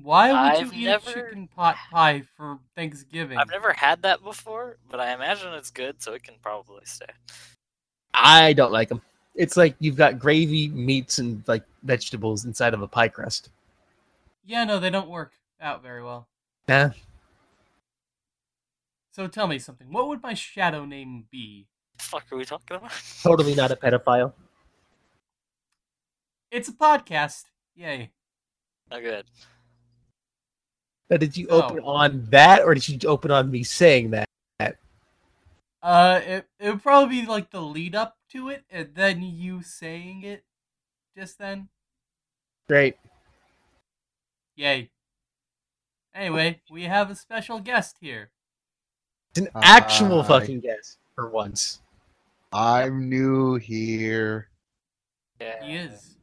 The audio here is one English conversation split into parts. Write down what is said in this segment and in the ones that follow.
Why would I've you eat never- a chicken pot pie for Thanksgiving? I've never had that before, but I imagine it's good, so it can probably stay. I don't like them. It's like you've got gravy, meats, and like vegetables inside of a pie crust. Yeah, no, they don't work out very well. Nah. So tell me something. What would my shadow name be? The fuck are we talking about? Totally not a pedophile. It's a podcast. Yay. Oh, good. Now, did you Oh. open on that, or did you open on me saying that? Uh, it it would probably be like the lead up to it, and then you saying it just then. Great. Yay. Anyway, we have a special guest here. It's an actual Hi. fucking guess for once. I'm new here. Yeah. He is.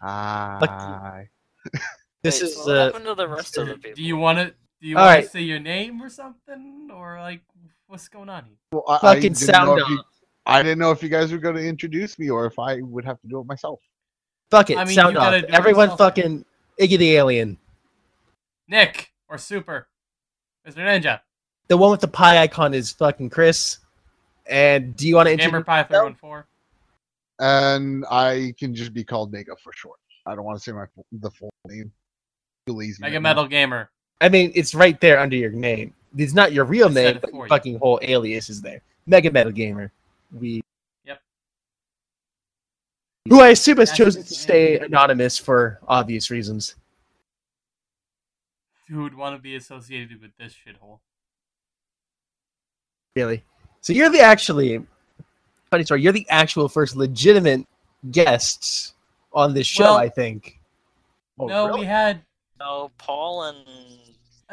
Hi. This Wait, is what uh, happened to the rest of the people? Do you want to? Do you All want to say your name or something, or like what's going on here? Well, I, I fucking didn't sound know if off. you, I didn't know if you guys were going to introduce me or if I would have to do it myself. Fuck it, I mean, sound off. gotta do it Everyone yourself. fucking Iggy the Alien. Nick or Super, Mr. Ninja, The one with the pie icon is fucking Chris. And do you want to Gamer introduce Pie three one four. And I can just be called Nega for short. I don't want to say my the full name. Mega right now. Metal Gamer. I mean, it's right there under your name. It's not your real name, but your you. fucking whole alias is there. Mega Metal Gamer. We. Yep. Who I assume has That's chosen to stay anonymous for obvious reasons. Who would want to be associated with this shithole? Really. So you're the actually funny story. You're the actual first legitimate guests on this show. Well- I think. Oh, no, really? we had No, Paul and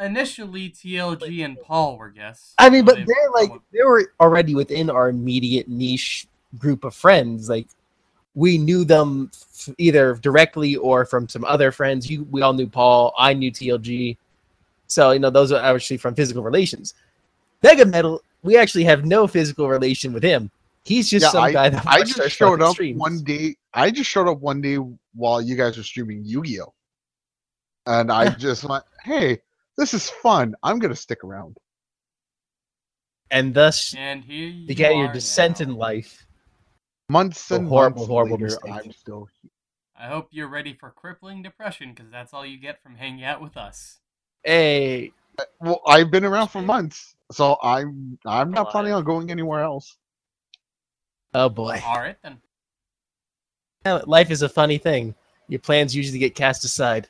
initially TLG and Paul were guests. I mean, so but they- they're like they were already within our immediate niche group of friends. Like we knew them f- either directly or from some other friends. You, we all knew Paul. I knew TLG. So you know those are actually from physical relations. Mega Metal, we actually have no physical relation with him. He's just Yeah, some guy that I just showed up streams. one day. I just showed up one day while you guys were streaming Yu-Gi-Oh, and I just went, "Hey, this is fun. I'm gonna stick around." and thus and here you began your descent now. in life. Months and horrible, months horrible later, mistake. I'm still here. I hope you're ready for crippling depression because that's all you get from hanging out with us. Hey, Well, I've been around for months, so I'm I'm not planning on going anywhere else. oh boy, All right then. Life is a funny thing. Your plans usually get cast aside.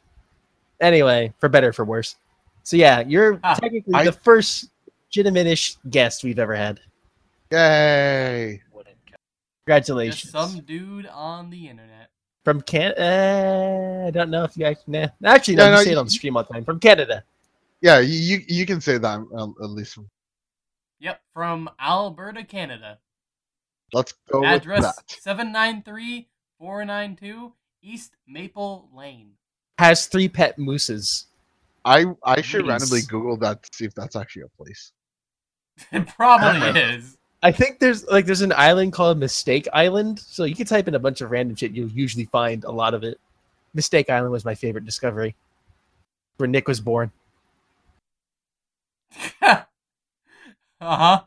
Anyway, for better or for worse. So yeah, you're Ah, technically I- the first legitimate-ish guest we've ever had. Yay! Congratulations. Just some dude on the internet. From Canada. uh, I don't know if you actually nah. actually no, Yeah, you no, say it you- on the stream all the time. From Canada. Yeah, you you, you can say that uh, at least. Yep, from Alberta, Canada. Let's go with Address that. 793 492 East Maple Lane. Has three pet mooses. I I should Nice. randomly Google that to see if that's actually a place. It probably is. I think there's like there's an island called Mistake Island. So you can type in a bunch of random shit, you'll usually find a lot of it. Mistake Island was my favorite discovery. Where Nick was born. uh huh.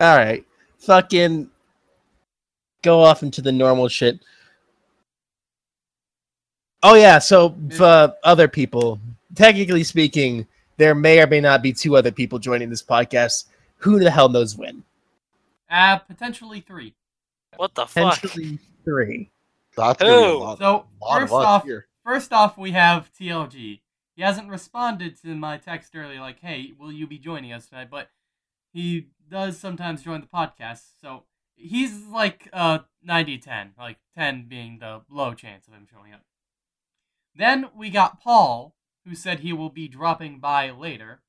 All right. Fucking go off into the normal shit. Oh yeah, so for other people, technically speaking, there may or may not be two other people joining this podcast. Who the hell knows when? Uh, potentially three. What the fuck? Potentially three. That's gonna a Who? lot, So, lot first of off, here. first off, we have TLG. He hasn't responded to my text earlier, like, "Hey, will you be joining us tonight?" But he does sometimes join the podcast, so he's like uh 90-10, like 10 being the low chance of him showing up. Then we got Paul, who said he will be dropping by later,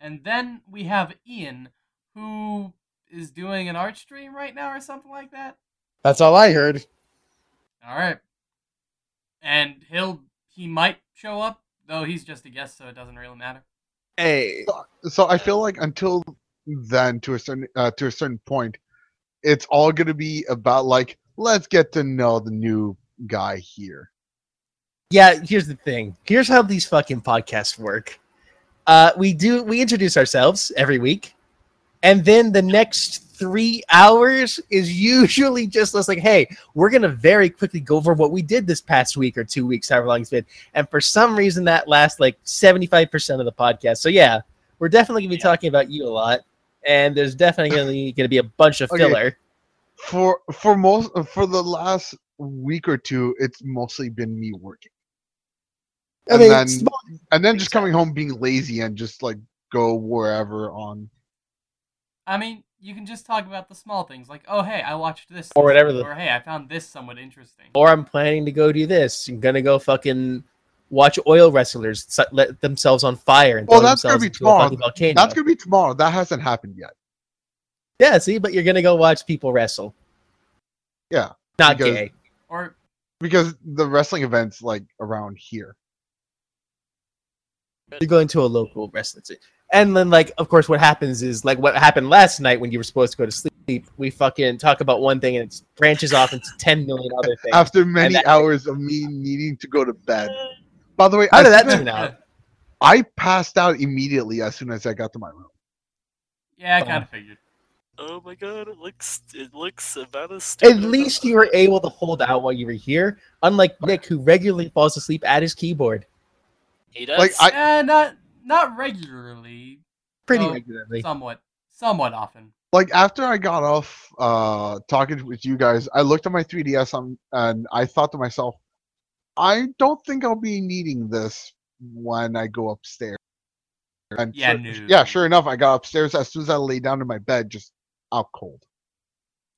and then we have Ian, who is doing an art stream right now or something like that. That's all I heard. All right. And he'll he might show up, though he's just a guest, so it doesn't really matter. Hey. So I feel like until then, to a certain uh, to a certain point, it's all gonna be about like let's get to know the new guy here. Yeah, here's the thing. Here's how these fucking podcasts work. Uh, we do we introduce ourselves every week, and then the next three hours is usually just us like, hey, we're gonna very quickly go over what we did this past week or two weeks, however long it's been. And for some reason, that lasts like 75% of the podcast. So yeah, we're definitely gonna be Yeah. talking about you a lot, and there's definitely gonna, be a bunch of Okay. filler. For for most for the last week or two, it's mostly been me working, I And mean, then- and then just coming home being lazy and just like go wherever on. I mean, you can just talk about the small things, like, oh, hey, I watched this. Or whatever the- Or hey, I found this somewhat interesting. or I'm planning to go do this. I'm gonna go fucking watch oil wrestlers let themselves on fire and Well, throw that's gonna themselves be into a tomorrow. fucking volcano. That's gonna be tomorrow. That hasn't happened yet. yeah, see, but you're gonna go watch people wrestle. Yeah, not because- gay. Or because the wrestling events like around here. You're going to a local wrestling. city. And then, like, of course, what happens is like what happened last night when you were supposed to go to sleep. We fucking talk about one thing and it branches off into ten million other things. After many hours of me needing to go to bed. By the way, How did that soon turn as- out? I passed out immediately as soon as I got to my room. yeah, I kind of figured. Oh my god, it looks it looks about as At stupid. as least you were able to hold out while you were here, unlike Nick, who regularly falls asleep at his keyboard He does. Like, I- Eh, not not regularly, pretty regularly. somewhat, somewhat often. Like after I got off uh talking with you guys, I looked at my 3DS on, and I thought to myself, I don't think I'll be needing this when I go upstairs. And Yeah, sure- no. yeah, sure enough, I got upstairs as soon as I lay down in my bed, just out cold.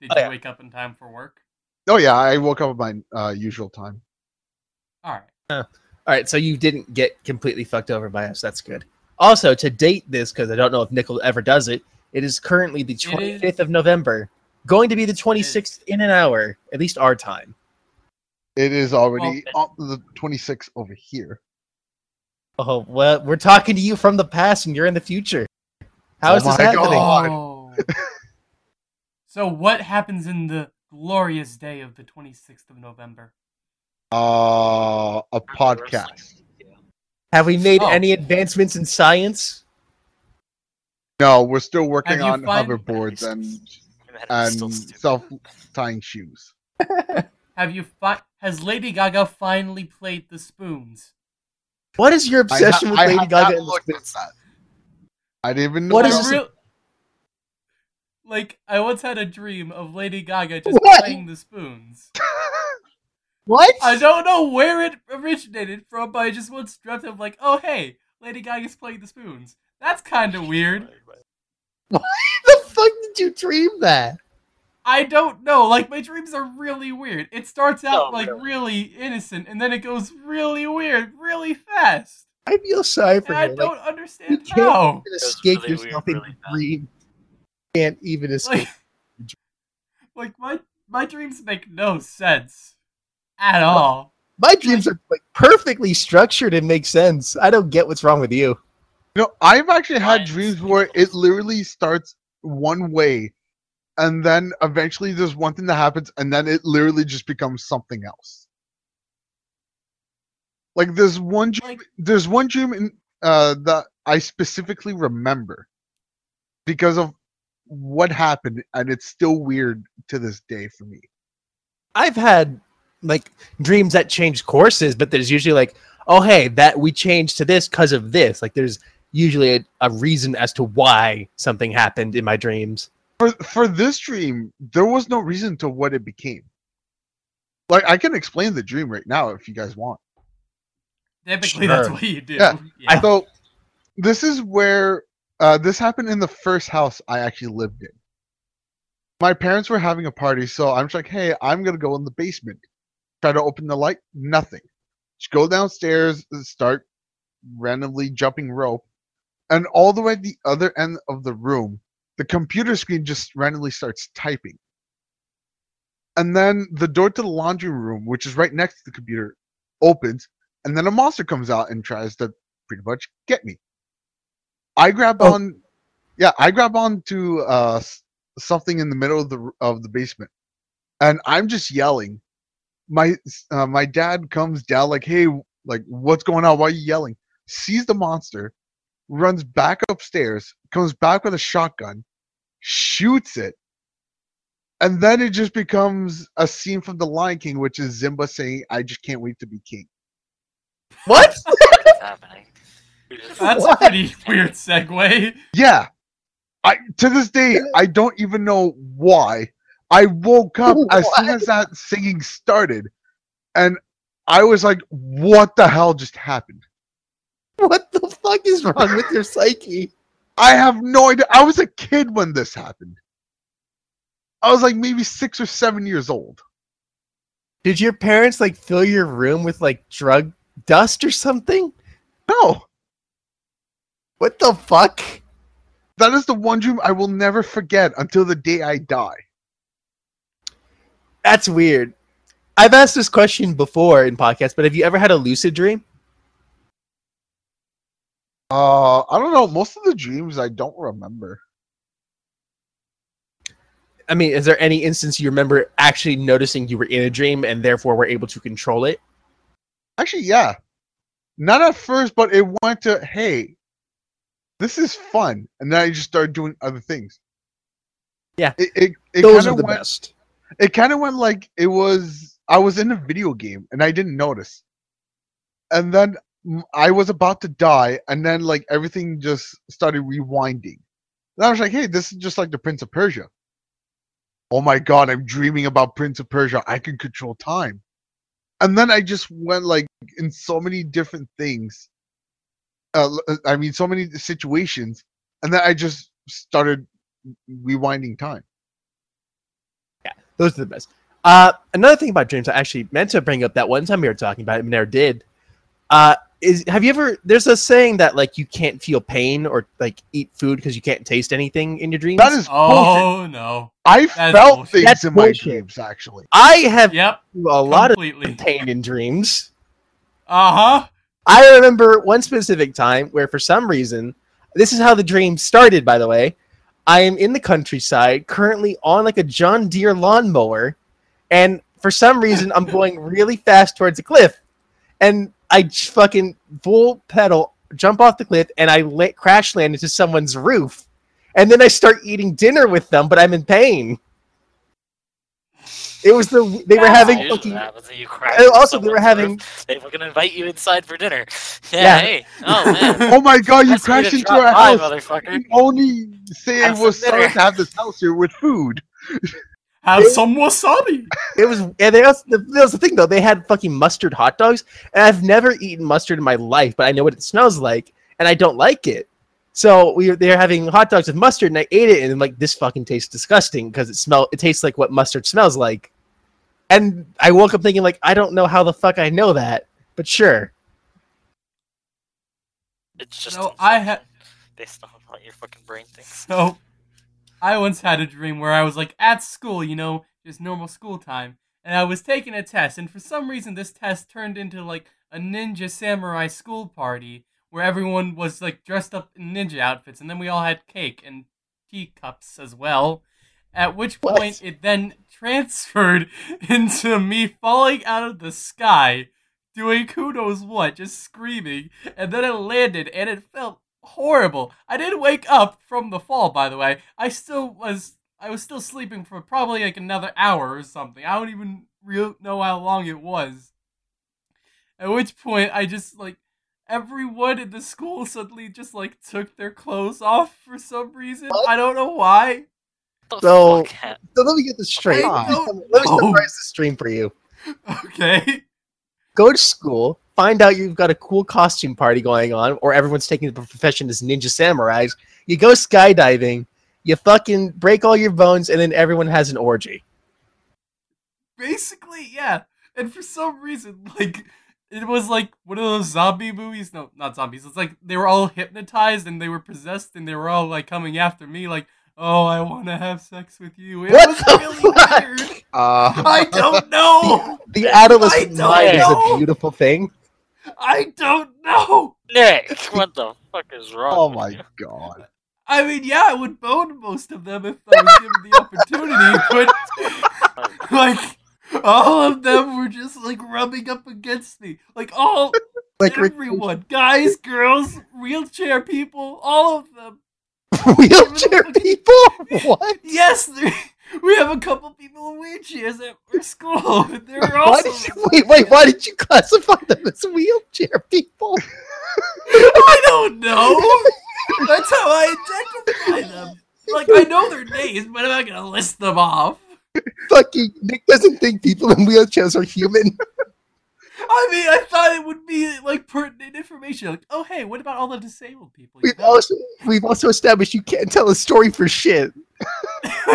Did Oh, you yeah. wake up in time for work? Oh yeah, I woke up at my uh, usual time. All right. All right, so you didn't get completely fucked over by us. That's good. Also, to date this, because I don't know if Nickel ever does it, it is currently the 25th of November, going to be the 26th in an hour, at least our time. It is already on the 26th over here. Oh, well, we're talking to you from the past and you're in the future. How Oh is this happening? God. Oh. so what happens in the glorious day of the 26th of November? Uh, a podcast. Have we made Oh. any advancements in science? No, we're still working on fin- hoverboards and That is still and self-tying shoes. Have you fi- has Lady Gaga finally played the spoons? What is your I ha- obsession with I Lady Gaga? and the looked at Spits? that. I didn't even know. What is this- real- Like I once had a dream of Lady Gaga just What? playing the spoons. What? I don't know where it originated from, but I just once dreamt of like, oh hey, Lady Gaga's playing the spoons. That's kind of weird. Why the fuck did you dream that? I don't know. Like my dreams are really weird. It starts out Oh, like really? really innocent, and then it goes really weird, really fast. I feel sorry for And I you. Like, don't understand you can't even escape really yourself weird, in really fast. dream. Can't even escape. Like, like my my dreams make no sense at all. My dreams are like perfectly structured and make sense. I don't get what's wrong with you. You know, I've actually had Mine's dreams where it literally starts one way, and then eventually there's one thing that happens, and then it literally just becomes something else. Like there's one dream, Like- there's one dream in, uh, that I specifically remember because of what happened, and it's still weird to this day for me. I've had like dreams that change courses, but there's usually like, oh hey, that we changed to this because of this. Like there's usually a, a reason as to why something happened in my dreams. For for this dream, there was no reason to what it became. Like I can explain the dream right now if you guys want. Typically, that's what you do. Yeah, Yeah. So this is where uh, this happened in the first house I actually lived in. My parents were having a party, so I'm just like, hey, I'm gonna go in the basement. Try to open the light, nothing. Just go downstairs, and start randomly jumping rope, and all the way at the other end of the room, the computer screen just randomly starts typing. And then the door to the laundry room, which is right next to the computer, opens, and then a monster comes out and tries to pretty much get me. I grab Oh. on, yeah, I grab on to uh, something in the middle of the of the basement, and I'm just yelling, my uh, my dad comes down like, "Hey, like what's going on? Why are you yelling?" Sees the monster, runs back upstairs, comes back with a shotgun, shoots it, and then it just becomes a scene from The Lion King, which is Simba saying, "I just can't wait to be king." What? What's happening? We just- That's a pretty weird segue. Yeah. I to this day I don't even know why. I woke up as soon as that singing started and I was like, what the hell just happened? What the fuck is wrong with your psyche? I have no idea. I was a kid when this happened. I was like maybe six or seven years old. Did your parents like fill your room with like drug dust or something? No. What the fuck? That is the one dream I will never forget until the day I die. That's weird. I've asked this question before in podcasts, but have you ever had a lucid dream? Uh I don't know. Most of the dreams I don't remember. I mean, is there any instance you remember actually noticing you were in a dream and therefore were able to control it? Actually, yeah. Not at first, but it went to, hey, this is fun. And then I just started doing other things. Yeah. It it, it Those are the went best. It kind of went like it was I was in a video game and I didn't notice. And then I was about to die, and then like everything just started rewinding. And I was like, hey, this is just like the Prince of Persia. Oh my god, I'm dreaming about Prince of Persia. I can control time. And then I just went like in so many different things. Uh, l- I mean, so many situations, and then I just started rewinding time. Those are the best. Uh, another thing about dreams, I actually meant to bring up that one time we were talking about it, but never did. Uh, is have you ever? There's a saying that like you can't feel pain or like eat food because you can't taste anything in your dreams. That is bullshit. Oh no. I That's felt bullshit. things That's in my dreams, actually. I have Yep. a lot of pain in dreams. Uh huh. I remember one specific time where, for some reason, this is how the dream started. By the way, I am in the countryside, currently on like a John Deere lawnmower, and for some reason, I'm going really fast towards a cliff, and I fucking full pedal, jump off the cliff, and I la- crash land into someone's roof, and then I start eating dinner with them, but I'm in pain. It was the they were having Usually fucking. happens that you crash and also, they were someone's having roof, They fucking invite you inside for dinner. Yeah. Yeah. Hey. Oh man. Oh my god, you That's crashed into our by, house. motherfucker. You only say Have it was some sorry to have this house here with food. Have some wasabi. It was, and they also, that was the thing though. They had fucking mustard hot dogs, and I've never eaten mustard in my life, but I know what it smells like, and I don't like it. So we were they're having hot dogs with mustard, and I ate it, and I'm like, this fucking tastes disgusting because it smell it tastes like what mustard smells like. And I woke up thinking like, I don't know how the fuck I know that, but sure. It's just. No, I had inflection Based on what your fucking brain thinks. So, I once had a dream where I was like at school, you know, just normal school time, and I was taking a test, and for some reason this test turned into like a ninja samurai school party where everyone was like dressed up in ninja outfits, and then we all had cake and teacups as well. At which What? point it then transferred into me falling out of the sky, doing who knows what, just screaming, and then it landed, and it felt horrible. I didn't wake up from the fall, by the way. I still was. I was still sleeping for probably like another hour or something. I don't even real know how long it was. At which point, I just like everyone in the school suddenly just like took their clothes off for some reason. What? I don't know why. What the So- fuck So let me get this straight. Let me let me oh. summarize the stream for you. Okay. Go to school, find out you've got a cool costume party going on, or everyone's taking the profession as ninja samurais. You go skydiving, you fucking break all your bones, and then everyone has an orgy. Basically, yeah. And for some reason, like it was like one of those zombie movies. No, not zombies. It's like they were all hypnotized and they were possessed and they were all like coming after me, like, "Oh, I want to have sex with you." It What was the really fuck? weird. Uh, I don't know. The I adolescent don't mind is a beautiful thing. I don't know. Nick, what the fuck is wrong? oh my you? god. I mean, yeah, I would bone most of them if I was given the opportunity, but like, all of them were just like rubbing up against me. Like all Like everyone, guys, girls, wheelchair people, all of them. wheelchair people? What? Yes, we have a couple people in wheelchairs at our school. They're Why also. did you, wait, wait, why did you classify them as wheelchair people? I don't know. That's how I identify them. Like I know their names, but I'm not gonna list them off. Fucking Nick doesn't think people in wheelchairs are human. I mean, I thought it would be like pertinent information. Like, oh hey, what about all the disabled people? We've know? also we've also established you can't tell a story for shit.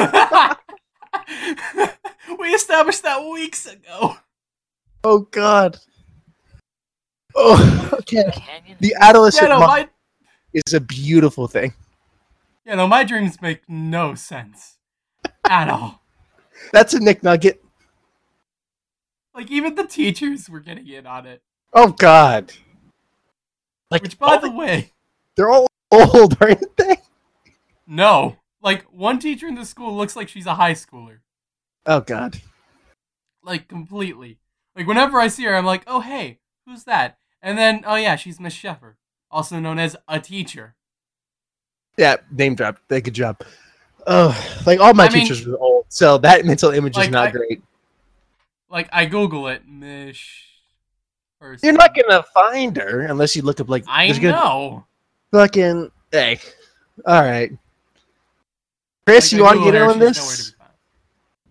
we established that weeks ago. Oh god. Oh, okay. The adolescent Yeah, no, mind my is a beautiful thing. yeah, no, my dreams make no sense at all. That's a Nick Nugget. Like even the teachers were getting in on it. Oh god. Like Which, by the way, they're all old, aren't they? no. Like one teacher in the school looks like she's a high schooler. Oh god. Like completely. Like whenever I see her, I'm like, oh hey, who's that? And then, oh yeah, she's Miss Shepard, also known as a teacher. Yeah, name drop. Good job. Oh, like all my I mean- teachers were old, so that mental image Like, is not I- great. Like I Google it, Mish. Person. You're not gonna find her unless you look up like. I know. Fucking hey. All right. Chris, Like, you want to get in her, on she's nowhere to this?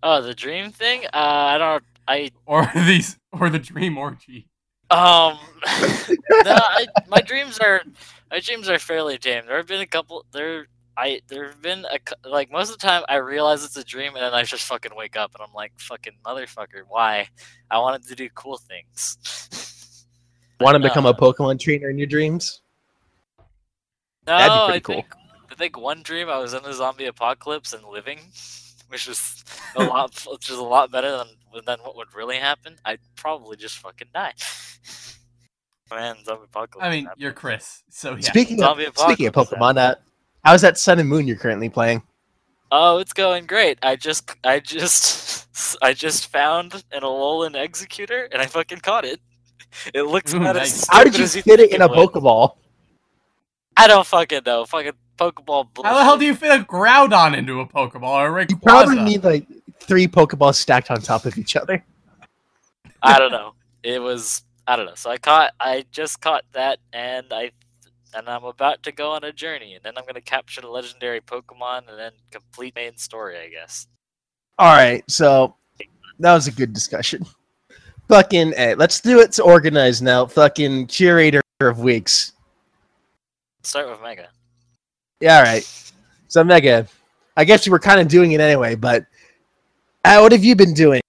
Oh, the dream thing? Uh, I don't. I Or these, or the dream orgy. um. no, I, my dreams are my dreams are fairly tame. There have been a couple. There, I there have been a like most of the time I realize it's a dream and then I just fucking wake up and I'm like fucking motherfucker. Why? I wanted to do cool things. Want to No. become a Pokemon trainer in your dreams? No, That'd be I pretty cool. think I think one dream I was in a zombie apocalypse and living, which is a lot, which is a lot better than than what would really happen. I'd probably just fucking die. Man, zombie apocalypse. I mean, happened. you're Chris, so yeah. Speaking of Zombie speaking of apocalypse Pokemon, uh, how's that Sun and Moon you're currently playing? Oh, it's going great. I just, I just, I just found an Alolan Exeggutor and I fucking caught it. It looks Ooh, nice. as How did stupid you as fit it think in a would. Pokeball? I don't fucking know. Fucking Pokeball bullshit. How the hell do you fit a Groudon into a Pokeball or a You probably need like three Pokeballs stacked on top of each other. I don't know. It was I don't know. So I caught I just caught that and I and I'm about to go on a journey and then I'm gonna capture the legendary Pokemon and then complete main story, I guess. All right, so that was a good discussion. Fucking, hey, let's do it to organize now. Fucking curator of weeks. Start with Mega. Yeah, all right. So Mega, I guess you were kind of doing it anyway, but uh, what have you been doing?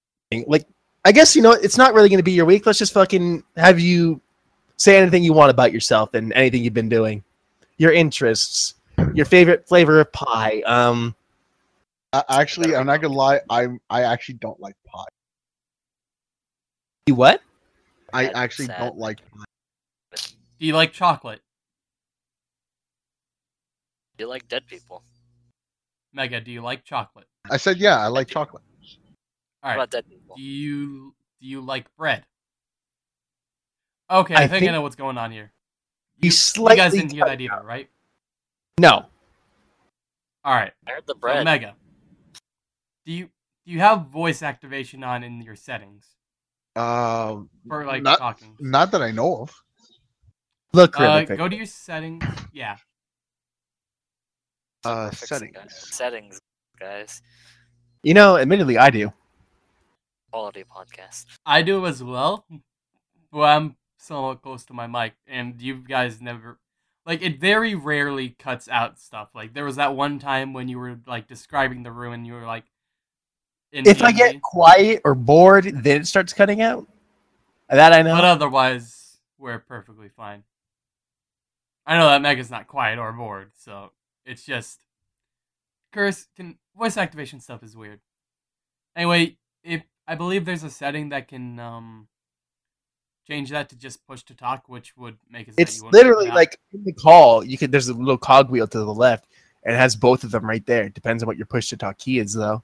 Like, I guess you know it's not really going to be your week. Let's just fucking have you say anything you want about yourself and anything you've been doing, your interests, your favorite flavor of pie. Um, Uh, actually, I'm not gonna lie. I'm I actually don't like pie. you what? I That's actually sad. don't like pie. Do you like chocolate? You like dead people. Mega, do you like chocolate? I said yeah, I like chocolate. All What about dead people? Do you do you like bread? Okay, I, I think, I know what's going on here. You You, you guys slightly didn't hear that either, right? No. All right. I heard the bread. Mega, do you do you have voice activation on in your settings Um, for like not talking? not that I know of. Look Uh, really quick. go to your settings. Yeah. Uh, settings. guys. Settings, guys. You know, admittedly, I do. Quality podcast. I do as well, but I'm somewhat close to my mic, and you guys never like it. Very rarely cuts out stuff. Like there was that one time when you were like describing the room, and you were like, in If I get quiet or bored, then it starts cutting out. That I know. but otherwise we're perfectly fine. I know that Mega's not quiet or bored, so it's just curse. Can voice activation stuff is weird. Anyway, if I believe there's a setting that can um change that to just push to talk, which would make it. it's you literally like in the call. You could. There's a little cogwheel to the left, and it has both of them right there. Depends on what your push to talk key is, though.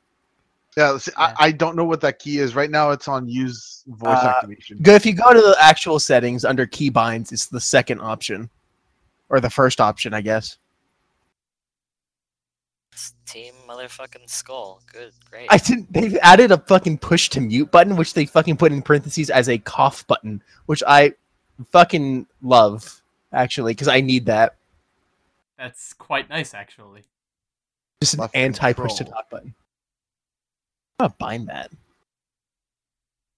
Yeah, see, Yeah. I, I don't know what that key is. Right now, it's on use voice Uh, activation. Go if you go to the actual settings under keybinds, it's the second option, or the first option, I guess. It's Team motherfucking skull. Good, great. I didn't. They've added a fucking push to mute button, which they fucking put in parentheses as a cough button, which I fucking love actually because I need that. That's quite nice, actually. Just an Left anti-push to control. talk button. I'm gonna bind that.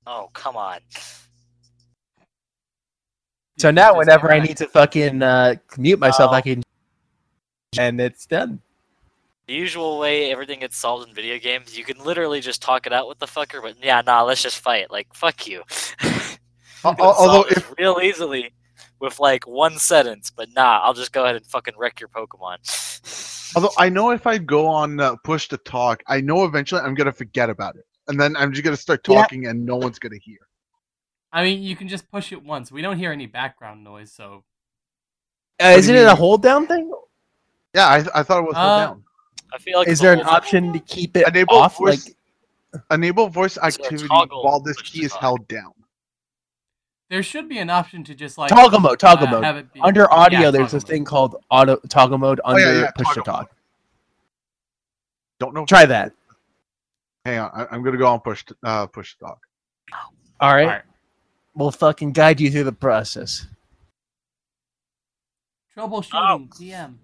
Oh come on. So now, whenever I need to fucking uh, mute myself, Oh. I can, and it's done. The usual way everything gets solved in video games, you can literally just talk it out with the fucker, but yeah, nah, let's just fight. Like, fuck you. You although if- real easily with like one sentence, but nah, I'll just go ahead and fucking wreck your Pokemon. Although I know if I go on uh, push to talk, I know eventually I'm gonna forget about it, and then I'm just gonna start Yeah. talking, and no one's gonna hear. I mean, you can just push it once. We don't hear any background noise, so Uh, isn't you it a hold down thing? Yeah, I, I thought it was hold Uh, down. I feel like Is there an option to keep it Enable off? voice- Like, Enable voice activity toggle while this key is held down. there should be an option to just like toggle mode, toggle uh, mode. have it be- Under audio, yeah, there's toggle this mode. thing called auto toggle mode Oh, yeah, under yeah, push to toggle talk. Don't know. Try that. Hang on, I, I'm gonna go on push to, uh, push to talk. All right. Alright. We'll fucking guide you through the process. troubleshooting DM.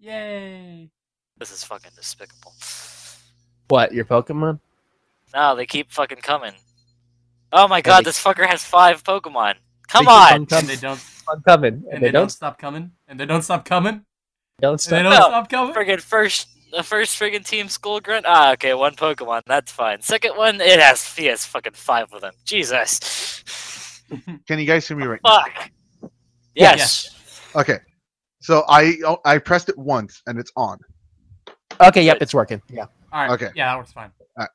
Yay! This is fucking despicable. What, your Pokemon? No, they keep fucking coming. Oh my Yeah, god, this fucker has five Pokemon. Come keep on on! they don't I'm coming. And, and they, they don't don't, stop coming. And they don't stop coming. don't And they stop. don't No. stop coming. Friggin' first, the first friggin' team skull Grunt. Ah, okay, one Pokemon. That's fine. Second one, it has he has fucking five of them. Jesus. Can you guys hear me right now? Fuck. Yes. Okay, so I oh, I pressed it once and it's on. Okay, yep, it's working. Yeah. All right. Okay. Yeah, that works fine. Alright.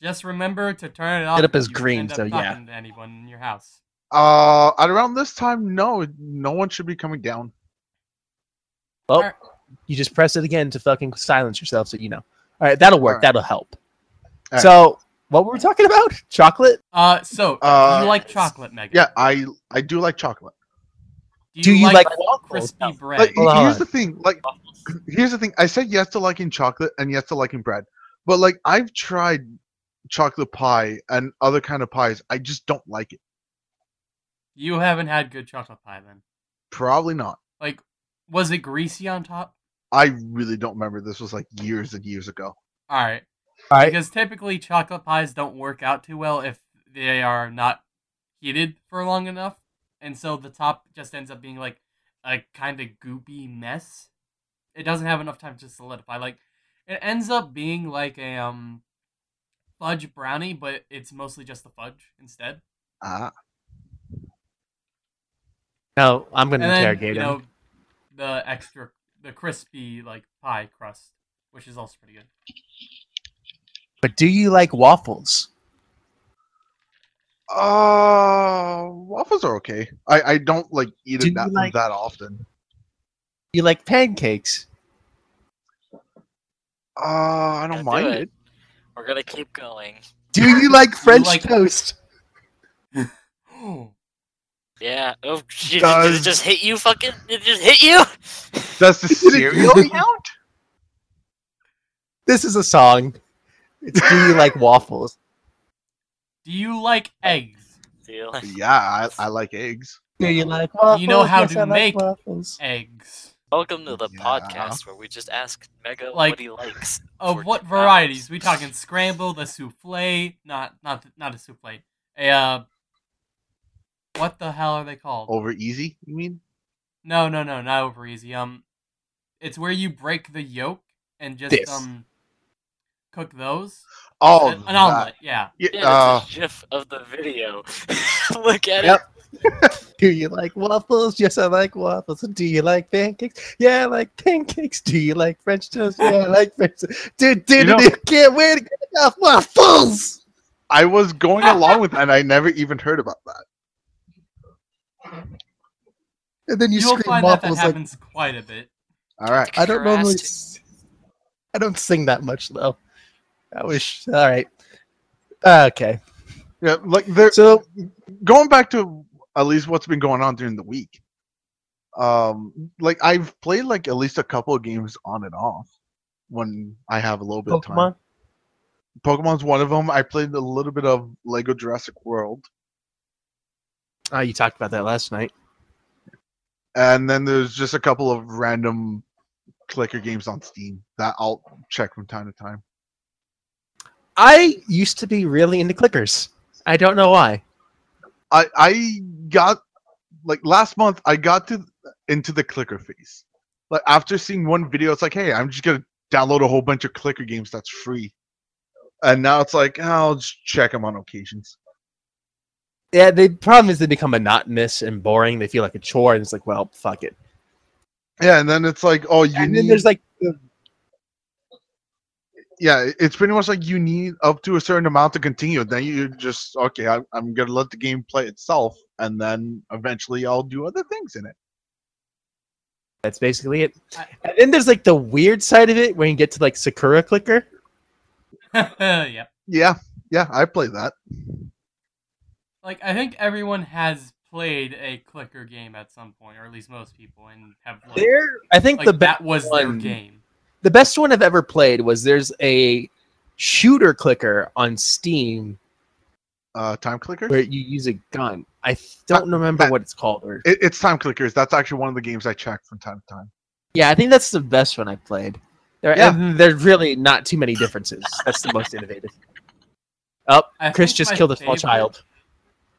Just remember to turn it off. Set up as green, so yeah. talking To anyone in your house. Uh, at around this time, no, no one should be coming down. Well, Alright. you just press it again to fucking silence yourself so you know. All right, that'll work. Alright. That'll help. Alright. So, what were we talking about? Chocolate? Uh, so Uh, you like chocolate, Megan? Yeah, I I do like chocolate. Do you like waffles? crispy bread? Like, Hold on, here's the thing. Like, here's the thing. I said yes to liking chocolate and yes to liking bread, but like I've tried chocolate pie and other kind of pies. I just don't like it. you haven't had good chocolate pie then. Probably not. Like, was it greasy on top? I really don't remember. This was like years and years ago. All right. All right. Because typically chocolate pies don't work out too well if they are not heated for long enough, and so the top just ends up being like a kind of goopy mess. It doesn't have enough time to solidify. Like it ends up being like a um fudge brownie, but it's mostly just the fudge instead. Ah, No, I'm going And to then interrogate you him. know the extra the crispy like pie crust, which is also pretty good. But do you like waffles? uh, waffles are okay. I I don't like eat Do it that like- that often. You like pancakes? Uh, I don't Gotta do mind it. it. We're gonna keep going. Do you like French like- toast? Yeah. Oh, shit, did Does- it just hit you? Fucking? Did it just hit you? Does the cereal count? This is a song. It's do you like waffles? Do you like eggs? Do you like- Yeah, I, I like eggs. Do you like waffles? You know how Yes, to I like make- waffles. Eggs. Welcome to the Yeah. podcast where we just ask Mega Like- what he likes. Of what two varieties? hours. We talking scrambled, a souffle, not not not a souffle. A uh, what the hell are they called? Over easy, you mean? No, no, no, not over easy. Um, it's where you break the yolk and just This. um cook those. Oh, an, an omelet, yeah. Yeah, Yeah, uh, it's a gif of the video. Look at Yep. it. Do you like waffles? Yes, I like waffles. Do you like pancakes? Yeah, I like pancakes. Do you like French toast? Yeah, I like French toast. Dude, dude, You know- dude, can't wait to get enough waffles. I was going along with that. and I never even heard about that. And then you You'll scream find that that waffles like happens quite a bit. All right. I don't normally. Crust. s- I don't sing that much though. That was all right. Okay. Yeah, like there. So going back to at least what's been going on during the week. Um, like I've played like at least a couple of games on and off when I have a little bit of time. Pokemon. Pokemon's one of them. I played a little bit of Lego Jurassic World, Oh, you talked about that last night. and then there's just a couple of random clicker games on Steam that I'll check from time to time. I used to be really into clickers. I don't know why. I I got like last month I got to into the clicker phase. Like after seeing one video, it's like, hey, I'm just gonna download a whole bunch of clicker games that's free. And now it's like, I'll just check them on occasions. Yeah, the problem is they become monotonous and boring. They feel like a chore, and it's like, well, fuck it. Yeah, and then it's like, oh, you And need. then there's like, yeah, it's pretty much like you need up to a certain amount to continue. Then you just okay, I, I'm gonna let the game play itself, and then eventually I'll do other things in it. that's basically it. And then there's like the weird side of it when you get to like Sakura Clicker. yeah. Yeah, yeah, I play that. Like I think everyone has played a clicker game at some point, or at least most people, and have like, There, I think like the best that was their one- game. The best one I've ever played was there's a shooter clicker on Steam Uh, time clicker. where you use a gun. I don't remember that- what it's called. Or It, it's time clickers. That's actually one of the games I check from time to time. yeah, I think that's the best one I played. There, Yeah. and there's really not too many differences. That's the most innovative. Oh, I Chris just killed a small favorite- child.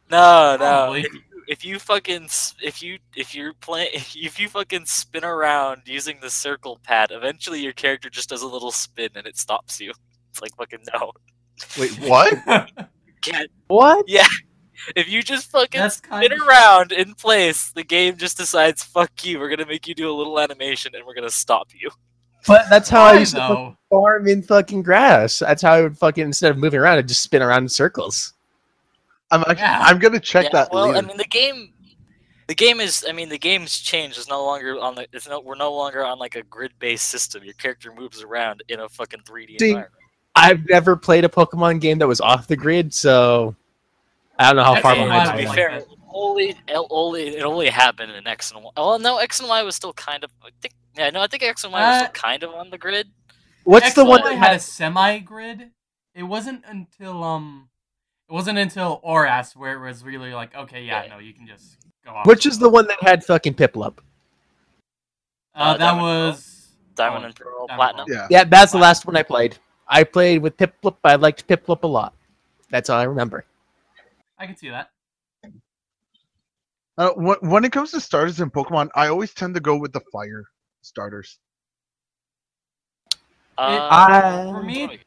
No, no. Probably. If, if you fucking if you if you're playing if you fucking spin around using the circle pad, eventually your character just does a little spin and it stops you. It's like fucking no. Wait, what? Can't. What? If you just fucking That's spin of around in place, the game just decides fuck you. We're gonna make you do a little animation and we're gonna stop you. But that's how I Why, used to farm in fucking grass. That's how I would fucking instead of moving around, I'd just spin around in circles. I'm actually, Yeah. I'm gonna check Yeah, that well, later. I mean the game. The game is, I mean, the game's changed. It's no longer on the. It's no. We're no longer on like a grid-based system. Your character moves around in a fucking 3D See, environment. I've never played a Pokemon game that was off the grid, so I don't know how That's far a Okay, behind to be like fair, that. only, it only it only happened in X and Y. Well, no, X and Y was still kind of. I think, yeah, no, I think X and Y was Uh, still kind of on the grid. What's the one X&Y that had a semi grid. It wasn't until um, it wasn't until Oras where it was really like, okay, yeah, Yeah. no, you can just go off. Which is the one that had fucking Piplup? Uh, Uh, that Diamond and Pearl? was Diamond oh, and Pearl, Diamond Platinum. Yeah. Yeah, that's the last one I played. I played with Piplup. I liked Piplup a lot. That's all I remember. I can see that. Uh, when, when it comes to starters in Pokemon, I always tend to go with the fire starters. Uh, I- For me,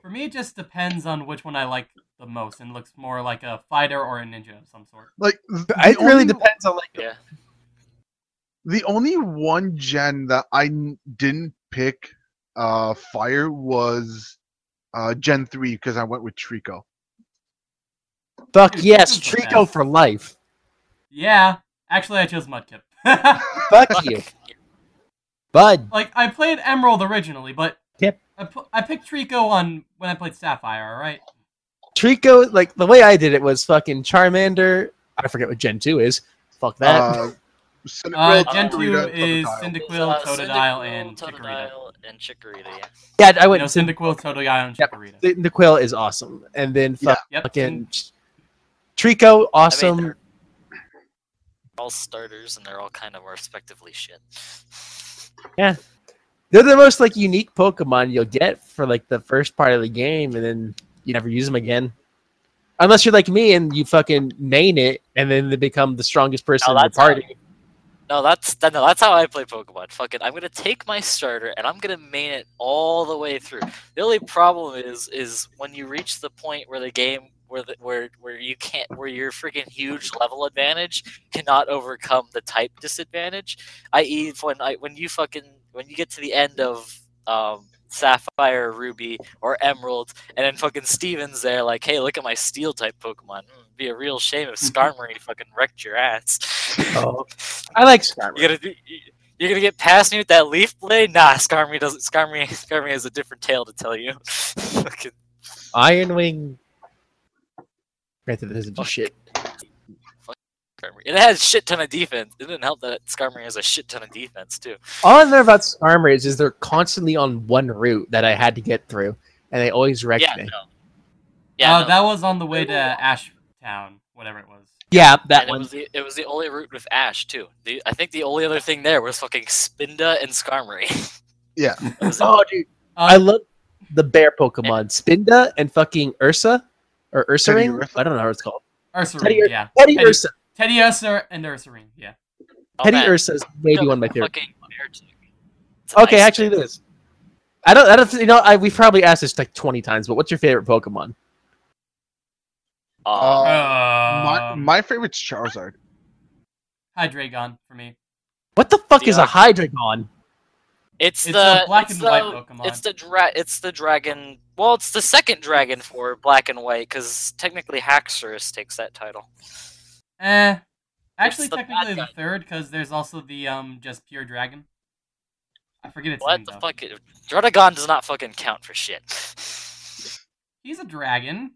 for me, it just depends on which one I like the most, and looks more like a fighter or a ninja of some sort. Like th- the It really depends on like yeah. The only one gen that I n- didn't pick uh fire was uh Gen 3 because I went with Treecko. fuck Dude, yes, this is the Treecko best. for life. Yeah, actually, I chose Mudkip. Fuck you, bud. like I played Emerald originally, but Yep. I, pu- I picked Treecko on when I played Sapphire. All right. Treecko, like the way I did it was fucking Charmander. I forget what Gen two is. Fuck that. Uh, Uh, Gen two is Totodile. Cyndaquil, Uh, Totodile, Cyndaquil, and Chikorita. Totodile, and Chikorita, yeah. yeah, I You went. know, Cyn- Cyndaquil, Totodile, and Yep. Chikorita. Cyndaquil is awesome, and then Yeah. Yep. fucking Treecko, awesome. they're all starters, and they're all kind of respectively shit. They're the most like unique Pokemon you'll get for like the first part of the game, and then you never use them again. Unless you're like me and you fucking main it, and then they become the strongest person Oh, in the how- party. No, that's that, no, that's how I play Pokemon. Fucking, I'm gonna take my starter and I'm gonna main it all the way through. The only problem is, is when you reach the point where the game, where the, where where you can't, where your freaking huge level advantage cannot overcome the type disadvantage. I.e., when I when you fucking when you get to the end of um, Sapphire, Ruby, or Emerald, and then fucking Steven's there, like, hey, look at my Steel type Pokemon. Hmm, be a real shame if Skarmory fucking wrecked your ass. Oh, I like Skarmory. You gotta You're gonna get past me with that leaf blade? Nah, Skarmory doesn't. Skarmory, Skarmory has a different tale to tell you. Fucking- Iron Wing. Granted, it isn't just shit. Skarmory. It has shit ton of defense. It didn't help that Skarmory has a shit ton of defense too. All I know about Skarmory is they're constantly on one route that I had to get through, and they always wrecked Yeah, me. no. Yeah, uh, no. that was on the way to Ashtown, whatever it was. Yeah, that and it was the it was the only route with Ash too. The I think the only other thing there was fucking Spinda and Skarmory. Yeah. Was. Oh, dude, Uh, I love the bear Pokemon, Spinda and fucking Ursa or Ursaring. Ursa? I don't know how it's called. Ursaring, Teddy yeah. Teddy Teddy- Ursa. Teddiursa and Ursaring, yeah. Oh, Teddy man. Ursa is maybe one of my favorite. fucking air tick. It's a Okay, nice actually, it tick. is. I don't. I don't. You know, I we've probably asked this like twenty times, but what's your favorite Pokemon? Aw. Uh, my, Um, my favorite's Charizard. Hydreigon for me. What the fuck is a Yeah. Hydreigon? It's, It's the black it's and the, white Pokemon. It's the dra- It's the dragon. Well, it's the second dragon for black and white because technically Haxorus takes that title. Eh. Actually, the technically the guy. third, because there's also the um just pure dragon. I forget its What name the fuck? It, does not fucking count for shit. He's a dragon.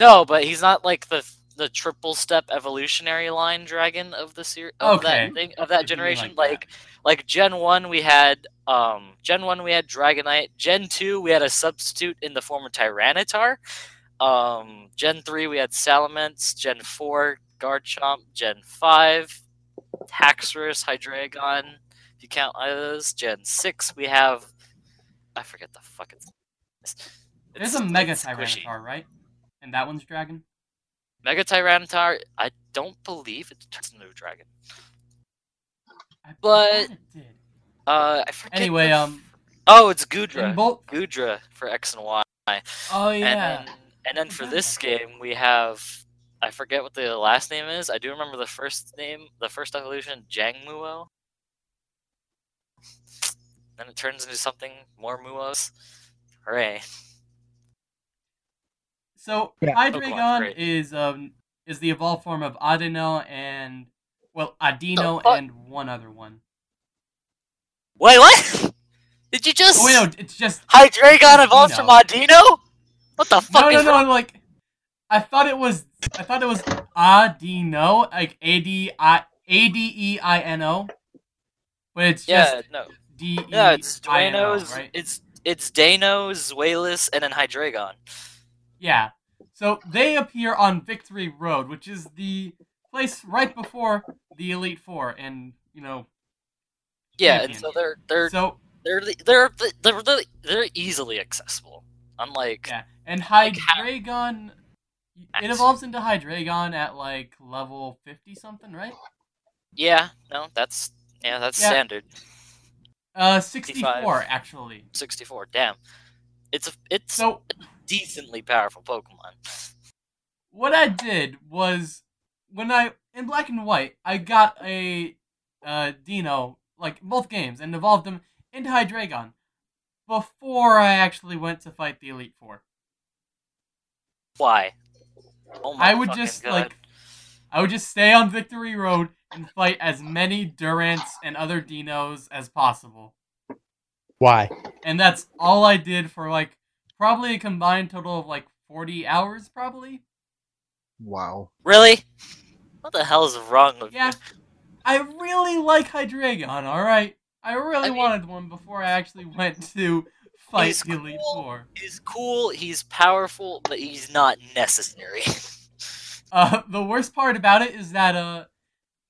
No, but he's not like the the triple step evolutionary line dragon of the series of Okay. that thing of that If you mean generation. like Like that. like Gen one we had um Gen one we had Dragonite. Gen two we had a substitute in the form of Tyranitar. Um Gen three we had Salamence. Gen four Garchomp. Gen five Haxorus, Hydreigon. If you count those, Gen six we have I forget the fucking. There's a Mega it's. Tyranitar, right? And that one's dragon. Mega Tyranitar, I don't believe it turns into a dragon. I But- it did. Uh, I forget. Anyway, the um, Oh, it's Goodra. both. Goodra for X and Y. Oh yeah. And then, and then for this game, we have. I forget what the last name is. I do remember the first name, the first evolution, Jang Muo. Then it turns into something more Muos. Hooray. So Yeah. Pokemon's Hydreigon great. is um is the evolved form of Adeno and well Adino fuck? and one other one. Wait, what? Did you just. Oh wait, no, it's just Hydreigon evolved from Adino. What the fuck no, no, is no. wrong? Like, I thought it was, I thought it was Adino, like A D I A D E I N O, but it's Yeah, just no. D E Yeah, it's I N O, Dwayno's. right? It's it's Deino, Zweilous, and then Hydreigon. Yeah. So they appear on Victory Road, which is the place right before the Elite Four, and you know, Yeah, and so they're they're so they're they're they're really they're easily accessible. Unlike Yeah. and Like Hydreigon, it evolves into Hydreigon at like level fifty something, right? yeah, no, that's yeah, that's Yeah. standard. Uh, sixty-four actually. Sixty four. Damn, it's a it's So decently powerful Pokemon. what I did was when I in black and white, I got a uh, Deino like both games and evolved him into Hydreigon before I actually went to fight the Elite Four. Why? Oh my I would just God. like I would just stay on Victory Road and fight as many Durants and other Deinos as possible. Why? And that's all I did for like probably a combined total of like 40 hours probably. Wow. really. What the hell is wrong with Yeah. you? I really like Hydreigon, alright? I really I mean- wanted one before I actually went to fight He's the Elite cool. Four. He's cool. He's powerful, but he's not necessary. Uh, the worst part about it is that uh,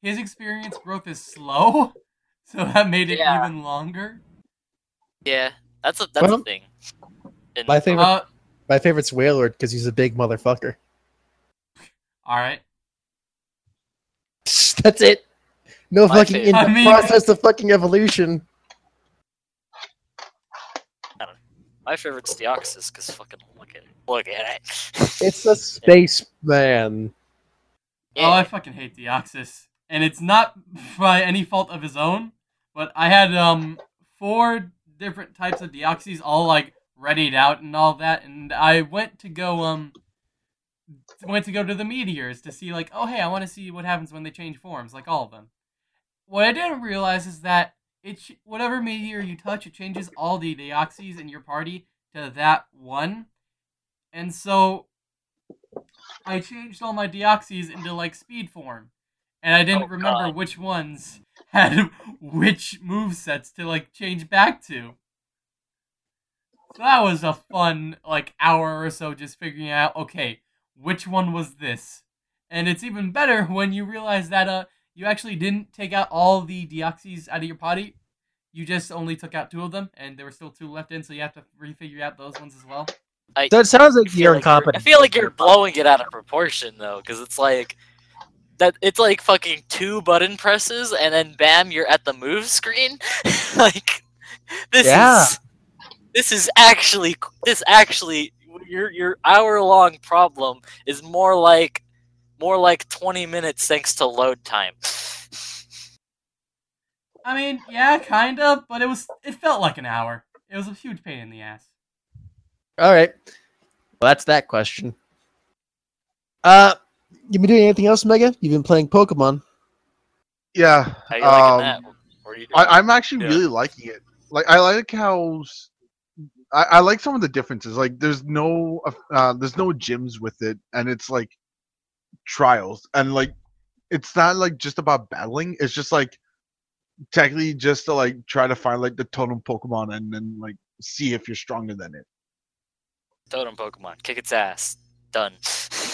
his experience growth is slow, so that made it Yeah. even longer. yeah, that's a that's Well, a thing. And- My favorite, Uh, my favorite's Wailord because he's a big motherfucker. alright. That's it. No My fucking in the I mean- process of fucking evolution. My favorite's Deoxys because fucking look at it. Look at it. It's a space man. Oh, I fucking hate Deoxys. And it's not by any fault of his own, but I had um four different types of Deoxys all like readied out and all that, and I went to go um went to go to the meteors to see like, oh hey, I want to see what happens when they change forms, like all of them. What I didn't realize is that it ch- whatever meteor you touch, it changes all the deoxys in your party to that one. And so I changed all my deoxys into like speed form. And I didn't Oh, remember God. which ones had which move sets to like change back to. So that was a fun like hour or so just figuring out okay, which one was this? And it's even better when you realize that uh you actually didn't take out all the deoxys out of your potty. You just only took out two of them, and there were still two left in, so you have to refigure out those ones as well. So it sounds I like feel you're like you're- I feel like you're blowing it out of proportion though, because it's like that. It's like fucking two button presses, and then bam, you're at the move screen. like this Yeah. is this is actually this actually your your hour long problem is more like more like 20 minutes thanks to load time. I mean, yeah, kind of, but it was it felt like an hour. It was a huge pain in the ass. All right. Well, that's that question. Uh, you been doing anything else, Mega? You've been playing Pokemon. Yeah, How you liking Um, that? Are you? I, I'm actually Yeah. really liking it. Like I like how I like some of the differences. Like there's no uh, there's no gyms with it, and it's like trials, and like it's not like just about battling. It's just like technically just to like try to find like the totem Pokemon and then like see if you're stronger than it. Totem Pokemon, kick its ass. Done.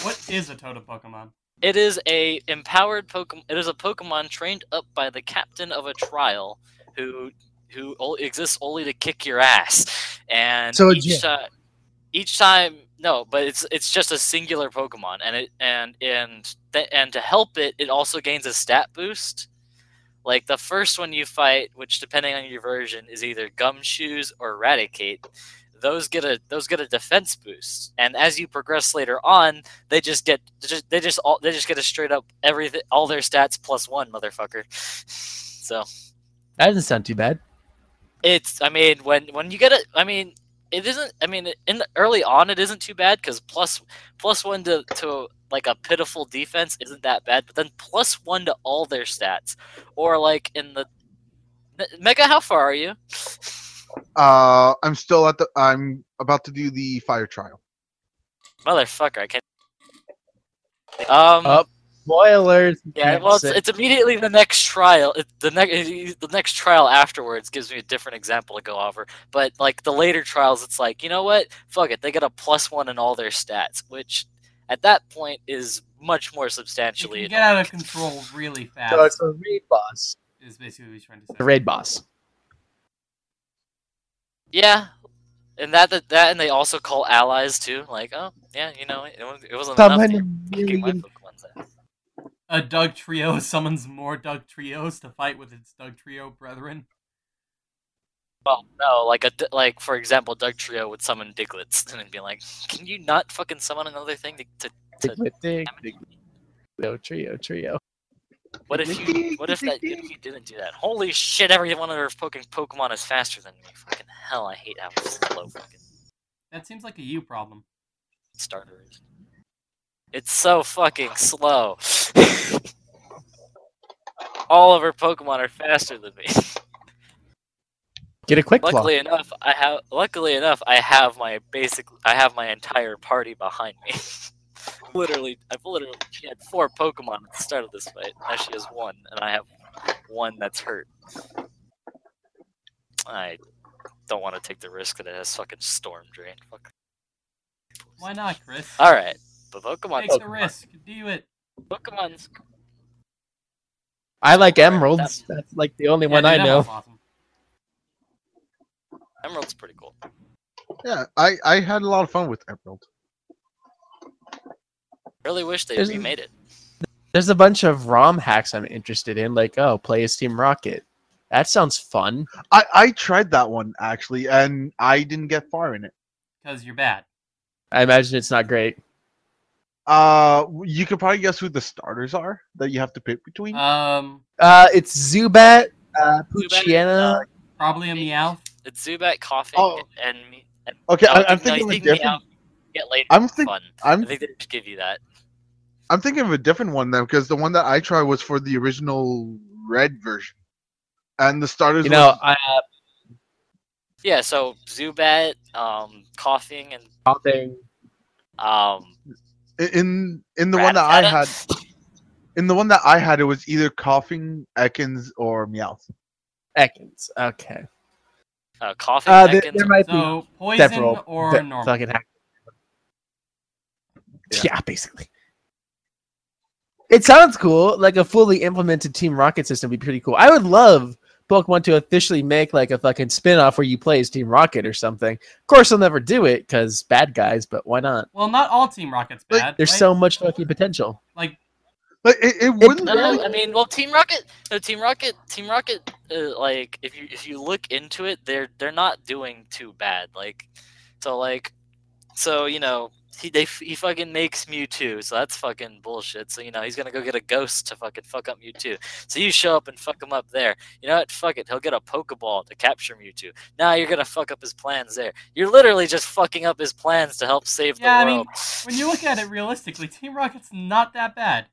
What is a totem Pokemon? It is a empowered Pokemon. It is a Pokemon trained up by the captain of a trial, who who exists only to kick your ass. And So a each gym. time, each time, no, but it's it's just a singular Pokemon, and it and and and to help it, it also gains a stat boost. Like the first one you fight, which depending on your version is either Gumshoos or Eradicate. Those get a those get a defense boost, and as you progress later on, they just get they just they just all they just get a straight up everything all their stats plus one motherfucker. So That doesn't sound too bad. it's I mean when when you get it I mean it isn't I mean in the, early on it isn't too bad because plus plus one to to like a pitiful defense isn't that bad but then plus one to all their stats or like in the Mega how far are you? Uh, I'm still at the. I'm about to do the fire trial. Motherfucker I can't. Um. Oh, Spoilers. Yeah, well, it's, it's immediately the next trial. It, the next the next trial afterwards gives me a different example to go over. But like the later trials, it's like you know what? Fuck it, they get a plus one in all their stats, which at that point is much more It substantially. can get out of control really fast. So it's a raid boss. is basically what he's trying to say. The say. raid boss. Yeah, and that, that that and they also call allies too. Like, oh yeah, you know, it, it wasn't Summon enough a to kicking my million- Pokemon's ass. A Dugtrio summons more Dugtrios to fight with its Dugtrio brethren. Well, no, like a d- like for example, Dugtrio would summon Digletts and it'd be like, can you not fucking summon another thing to, to Dig, dig, dig, dig. Trio, trio, trio. What if you? What if that? What if you didn't do that? Holy shit! Every one of their fucking Pokemon is faster than me. Fucking hell! I hate how slow fucking That seems like a you problem. starter is. It's so fucking slow. All of her Pokemon are faster than me. Get a quick claw. luckily enough, I have. Luckily enough, I have my basic. I have my entire party behind me. literally, I've literally. She had four Pokemon at the start of this fight. Now she has one, and I have one that's hurt. I don't want to take the risk that it has fucking Storm Drain. Fuck. Why not, Chris? All right, but Pokemon. Take the risk. Do it. Pokemon's I like emeralds. That's like the only Yeah, one I know. awesome. Emerald's pretty cool. Yeah, I I had a lot of fun with Emerald. Really wish they There's- remade it. There's a bunch of ROM hacks I'm interested in, like oh, play as Team Rocket. That sounds fun. I I tried that one actually, and I didn't get far in it. Because you're bad. I imagine it's not great. Uh, you could probably guess who the starters are that you have to pick between. Um, Uh, it's Zubat, uh, Zubat, Poochyena. probably a Meowth. It's Zubat, Koffing, Oh. and me. And okay, no, I, I'm no, I thinking of a think different. Get later. I'm is think- fun. I'm I think they should give you that. I'm thinking of a different one then, because the one that I tried was for the original red version, and the starters. You know, was- I uh, Yeah, so Zubat, um, Koffing, and something. um, in in the one that I had, in the one that I had, it was either Koffing, Ekans, or Meowth. Ekans. Okay. uh, Koffing, Uh, there, there might So be poison several or ve- normal. fucking hack- Yeah. yeah, basically. It sounds cool. Like a fully implemented Team Rocket system would be pretty cool. I would love Pokemon to officially make like a fucking spin-off where you play as Team Rocket or something. Of course, they'll never do it because bad guys, but why not? Well, not all Team Rocket's Like, bad. There's right? so much fucking potential. like Like it, it wouldn't. No, really- I mean, well, Team Rocket, no, Team Rocket, Team Rocket, uh, like if you if you look into it, they're they're not doing too bad. Like, so like, so you know, he they he fucking makes Mewtwo, so that's fucking bullshit. So you know, he's gonna go get a ghost to fucking fuck up Mewtwo. So you show up and fuck him up there. You know what? Fuck it, he'll get a Pokeball to capture Mewtwo. Now you're gonna fuck up his plans there. You're literally just fucking up his plans to help save the Yeah, I mean, world. when you look at it realistically, Team Rocket's not that bad.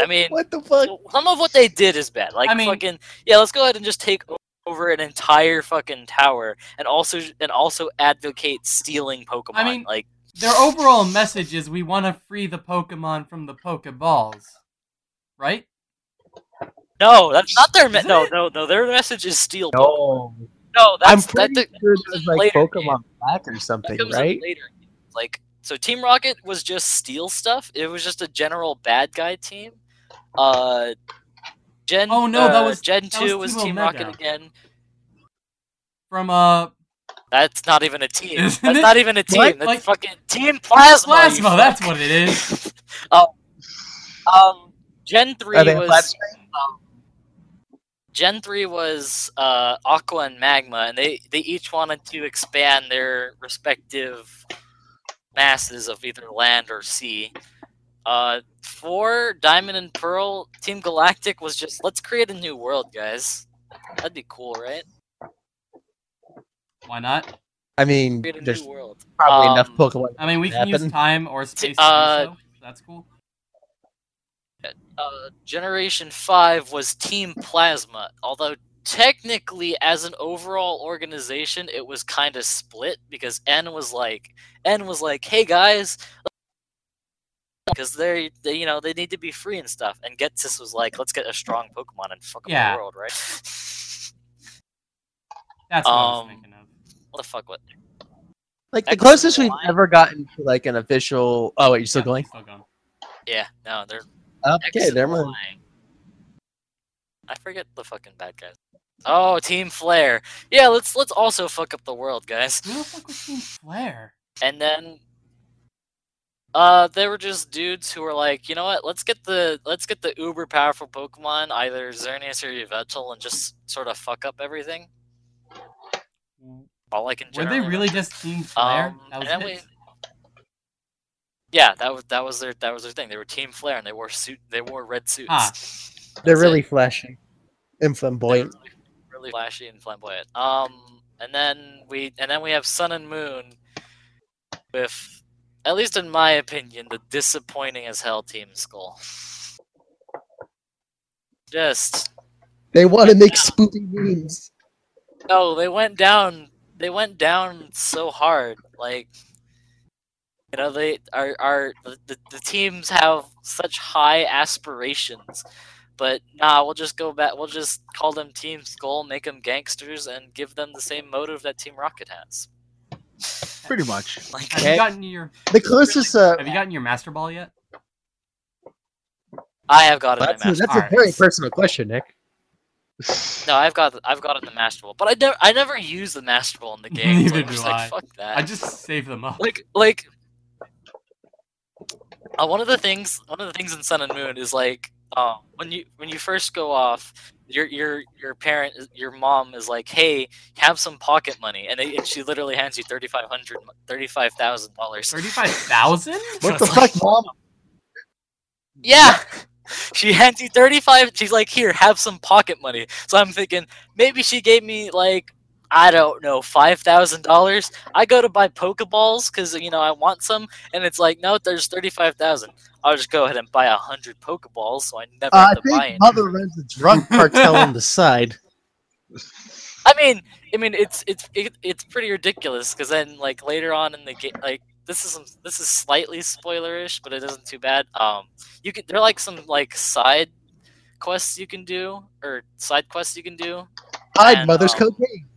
I mean, What the fuck? Some of what they did is bad. Like I mean- fucking yeah, let's go ahead and just take o- over an entire fucking tower and also and also advocate stealing Pokemon. I mean- like Their overall message is we want to free the Pokemon from the Pokeballs, right? no, that's not their me- Isn't no it? no no. Their message is steal. Pokemon. No, No, I'm that's pretty that, sure there's like later Pokemon Black or that something, comes in right? later. Like so, Team Rocket was just steal stuff. It was just a general bad guy team. Uh, Gen. Oh, no, that uh, was- Gen that two was was Team Team Rocket again. From uh, That's not even a team. Isn't That's it? not even a team. What? That's Like- fucking Team Plasma. you Plasma. That's fuck. what it is. oh, Um, Gen three was um, Gen three was uh, Aqua and Magma, and they they each wanted to expand their respective masses of either land or sea. Uh, for Diamond and Pearl, Team Galactic was just let's create a new world, guys. That'd be cool, right? Why not? I mean, Create a there's new world. probably enough Um, Pokemon. I mean, we can use time or space uh, to do so. That's cool. uh, Generation 5 was Team Plasma, although technically, as an overall organization, it was kind of split because N was like, N was like, hey guys, because they're, they, you know, they need to be free and stuff, and Ghetsis was like, let's get a strong Pokemon and fuck up Yeah. the world, right? That's what I was um, thinking of. what the fuck? What? Like the X closest we've ever gotten to like an official. Oh wait, you're still Yeah, going? Still going. Yeah, no, they're Okay, X there and we Y. I forget the fucking bad guys. Oh, Team Flare. Yeah, let's let's also fuck up the world, guys. Who the fuck was Team Flare? And then uh they were just dudes who were like, you know what, let's get the let's get the uber powerful Pokemon, either Xerneas or Yveltal, and just sort of fuck up everything. All I can Were they really remember. just Team Flare? Um, that was and? Yeah, that was that was their that was their thing. They were Team Flare and they wore suit they wore red suits. Ah. They're really it. flashy and flamboyant. really, really flashy and flamboyant. Um, and then we and then we have Sun and Moon with, at least in my opinion, the disappointing as hell Team Skull. Just They want to make spooky memes. no, they went down. They went down so hard. Like you know, they are are the, the, the teams have such high aspirations. But nah, we'll just go back. We'll just call them Team Skull, make them gangsters, and give them the same motive that Team Rocket has. Pretty much. Like, Have you gotten your The closest, uh, Have you gotten your Master Ball yet? I have got it that's, my a, master. that's a Alright. very personal question, Nick. No, I've got I've got in the master ball, but I never I never use the master ball in the game. so Neither I'm just do like, I. Fuck that. I just save them up. like like uh, one of the things one of the things in Sun and Moon is like uh, when you when you first go off your your your parent your mom is like hey have some pocket money and, they, and she literally hands you thirty five hundred thirty five thousand dollars Thirty-five thousand? What the fuck, mom? yeah she hands you 35 she's like here have some pocket money so i'm thinking maybe she gave me like I don't know, five thousand dollars. I go to buy Pokeballs because you know I want some, and it's like, no, there's thirty-five thousand. I'll just go ahead and buy a hundred Pokeballs, so I never Uh, have to buy think any. Mother runs a drug cartel on the side. I mean, I mean, it's it's it, it's pretty ridiculous because then like later on in the game, like this is some, this is slightly spoilerish, but it isn't too bad. Um, you can there are like some like side quests you can do or side quests you can do. Hide Mother's um, cocaine.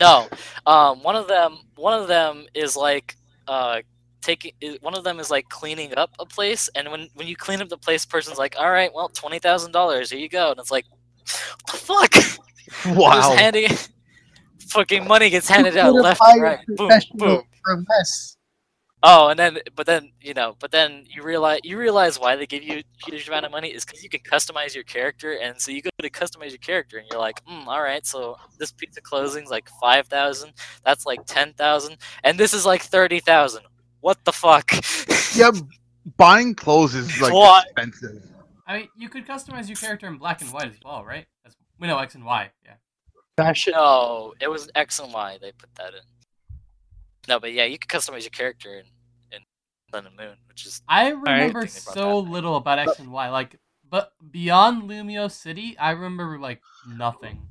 No, um, one of them one of them is like uh taking one of them is like cleaning up a place, and when when you clean up the place, person's like, all right, well, twenty thousand dollars, here you go, and it's like, what the fuck. Just handing fucking money gets handed out left and right. Boom, boom. for less. Oh, and then but then you know, but then you realize you realize why they give you a huge amount of money is because you can customize your character, and so you go to customize your character, and you're like, mm, all right, so this piece of clothing's like five thousand, that's like ten thousand, and this is like thirty thousand. What the fuck? Yeah, buying clothes is like What? expensive. I mean, you could customize your character in black and white as well, right? That's, we know X and Y. Yeah. Fashion. no, it was X and Y. They put that in. No, but yeah, you could customize your character in in Sun and Moon, which is I remember think so that little about X and Y. Like, but beyond Lumiose City, I remember like nothing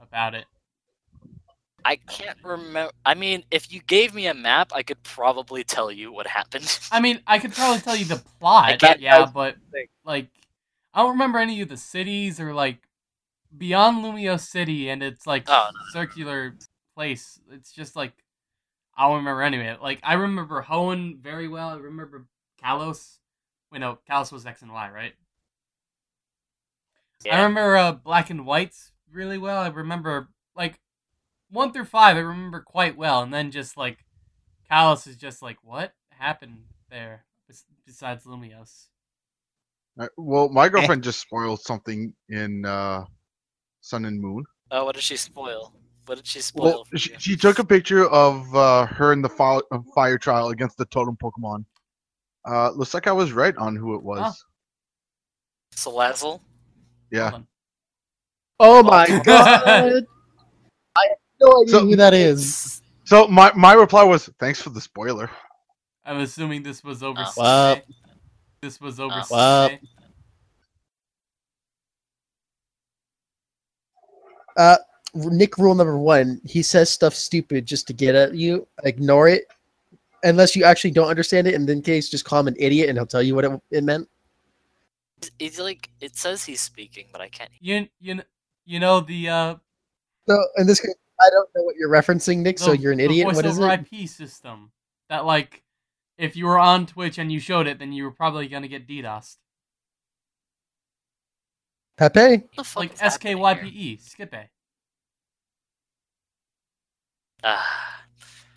about it. I can't remember. I mean, if you gave me a map, I could probably tell you what happened. I mean, I could probably tell you the plot, yeah, but like, I don't remember any of the cities or like beyond Lumiose City, and it's like Oh, no. circular place. It's just like I don't remember any of it. Like I remember Hoenn very well. I remember Kalos. Wait, no, Kalos was X and Y, right? I remember uh, Black and Whites really well. I remember like one through five. I remember quite well, and then just like Kalos is just like what happened there besides Lumiose. Uh, Well, my girlfriend just spoiled something in uh, Sun and Moon. Oh, what did she spoil? What did she spoil? Well, for she, she took a picture of uh, her in the fire, fire trial against the totem Pokemon. Uh, looks like I was right on who it was. Huh. Salazzle? Yeah. Oh my god! I have no idea So- who that is. So my, my reply was, thanks for the spoiler. I'm assuming this was over. Wow. This was over. Wow. CJ. Uh, Nick rule number one: he says stuff stupid just to get at you. Ignore it, unless you actually don't understand it. In then case, just call him an idiot, and he'll tell you what it, it meant. It's like it says he's speaking, but I can't. You you you know the uh So in this case, I don't know what you're referencing, Nick. so you're an idiot. voice What is over it? IP system that like if you were on Twitch and you showed it, then you were probably gonna get DDoSed. Pepe. The fuck Like is happening here? SKYPE, skip it. Ah,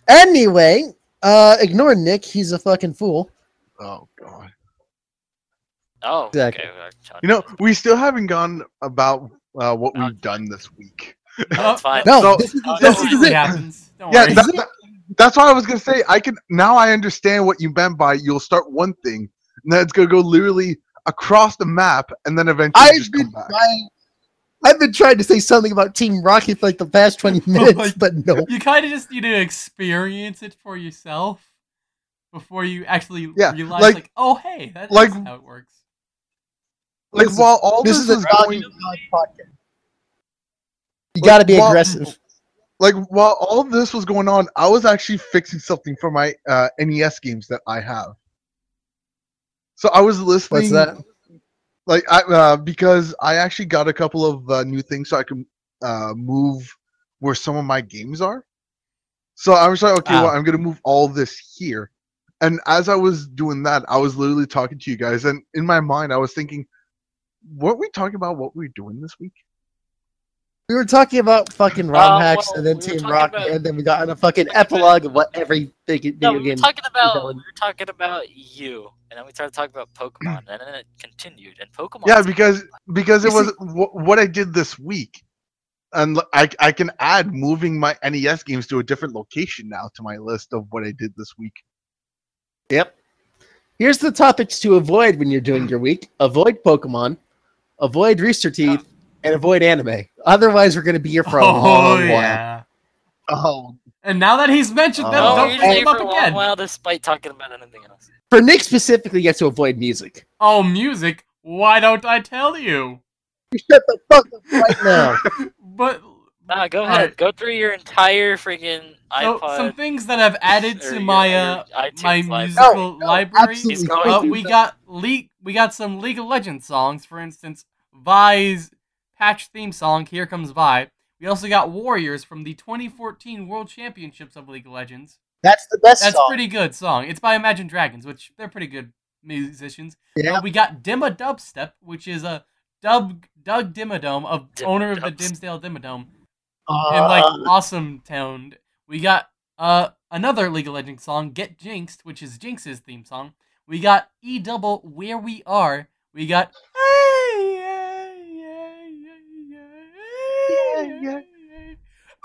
Anyway, uh, ignore Nick. He's a fucking fool. Oh god. oh, Exactly. okay. we're You know, we still haven't gone about uh, what Oh, we've done this week. No, it's oh, fine. No, So- this is, Oh, this is it. happens. Don't Yeah, that, that- that's what I was gonna say. I can now. I understand what you meant by you'll start one thing, and then it's gonna go literally across the map, and then eventually I've just been come back. trying. I've been trying to say something about Team Rocket for like the past twenty minutes, my- but no. you kind of just need to experience it for yourself before you actually Yeah, realize, like- like, oh hey, that's like- how it works. Like Listen, while all This this, is a is value going, You got to be Well, aggressive. like while all this was going on, I was actually fixing something for my uh, NES games that I have. So I was listening. What's that? Like I uh, because I actually got a couple of uh, new things so I can uh, move where some of my games are. So I was like, okay, well, Ah. I'm gonna move all this here. And as I was doing that, I was literally talking to you guys, and in my mind, I was thinking, weren't we talking about what we were doing this week? We were talking about fucking ROM Uh, hacks well, and then we Team talking Rocket, about- and then we got in a fucking epilogue of what every big video No, we game. talking about villain. we were talking about you, and then we started talking about Pokemon, and then it continued. And Pokemon. Yeah, because because it was what I did this week, and I I can add moving my NES games to a different location now to my list of what I did this week. Yep. Here's the topics to avoid when you're doing your week: avoid Pokemon, avoid Rooster Teeth, and avoid anime. Otherwise, we're going to be here for a oh long while. yeah. Oh, And now that he's mentioned them, Oh. No, don't you're bring just them up for again. while despite talking about anything else. for Nick specifically, you have to avoid music. Oh, music. Why don't I tell you? You Shut the fuck up right now. But Nah, go Alright. ahead. Go through your entire freaking so, iPod. some things that I've added to my uh, my musical No, no, library. going Uh, we got league. We got some League of Legends songs. For instance, Vi's patch theme song "Here Comes Vibe. We also got Warriors from the 2014 World Championships of League of Legends. That's the best That's song. pretty good song. It's by Imagine Dragons, which they're pretty good musicians. Yeah. Uh, we got Dimma Dubstep, which is a dub Doug Dimmadome, of Dim- owner of the. Dimsdale Dimmadome, Uh, and like awesome toned. We got uh another League of Legends song, Get Jinxed, which is Jinx's theme song. We got E double Where We Are. We got Hey, yeah, yeah, yeah, yeah.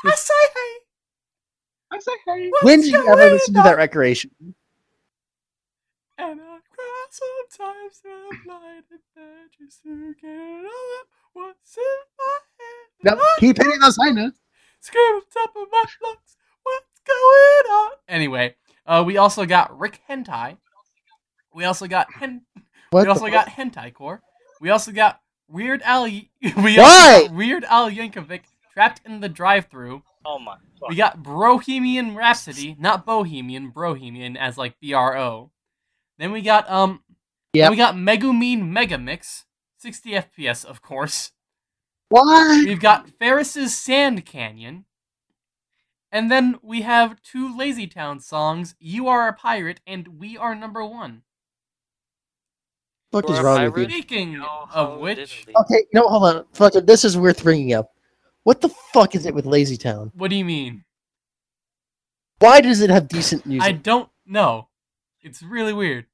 I say hey. I say hey. when did you ever listen to that recreation? And I cry sometimes to the blinded bed just to get all that what's in my head. No, And I keep hitting those high notes. scream on top of my lungs, what's going on? Anyway, uh, we also got Rick Hentai. We also got Hen- What we also fuck? got Hentai Core. We also got Weird Al. we Why? also got Weird Al Yankovic trapped in the drive-through. Oh my. We got Brohemian Rhapsody, not Bohemian, Brohemian as like B R O. Then we got um Yep. then we got Megumin Megamix, 60 FPS of course. What? We've got Ferris's Sand Canyon. And then we have two Lazy Town songs, You Are a Pirate and We Are Number One. What is Or a wrong with you? Speaking Yo, of which, diddly. Okay, no, hold on. Fucker, this is worth bringing up. What the fuck is it with Lazy Town? what do you mean? Why does it have decent music? I don't know. It's really weird.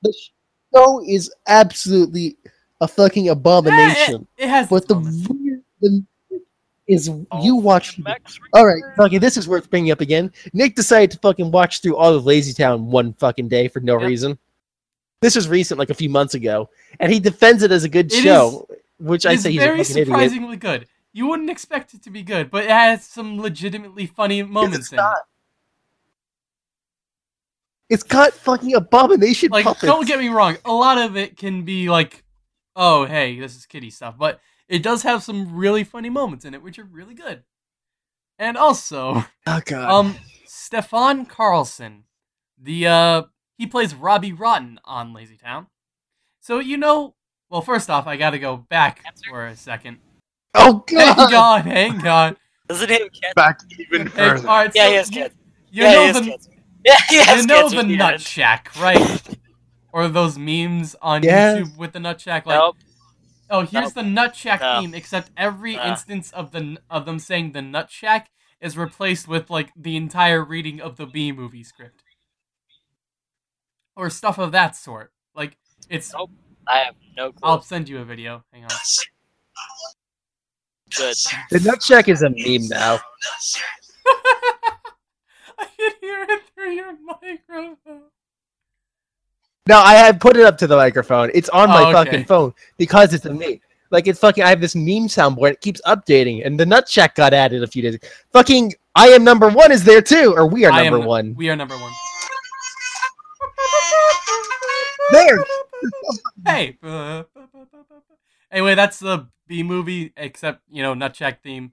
The show is absolutely a fucking abomination. It, it has But the weird the is Oh, you watch. All right, okay, this is worth bringing up again. Nick decided to fucking watch through all of Lazy Town one fucking day for no Yep. reason. This was recent, like a few months ago, and he defends it as a good It show, which I say he's a very fucking idiot. surprisingly good. You wouldn't expect it to be good, but it has some legitimately funny moments it's in it. not. It's got fucking abomination Like, puppets. don't get me wrong, a lot of it can be like, oh, hey, this is kitty stuff, but it does have some really funny moments in it, which are really good. And also, oh god. um, Stefan Carlson, the uh, he plays Robbie Rotten on Lazy Town. So you know, well, first off, I gotta go back for a second. Oh Hang god. on, hang on. Doesn't he have? Back even Hey, all further. right, Yeah, so he has you, kids. you yeah, know he has the kids. Yeah, he has you know kids the at Nut. Shack, right? or those memes on Yes. YouTube with the Nut Shack, like, Nope. oh, here's Nope. the Nut Shack No. theme, except every No. instance of the of them saying the Nut Shack is replaced with like the entire reading of the B movie script, or stuff of that sort. Like, it's. Nope. I have no clue. I'll send you a video. Hang on. Good. The Nut Shack is a meme now. I can hear it through your microphone. No, I have put it up to the microphone. It's on my Oh, okay. fucking phone because it's a meme. Like it's fucking. I have this meme soundboard. It keeps updating, and the Nut Shack got added a few days. ago. Fucking, I am number one is there too, or we are I am number one. We are number one. There. Hey. Anyway, that's the B movie, except you know, Nutshack theme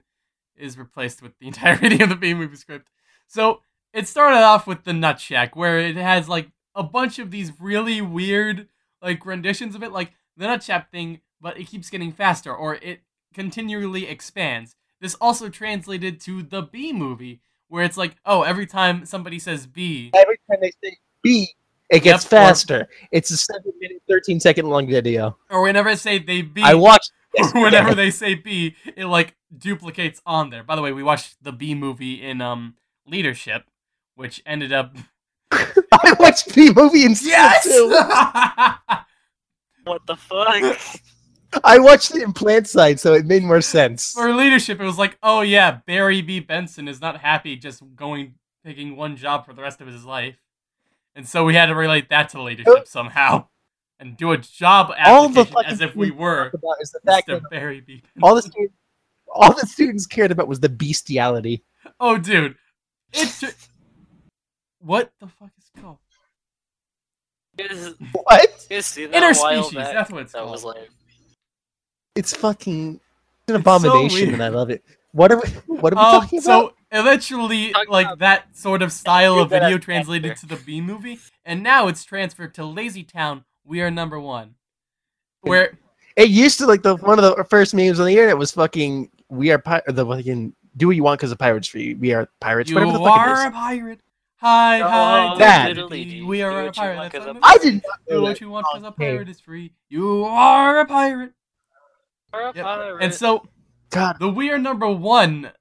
is replaced with the entirety of the B movie script. So it started off with the Nutshack, where it has like a bunch of these really weird like renditions of it, like the Nutshack thing, but it keeps getting faster, or it continually expands. This also translated to the B movie, where it's like, oh, every time somebody says B, Every time they say B, it gets Yep, or- faster. It's a seven minute, thirteen second long video. or whenever I say they B, I watched. or whenever they say B, it like duplicates on there. By the way, we watched the B movie in um Leadership, which ended up I watched B movie in yes. What the fuck? I watched it in Plant Side, so it made more sense. For Leadership, it was like, oh yeah, Barry B Benson is not happy just going taking one job for the rest of his life, and so we had to relate that to Leadership somehow, and do a job application fucking as if we were talked about is the fact Mr. Barry B. all the students, all the students cared about was the bestiality. Oh, dude, it's what the fuck is it called? You What? you guys see that a while Interspecies. That's what it's That called. was like, It's fucking it's It's an so abomination, weird. and I love it. What are we? What are we Um, talking about? so eventually, like that sort of style of video translated to the B movie, and now it's transferred to Lazy Town. We are number one. Where It used to like the one of the first memes on the internet was fucking we are pi- the fucking do what you want because of pirates free. We are pirates. you whatever the fuck it are is. a pirate. Hi, Oh, hi, that. diddly-dee. We are a pirate. want That's 'cause what I'm- it I did not Do what you want because a song pirate is free. You are a pirate. "We're a Yep. pirate." And so God, the we are number one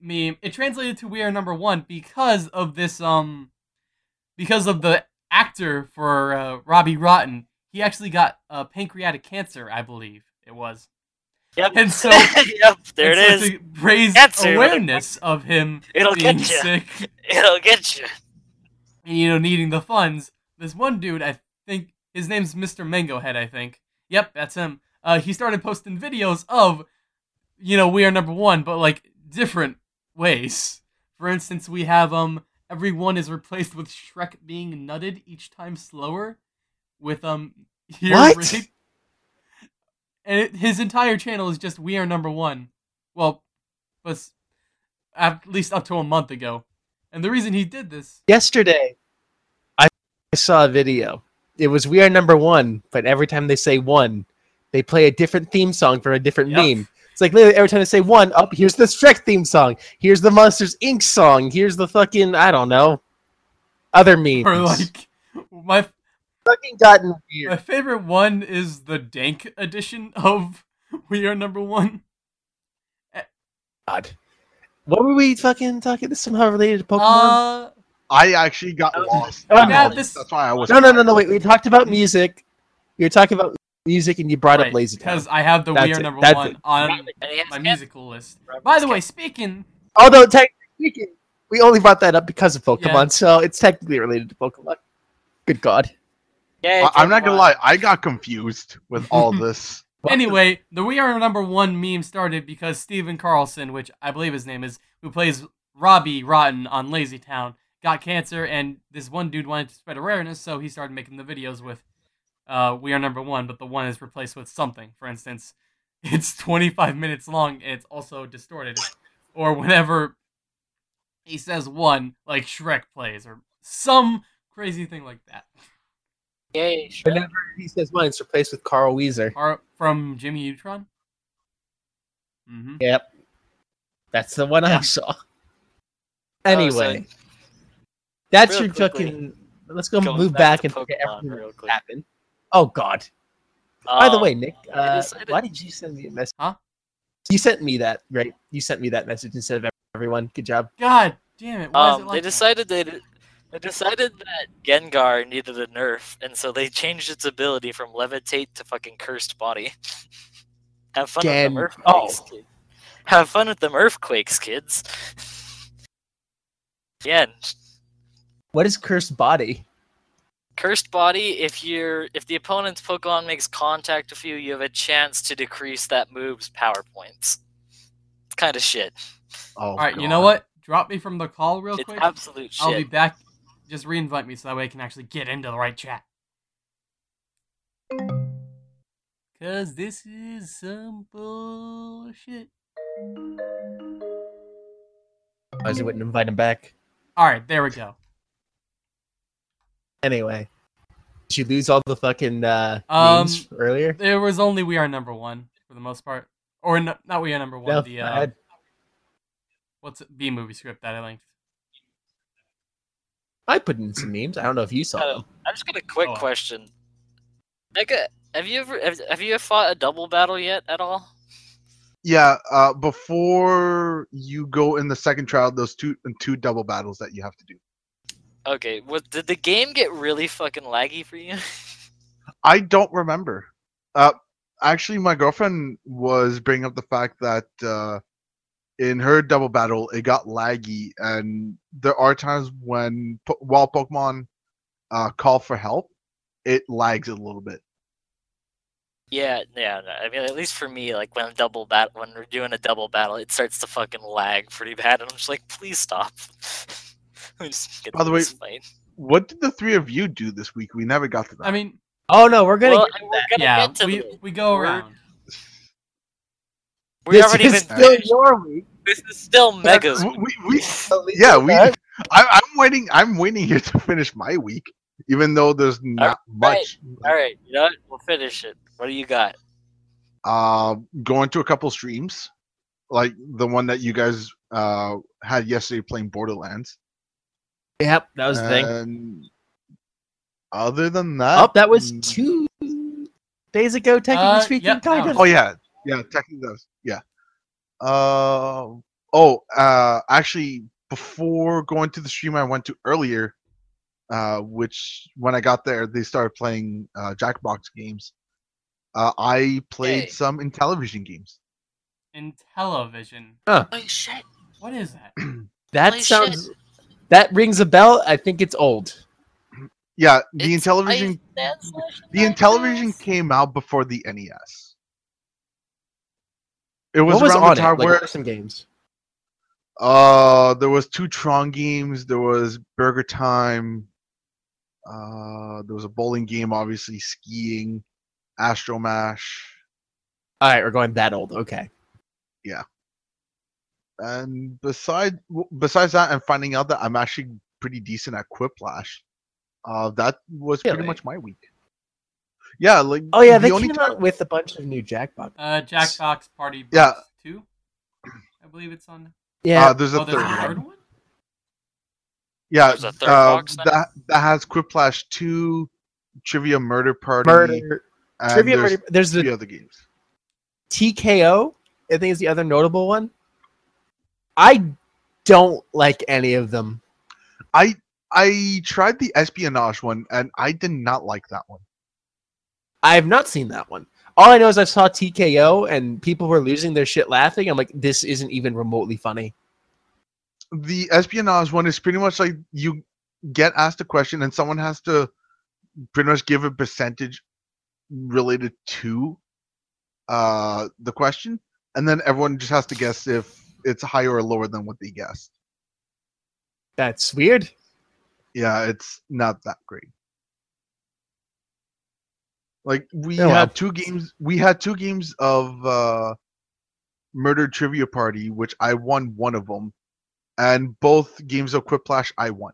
meme it translated to we are number one because of this um because of the actor for uh, robbie rotten he actually got uh, pancreatic cancer i believe it was yep. and so- yep, there it And so is. to raise Cancer, awareness of him It'll being get you. sick It'll get you. and you know needing the funds this one dude i think his name's mr mango head i think yep that's him uh, he started posting videos of you know we are number one but like different ways for instance we have um everyone is replaced with shrek being nutted each time slower with um here What? rate. and it, his entire channel is just we are number one well was at least up to a month ago and the reason he did this yesterday I I saw a video. It was we are number one, but every time they say one, they play a different theme song for a different Yep. meme. It's like literally every time they say one, up here's the Shrek theme song, here's the Monsters Inc. song, here's the fucking I don't know other memes. or like my fucking gotten My favorite one is the dank edition of We Are Number One. God. What were we fucking talking? This somehow related to Pokemon? Uh, I actually got Oh, lost. yeah, in all this- That's why I was. no, no, no, no. Wait, we talked about music. We were talking about music, and you brought up Lazy Town. because I have the That's We Are it, Number that's One it. on And he has my musical list. By the way, speaking, Although technically speaking, we only brought that up because of Pokemon, Yeah. so it's technically related to Pokemon. Good God. Yay, I, I'm not gonna lie. I got confused with all this. anyway, the We Are Number One meme started because Steven Carlson, which I believe his name is, who plays Robbie Rotten on Lazy Town, got cancer, and this one dude wanted to spread awareness, so he started making the videos with uh, We Are Number One, but the one is replaced with something. For instance, it's 25 minutes long and it's also distorted. Or whenever he says one, like Shrek plays, or some crazy thing like that. Yay, Shrek. Whenever he says one, it's replaced with Carl Wheezer. Or from Jimmy Neutron. Mm-hmm. Yep. That's the one I saw. Anyway, that's real your quickly, fucking. Let's go going move back back, and forget Pokemon everything that happened. Oh God! By the Um, way, Nick, uh, decided- why did you send me a message? Huh? You sent me that, right? You sent me that message instead of everyone. Good job. God damn it! Why is Um, it like they that? decided they they decided that Gengar needed a nerf, and so they changed its ability from levitate to fucking cursed body. Have fun Gen- with them earthquakes. oh. kid. Have fun with them earthquakes, kids. Yeah, What is cursed body? Cursed body. If you're if the opponent's Pokemon makes contact with you, you have a chance to decrease that move's power points. It's kind of shit. Oh, All right, you know what? Drop me from the call real It's quick. absolute shit. I'll be back. Just reinvite me so that way I can actually get into the right chat. Cause this is some bullshit. Otherwise, I wouldn't invite him back. All right, there we go. Anyway, did you lose all the fucking uh, Um, memes earlier? There was only we are number one for the most part, or no, not we are number one. No, the uh, had- what's it, B movie script that I linked. I put in some memes. I don't know if you saw Uh, them. I just got a quick Oh. question. Mega, have you ever have, have you fought a double battle yet at all? Yeah, uh, before you go in the second trial, those two two double battles that you have to do. Okay, what did the game get really fucking laggy for you? I don't remember. Uh, actually, my girlfriend was bringing up the fact that uh, in her double battle, it got laggy, and there are times when while Pokemon uh, call for help, it lags a little bit. Yeah, yeah. no, I mean, at least for me, like when double bat, when we're doing a double battle, it starts to fucking lag pretty bad, and I'm just like, please stop. Let just get By the way- fight. What did the three of you do this week? We never got to that. I mean, Oh no, we're gonna Well, get we're gonna yeah, get to we the- we go we're- around. We this haven't is even. still finished. your week. This is still Mega's. we, we, we- yeah, we. I, I'm waiting. I'm waiting here to finish my week, even though there's not right. much. All right, you know what? We'll finish it. What do you got? Uh, going to a couple streams, like the one that you guys uh had yesterday playing Borderlands. Yep, that was the thing. Other than that, Oh, that was mm, two days ago, technically Uh, speaking, yep, kind of. Oh yeah, yeah, technically those. Yeah. Uh oh. Uh, actually, before going to the stream I went to earlier, uh, which when I got there they started playing uh, Jackbox games. Uh, I played Hey. some Intellivision games. In television. Oh shit! What is that? that Holy sounds. That rings a bell. I think it's old. Yeah, the It's Intellivision Ice Dance slash the Intellivision came out before the NES. It was what was around on the time it? Where what were some games. Uh, there was two Tron games. There was Burger Time. Uh, there was a bowling game, obviously skiing, Astrosmash, All right, we're going that old. Okay. And besides besides that, and finding out that I'm actually pretty decent at Quiplash. Uh, that was pretty much my week. Yeah, like Oh yeah, the they only came time- out with a bunch of new Jackbox. Uh, Jackbox Party Box Yeah. 2? I believe it's on. Yeah, Uh, there's a oh, there's third. a one. third one? Yeah, There's a third uh, box now? that that has Quiplash two, Trivia Murder Party, Murder. and Trivia there's Murder. There's three the other games. TKO. I think is the other notable one. I don't like any of them. I I tried the espionage one and I did not like that one. I have not seen that one. All I know is I saw TKO and people were losing their shit laughing. I'm like, this isn't even remotely funny. The espionage one is pretty much like you get asked a question and someone has to pretty much give a percentage related to uh the question and then everyone just has to guess if it's higher or lower than what they guessed. That's weird. Yeah, it's not that great. Like we Oh, had two games we had two games of uh murder trivia party which I won one of them and both games of Quiplash I won.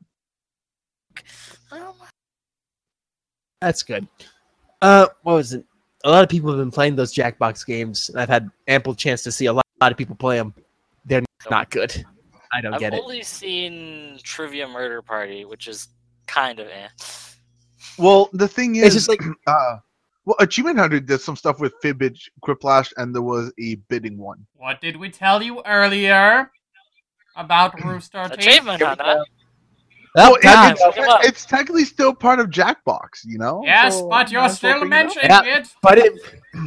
That's good. Uh, what was it? A lot of people have been playing those Jackbox games, and I've had ample chance to see a lot, lot of people play them. They're not good. I don't I've get it. only seen Trivia Murder Party, which is kind of eh. Well, the thing is It's just like uh well Achievement Hunter did some stuff with Fibbage, Quiplash, and there was a bidding one. What did we tell you earlier about Rooster Teeth? Achievement Hunter. Oh, Well, it- it's, Look 'em up. it's technically still part of Jackbox, you know? Yes, So but you're might as still bring it up. mentioning Yeah. it. But it.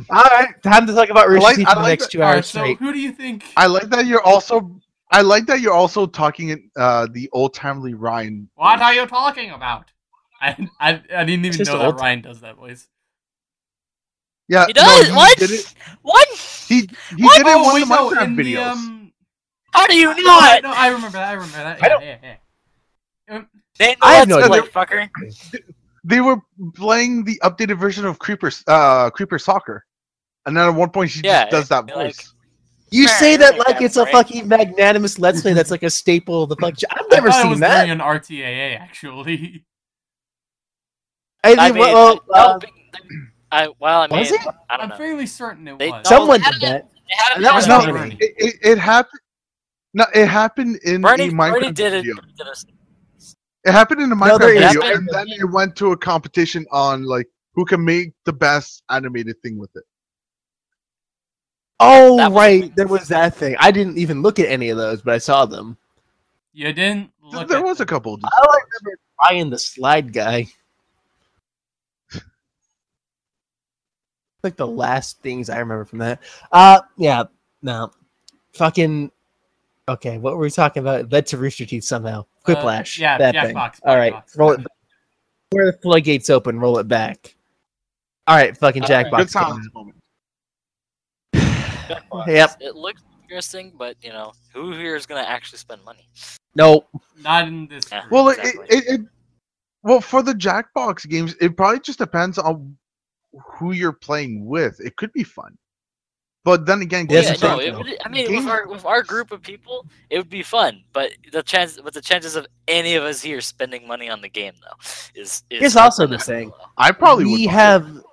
All right, time to talk about Rooster like- Teeth I for the like next that- two hours so straight. who do you think? I like that you're also I like that you're also talking in uh the old timely Ryan. What are you talking about? I I, I didn't even know that Ryan does that voice. Yeah, He does. no, what? Did it, What? he he What? did it in oh one wait, of the no, Minecraft in the videos. um. How do you No, I, not? no, I remember that. I remember that. I don't- yeah, yeah. Um, They I have know no idea. fucker. They were playing the updated version of Creeper uh Creeper Soccer, and then at one point she Yeah, just does that you're like- You say that like like that, it's a fucking magnanimous Let's Play that's like a staple of the fuck. I've I never it seen was that. an RTAA actually. I I mean, mean, well, I, uh, no, I, well, I mean, Was it? I don't I'm fairly certain it They- was. someone they did that. They it that was not It, it, it happened. No, it happened in Burnie, a Minecraft Burnie did it. video. Did a, It happened in a No, Minecraft there is- video, Happened- and then it went to a competition on like who can make the best animated thing with it. Oh, That was- right. There was that thing. I didn't even look at any of those, but I saw them. You didn't Th- look. there at was a couple. Of I remember Ryan the slide guy. like the last things I remember from that. Uh, yeah, no, fucking. Okay, what were we talking about? It led to Rooster Teeth somehow. Quiplash. Uh, yeah, that thing. Jackbox, All right, Jackbox. roll it. Back. Where the floodgates open, roll it back. All right, fucking All Jackbox. right. Good silence moment. Yep. It looks interesting, but you know, who here is gonna actually spend money? Nope. Not in this. Yeah. group. Well, it, it, it, well for the Jackbox games, it probably just depends on who you're playing with. It could be fun, but then again, Yes, yeah, it's no, it would, I mean, Games- with our with our group of people, it would be fun. But the chance, but the chances of any of us here spending money on the game though, is is Here's also the not thing. low. I probably we would buy it. have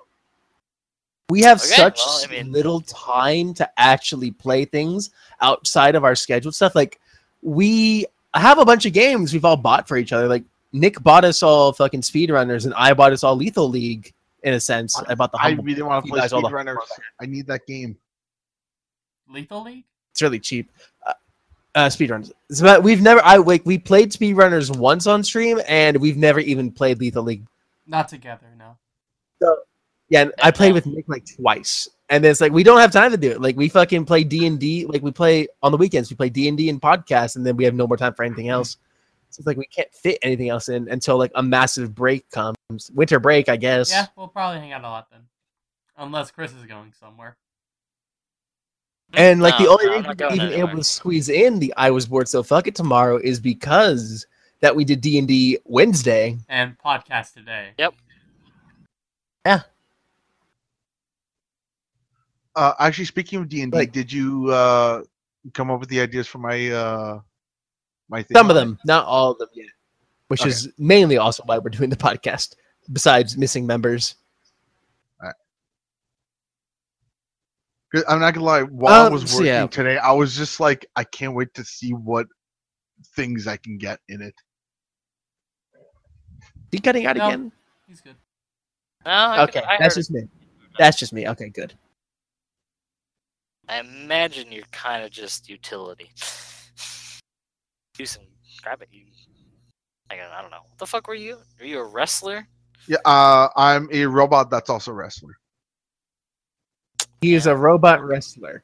we have Okay, such well, I mean- little time to actually play things outside of our scheduled stuff. Like we have a bunch of games we've all bought for each other. Like Nick bought us all fucking speedrunners, and I bought us all Lethal League. In a sense, I bought the I really want to play guys all the- Speedrunners. I need that game. Lethal League. It's really cheap. Uh, uh, speedruns. But we've never. I like we played speedrunners once on stream, and we've never even played Lethal League Not together, no. So, Yeah, and I played with Nick like twice, and then it's like we don't have time to do it. Like we fucking play D and D. Like we play on the weekends. We play D and D and podcasts, and then we have no more time for anything else. So it's like we can't fit anything else in until like a massive break comes. Winter break, I guess. Yeah, we'll probably hang out a lot then, unless Chris is going somewhere. And like the only no, I'm reason we're even anywhere. able to squeeze in the I was bored so fuck it tomorrow is because that we did D and D Wednesday. And podcast today. Yep. Yeah. Uh, actually, speaking of D and D, Like- did you uh, come up with the ideas for my uh, my thing? Some of them, not all of them yet. Which Okay. is mainly also why we're doing the podcast. Besides missing members. I'm not gonna lie. While I Um, was so working yeah. today, I was just like, I can't wait to see what things I can get in it. You cutting out No. again? He's good. No, Okay, could- that's heard- just me. That's just me. Okay, good. I imagine you're kind of just utility. Do some grab it. You, I don't, I don't know. What the fuck were you? Are you a wrestler? Yeah, uh, I'm a robot that's also a wrestler. He is a robot wrestler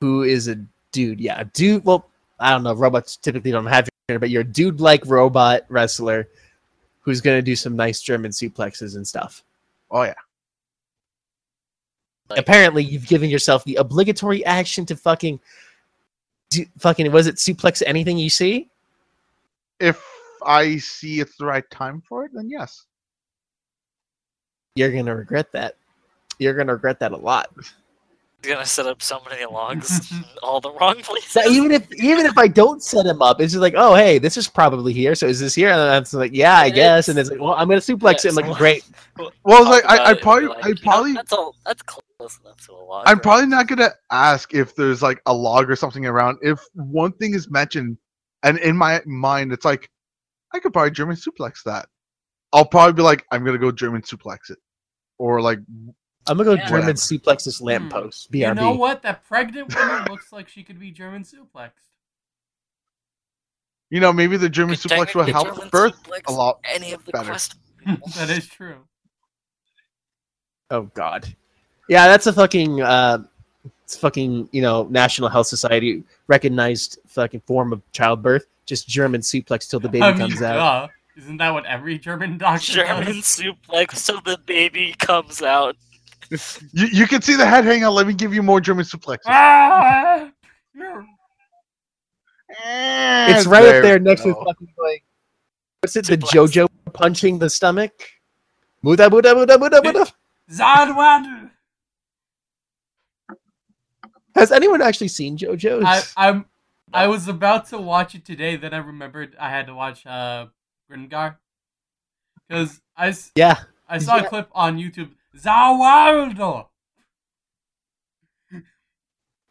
who is a dude. Yeah, a dude. Well, I don't know. Robots typically don't have here, but you're a dude-like robot wrestler who's gonna do some nice German suplexes and stuff. Oh yeah. Like- Apparently, you've given yourself the obligatory action to fucking, do, fucking. Was it suplex anything you see? If I see it's the right time for it, then yes. You're gonna regret that. You're gonna regret that a lot. He's gonna set up so many logs in all the wrong places. So even if even if I don't set him up, it's just like, oh hey, this is probably here. So is this here? And then it's like, yeah, I It's- guess. And it's like, well, I'm gonna suplex Yeah, it. I'm so- like, great. Well, it's like I, I probably, like, I "You know, probably, that's all. That's close enough to a log. I'm right?" probably not gonna ask if there's like a log or something around. If one thing is mentioned, and in my mind it's like, I could probably German suplex that. I'll probably be like, I'm gonna go German suplex it, or like, I'm gonna go Yeah. German Whatever. suplex this lamppost. BRB. You know what? That pregnant woman looks like she could be German suplexed. you know, maybe the German Could suplex will help German birth suplex a lot. Any of the better. that is true. Oh God. Yeah, that's a fucking uh, it's fucking you know National Health Society recognized fucking form of childbirth. Just German suplex till the baby I mean, comes out. duh. Isn't that what every German doctor German does? suplex so the baby comes out. You, you can see the head hang on. Let me give you more German suplexes. Ah! It's right up there next to to fucking like what's it? The Suplex. JoJo punching the stomach. Muda muda muda muda muda. Zadwad! Has anyone actually seen JoJo's? I, I'm. I was about to watch it today, then I remembered I had to watch uh Grimgar. Because I yeah. I saw Yeah. a clip on YouTube. Zawaldo!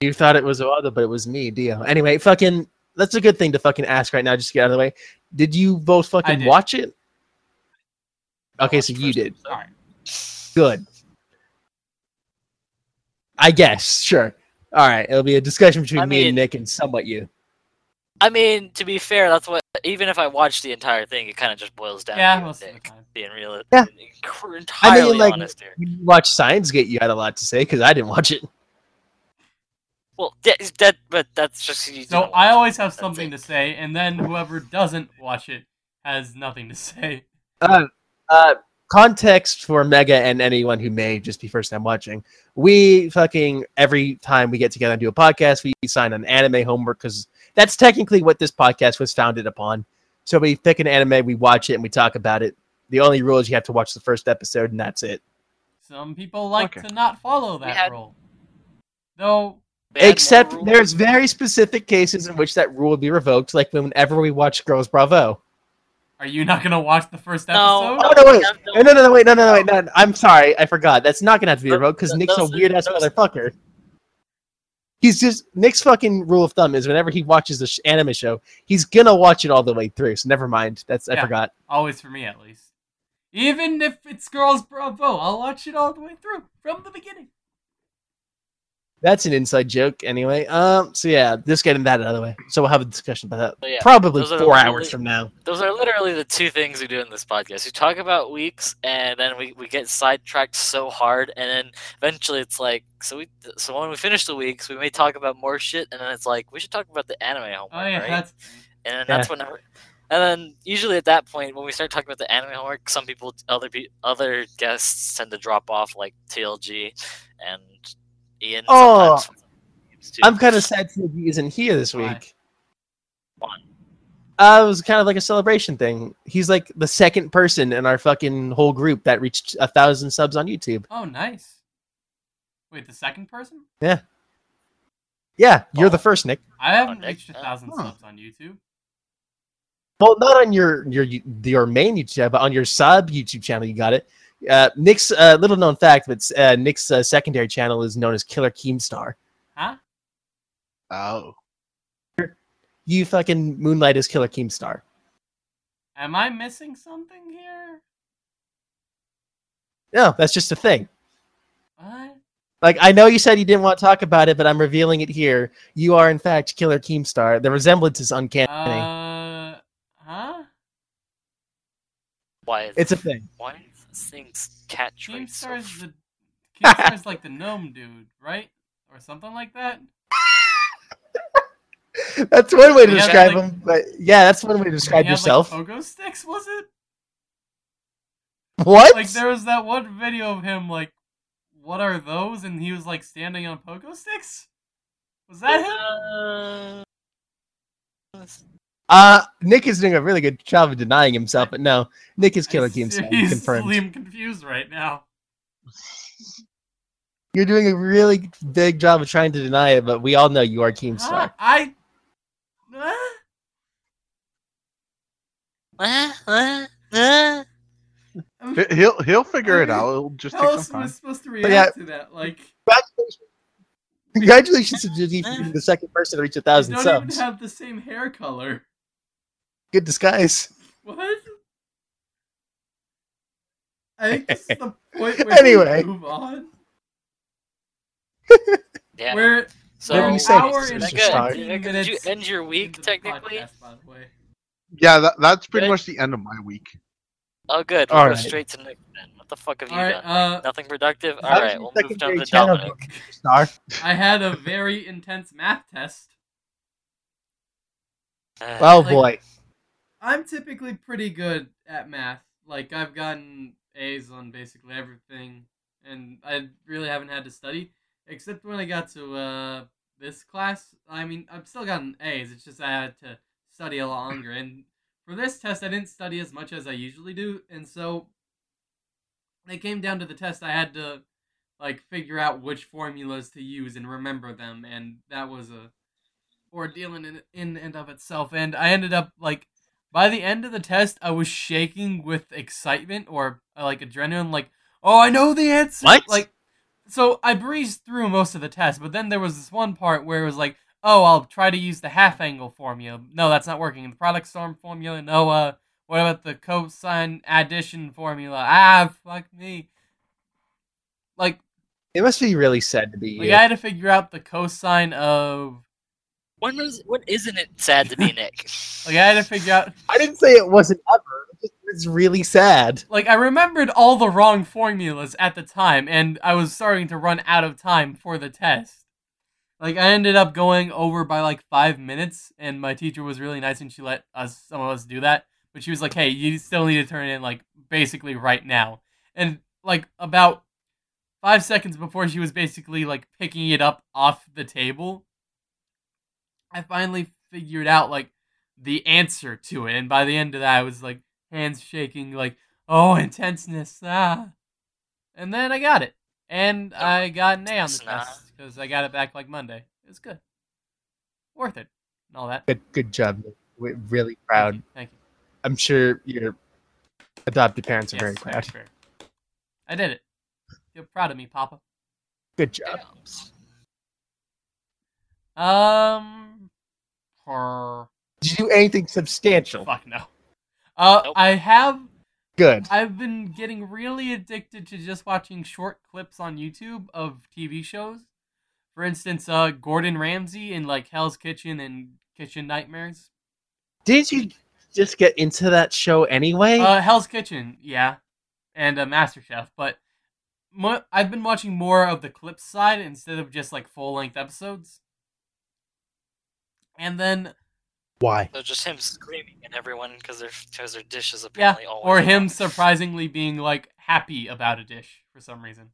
You thought it was Oada, but it was me, Dio. Anyway, fucking that's a good thing to fucking ask right now, just to get out of the way. Did you both fucking watch it? Okay, so you did. episode. Good. I guess, sure. All right, it'll be a discussion between I me and Nick and somewhat you. I mean, to be fair, that's what. Even if I watch the entire thing, it kind of just boils down Yeah, to you, most of the Dick, time. being real. Yeah. Entirely like- honest here. You watch Steins;Gate, you had a lot to say because I didn't watch it. Well, that, that but that's just you So I always it, have something it. to say, and then whoever doesn't watch it has nothing to say. Uh, uh, context for Mega and anyone who may just be first time watching. We fucking every time we get together and do a podcast, we sign an anime homework because that's technically what this podcast was founded upon. So we pick an anime, we watch it, and we talk about it. The only rule is you have to watch the first episode, and that's it. Some people like Okay. to not follow that had- rule. Though, They Except rules. there's very specific cases in which that rule will be revoked, like whenever we watch Girls Bravo. are you not gonna watch the first episode? No. Oh no, wait, no, no, no, no, wait, no, no, no, wait, no. I'm sorry, I forgot. That's not gonna have to be revoked because Nick's a weird ass those- motherfucker. He's just Nick's fucking rule of thumb is whenever he watches the sh- anime show, he's gonna watch it all the way through. So never mind. That's I forgot. Always for me, at least. Even if it's Girls Bravo, I'll watch it all the way through from the beginning. That's an inside joke, anyway. Um. So yeah, just getting that out of the way. So we'll have a discussion about that yeah, probably four hours from now. Those are literally the two things we do in this podcast. We talk about weeks, and then we, we get sidetracked so hard, and then eventually it's like, so we so when we finish the weeks, we may talk about more shit, and then it's like we should talk about the anime homework, Oh yeah, right? that's and then that's whenever. And then usually at that point, when we start talking about the anime homework, some people, other pe- other guests tend to drop off, like TLG and Ian. Oh, too. I'm kind of sad TLG isn't here this Why? week. Why? Uh, it was kind of like a celebration thing. He's like the second person in our fucking whole group that reached a thousand subs on YouTube. oh nice. Wait, the second person? Yeah, Yeah, you're the Oh. first, Nick. I haven't Nick. reached a thousand Huh. subs on YouTube. Well, not on your your your main YouTube channel, but on your sub YouTube channel, you got it. Uh, Nick's uh, little known fact, but uh, Nick's uh, secondary channel is known as Killer Keemstar. Huh? Oh. You fucking moonlight as Killer Keemstar. Am I missing something here? No, that's just a thing. What? Like I know you said you didn't want to talk about it, but I'm revealing it here. You are in fact Killer Keemstar. The resemblance is uncanny. Uh, huh? Why? it's a thing. why is this thing's cat traits so Keemstar's the Keemstar's like the gnome dude, right? Or something like that. That's one way to He had, describe like- him. But yeah, that's one way to describe He had, yourself. Like, pogo sticks, was it? what? Like there was that one video of him like, what are those? And he was like standing on pogo sticks. Was that him? Uh, Uh, Nick is doing a really good job of denying himself, but no, Nick is Killer I Keemstar. seriously Confirmed. am confused right now. You're doing a really big job of trying to deny it, but we all know you are Huh? Keemstar. I. Uh, uh, uh. He- He'll he'll figure it out. It'll just How take else some am I supposed to yeah. react to that? Like, Congratulations. Congratulations to Judy for being the second person to reach a we thousand don't subs. even have the same hair color. Good disguise. What? I think this is the point where Anyway. we move on. Yeah. Where So, Whatever you say, hour Mr. and Becca, Star. 15 did you end your week technically? podcast, by the way. Yeah, that, that's pretty Good. much the end of my week. Oh, good. We'll All go right. straight to Nick then. What the fuck have you All right, done? uh, Nothing productive. How All does right, your we'll move on to channel Dominic. Star. I had a very intense math test. Uh, Oh Like- boy. I'm typically pretty good at math. Like I've gotten A's on basically everything, and I really haven't had to study except when I got to uh this class. I mean, I've still gotten A's. It's just I had to study a lot longer, and for this test, I didn't study as much as I usually do, and so when it came down to the test, I had to like figure out which formulas to use and remember them, and that was a ordeal in in and of itself. And I ended up like by the end of the test, I was shaking with excitement or like adrenaline, like, oh, I know the answer. What? Like, so I breezed through most of the test, but then there was this one part where it was like, oh, I'll try to use the half angle formula. No, that's not working. The product to sum formula. No, uh, what about the cosine addition formula? Ah, fuck me. Like, It must be really sad to be like you. I had to figure out the cosine of. When was when isn't it sad to be Nick? Like I had to figure out. I didn't say it wasn't ever. It just- It's really sad. like I remembered all the wrong formulas at the time, and I was starting to run out of time for the test. Like I ended up going over by like five minutes, and my teacher was really nice, and she let us some of us do that. but she was like, "Hey, you still need to turn it in like basically right now." And like about five seconds before she was basically like picking it up off the table, I finally figured out like the answer to it, and by the end of that, I was like hands shaking, like, "Oh, intenseness!" Ah, and then I got it, and Oh, I got an A on the test because I got it back like Monday. It was good, worth it, and all that. Good, good job. We're really Thank proud. you. Thank you. I'm sure your adopted parents are very Yes, proud. fair. I did it. You're proud of me, Papa. Good job. Um, her. Did you do anything substantial? Fuck no. Uh, Nope. I have. Good. I've been getting really addicted to just watching short clips on YouTube of TV shows. For instance, uh, Gordon Ramsay in like Hell's Kitchen and Kitchen Nightmares. Did you just get into that show anyway? Uh, Hell's Kitchen, yeah, and uh, MasterChef. But mo- I've been watching more of the clips side instead of just like full length episodes. And then Why? So just him screaming at everyone because their because their dish is yeah, always or him wrong. surprisingly being like happy about a dish for some reason.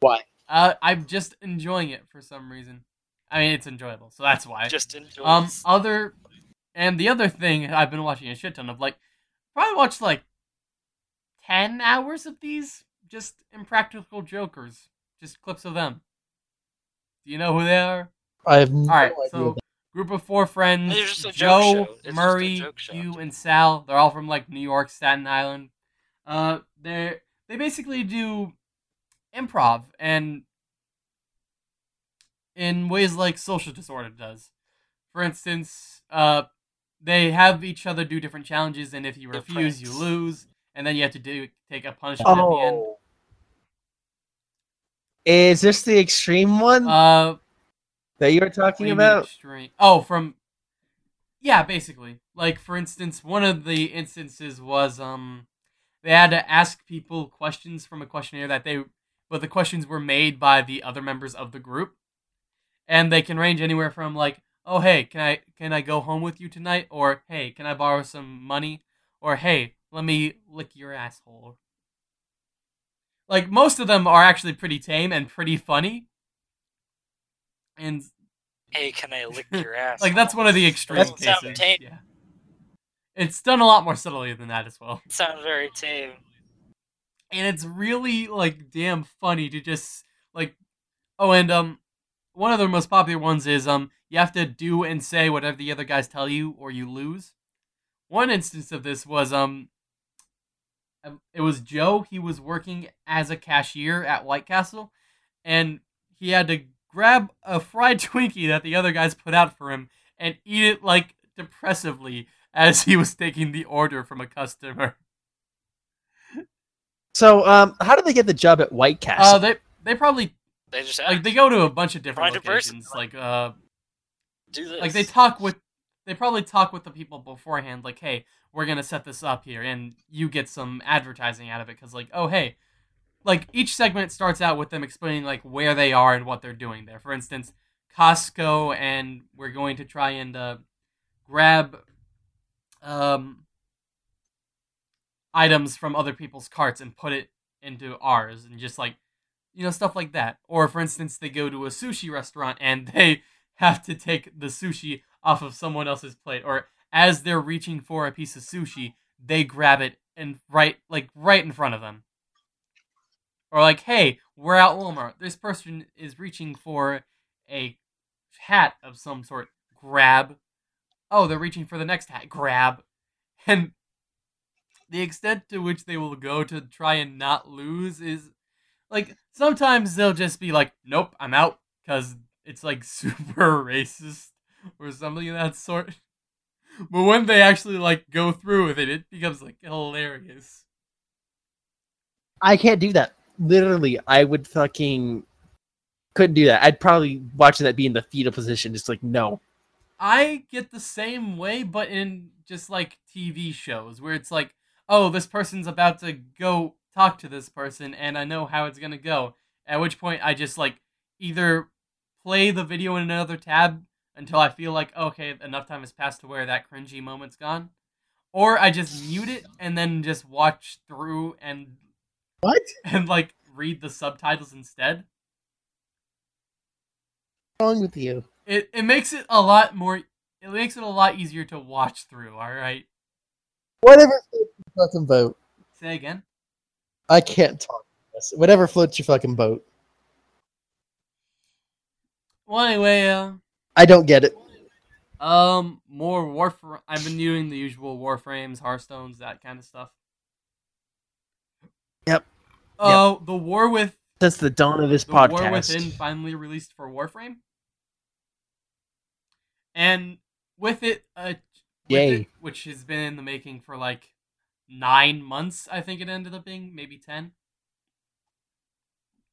Why? Uh, I'm just enjoying it for some reason. I mean, it's enjoyable, so that's why. just enjoys. Um, other, and the other thing I've been watching a shit ton of, like, probably watched like ten hours of these, just impractical jokers, just clips of them. Do you know who they are? I have no All right, idea. so group of four friends: They're just a joke Joe, show. It's just a Murray, joke show. Hugh, and Sal. They're all from like New York, Staten Island. Uh, they they basically do improv and in ways like Social Disorder does. For instance, uh, they have each other do different challenges, and if you refuse, you lose, and then you have to do take a punishment at the end. Oh. Is this the extreme one Uh, that you were talking do you mean about? Oh, from yeah, basically. Like for instance, one of the instances was um they had to ask people questions from a questionnaire that they but the questions were made by the other members of the group. And they can range anywhere from like, "Oh, hey, can I can I go home with you tonight?" or "Hey, can I borrow some money?" or "Hey, let me lick your asshole." Like most of them are actually pretty tame and pretty funny. And hey, can I lick your ass? like that's one of the extreme cases. Yeah. It's done a lot more subtly than that as well. It Sounds very tame. And it's really like damn funny to just like oh and um one of the most popular ones is um you have to do and say whatever the other guys tell you or you lose. One instance of this was um um, it was Joe, he was working as a cashier at White Castle and he had to grab a fried Twinkie that the other guys put out for him and eat it like depressively as he was taking the order from a customer. So, um, how did they get the job at White Castle? Uh, they they probably They just like they go to a bunch of different Find locations. Like uh, do this. like they talk with they probably talk with the people beforehand. Like, hey, we're gonna set this up here, and you get some advertising out of it because like, oh hey, like each segment starts out with them explaining like where they are and what they're doing there. For instance, Costco, and we're going to try and uh, grab um items from other people's carts and put it into ours and just like you know stuff like that. Or for instance they go to a sushi restaurant and they have to take the sushi off of someone else's plate. Or as they're reaching for a piece of sushi they grab it and right like right in front of them or like hey we're at walmart. This person is reaching for a hat of some sort. Grab. Oh they're reaching for the next hat. Grab. And the extent to which they will go to try and not lose is like sometimes they'll just be like nope i'm out because it's like super racist or something of that sort. But when they actually like go through with it it becomes like hilarious. I can't do that. Literally, I would fucking couldn't do that. I'd probably watching that be in the fetal position, just like no. I get the same way, but in just like TV shows where it's like, oh, this person's about to go talk to this person, and I know how it's gonna go. At which point, I just like either play the video in another tab until I feel like okay, enough time has passed to where that cringy moment's gone, or I just mute it and then just watch through and What? and like read the subtitles instead. What's wrong with you? It it makes it a lot more. It makes it a lot easier to watch through. All right. Whatever floats your fucking boat. Say again. I can't talk. Whatever floats your fucking boat. Well, anyway, uh, I don't get it. um, more Warframe. I've been doing the usual Warframes, Hearthstones, that kind of stuff. Yep. Oh, the War with Since the dawn of this the War. Within finally released for Warframe, and with it, uh, with Yay. it, which has been in the making for like nine months. I think it ended up being maybe ten.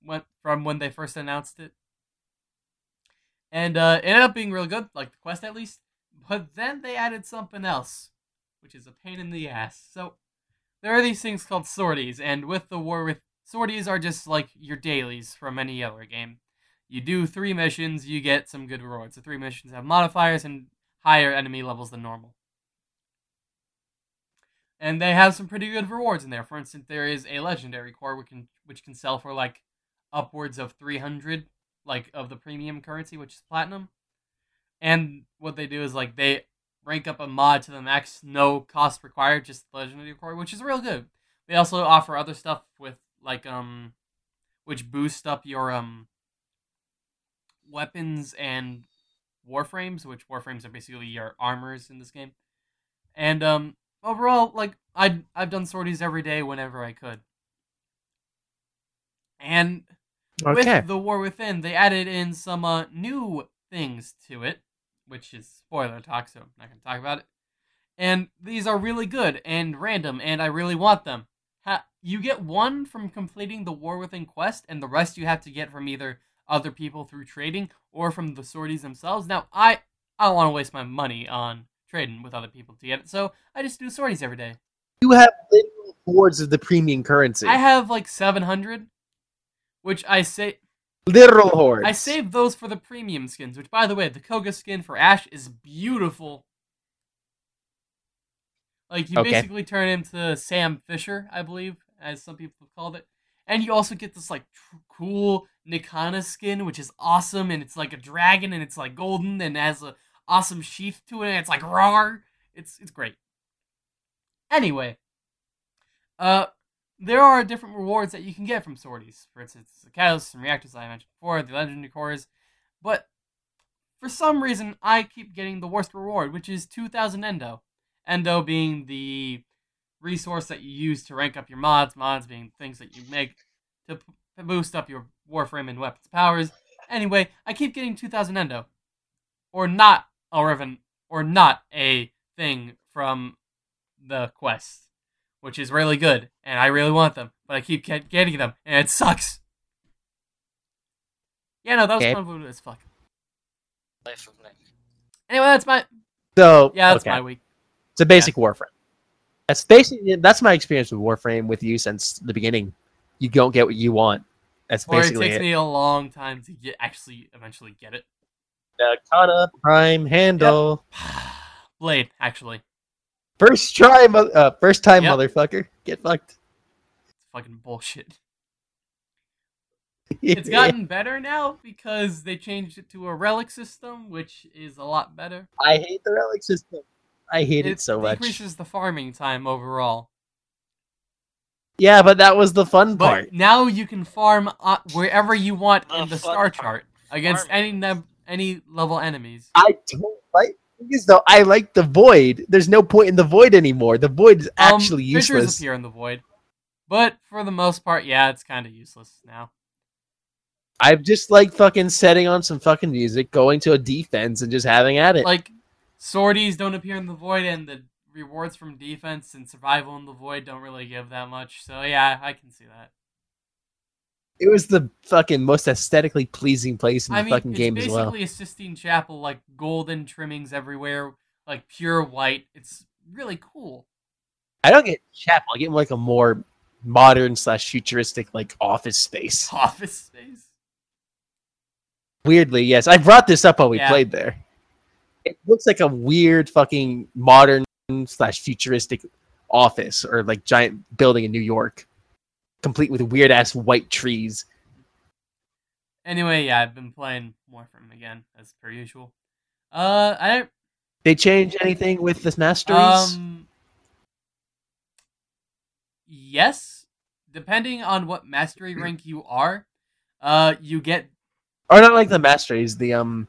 Went from when they first announced it, and uh, it ended up being real good, like the quest at least. But then they added something else, which is a pain in the ass. So there are these things called sorties, and with the war with sorties are just like your dailies from any other game. You do three missions, you get some good rewards. The three missions have modifiers and higher enemy levels than normal. And they have some pretty good rewards in there. For instance, there is a legendary core which can which can sell for like upwards of 300 like of the premium currency which is platinum. And what they do is like they rank up a mod to the max, no cost required, just the legendary core, which is real good. They also offer other stuff with like um which boost up your um weapons and warframes, which warframes are basically your armors in this game. And um overall, like I I've done sorties every day whenever I could. And Okay. with the War Within, they added in some uh, new things to it, which is spoiler talk, so I'm not going to talk about it. And these are really good and random, and I really want them. Ha- you get one from completing the War Within quest, and the rest you have to get from either other people through trading or from the sorties themselves. Now, I I don't want to waste my money on trading with other people to get it, so I just do sorties every day. You have literal hordes of the premium currency. I have like 700, which I say literal hordes. I saved those for the premium skins, which, by the way, the Koga skin for Ash is beautiful. Like, you Okay. basically turn into Sam Fisher, I believe, as some people have called it. And you also get this, like, tr- cool Nikana skin, which is awesome, and it's like a dragon, and it's, like, golden, and has a awesome sheath to it, and it's, like, rawr. It's, it's great. Anyway, uh, there are different rewards that you can get from sorties. For instance, the catalysts and reactors I mentioned before, the legendary cores. But for some reason, I keep getting the worst reward, which is 2,000 Endo. Endo being the resource that you use to rank up your mods, mods being things that you make to boost up your Warframe and weapons powers. Anyway, I keep getting 2,000 Endo. Or not, or even, or not a thing from the quest which is really good, and I really want them, but I keep get- getting them, and it sucks. Yeah, no, that was Okay. convoluted as fuck. Life of Nick. Anyway, that's my so yeah, that's okay. my week. It's a basic Warframe. That's basically that's my experience with Warframe with you since the beginning. You don't get what you want. That's Or it basically takes it. me a long time to get actually eventually get it. The Kana Prime handle. Blade, actually, First try, uh, first time, Yep. motherfucker. Get fucked. it's fucking bullshit. It's gotten better now because they changed it to a relic system, which is a lot better. I hate the relic system. I hate it, so much. It decreases the farming time overall. Yeah, but that was the fun But part. now you can farm uh, wherever you want The in the star part. chart against Farming. any any level enemies. I don't like because though I like the void. There's no point in the void anymore. The void is Um, actually Fissures useless. appear in the void, but for the most part, yeah, it's kind of useless now. I just like fucking setting on some fucking music, going to a defense, and just having at it. Like sorties don't appear in the void, and the rewards from defense and survival in the void don't really give that much. So yeah, I can see that. It was the fucking most aesthetically pleasing place in the I mean, fucking game as well. basically a Sistine Chapel, like golden trimmings everywhere, like pure white. It's really cool. I don't get chapel. I get like a more modern slash futuristic like office space. Office space. Weirdly, yes. I brought this up while we Yeah. played there. It looks like a weird fucking modern slash futuristic office or like giant building in New York, complete with weird ass white trees. Anyway, yeah, I've been playing Warframe again as per usual. Uh, I They change anything with the masteries? um, yes, depending on what mastery rank you are, uh, you get or not like the masteries, the um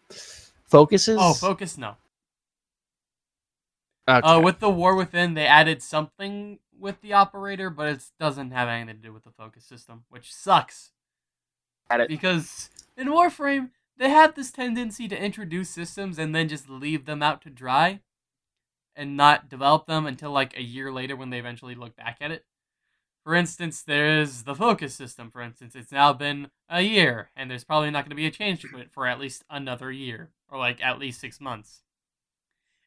focuses? oh focus no. Okay. Uh, with the War Within, they added something with the operator, but it doesn't have anything to do with the focus system, which sucks. Because in Warframe, they had this tendency to introduce systems and then just leave them out to dry and not develop them until like a year later when they eventually look back at it. For instance, there's the focus system, for instance. It's now been a year, and there's probably not going to be a change to it for at least another year, or like at least six months.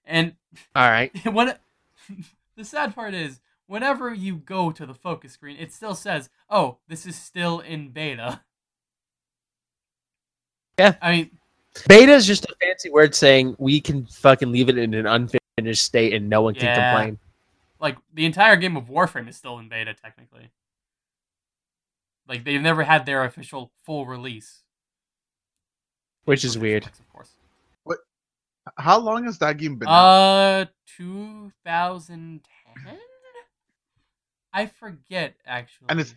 And All right. what the sad part is whenever you go to the focus screen it still says oh this is still in beta Yeah. i mean Beta is just a fancy word saying we can fucking leave it in an unfinished state and no one can Yeah. complain. like the entire game of warframe is still in beta technically like they've never had their official full release Which is weird. Xbox, of course What? How long has that game been? out? uh 2010 i forget actually And it's-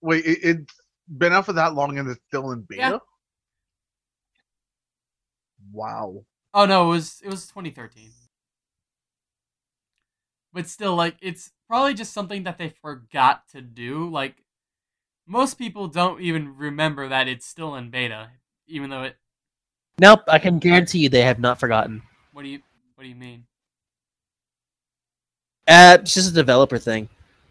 Wait, it, it's been out for that long and it's still in beta? Yeah. Wow. Oh no, it was it was 2013. But still, like it's probably just something that they forgot to do. Like most people don't even remember that it's still in beta, even though it. Nope, I can guarantee you they have not forgotten. What do you What do you mean? Uh, it's just a developer thing.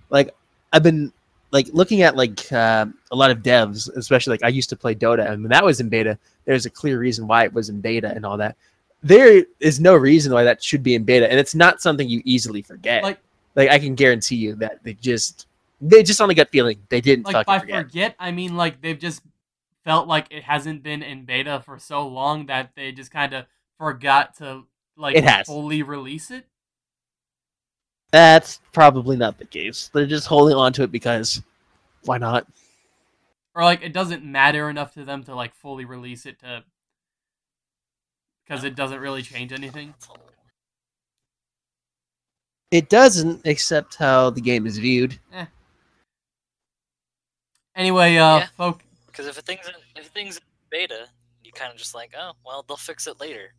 Like I've been like looking at like uh, a lot of devs, especially like I used to play Dota, and when that was in beta, there's a clear reason why it was in beta and all that. There is no reason why that should be in beta, and it's not something you easily forget. Like like I can guarantee you that they just they just on a gut feeling they didn't like by forget. forget, I mean like they've just felt like it hasn't been in beta for so long that they just kind of forgot to like It has. fully release it. That's probably not the case. They're just holding on to it because why not? or like it doesn't matter enough to them to like fully release it to because it doesn't really change anything. It doesn't, except how the game is viewed. Anyway, uh, Yeah. folk. Because if a thing's in, if a thing's in beta, you kind of just like, oh, well, they'll fix it later.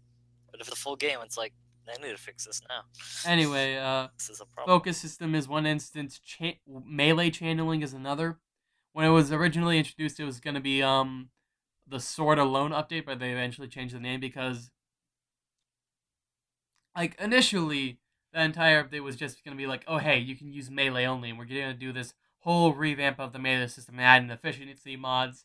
But if the full game, it's like, they need to fix this now. Anyway, uh, This is a problem. focus system is one instance. Cha- melee channeling is another. When it was originally introduced, it was gonna be um, the Sword Alone update, but they eventually changed the name because, like, initially the entire update was just gonna be like, oh hey, you can use melee only, and we're gonna do this whole revamp of the melee system and add in efficiency mods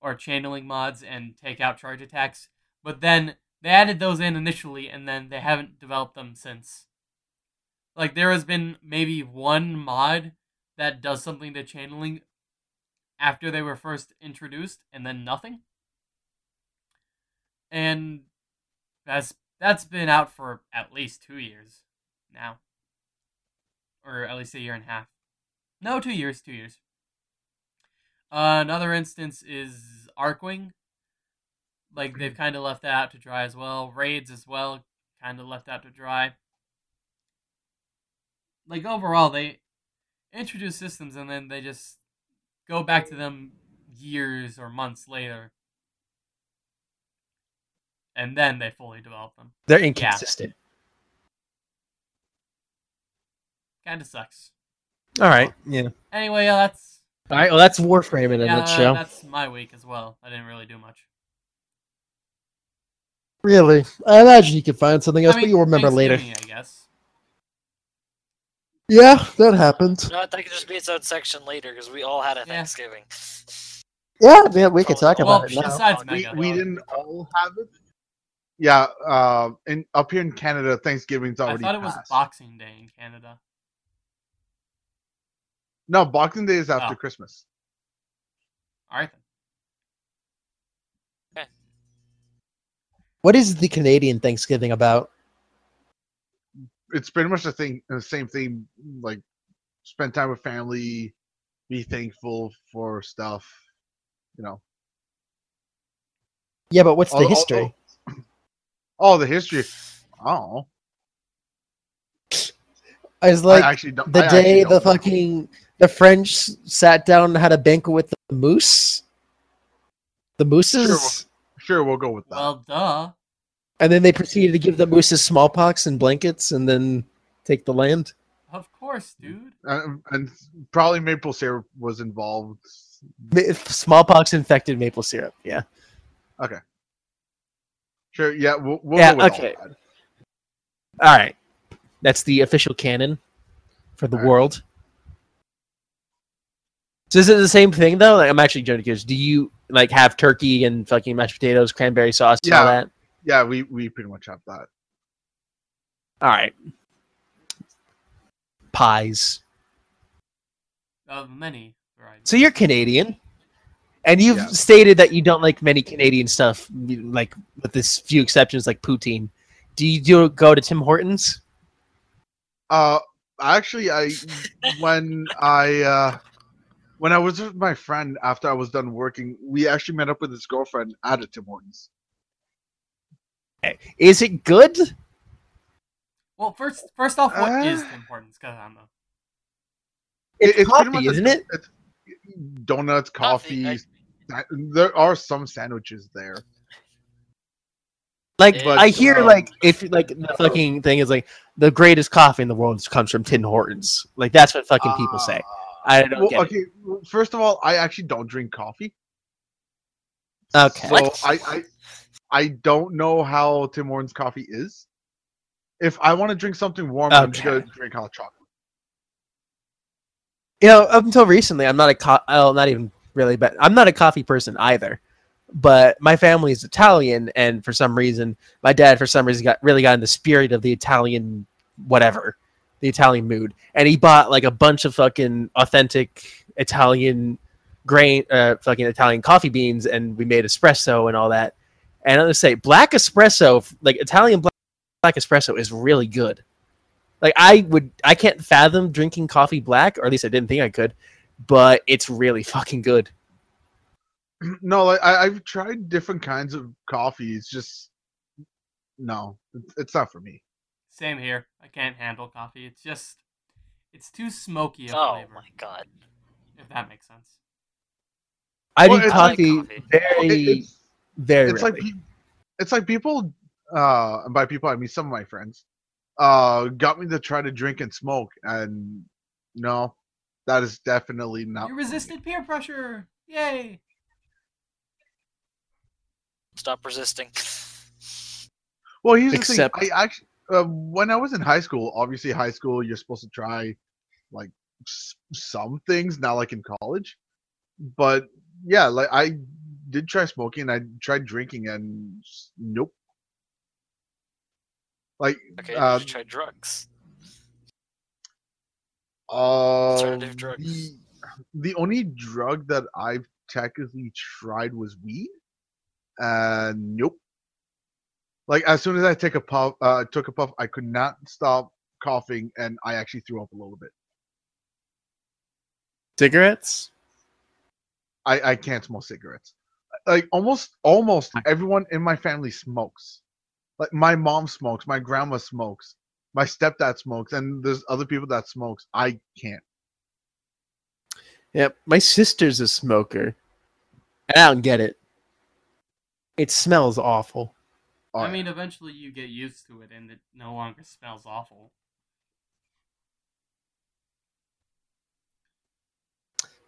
or channeling mods and take out charge attacks. But then they added those in initially, and then they haven't developed them since. Like there has been maybe one mod that does something to channeling after they were first introduced, and then nothing. And that's that's been out for at least two years now, or at least a year and a half. No, two years, two years. Uh, another instance is Archwing. Like they've kind of left that out to dry as well. Raids as well, kind of left out to dry. Like overall, they introduce systems and then they just go back to them years or months later, and then they fully develop them. They're inconsistent. Kind of sucks. All right. Yeah. Anyway, yeah, that's All right. Well, that's Warframe in a yeah, nutshell. that's my week as well. I didn't really do much. Really? I imagine you could find something else, I mean, but you'll remember later. I guess. Yeah, that happened. No, that could just be its own section later because we all had a Yeah. Thanksgiving. Yeah, man, we can talk Well, about it now. besides we, we didn't all have it. Yeah, uh, in up here in Canada, Thanksgiving's already. I already thought it was. Boxing Day in Canada. no, Boxing Day is after Oh. Christmas. All right then. What is the Canadian Thanksgiving about? it's pretty much the thing, the same thing. Like, spend time with family, be thankful for stuff. You know, Yeah, but what's the All- all- history? Oh, the history. Oh, I was like I actually don't. the I day the know. fucking the French sat down and had a banquet with the moose, the mooses, Sure, we'll go with that. Well, duh. and then they proceeded to give the mooses smallpox and blankets, and then take the land. Of course, dude. and, and probably maple syrup was involved. Ma- Smallpox infected maple syrup. Yeah. Okay. Sure, yeah, we'll, we'll Yeah, go with okay. all that. All right, that's the official canon for the All right. world. So is it the same thing though? Like, I'm actually joking. curious. Do you like have turkey and fucking mashed potatoes, cranberry sauce, and all Yeah. that? Yeah, we we pretty much have that. All right. Pies. Of many varieties. So you're Canadian, and you've Yeah. stated that you don't like many Canadian stuff, like with this few exceptions, like poutine. Do you do go to Tim Hortons? Uh, actually, I when I uh when I was with my friend after I was done working, we actually met up with his girlfriend at a Tim Hortons. Is it good? Well, first, first off, what is Uh, Tim Hortons? Because I don't know. It's, It- coffee, much a- isn't it? It's donuts, coffee. I- there are some sandwiches there. Like But, I hear, um, like if like the fucking thing is like the greatest coffee in the world comes from Tim Hortons. Like that's what fucking people say. I don't Well, get it. okay. well, First of all, I actually don't drink coffee. Okay. So I, I I don't know how Tim Hortons coffee is. If I want to drink something warm, I'm just gonna drink hot chocolate. You know, up until recently, I'm not a co- oh, not even really, but I'm not a coffee person either. But my family is Italian, and for some reason, my dad, for some reason, got really got in the spirit of the Italian whatever, the Italian mood, and he bought like a bunch of fucking authentic Italian grain, uh, fucking Italian coffee beans, and we made espresso and all that. And I'm gonna say, black espresso, like Italian black, black espresso, is really good. Like I would, I can't fathom drinking coffee black, or at least I didn't think I could, but it's really fucking good. No, like I, I've tried different kinds of coffee. It's just no, it's, it's not for me. Same here. I can't handle coffee. It's just, it's too smoky a Oh flavor. my god. If that makes sense. I Well, do it's like coffee, coffee. very, It- it's very. it's like rarely. pe- it's like people, uh, and by people I mean some of my friends, uh, got me to try to drink and smoke, and no, that is definitely not. you for me. resisted peer pressure. Yay! Stop resisting. Well, here's Except- the thing. I actually, uh, when I was in high school, obviously high school, you're supposed to try like s- some things, not like in college. But yeah, like I did try smoking. I tried drinking, and nope. Like, Okay, uh, you should try drugs. uh, Alternative drugs. The, the only drug that I've technically tried was weed, and nope. Like as soon as I take a puff, uh, took a puff, I could not stop coughing, and I actually threw up a little bit. cigarettes. I I can't smoke cigarettes. Like almost almost everyone in my family smokes. Like my mom smokes, my grandma smokes, my stepdad smokes, and there's other people that smokes. I can't. Yeah, my sister's a smoker, and I don't get it. It smells awful. Oh, I yeah. mean, eventually you get used to it, and it no longer smells awful.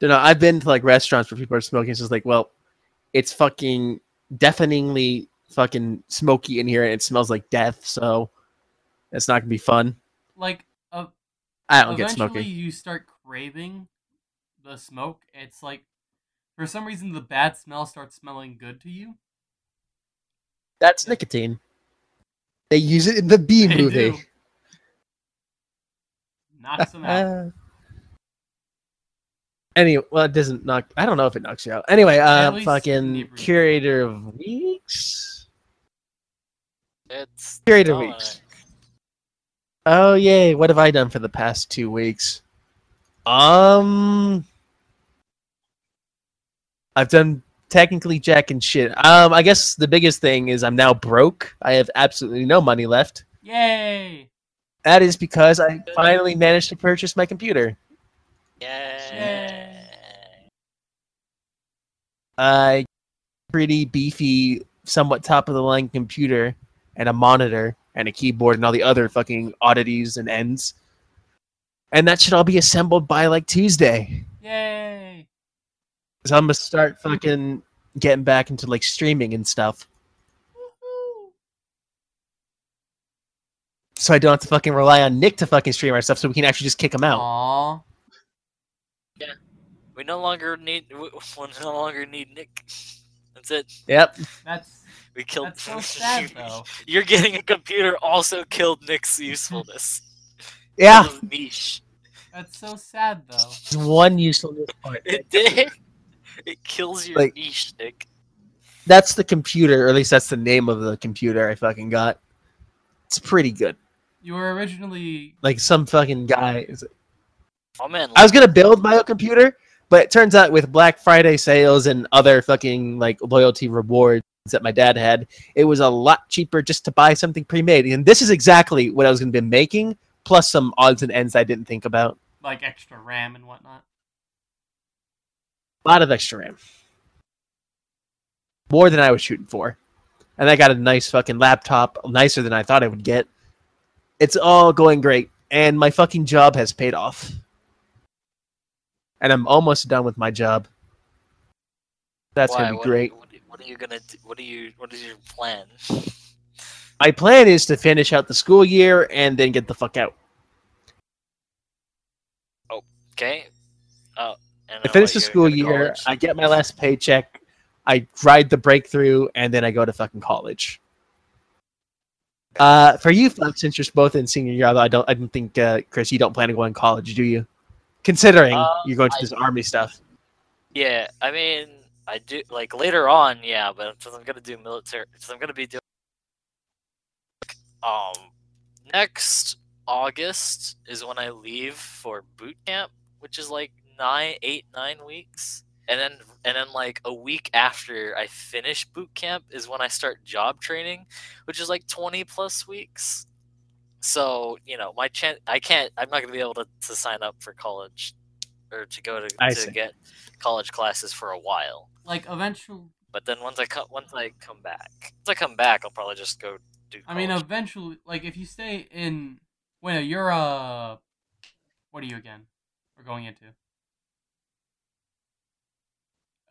You know, I've been to like restaurants where people are smoking. It's just like, well, it's fucking deafeningly fucking smoky in here, and it smells like death. So it's not gonna be fun. Like, uh, I don't get eventually you start craving the smoke. It's like, for some reason, the bad smell starts smelling good to you. That's nicotine. They use it in the B They movie. do. Knocks them out. Uh, anyway, well, it doesn't knock. I don't know if it knocks you out. Anyway, At uh, fucking curator of weeks. It's Curator Dominic. weeks. Oh yay! What have I done for the past two weeks? Um, I've done technically jack and shit. Um, I guess the biggest thing is I'm now broke. I have absolutely no money left. Yay! That is because I finally managed to purchase my computer. Yay. I pretty beefy, somewhat top of the line computer and a monitor and a keyboard and all the other fucking oddities and ends. And that should all be assembled by like Tuesday. Yay! So I'm gonna start fucking getting back into like streaming and stuff. So I don't have to fucking rely on Nick to fucking stream our stuff so we can actually just kick him out. Aw. We no longer need. We we no longer need Nick. That's it. Yep. That's We killed. that's so sad though. You're getting a computer also killed Nick's usefulness. Yeah. Niche. That's so sad though. It's one usefulness part. It did. It kills your Like- niche, Nick. That's the computer, or at least that's the name of the computer I fucking got. It's pretty good. You were originally Like some fucking guy. Oh man, I was gonna build my own computer, but it turns out with Black Friday sales and other fucking like loyalty rewards that my dad had, it was a lot cheaper just to buy something pre-made. And this is exactly what I was gonna be making, plus some odds and ends I didn't think about. like extra RAM and whatnot. A lot of extra RAM. More than I was shooting for. And I got a nice fucking laptop, nicer than I thought I would get. It's all going great, and my fucking job has paid off. And I'm almost done with my job. That's why? gonna be great. What, what are you gonna? Do? What are you? What is your plan? My plan is to finish out the school year and then get the fuck out. Okay. Oh, and I finish the school year, college? I get my last paycheck, I ride the breakthrough, and then I go to fucking college. Uh, for you folks, since you're both in senior year, although I don't, I don't think, uh, Chris, you don't plan to go in college, do you? Considering Uh, you're going to I- this army stuff. Yeah, I mean, I do like later on, yeah, but since I'm gonna do military, since I'm gonna be doing um next August is when I leave for boot camp, which is like nine, eight, nine weeks, and then and then like a week after I finish boot camp is when I start job training, which is like twenty plus weeks. So you know, my chance, I can't, I'm not gonna be able to, to sign up for college or to go to I to see. get college classes for a while. Like eventually, But then once I come once I come back, once I come back, I'll probably just go do. I mean, eventually, like if you stay in, wait, you're uh, what are you again? We're going into.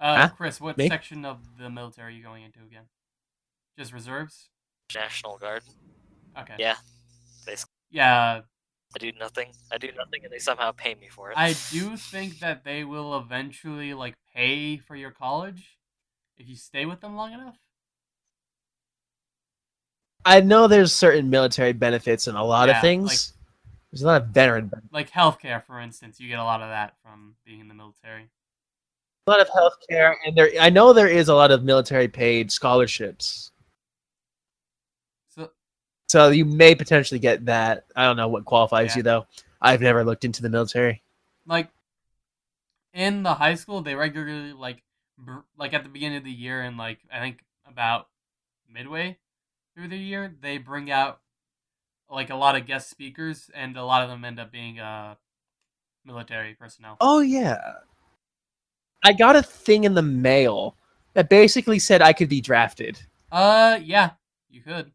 Uh, Huh? Chris, what Me? section of the military are you going into again? Just reserves? National Guard. Okay. Yeah. Basically. Yeah, I do nothing. I do nothing, and they somehow pay me for it. I do think that they will eventually like pay for your college if you stay with them long enough. I know there's certain military benefits and a lot Yeah, of things. there's a lot of veteran benefits. Like healthcare, for instance, you get a lot of that from being in the military. A lot of healthcare, and there. I know there is a lot of military paid scholarships. So So you may potentially get that. I don't know what qualifies Yeah. you though. I've never looked into the military. like in the high school they regularly like br- like at the beginning of the year and like i think about midway through the year they bring out like a lot of guest speakers and a lot of them end up being uh military personnel Oh yeah. I got a thing in the mail that basically said I could be drafted. uh yeah you could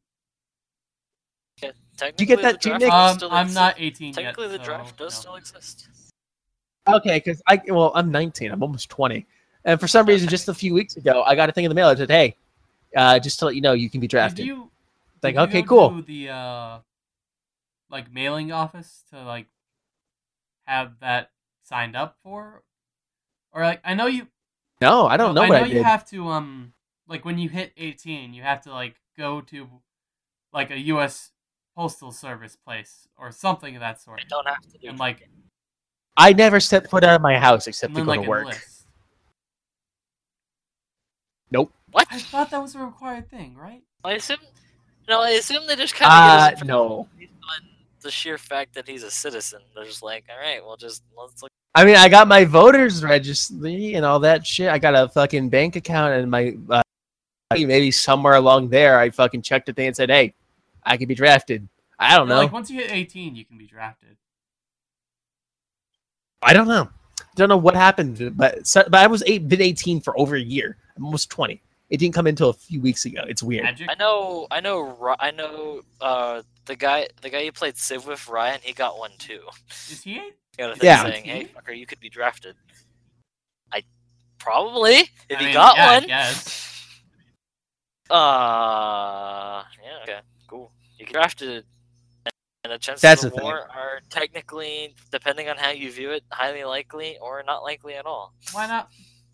you get that too, Nick? um i'm not 18 Technically, yet the draft does no. still exist. Okay, because I well, I'm 19. I'm almost 20, and for some reason, just a few weeks ago, I got a thing in the mail that said, "Hey, uh, just to let you know, you can be Did drafted." you, It's like, did you okay, go cool. to the uh like mailing office to like have that signed up for or like i know you No, I don't know I what know I you did. have to um like when you hit 18, you have to like go to like a US postal service place or something of that sort. I don't have to do. And like I never stepped foot out of my house except and to go like to work. enlist. what? I thought that was a required thing, right? I assume. No, I assume they just kind Uh, of. no. The sheer fact that he's a citizen. They're just like, all right, well, just let's look. I mean, I got my voters registry and all that shit. I got a fucking bank account and my uh, maybe somewhere along there, I fucking checked the thing and said, "Hey, I could be drafted." I don't Yeah, know. Like once you hit 18, you can be drafted. I don't know. Don't know what happened, but but I was eight, been 18 for over a year. I'm almost 20. It didn't come until a few weeks ago. It's weird. Magic. I know, I know, I know. Uh, the guy, the guy you played Civ with, Ryan, he got one too. Is he eight? He got a Yeah. saying, "Hey, fucker, you could be drafted." I probably if I he mean, got yeah, one. guess. Uh, yeah, okay, cool. You get drafted, and the chances That's of the thing. war are technically, depending on how you view it, highly likely or not likely at all. Why not?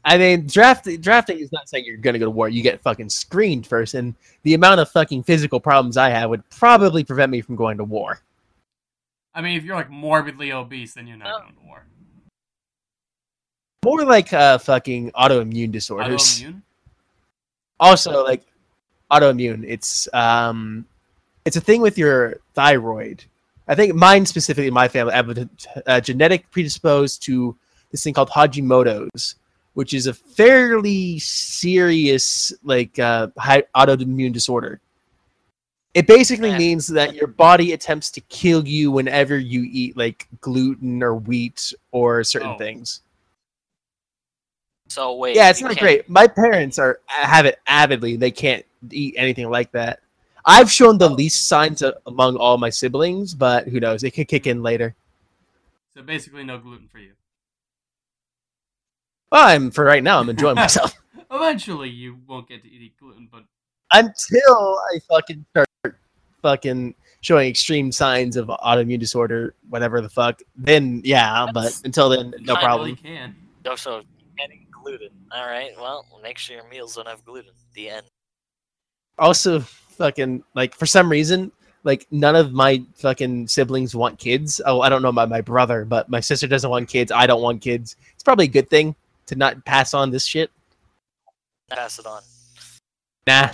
I mean, draft, drafting is not saying you're going to go to war. You get fucking screened first, and the amount of fucking physical problems I have would probably prevent me from going to war. I mean, if you're like morbidly obese, then you're not No. going to war. More like uh, fucking autoimmune disorders. Autoimmune? also like autoimmune it's um it's a thing with your thyroid i think mine specifically my family I have a, a genetic predisposed to this thing called hashimoto's which is a fairly serious like uh hi- autoimmune disorder it basically Yeah. means that your body attempts to kill you whenever you eat like gluten or wheat or certain Oh. things So wait, yeah, it's not can't- great. My parents are have it avidly. They can't eat anything like that. I've shown the least signs of, among all my siblings, but who knows? It could kick in later. So basically, no gluten for you. Well, I'm for right now. I'm enjoying myself Eventually, you won't get to eat gluten, but until I fucking start fucking showing extreme signs of autoimmune disorder, whatever the fuck. Then yeah, but until then, no problem. can. Oh, so can't eat gluten. All right, well, make sure your meals don't have gluten. At the end. also fucking like for some reason like none of my fucking siblings want kids oh i don't know about my brother but my sister doesn't want kids i don't want kids it's probably a good thing to not pass on this shit Pass it on. nah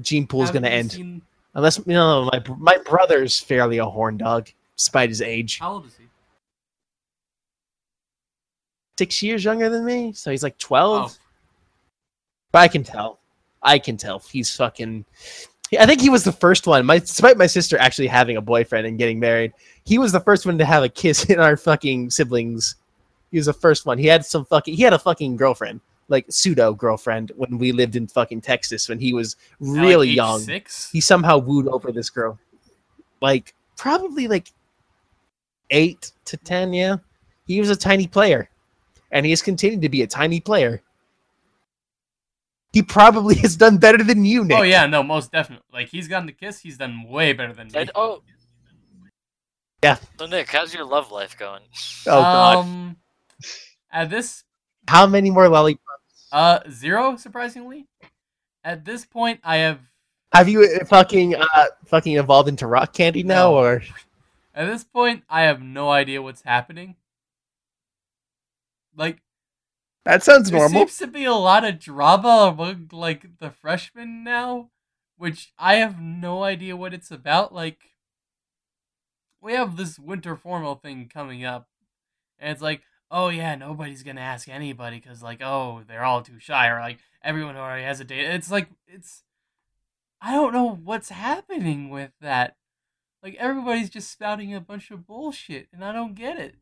gene pool's Haven't gonna end seen- unless you know my my brother's fairly a horn dog despite his age How old is he? six years younger than me so he's like 12 Oh, But I can tell. I can tell. He's fucking. I think he was the first one. My, despite my sister actually having a boyfriend and getting married, he was the first one to have a kiss in our fucking siblings. He was the first one. He had some fucking. He had a fucking girlfriend, like pseudo girlfriend, when we lived in fucking Texas when he was at, like, really age young. Six. He somehow wooed over this girl, like probably like eight to ten. Yeah, he was a tiny player, and he has continued to be a tiny player. He probably has done better than you, Nick. Oh yeah, no, most definitely. Like he's gotten the kiss, he's done way better than me. And, oh. Yeah. So Nick, how's your love life going? Oh god. Um, at this, How many more lollipops? uh, zero surprisingly. At this point, I have. Have you uh, fucking uh fucking evolved into rock candy now, No. or At this point, I have no idea what's happening. Like that sounds there normal? seems to be a lot of drama among like the freshmen now, which I have no idea what it's about. Like we have this winter formal thing coming up, and it's like, oh yeah, nobody's gonna ask anybody because like, oh, they're all too shy, or like everyone already has a date. It's like it's, I don't know what's happening with that. Like everybody's just spouting a bunch of bullshit, and I don't get it.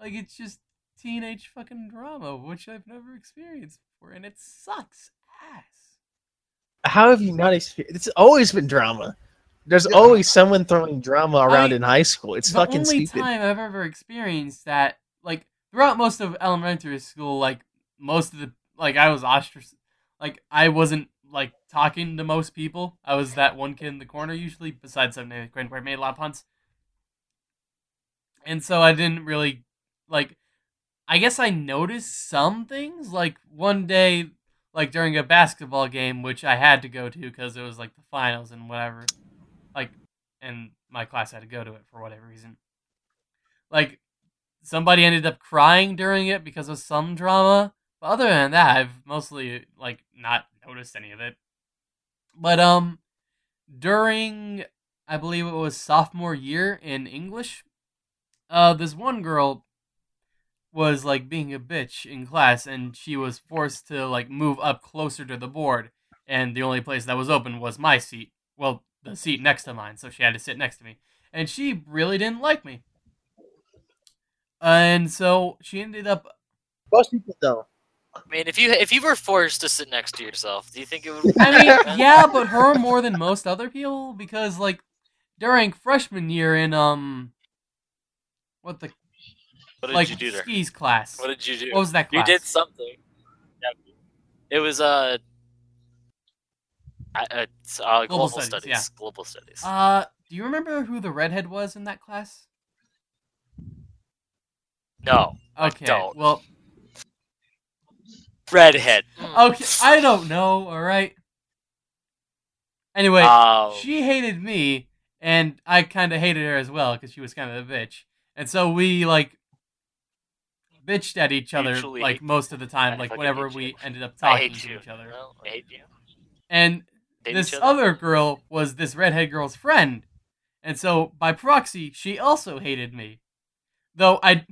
Like it's just teenage fucking drama, which I've never experienced before, and it sucks ass. How have you not experienced? It's always been drama. There's Yeah. always someone throwing drama around I- in high school. It's fucking stupid. the only time I've ever experienced that, like throughout most of elementary school, like most of the like I was ostracized, like I wasn't like talking to most people. I was that one kid in the corner usually, besides some grade where I made a lot of punts, and so I didn't really like. I guess I noticed some things. Like one day, like during a basketball game, which I had to go to because it was like the finals and whatever. Like, and my class had to go to it for whatever reason. Like, somebody ended up crying during it because of some drama. But other than that, I've mostly like not noticed any of it. But um, during I believe it was sophomore year in English. Uh, this one girl was like being a bitch in class, and she was forced to like move up closer to the board, and the only place that was open was my seat. Well, the seat next to mine, so she had to sit next to me, and she really didn't like me. And so she ended up Most people don't. I mean, if you if you were forced to sit next to yourself, do you think it would? I mean, yeah, but her more than most other people because like during freshman year in um what the What did like you do there? skis class. What did you do? What was that class? You class? did something. Yeah. It was uh, uh, uh, it's, uh global, studies, studies. yeah. Global studies. Uh, do you remember who the redhead was in that class? no, Okay, don't. well, redhead. okay, I don't know. All right. Anyway, Oh, she hated me, and I kind of hated her as well because she was kind of a bitch, and so we like bitched at each other like most of the time, I like fucking whenever we you. ended up talking to each other. Well, I hate you. And Hate this other. girl was this redhead girl's friend, and so by proxy, she also hated me. Though I,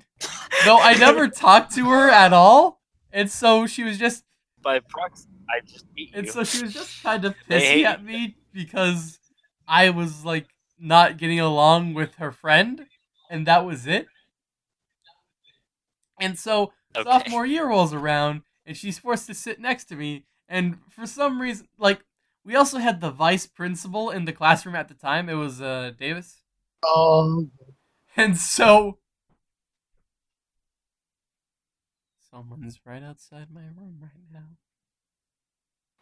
though I never talked to her at all, and so she was just, by proxy, I just hate and you. so she was just kind of pissy at me because I was like not getting along with her friend, and that was it. And so Okay. sophomore year rolls around and she's forced to sit next to me and for some reason like we also had the vice principal in the classroom at the time it was uh davis Oh, and so someone's right outside my room right now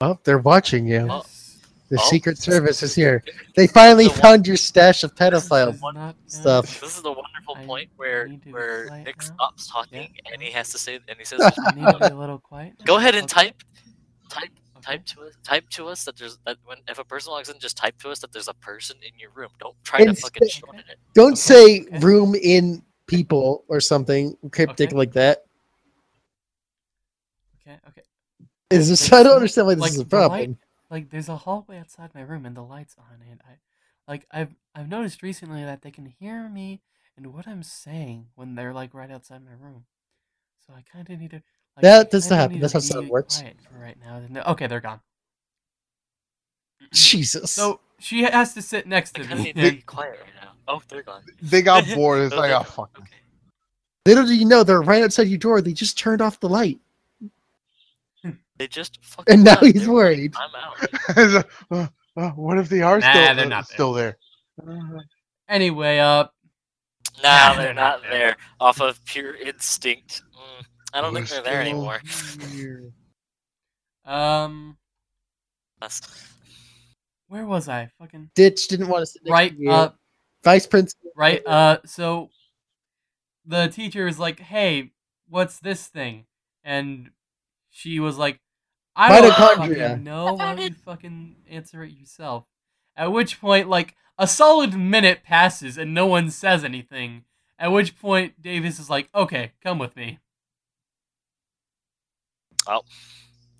well, they're watching you. Oh. The Oh. Secret Service is here. They finally The found your stash of This pedophiles. stuff. This is the wonderful I point where need to be where Nick now. stops talking Yeah. and he has to say and he says, I need to be a little quiet "Go ahead and Okay. type, type, Okay. Type to us, type to us that there's that when if a person logs in, just type to us that there's a person in your room. Don't try to fucking shorten it. Don't Okay, say okay. room in people or something cryptic Okay. like that. okay okay Is this, There's I don't understand why this like, is a the light- problem. like there's a hallway outside my room and the lights on and I like I've I've noticed recently that they can hear me and what I'm saying when they're like right outside my room. So I kind of need to like, That doesn't happen. That's how sound works. right now. No- Okay, they're gone. Jesus. So she has to sit next to me. need to quiet right now. Oh, they're gone. They got bored. It's like, they're oh, gone. fuck. Okay. Little do you know, they're right outside your door. They just turned off the light. They just fucking. And now left. he's They were worried. like, I'm out. Uh, uh, what if they are Nah, still, they're uh, not there. still there? Anyway, uh, Nah, Nah, they're they're not not there. Off of pure instinct. I don't think They're they're there anymore. here. um, where was I? Fucking Ditch didn't want to sit next right. to you. Uh, Vice principal. right. Uh, so the teacher is like, "Hey, what's this thing?" And she was like, "I don't Mitochondria. fucking know. Why found don't you fucking answer it yourself?" At which point, like a solid minute passes and no one says anything. At which point, Davis is like, "Okay, come with me."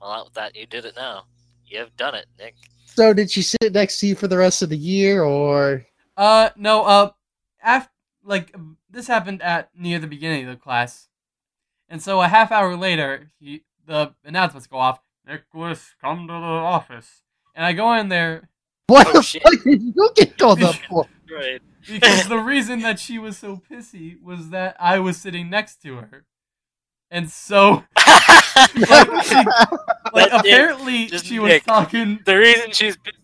Well, that you did it now. You have done it, Nick. So did she sit next to you for the rest of the year, or Uh, no. Uh, after like this happened at near the beginning of the class, and so a half hour later, he the announcements go off. Nicholas, come to the office, and I go in there what Oh, the shit. fuck did you get called up for? Right. because the reason that she was so pissy was that I was sitting next to her, and so like she, like it. apparently she was Nick. talking the reason she's busy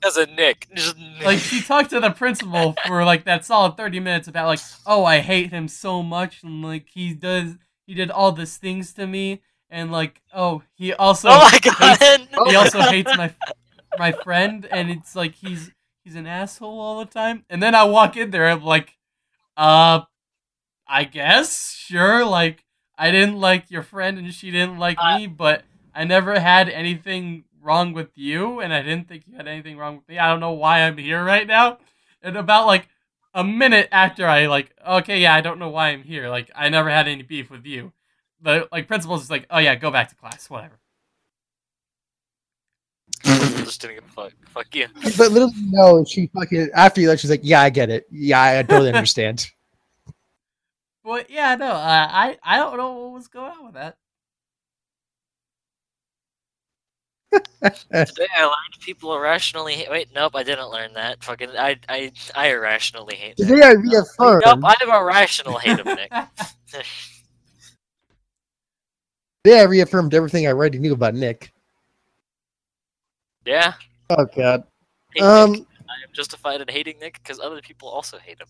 because of Nick. Just like she talked to the principal for like that solid 30 minutes about like oh i hate him so much and like he does he did all these things to me and like oh he also oh my god. hates, he also hates my my friend and it's like he's he's an asshole all the time and then i walk in there i'm like uh i guess sure like i didn't like your friend and she didn't like Uh, me but i never had anything wrong with you and i didn't think you had anything wrong with me i don't know why i'm here right now and about like a minute after i like okay yeah i don't know why i'm here like i never had any beef with you But like principal's just like oh yeah go back to class whatever just didn't give a fuck. Fuck you. But little did you know, she fucking after you left, she's like, "Yeah, I get it. Yeah, I totally understand." Well, yeah, no, uh, I I don't know what was going on with that. Today I learned people irrationally hate. Wait, nope, I didn't learn that. Fucking, I, I, I irrationally hate. Today I reaffirmed. Nope, I have a rational hate of Nick. Today I reaffirmed everything I already knew about Nick. yeah. Oh God. hate Um. Nick. I am justified in hating Nick because other people also hate him.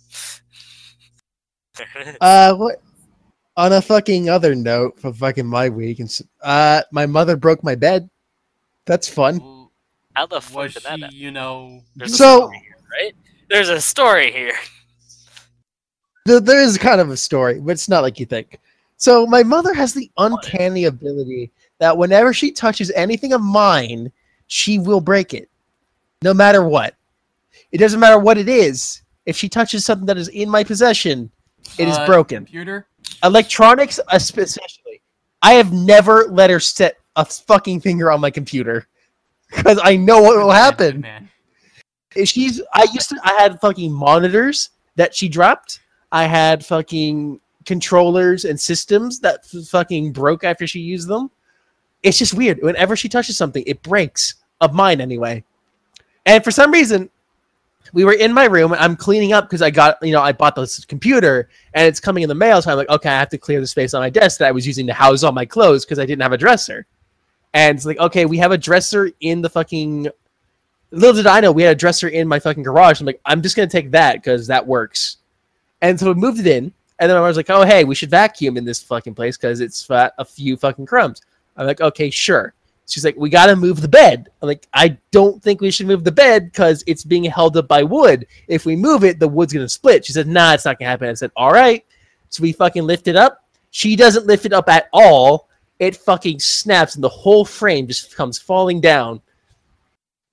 Uh. What? On a fucking other note for fucking my week, and uh, my mother broke my bed. That's fun. Well, How the fuck did that happen? you know? There's a So- story here, right? There's a story here. There, there is kind of a story, but it's not like you think. So my mother has the uncanny ability that whenever she touches anything of mine, she will break it, no matter what. It doesn't matter what it is. If she touches something that is in my possession, it is uh, broken. Computer. Electronics, especially. I have never let her set a fucking finger on my computer because I know what will Good man, happen. man. She's. I used to. I had fucking monitors that she dropped. I had fucking controllers and systems that fucking broke after she used them. It's just weird. Whenever she touches something, it breaks. Of mine, anyway. And for some reason, we were in my room. And I'm cleaning up because I got, you know, I bought this computer and it's coming in the mail. So I'm like, okay, I have to clear the space on my desk that I was using to house all my clothes because I didn't have a dresser. And it's like, okay, we have a dresser in the fucking little did I know we had a dresser in my fucking garage. I'm like, I'm just gonna take that because that works. And so we moved it in, and then I was like, oh hey, we should vacuum in this fucking place because it's a few fucking crumbs. I'm like, okay, sure. She's like, we gotta move the bed. I'm like, I don't think we should move the bed because it's being held up by wood. If we move it, the wood's gonna split. She said, nah, it's not gonna happen. I said, all right. So we fucking lift it up. She doesn't lift it up at all. It fucking snaps, and the whole frame just comes falling down.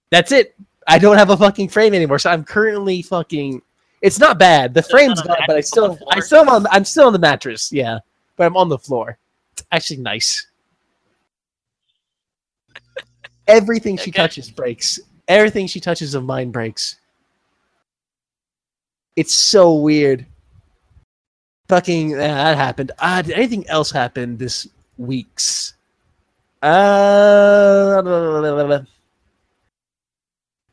That's it. I don't have a fucking frame anymore, so I'm currently fucking. It's not bad. The frame's gone, but I mattress on the still, I still on. I'm still on the mattress. Yeah, but I'm on the floor. It's actually nice. Everything she Okay. touches breaks. Everything she touches of mine breaks. It's so weird. Fucking uh, that happened. Uh, did anything else happen this week's? Uh,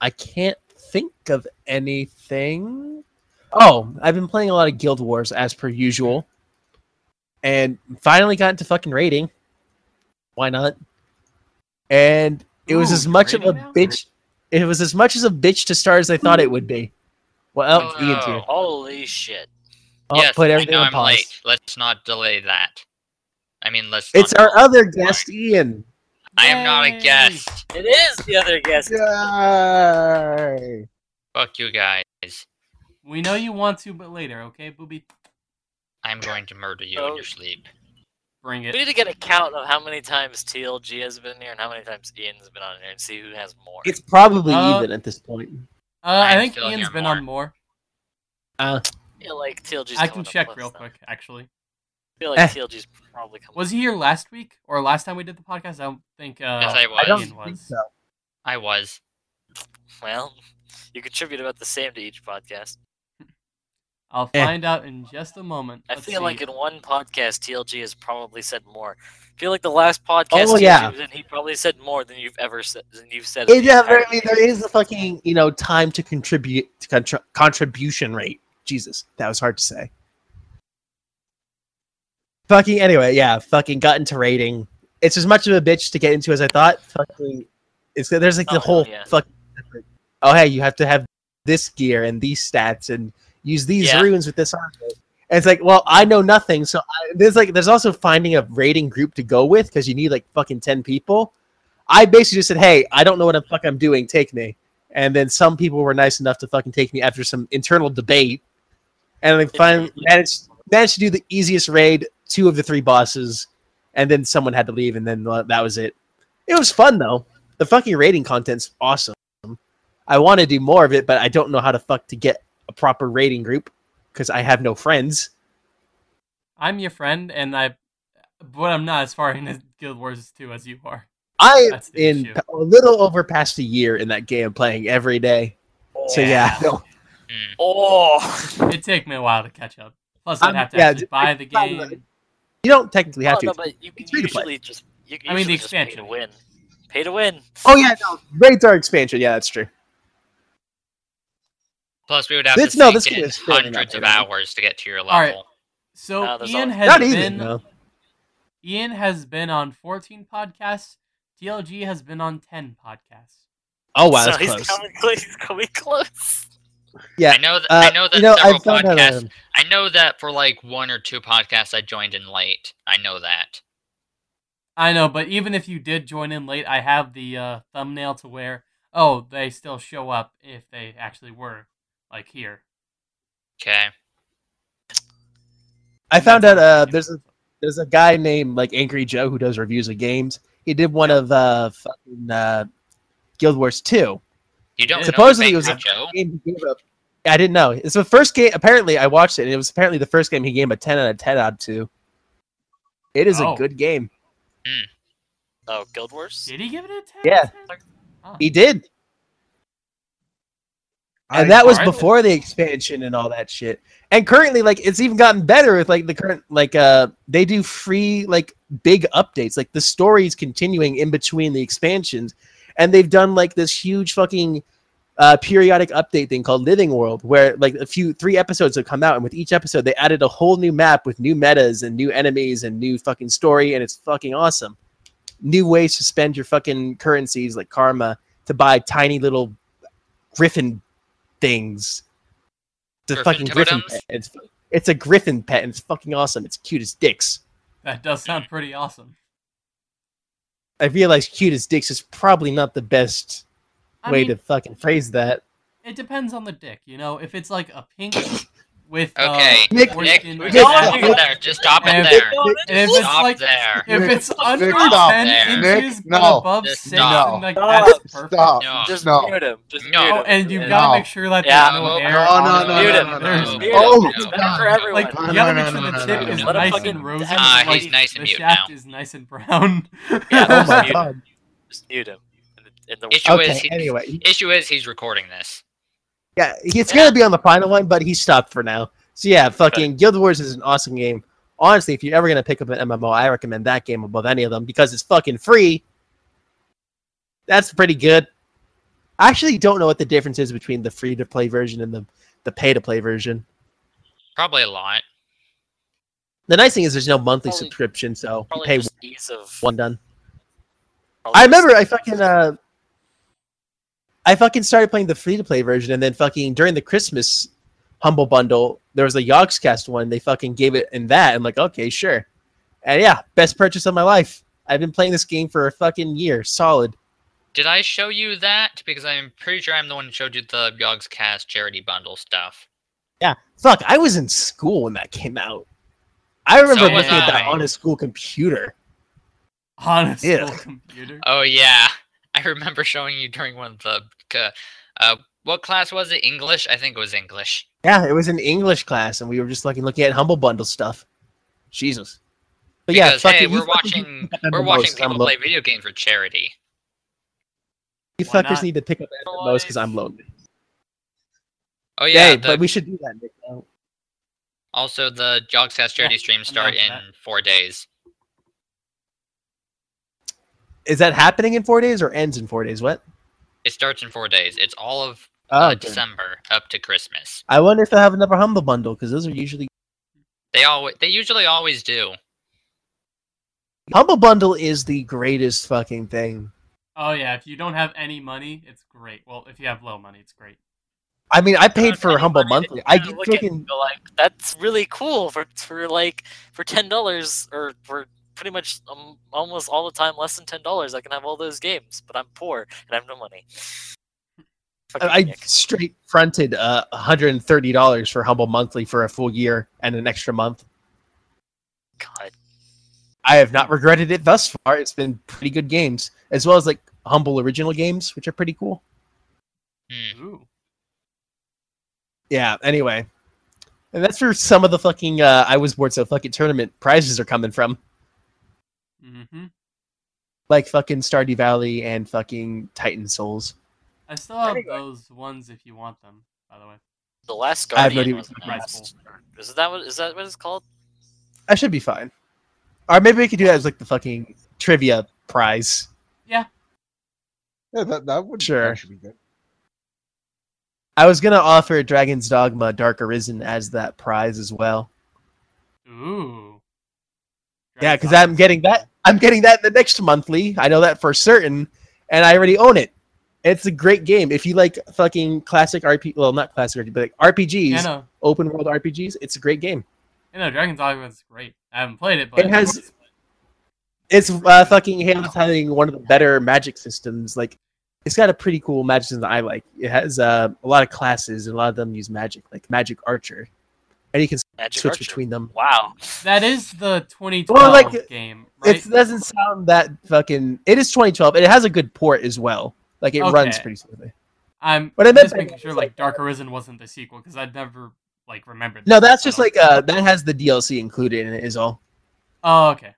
I can't think of anything. Oh, I've been playing a lot of Guild Wars as per usual, and finally got into fucking raiding. Why not? And it was as much of a now? bitch. It was as much as a bitch to start as I thought it would be. Well, Oh, Ian's no. here. Holy shit. I'll yes, put I everything know on I'm pause. late. Let's not delay that. I mean, let's. It's not our other the guest. Ian. I am not a guest. It is the other guest. Yay! Fuck you guys. We know you want to, but later, okay, booby? I'm going to murder you in Oh. your sleep. Bring it. We need to get a count of how many times TLG has been here and how many times Ian's been on here and see who has more. It's probably Uh, even at this point. Uh, I I'm think Ian's been more. on more. Uh, I feel like TLG's I can check real now. quick, actually. I feel like Eh. TLG's probably coming. Was he here last week or last time we did the podcast? I don't think. Uh, Yes, I was. I don't Ian think so. I was. Well, you contribute about the same to each podcast. I'll Eh. find out in just a moment. I Let's feel see. like in one podcast, TLG has probably said more. I feel like the last podcast Oh, yeah. was in, he probably said more than you've ever said. Than you've said. It, the yeah, entire I mean, there is a fucking you know time to contribute to contr- contribution rate. Jesus, that was hard to say. Fucking anyway, yeah, fucking got into raiding. It's as much of a bitch to get into as I thought. Fucking, it's there's like the Oh, whole yeah. fucking. Oh hey, you have to have this gear and these stats and use these Yeah. runes with this armor. And it's like, well, I know nothing, so I, there's like there's also finding a raiding group to go with because you need like fucking ten people. I basically just said, hey, I don't know what the fuck I'm doing, take me. And then some people were nice enough to fucking take me after some internal debate, and I finally managed managed to do the easiest raid, two of the three bosses, and then someone had to leave, and then uh, that was it. It was fun though. The fucking raiding content's awesome. I want to do more of it, but I don't know how to fuck to get a proper raiding group because I have no friends. I'm your friend, and I, but I'm not as far into Guild Wars 2 as you are. I That's the in issue. a little over past a year in that game, playing every day. So yeah, no, Hmm. Oh. It'd take me a while to catch up. Plus, I'd Um, have to yeah, just- buy the game. like- you don't technically have Oh, to. no, but you can It's free to play. usually just you can I mean, the usually just pay expansion. to win. Pay to win. Oh yeah, no, raids are expansion. Yeah, that's true. Plus, we would have This- to no, this game in is hundreds of hours to get to your level. All right. level. So No, Ian al- has Not been even. No. Ian has been on 14 podcasts. TLG has been on 10 podcasts. Oh wow, so that's he's close. coming close. He's coming close. Yeah, I know. That, uh, I know that you know, several I found podcasts. um, I know that for like one or two podcasts, I joined in late. I know that. I know, but even if you did join in late, I have the uh, thumbnail to where oh they still show up if they actually were like here. Okay. I found out uh, there's a there's a guy named like Angry Joe who does reviews of games. He did one of uh, fucking, uh, Guild Wars 2. You don't know Supposedly it was a Joe. game he gave up. I didn't know. It's the first game. Apparently, I watched it, and it was apparently the first game he gave a 10 out of 10 out of 2. It is Oh. a good game. Oh, Guild Wars. Did he give it a 10? Yeah. Oh. He did. And that was before the expansion and all that shit. And currently, like, it's even gotten better with like the current, like, uh, they do free, like, big updates. Like, the story's continuing in between the expansions, and they've done like this huge fucking uh, periodic update thing called Living World, where like a few three episodes have come out, and with each episode, they added a whole new map with new metas and new enemies and new fucking story, and it's fucking awesome. New ways to spend your fucking currencies like karma to buy tiny little griffin things. The Griffin fucking griffin pet. It's it's a griffin pet and it's fucking awesome. It's cute as dicks. That does sound pretty awesome. I realize cute as dicks is probably not the best I way mean, to fucking phrase that. it depends on the dick, you know. If it's like a pink with uh, Okay, Nick- Nick, foreskin- we Nick, just stop it there. Just stop it and- there. and if it's Stop like there. if Nick, it's under Nick, stop. 10 There. inches Nick, but no. above Just six, stop. then like No. that's perfect. Stop. No. Just No. mute him. Just No. mute Oh, him. and you've Yeah. got to No. make sure that Yeah. there's no No, hair. no, on no, it. no, Mute no, him. no, There's- Just no. mute Oh, him. It's better for everyone. Like, No, you no, gotta no, make sure no, the no, tip no, is no. Let him nice fucking- and rosy. Ah, and, like, he's nice and the mute shaft now. is nice and brown. Yeah, Oh just my mute him. god. Just mute him. In the, in the Issue Okay, is he, anyway. issue is he's recording this. Yeah, he's Yeah. gonna be on the final one, but he stopped for now. So yeah, fucking Guild Wars is an awesome game. Honestly, if you're ever gonna pick up an MMO, I recommend that game above any of them because it's fucking free. That's pretty good. I actually don't know what the difference is between the free to play version and the the pay to play version. Probably a lot. The nice thing is there's no monthly Probably- subscription, so you pay just ease of. one done. probably I remember I fucking uh I fucking started playing the free to play version and then fucking during the Christmas humble bundle there was a Yogscast one they fucking gave it in that and like okay sure. And yeah, best purchase of my life. I've been playing this game for a fucking year, solid. Did I show you that? Because I'm pretty sure I'm the one who showed you the Yogscast charity bundle stuff. Yeah, fuck, I was in school when that came out. I remember So was looking at that on a school computer. on a Yeah. school computer. Oh yeah, I remember showing you during one of the. Uh, uh, what class was it? English? I think it was English. Yeah, it was an English class and we were just looking looking at humble bundle stuff. Jesus. But yeah, Because fucking hey, we're watching we're watching people play video games for charity. You Why fuckers not? need to pick up MMOs because I'm lonely. Oh yeah, Yeah, the, but we should do that. Nick. also the Yogscast charity Yeah, streams start in four days. Is that happening in four days or ends in four days? What? It starts in four days. It's all of Oh, uh, okay. December up to Christmas. I wonder if they'll have another humble bundle because those are usually They always they usually always do. humble bundle is the greatest fucking thing. Oh yeah, if you don't have any money, it's great. Well, if you have low money, it's great. I mean, I paid for humble monthly. I get look at and fucking like that's really cool for for like for ten dollars or for pretty much um, almost all the time less than ten dollars. I can have all those games, but I'm poor and I have no money. Fucking I Nick. straight fronted uh, $130 for humble monthly for a full year and an extra month. God. I have not regretted it thus far. It's been pretty good games, as well as like humble original games, which are pretty cool. Hmm. Ooh. Yeah. Anyway, and that's where some of the fucking uh, I was bored so fucking tournament prizes are coming from. Mm-hmm. like fucking Stardew Valley and fucking Titan Souls. I still have Anyway. those ones if you want them. By the way. The last I have no Guardian was the price announced. Is that what is that what it's called? I should be fine. Or maybe we could do that as like the fucking trivia prize. Yeah, that that would Sure. actually be good. I was gonna offer Dragon's Dogma Dark Arisen as that prize as well. Ooh. Yeah, because. I'm getting that. I'm getting that in the next monthly. I know that for certain, and I already own it. It's a great game. If you like fucking classic RP, well, not classic RPG, but like RPGs, Yeah, open world RPGs, it's a great game. You know, Dragon's Dogma is great. I haven't played it, but It has- It's uh, fucking Halo's having one of the better magic systems. Like, it's got a pretty cool magic system that I like. It has uh, a lot of classes, and a lot of them use magic, like Magic Archer, and you can Magic switch Archer. between them. Wow. that is the 2012 Well, like, game, right? It doesn't sound that fucking. It is 2012, and it has a good port as well. Like, it runs pretty smoothly. I'm What I meant just making sure like like, Dark Arisen wasn't the sequel because I'd never like remembered. That. No, that's just like uh, that has the DLC included in it. Is all. Oh, okay.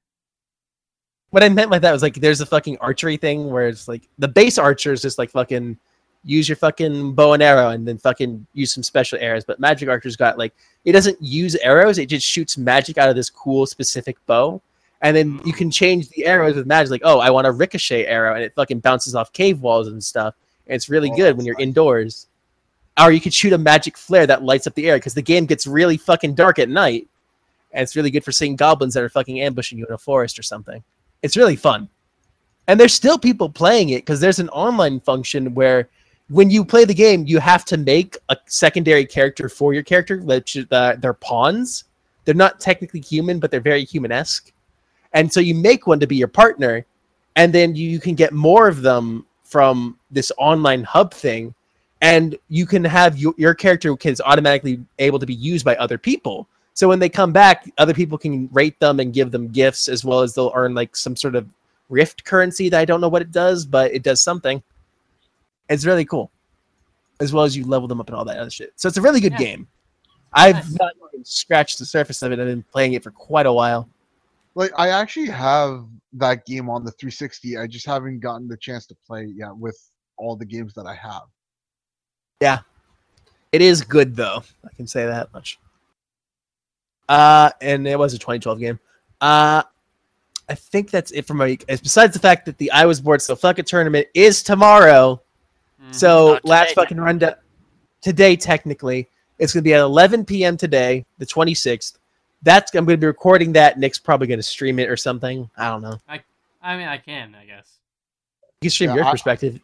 What I meant by that was like there's a fucking archery thing where it's like the base archer is just like fucking use your fucking bow and arrow and then fucking use some special arrows. But magic archer's got like it doesn't use arrows; it just shoots magic out of this cool specific bow. And then you can mm. change the arrows with magic. Like, oh, I want a ricochet arrow, and it fucking bounces off cave walls and stuff. And it's really Oh, good when you're nice. indoors. Or you could shoot a magic flare that lights up the air because the game gets really fucking dark at night. And it's really good for seeing goblins that are fucking ambushing you in a forest or something. It's really fun. And there's still people playing it because there's an online function where when you play the game, you have to make a secondary character for your character, which uh, they're pawns. They're not technically human, but they're very human-esque. And so you make one to be your partner, and then you, you can get more of them from this online hub thing. And you can have your, your character is automatically able to be used by other people. So when they come back, other people can rate them and give them gifts, as well as they'll earn like some sort of rift currency that I don't know what it does, but it does something. It's really cool. As well as you level them up and all that other shit. So it's a really good Yeah. game. I've Nice. not even scratched the surface of it. I've been playing it for quite a while. Like I actually have that game on the 360. I just haven't gotten the chance to play it yet with all the games that I have. Yeah. It is good though. I can say that much. Uh, and it was a 2012 game. Uh, I think that's it for my. Besides the fact that the I was bored so fuck it tournament is tomorrow. Mhm. So Not last today, fucking rundown today technically. It's gonna be at 11 p.m. today, the 26th. That's I'm gonna be recording that. Nick's probably gonna stream it or something. I don't know. I I mean, I can, I guess. You can stream Yeah, your I- perspective.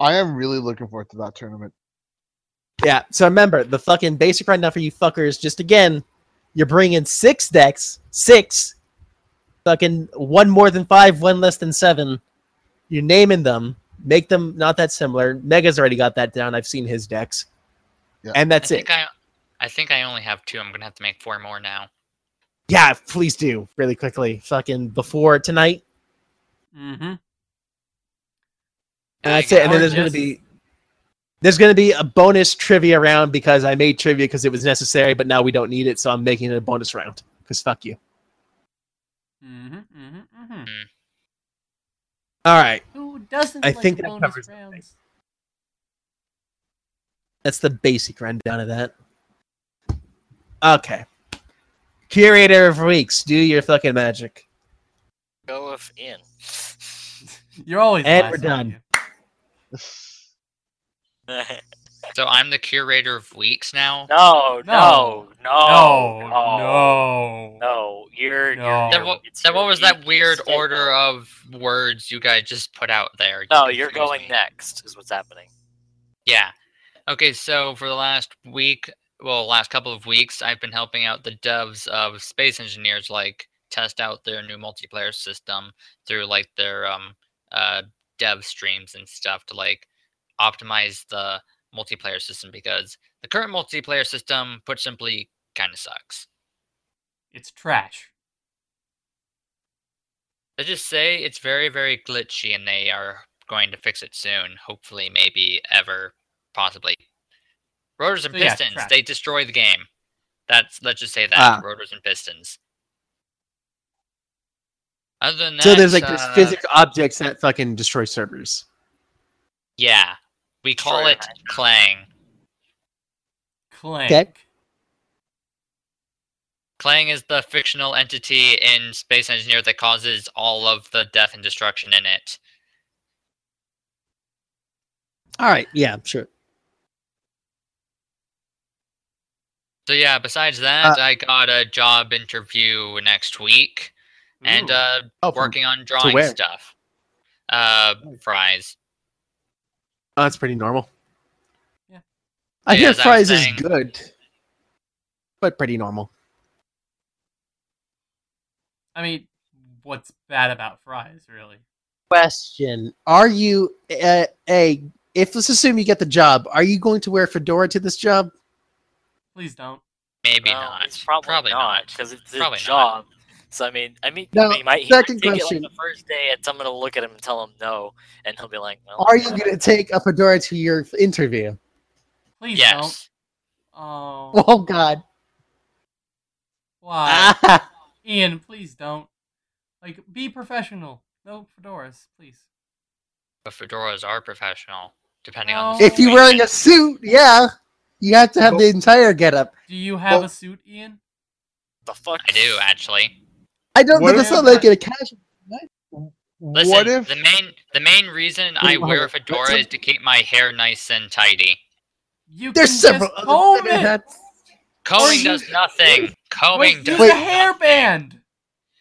I am really looking forward to that tournament. Yeah. So remember the fucking basic right now for you fuckers. Just again, you're bringing six decks, six, fucking one more than five, one less than seven. You're naming them, make them not that similar. Mega's already got that down. I've seen his decks, Yeah. and that's I it. think I, I think I only have two. I'm gonna have to make four more now. Yeah, please do really quickly. Fucking before tonight. Mm-hmm. And that's it. And then there's gonna be there's gonna be a bonus trivia round because I made trivia because it was necessary, but now we don't need it, so I'm making it a bonus round. Because fuck you. Mm-hmm. Mm-hmm. Mm-hmm. All right, Who doesn't I like think that covers rounds? that's the basic rundown of that. Okay. Curator of weeks, do your fucking magic. Go with in. You're always And we're done. you? So I'm the curator of weeks now. no, no, no, No, no, no. no. You're, No. you're. Then what, it's then what was that weird order there. of words you guys just put out there? You No, you're going me. next. Is what's happening. Yeah. Okay, so for the last week, well, last couple of weeks, I've been helping out the devs of Space Engineers, like test out their new multiplayer system through like their um uh dev streams and stuff to like optimize the multiplayer system because the current multiplayer system, put simply, kind of sucks. It's trash. Let's just say it's very, very glitchy, and they are going to fix it soon. Hopefully, maybe ever, possibly. Rotors and So, pistons, trash. they destroy the game. That's let's just say that Ah. rotors and pistons. Other than that, So there's like this uh, physics objects that fucking destroy servers. Yeah, we call Destroyer. it Clang. Clank. Okay. Clang is the fictional entity in Space Engineer that causes all of the death and destruction in it. All right, yeah, sure. So yeah, besides that, I got a job interview next week and uh Oh, from- working on drawing stuff. Uh fries. Oh, that's pretty normal. Yeah. I Yeah, hear as I was fries is good, but pretty normal. I mean, what's bad about fries, really? Question: Are you uh, a? If let's assume you get the job, are you going to wear a fedora to this job? Please don't. Maybe No, not. It's probably, not not. because it's Probably his not. Job. So I mean, I mean, Now, he might, he might second take question. it like the first day, and someone will look at him and tell him no, and he'll be like, well, Are you uh, going to take a fedora to your interview? Please Yes. don't. Oh, Oh God! why? Ian, please don't. Like, be professional. No fedoras, please. But fedoras are professional, depending on Oh. the if you're wearing a suit, yeah, you have to have the entire getup. Do you have Well- a suit, Ian? the fuck? I do actually. I don't. What But that's if- not like a casual. Listen, what if the main the main reason I wear on. a fedora Let's- is to keep my hair nice and tidy. You There's can several just other comb better it. hats. Combing you- does nothing. Combing Wait, does use a hairband.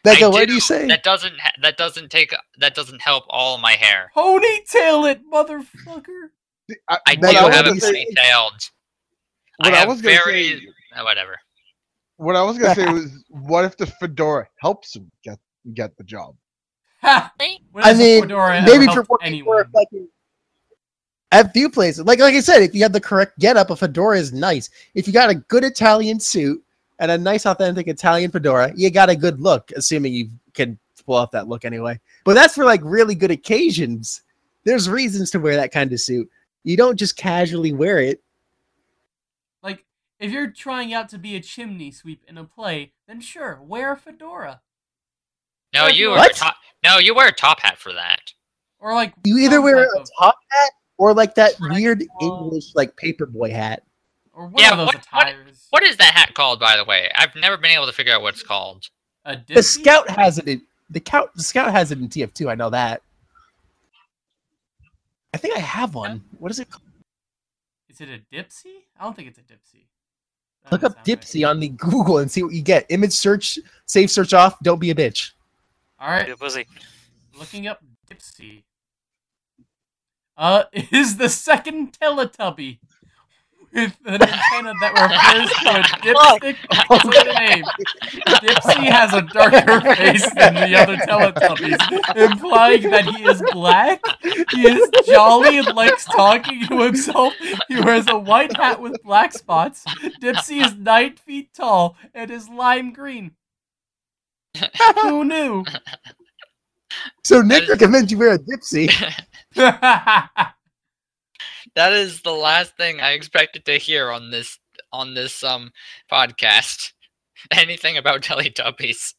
Becca, what do do. you say? That doesn't ha- that doesn't take that doesn't help all my hair. Ponytail it, motherfucker. I, I do But what I have it gonna ponytailed. What I I have was gonna very say- uh, whatever. What I was gonna say was, what if the fedora helps him get get the job? Ha! I mean, fedora ever maybe for helped working for a at a few places. Like like I said, if you have the correct getup, a fedora is nice. If you got a good Italian suit and a nice authentic Italian fedora, you got a good look, assuming you can pull off that look anyway. But that's for like really good occasions. There's reasons to wear that kind of suit. You don't just casually wear it. Like, if you're trying out to be a chimney sweep in a play, then sure, wear a fedora. No, What? you wear a top. No, you wear a top hat for that. Or like You either wear a top hat or like that Right. weird English like paperboy hat. or one Yeah, of those what- what- attires. What is that hat called, by the way? I've never been able to figure out what it's called. A The scout has it in the scout the scout has it in TF2, I know that. I think I have one. What is it called? Is it a dipsy? I don't think it's a dipsy. That Look up sound right. Dipsy on the Google and see what you get. Image search, save search off, don't be a bitch. All right, Good pussy. looking up dipsy. Uh, is the second Teletubby with an antenna that refers to a dipstick opposite the name. Dipsy has a darker face than the other Teletubbies, implying that he is black. He is jolly and likes talking to himself. He wears a white hat with black spots. Dipsy is nine feet tall and is lime green. Who knew? So Nick recommends you wear a Dipsy. That is the last thing I expected to hear on this on this um podcast. Anything about Teletubbies?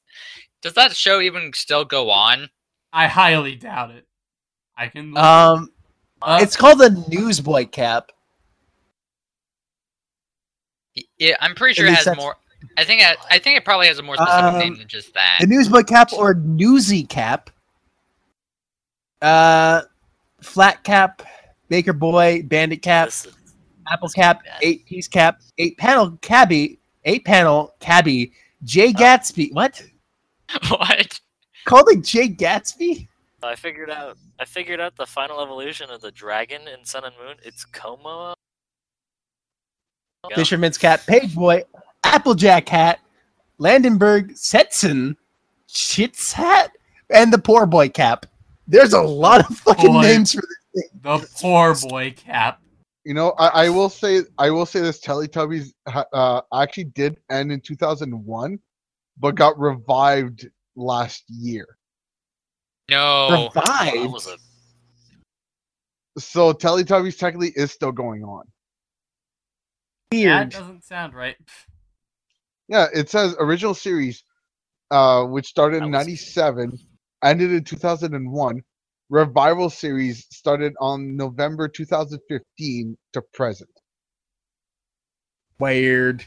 Does that show even still go on? I highly doubt it. I can. Um, up- it's called the Newsboy cap. Yeah, I'm pretty sure At it has that's- more. I think it, I think it probably has a more specific Um, name than just that. The Newsboy cap or Newsy cap. Uh, flat cap, Baker Boy, Bandit cap, This Apple cap, eight piece cap, eight panel Cabby, eight panel Cabby, Jay oh. Gatsby. What? what? Called it Jay Gatsby? I figured out. I figured out the final evolution of the dragon in Sun and Moon. It's Kommo-o. Fisherman's cap, Page Boy, Applejack hat, Landenberg, Stetson, Shits hat, and the Poor Boy cap. There's a lot of fucking Boy. names for this. The poor boy cap. You know, I, I will say I will say this Teletubbies ha- uh, actually did end in 2001, but got revived last year. No. That Revived. was a So Teletubbies technically is still going on. Weird. That doesn't sound right. Yeah, it says original series, uh, which started in That was- '97, ended in 2001. Revival series started on November 2015 to present. Weird.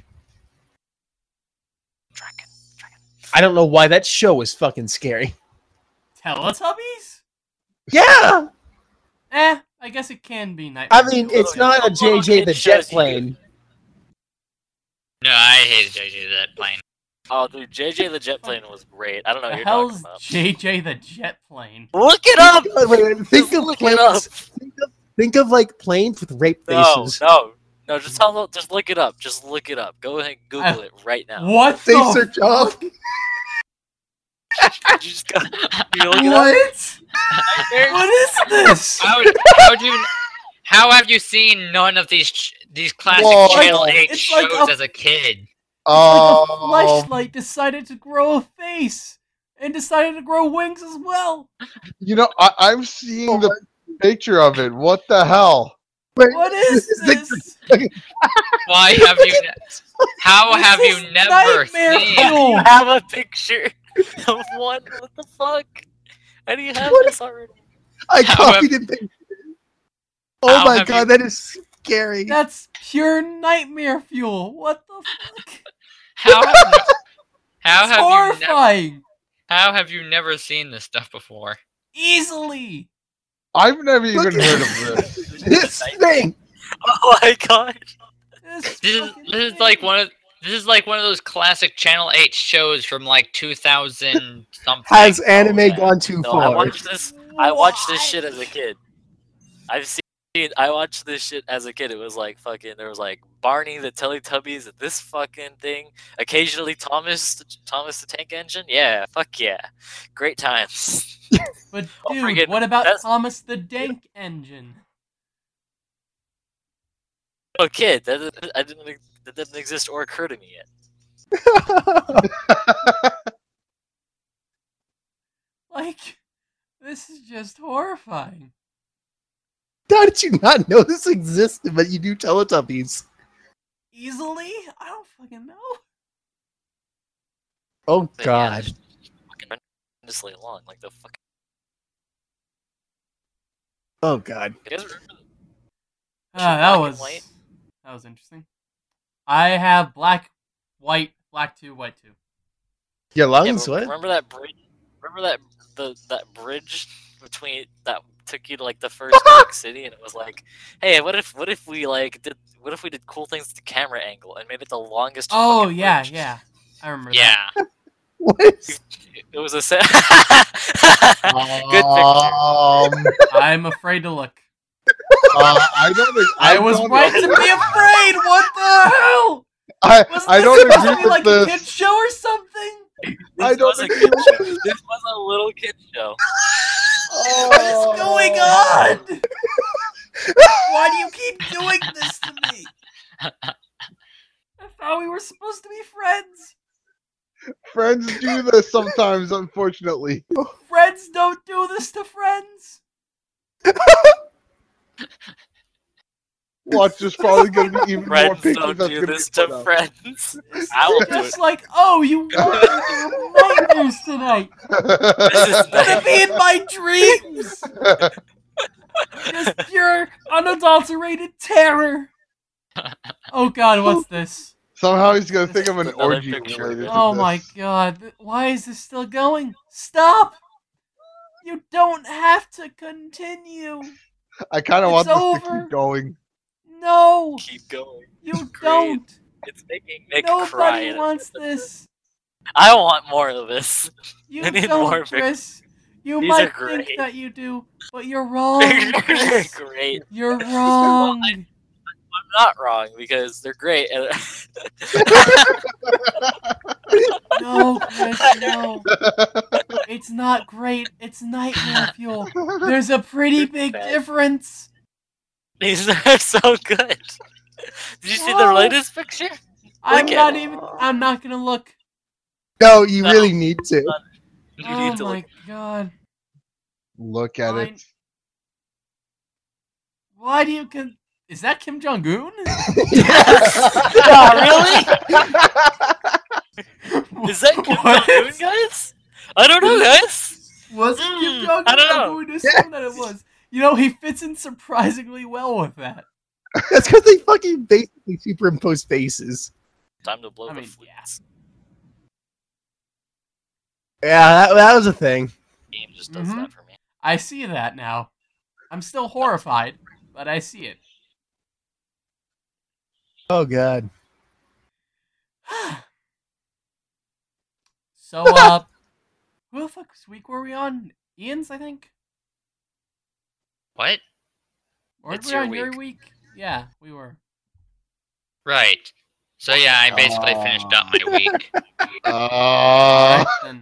Dragon, dragon. I don't know why that show is fucking scary. Teletubbies? Yeah, Eh, I guess it can be night. I mean it's not a JJ the shows jet you plane. No, I hate JJ that plane. Oh, dude, JJ the jet plane was great. I don't know the what you're talking hell's about. JJ the jet plane? Look it up. Wait, wait, wait, think of look it up. planes. Think of, think of like planes with rape No, faces. no, no. Just tell. Just look it up. Just look it up. Go ahead and Google I- it right now. What They the search up. You just go. You look it up. What? What is this? How, how do you, how have you seen none of these ch- these classic Whoa. Channel 8 shows like a- as a kid? Like a Oh, fleshlight decided to grow a face and decided to grow wings as well. you know, I, I'm seeing the picture of it. What the hell? Wait, What is this? this? Why have you? ne- How have you never seen? You have a picture of one. What the fuck? How do you have What? this already? I How copied it. Oh my god, you- that is scary. That's pure nightmare fuel. What the fuck? How have, how It's have you never? horrifying. How have you never seen this stuff before? Easily. I've never even Look at- heard of this. this thing. Oh my god! This, This is fucking this is like one of this is like one of those classic Channel 8 shows from like 2000 something. Has anime oh yeah. gone too No, I watched this. I watched this shit as a kid. I've seen. I watched this shit as a kid. It was like fucking. There was like Barney the Teletubbies this fucking thing. Occasionally Thomas, Thomas the Tank Engine. Yeah, fuck yeah, great times. But dude, forget, what about that's- Thomas the Dank Engine? Oh, kid, that I didn't. That didn't exist or occur to me yet. Like, this is just horrifying. How did you not know this existed, but you do Teletubbies? Easily? I don't fucking know. Oh But yeah, god. just fucking long, like the fucking. Oh god. You guys? Ah, that was that was interesting. I have black, white, black two, white two. Your Yeah, lungs, but what? remember that bridge? Remember that the that bridge between that took you to like the first big city, and it was like, hey, what if what if we like did what if we did cool things with the camera angle and made it the longest? Oh yeah, bridge? yeah. I remember that. Yeah. What? It was a set. Good picture. Um, I'm afraid to look. uh, I don't. I, was don't, right to be afraid. What the hell? I, Was I this don't supposed to be with like a kid show or something? This I don't was a kid show. this. This was a little kid show. What is oh, going Oh. on? Why do you keep doing this to me? I thought we were supposed to be friends. Friends do this sometimes, unfortunately. Friends don't do this to friends. Watch, there's probably going to be even more Friends pictures don't that's do this be to friends. It's I will do just it. like, oh, you want me to have nightmares tonight. This is Gonna be in my dreams. Just pure, unadulterated terror. Oh god, what's this? Somehow he's going to think of an orgy picture. related to Oh this. my god, why is this still going? Stop! You don't have to continue. I kind of want this to keep going. No, Keep going. you Great. don't. It's making Nick cry. Nobody wants this. I want more of this. You I need don't, more Chris. You These might think that you do, but you're wrong. They're great. You're wrong. I'm not wrong because they're great. No, Chris, no. It's not great. It's nightmare fuel. There's a pretty big Bad. difference. These are so good. Did you see the No. latest picture? I'm Look at not it. even. I'm not gonna look. No, you No. really need to. You oh need to my look. god. Look at Fine. it. Why do you con? Is that Kim Jong Un? Is that Kim What? Jong-un, guys? I don't know, guys. Was it Kim Jong Un? I don't know. would assume that it was. You know, he fits in surprisingly well with that. That's because they fucking basically superimpose faces. Time to blow I the mean, fleets. Yeah, that, that was a thing. Game just does Mhm. that for me. I see that now. I'm still horrified, but I see it. Oh god. so, uh, who the fuck's week were we on? Ian's, I think? What? Or It's we your on your week. week? Yeah, we were. Right. So yeah, I basically finished up my week. Uh, Alright.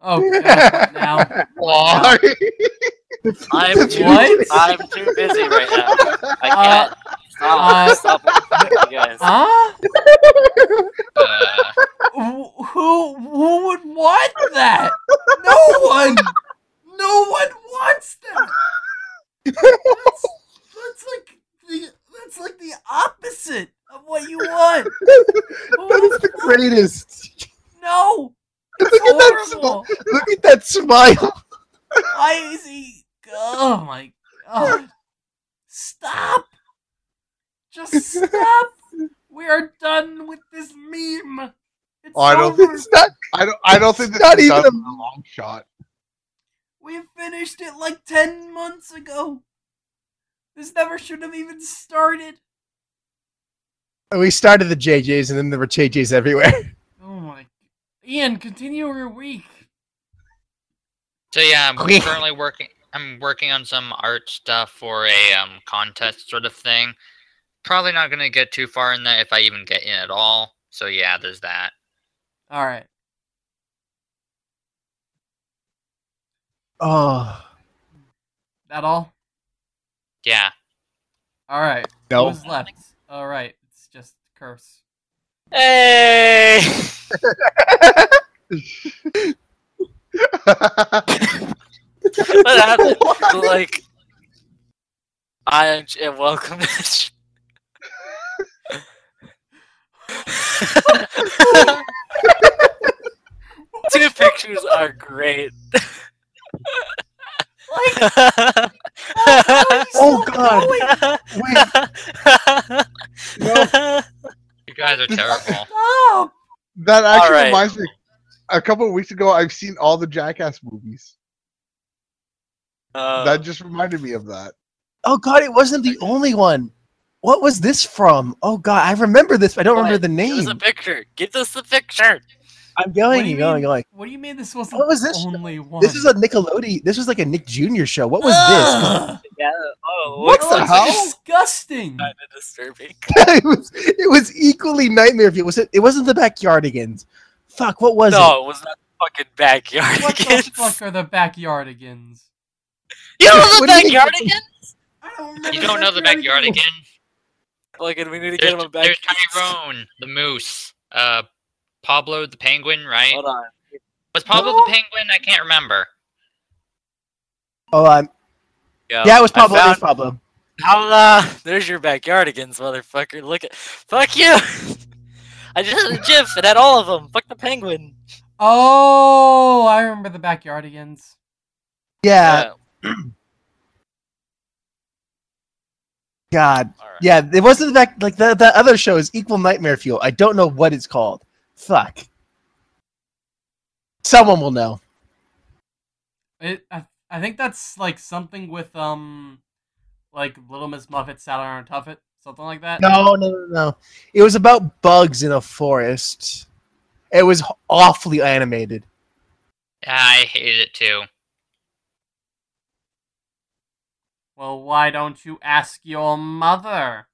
Oh, God, now. why? I'm too, What? I'm too busy right now. I Uh, can't stop, uh, stop looking you guys. Huh? Uh, Who, who who would want that? No one. No one wants that. That's, that's like the that's like the opposite of what you want. Who that is the greatest. No. Look at that Horrible. smile. Look at that smile. Why is he? Oh my god! Stop! Just stop! We are done with this meme. It's Oh, I don't over. It's not I don't. I don't think this Not even done a- with a long shot. We finished it like 10 months ago. This never should have even started. we started the JJs and then there were JJs everywhere. Oh my. Ian, continue your week. so yeah, I'm Quick. currently working. I'm working on some art stuff for a um, contest sort of thing. Probably not gonna get too far in that if I even get in at all. So yeah, there's that. Alright. Oh. That all? Yeah. Alright. No. Who's left? Alright. It's just curse. Hey! what happened? like, I am welcome. Two pictures are great. Like, Oh, God. Wait. You guys are terrible. Stop! that actually Alright. reminds me. A couple of weeks ago, I've seen all the Jackass movies. Uh, that just reminded me of that. Oh god, it wasn't the only one. What was this from? Oh god, I remember this, but I don't What? remember the Give us name. a picture. Give us the picture. I'm What going, do you going, mean? going. What do you mean this wasn't What was this? the only one? This is a Nickelodeon. This was like a Nick Jr. show. What was Ugh! Yeah. Oh, What the it's hell? disgusting. Kind of disturbing. it was it was equally nightmare. It was it. It wasn't the Backyardigans. Fuck. What was it? No, it was not fucking backyard. What the fuck are the backyardigans? You know the What do you mean? backyard again? I don't remember. You don't know the backyard again? Like, we need to get There's, him a there's back. Tyrone, the moose. Uh, Pablo the penguin, right? Hold on. Was Pablo No. the penguin? I can't remember. Hold on. Yo, yeah, it was I Pablo. It was Pablo. How, uh, there's your backyardigans, motherfucker. Look at. Fuck you! I just had a gif. and had all of them. Fuck the penguin. Oh, I remember the backyardigans. Yeah. Yeah, God. all right. Yeah. It wasn't the back. Like the the other show is Equal Nightmare Fuel. I don't know what it's called. Fuck. Someone will know. It, I, I think that's like something with um, like Little Miss Muffet, Saturn and Tuffet, something like that. No, no, no, no. It was about bugs in a forest. It was awfully animated. I hated it too. Well, why don't you ask your mother?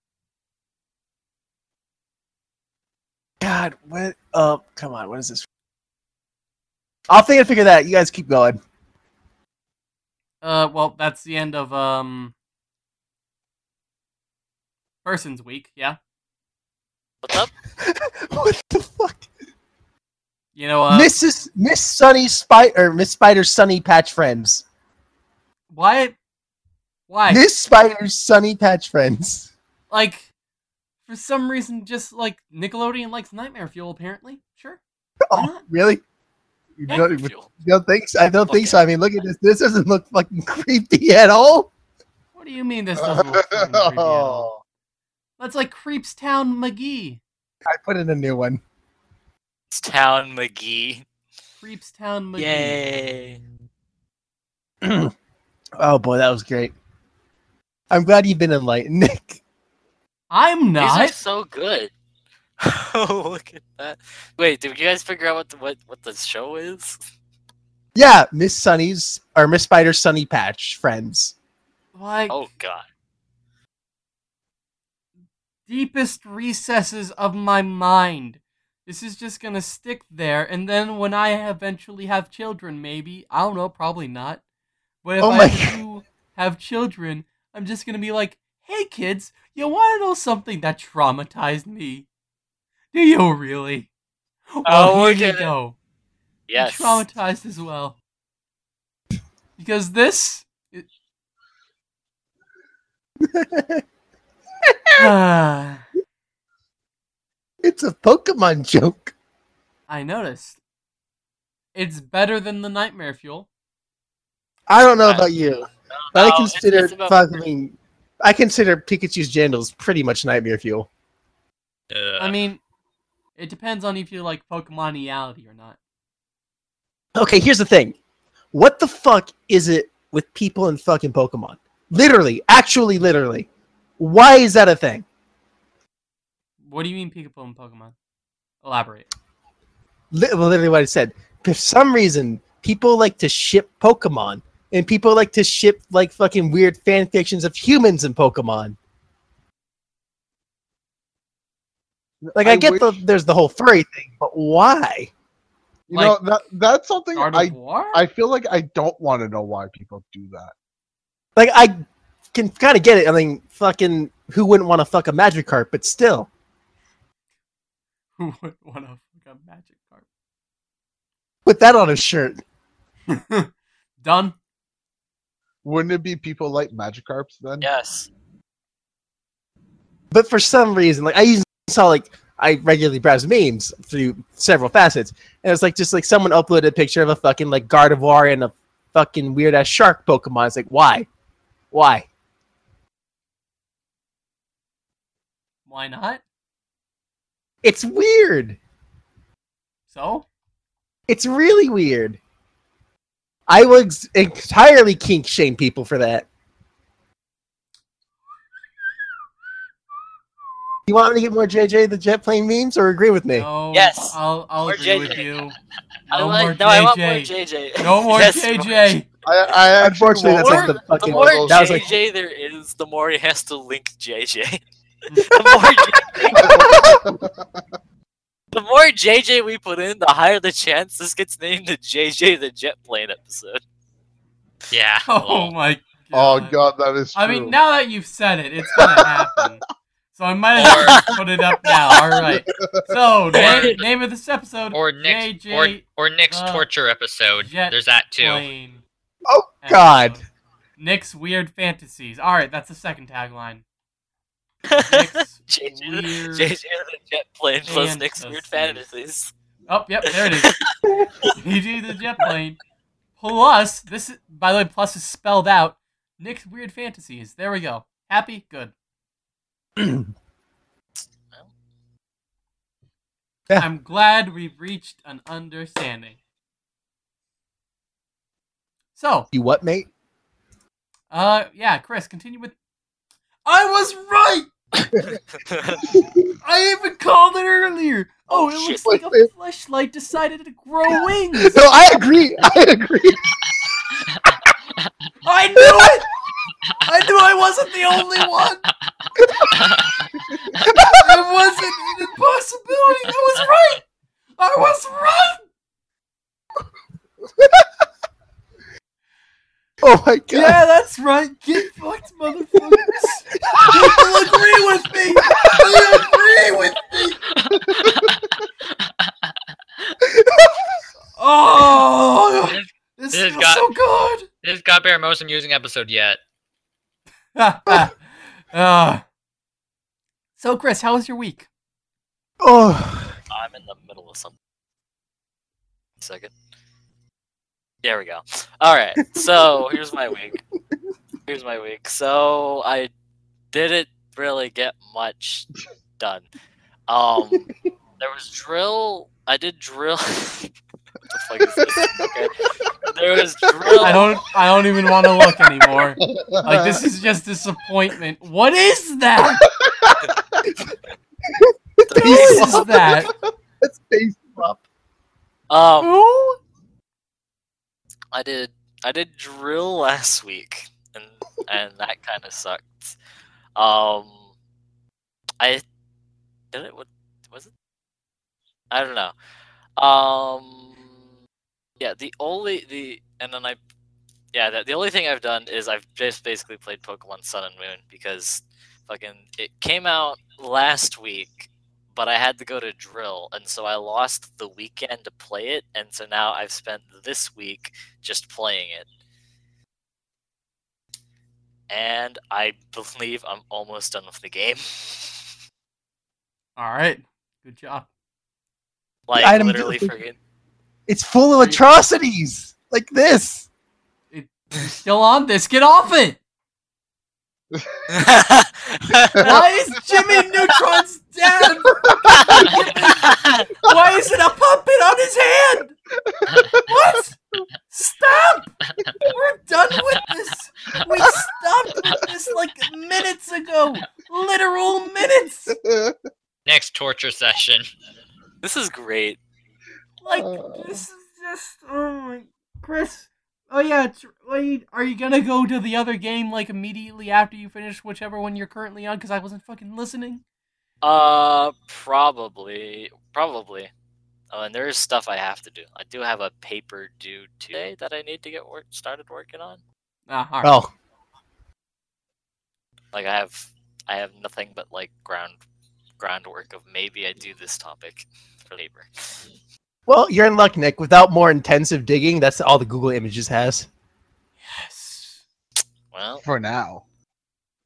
God, what? Oh, come on. What is this? I'll think and figure that. out. You guys keep going. Uh, well, that's the end of um, Person's Week. Yeah, What's up? what the fuck? you know, uh, Mrs. Miss Sunny Spider, Miss Spider's Sunny Patch Friends. What? why? Miss Spider's Sunny Patch Friends. like, for some reason, just like Nickelodeon likes Nightmare Fuel. Apparently, sure. Oh, really? You don't, you don't think so? I don't think so. I mean, look at this. This doesn't look fucking creepy at all. What do you mean this doesn't look creepy at oh. all? That's like Creepstown McGee. I put in a new one. It's Town McGee. Creepstown McGee. Yay. Oh boy, that was great. I'm glad you've been enlightened, Nick. I'm These are not. so good. oh, look at that. Wait, did you guys figure out what the, what, what the show is? Yeah, Miss Sunny's or Miss Spider Sunny Patch friends. Like Oh, God. deepest recesses of my mind. This is just gonna stick there, and then when I eventually have children, maybe I don't know, probably not. But if Oh I do have children, I'm just gonna be like, "Hey kids, you want to know something that traumatized me? Do you really? Well, Oh, we're here you go. Yes. I'm traumatized as well. Because this. It... It's a Pokemon joke. I noticed. It's better than the Nightmare Fuel. I don't know I- about you, No, but I consider it's about- fucking. I consider Pikachu's Jandals pretty much nightmare fuel. I mean, it depends on if you like Pokemoniality or not. Okay, here's the thing. What the fuck is it with people and fucking Pokemon? Literally, actually, literally. Why is that a thing? What do you mean Pikachu and Pokemon? Elaborate. Well, literally what I said. For some reason, people like to ship Pokemon, and people like to ship like fucking weird fan fictions of humans in Pokemon. Like I, get wish- the there's the whole furry thing, but why? You Like, know that that's something I? I feel like I don't want to know why people do that. Like I can kind of get it. I mean, fucking who wouldn't want to fuck a magic Magikarp? But still, Who would want to fuck a magic put that on a shirt. Done. Wouldn't it be people like Magikarps then? Yes. But for some reason, like I even saw like I regularly browse memes through several facets, and it's like just like someone uploaded a picture of a fucking like Gardevoir and a fucking weird ass shark Pokemon. It's like why, why? Why not? It's weird. So? It's really weird. I would ex- entirely kink shame people for that. You want me to get more JJ the jet plane memes or agree with me? No. Yes. I'll, I'll More agree with you. No like, more no, I want more JJ. JJ. No more Yes, JJ. I, I Unfortunately, won't- that's like the fucking. the more that was like JJ there is, the more he has to link JJ. the, more, the more JJ we put in, the higher the chance this gets named the JJ the Jet Plane episode. Yeah. Oh lol. my Oh god. god, that is true. I mean, now that you've said it, it's gonna happen. So I might as well put it up now. All right. So name, name of this episode: Or Nick's or, JJ or Nick's uh, torture episode. Jet There's that too. Plane. Oh, God. episode. Nick's weird fantasies. All right, that's the second tagline. Nick's JJ, the- weird. JJ the Jet Plane plus Nick's weird fantasies. fantasies. Oh, yep, there it is. PG the jet plane. Plus, this is, by the way, plus is spelled out. Nick's weird fantasies. There we go. Happy? Good. Yeah. I'm glad we've reached an understanding. So, You what, mate? uh, yeah, Chris, continue with. I was right! I even called it earlier! Oh, Oh, it looks like a flashlight decided to grow wings! No, I agree. I agree. I knew it! I knew I wasn't the only one! It wasn't an impossibility! I was right! I was right! Oh my god. Yeah, that's right! Get fucked, motherfuckers! People agree with me! They agree with me! Oh! This- This this feels got- so good! This got Bear most amusing episode yet. uh, so, Chris, how was your week? Oh, I'm in the middle of something. Second. There we go. All right. So here's my week. Here's my week. So I didn't really get much done. Um, there was drill. I did drill. what the fuck is this? Okay. There was drill. I don't. I don't even want to look anymore. Like this is just disappointment. What is that? Who is that? Let's face up. Um, Who? I did. I did drill last week, and and that kind of sucked. Um, I did it. What was it? I don't know. Um, yeah. The only the and then I, yeah. The, the only thing I've done is I've just basically played Pokemon Sun and Moon because fucking it came out last week, but I had to go to drill, and so I lost the weekend to play it, and so now I've spent this week just playing it. And I believe I'm almost done with the game. All right. Good job. like item literally didn't- It's full of atrocities like this. It, still on this. Get off it. Why is Jimmy Neutron's dad? Why is it a puppet on his hand? What? Stop! We're done with this. We stopped with this like minutes ago. Literal minutes. Next torture session. this is great. Like oh. this is just oh my Chris. Oh yeah, it's, wait, are you gonna go to the other game like immediately after you finish whichever one you're currently on? Because I wasn't fucking listening. Uh, probably, probably. Oh, and there is stuff I have to do. I do have a paper due today that I need to get work started working on. All right. Oh, Like I have, I have nothing but like ground groundwork of maybe I do this topic for labor. Well, you're in luck, Nick. Without more intensive digging, that's all the Google Images has. Yes. Well, For now.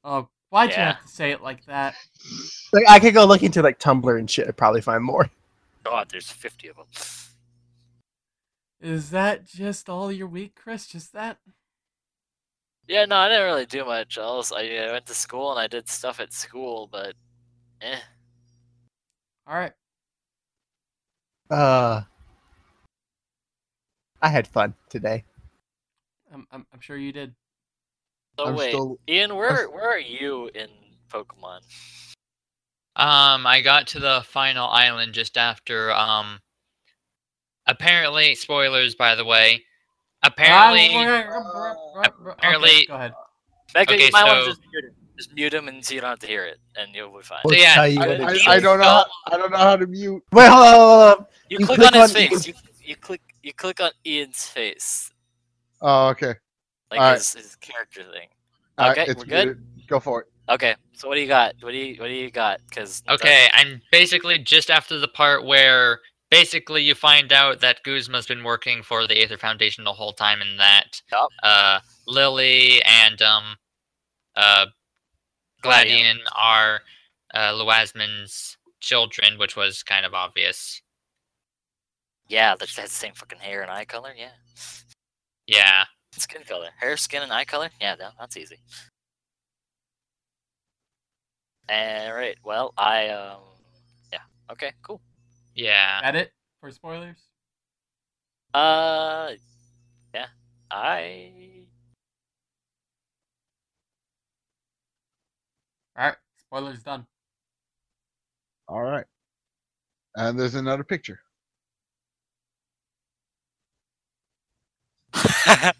Oh, why'd you have to say it like that? Like, I could go look into like Tumblr and shit. I'd probably find more. God, there's fifty of them. Is that just all your week, Chris? Just that? Yeah, no, I didn't really do much else. I, I went to school and I did stuff at school, but eh. All right. Uh, I had fun today. I'm, I'm, I'm sure you did. So I'm wait, still Ian, where where are you in Pokemon? Um, I got to the final island just after. Um, apparently, spoilers by the way. Apparently, apparently- Okay, go ahead. Mega, Okay, you might want so- to just mute him. Just mute him and so you don't have to hear it, and you'll be fine. We'll yeah, I- I- I, I don't know. How, I don't know how to mute. Wait, hold on, hold on. You, you click, click on his on face. You, you click you click on Ian's face, Oh, okay. like Alright. his, his character thing. All right, Okay, it's we're good? muted. Go for it. Okay, so what do you got? What do you what do you got? Because Okay, I'm basically just after the part where basically you find out that Guzma's been working for the Aether Foundation the whole time, and that Yup. uh, Lillie and um, uh, Gladion are uh, Lusamine's children, which was kind of obvious. yeah, that has the same fucking hair and eye color. Yeah, Yeah. skin color, hair, skin, and eye color. Yeah, that, that's easy. All right. Well, I um, yeah. Okay. Cool. Yeah. That it for spoilers? Uh, yeah. I All right. Spoilers done. All right. And there's another picture.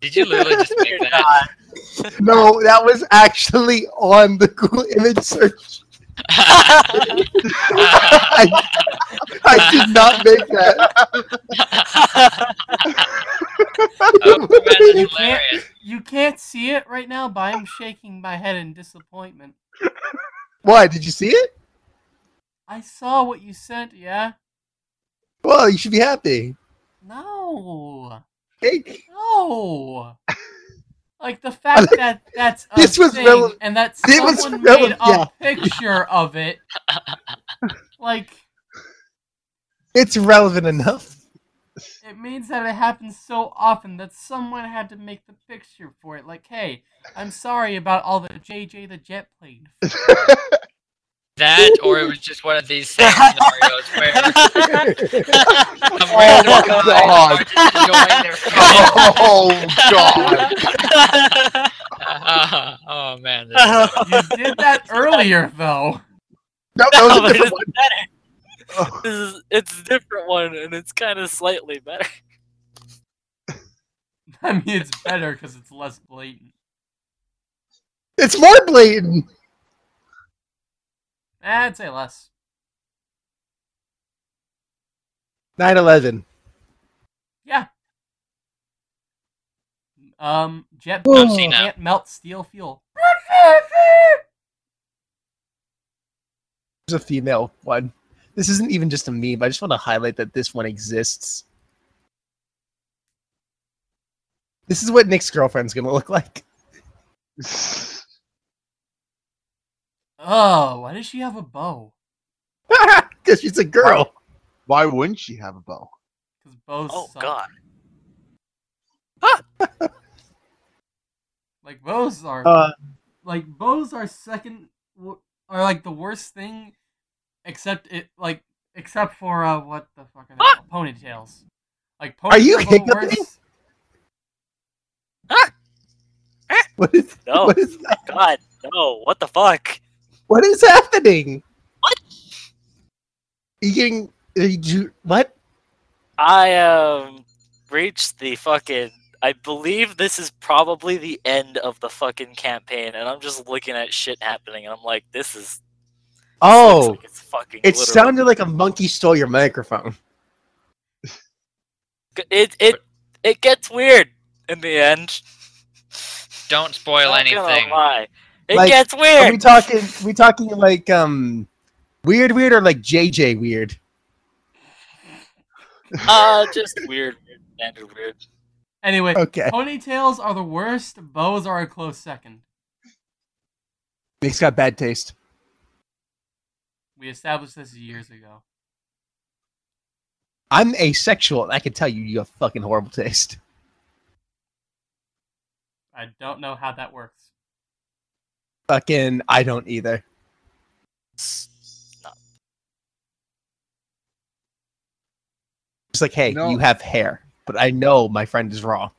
Did you literally just make that? No, that was actually on the Google image search. I, I did not make that. oh, You can't- You can't see it right now, but I'm shaking my head in disappointment. Why? Did you see it? I saw what you sent, yeah? Well, you should be happy. No. Hey, No. Like the fact that that's a This was thing rele- and that someone made a picture of it. Like it's relevant enough. It means that it happens so often that someone had to make the picture for it. Like, hey, I'm sorry about all the JJ the jet plane. That, or it was just one of these same scenarios where a random Oh, guy God. started enjoying their oh god! Uh, oh man, You did that earlier, though. No, that was No, a different it's one. better. This is it's a different one, and it's kind of slightly better. I mean, it's better because it's less blatant. It's more blatant. I'd say less. 9/11. Yeah. Um, jet I've seen that. can't melt steel fuel. There's a female one. This isn't even just a meme. I just want to highlight that this one exists. This is what Nick's girlfriend's gonna look like. Oh, why does she have a bow? Because she's a girl. Why wouldn't she have a bow? Because bows. Oh suck. god. Like bows are Uh, like bows are second are like the worst thing, except it like except for uh what the fuck are they Ah! ponytails. Like Are you ponytails the hiccuping? worst. what is No. what is that? God, no. What the fuck? What is happening? What? Are you getting? Are you, what? I um reached the fucking. I believe this is probably the end of the fucking campaign, and I'm just looking at shit happening, and I'm like, this is. Oh, like it's fucking. it literal. sounded like a monkey stole your microphone. It it it gets weird in the end. don't spoil Not gonna anything. lie. It Like, gets Are weird. we talking? we talking like um, weird, weird, or like JJ weird? Uh, just weird, weird, standard weird. Anyway, Okay, ponytails are the worst. Bows are a close second. Nick's got bad taste. We established this years ago. I'm asexual, and I can tell you, you have fucking horrible taste. I don't know how that works. Fucking, I don't either. It's like, hey, No. you have hair, but I know my friend is wrong.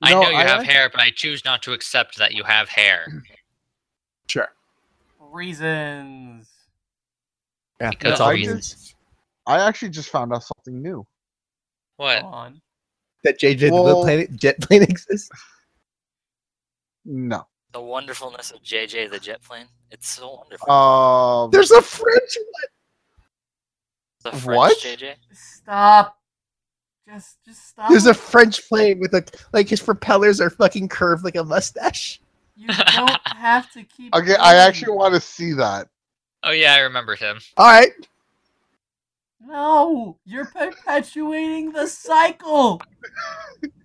I No, know you I have like- hair, but I choose not to accept that you have hair. Sure. Reasons. Yeah, Because that's all I it just- I actually just found out something new. What? Go on. That JJ the Well- little planet jet plane exists. No. The wonderfulness of JJ the jet plane. It's so wonderful. Um, There's a French one. the French what? JJ. Stop. Just, just stop. There's a French plane with a like his propellers are fucking curved like a mustache. You don't have to keep. okay, I actually want to see that. Oh yeah, I remember him. All right, No, you're perpetuating the cycle.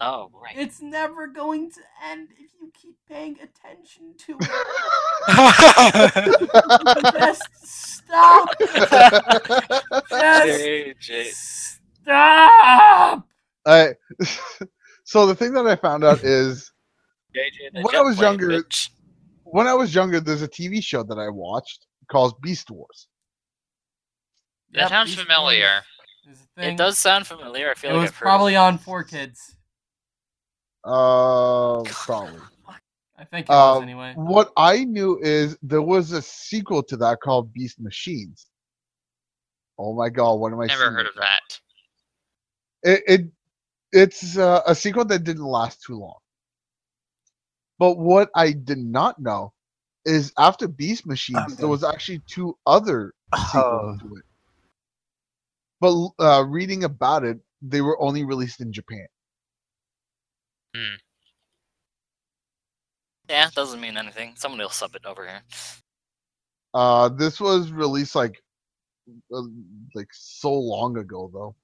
Oh right. It's never going to end if you keep paying attention to it. Just stop. Just JJ. stop. I, so the thing that I found out is JJ the When I was younger- bitch. when I was younger, there's a TV show that I watched called Beast Wars. That Yep, sounds Beast familiar. Wars is a thing. It does sound familiar. I feel It like was I've probably on Four Kids. Uh, probably. I think it was Um, anyway. What I knew is there was a sequel to that called Beast Machines. Oh my god, what am I? Never seeing? heard of that. It, it it's uh, a sequel that didn't last too long. But what I did not know is after Beast Machines, I'm there was actually two other Oh. sequels to it. But uh, reading about it, they were only released in Japan. Yeah, doesn't mean anything. Somebody will sub it over here. Uh, this was released like uh, like so long ago though.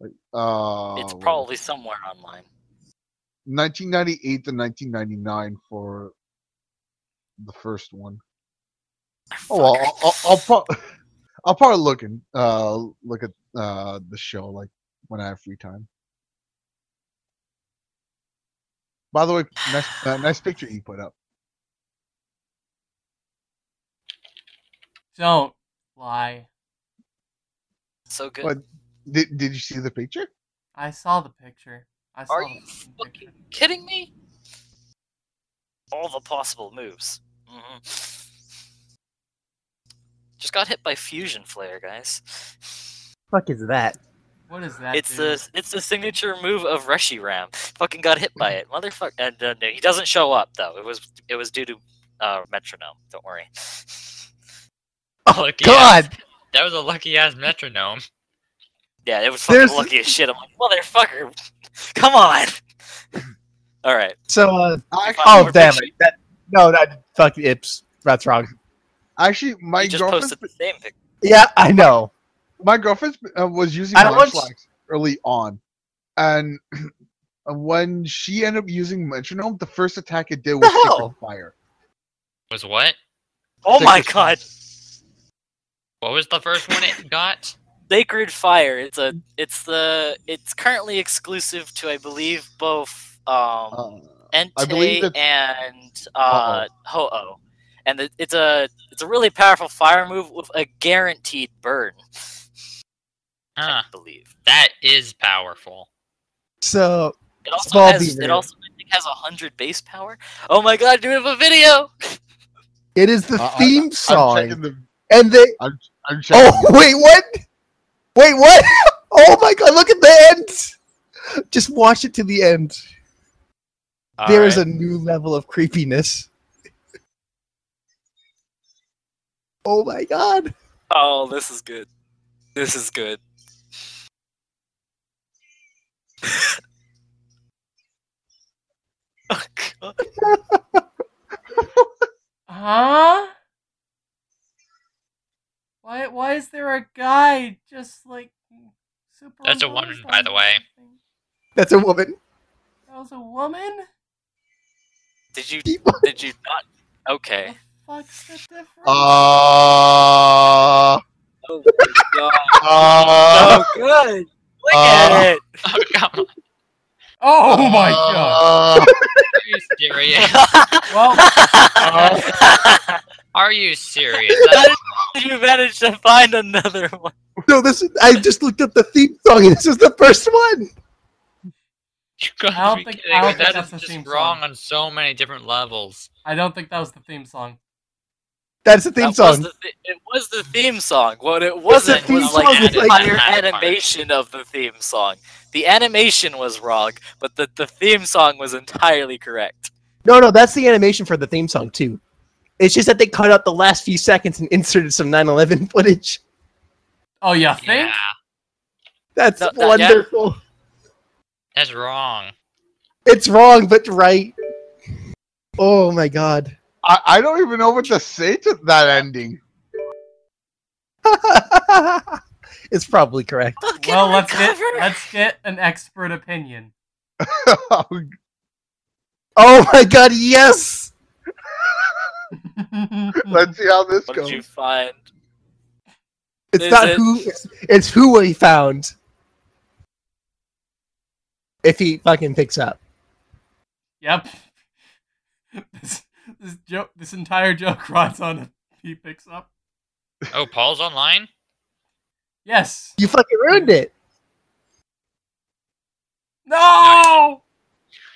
Like uh, it's probably somewhere online. 1998 to 1999 for the first one. Oh, well, I'll, I'll, I'll, pro- I'll probably look and uh look at uh the show like when I have free time. By the way, nice uh, nice picture you put up. Don't lie. So good. What? Did Did you see the picture? I saw the picture. I saw Are the you fucking fucking picture. kidding me? All the possible moves. hmm Just got hit by fusion flare, guys. fuck is that? What is that? It's dude? the it's the signature move of Reshiram. Fucking got hit by it, motherfucker. And uh, no, he doesn't show up though. It was it was due to uh, metronome. Don't worry. Oh Lucky God! ass- that was a lucky ass metronome. Yeah, it was fucking There's- lucky as shit. I'm like, motherfucker, come on. All right. So, uh, I Five oh damn it! That no, that fuck it's that's wrong. Actually, my You just girlfriend, posted the same picture. Yeah, I know. my girlfriend uh, was using I don't want- Munchlax early on, and when she ended up using metronome, the first attack it did was The hell? Sacred fire. Was what? Oh my Sacred god, What was the first one it got? Sacred Fire. It's a it's the it's currently exclusive to I believe both um Uh, I Entei believe it's- and uh Ho-Oh. And it's a it's a really powerful fire move with a guaranteed burn. Huh. I believe. That is powerful. So It also Small has beaver. it also I think has a hundred base power. Oh my god, do we have a video? it is the I- I- theme I'm song, checking the. and they. I'm oh, checking. Oh wait, what? Wait, what? Oh my God! Look at the end. Just watch it to the end. There is a new level of creepiness. Oh my god. Oh, this is good. This is good. oh god. Huh? Why? Why is there a guy just like super? That's a woman, by the way. That's a woman. That was a woman. Did you did you not Okay. The fuck's the difference? Uh, Oh my god. uh, So good. Look Uh, at it. Oh, come on. oh my god. uh, Are you serious? Well, Are you serious? How That's did you manage to find another one? No, this is, I just looked up the theme song and this is the first one. you gotta I don't be think- I don't me. think That that's is the just theme wrong song. on so many different levels. I don't think that was the theme song. That's the theme That was song. the thi- it was the theme song. What it wasn't theme was like song the with, like- entire animation of the theme song. The animation was wrong, but the, the theme song was entirely correct. No, no, that's the animation for the theme song too. It's just that they cut out the last few seconds and inserted some 9/11 footage. Oh, you think? Yeah, That's No, that- yeah. wonderful. that's wrong. It's wrong, but right. Oh my god. I, I don't even know what to say to that ending. it's probably correct. Fucking Well, let's get let's get an expert opinion. Oh my god, yes! Let's see how this What goes. did you find? It's Is not it- who it's, it's who we found. If he fucking picks up. Yep. This this joke this entire joke rides on if he picks up. Oh, Paul's online? Yes. You fucking ruined it. No.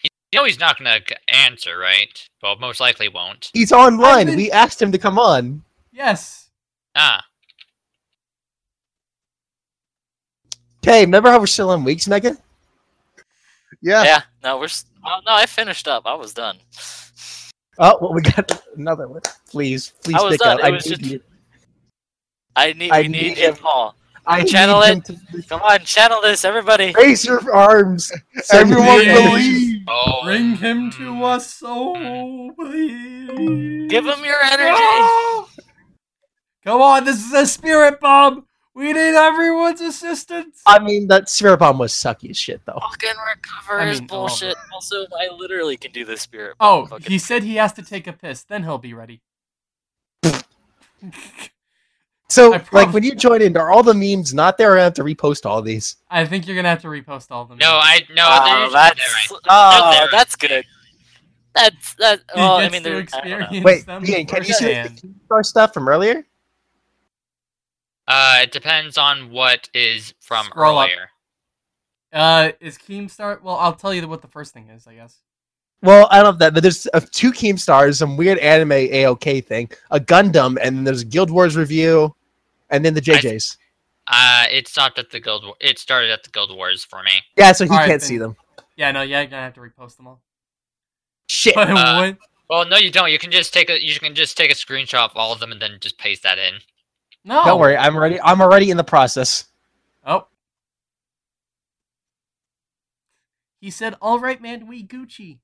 You know he's not gonna answer, right? Well, most likely won't. He's online. been- We asked him to come on. Yes. Ah, Okay, remember how we're still on weeks, Mega? Yeah. Yeah, no, we're. s- Oh, no, I finished up. I was done. Oh, well, we got another one. Please, please I pick up. I need just- you. I need. I we need, need him. Paul. I channel it. to Come on, channel this, everybody. raise your arms. Everyone believe. oh, Bring him to mm. us, so please. Give him your energy. No! Come on, this is a spirit bomb. We need everyone's assistance. I mean, that spirit bomb was sucky as shit, though. Fucking recover I is mean, all of bullshit. Also, I literally can do this spirit. Oh, bomb. Fucking- he said he has to take a piss. Then he'll be ready. So, like, when you join in, are all the memes not there? I have to repost all these. I think you're gonna have to repost all of them. No, I no. Oh, they're Oh, that's there, right? oh, there. that's good. That's that. He Well, I mean, to they're, I don't know. experience Wait, Ian, can you see the firsthand. Keemstar stuff from earlier? Uh, it depends on what is from Scroll up. earlier. Uh, is Keemstar? Well, I'll tell you what the first thing is, I guess. Well, I love that. But there's uh, two Keemstars, some weird anime AOK thing, a Gundam, and then there's a Guild Wars review, and then the I- JJs. Uh, it stopped at the Guild. War- It started at the Guild Wars for me. Yeah, so he Alright, can't then. see them. Yeah, no, yeah, you're gonna have to repost them all. Shit. Uh. Well, no, you don't. You can just take a you can just take a screenshot of all of them and then just paste that in. No. Don't worry, I'm already I'm already in the process. Oh. He said, "All right, man, we Gucci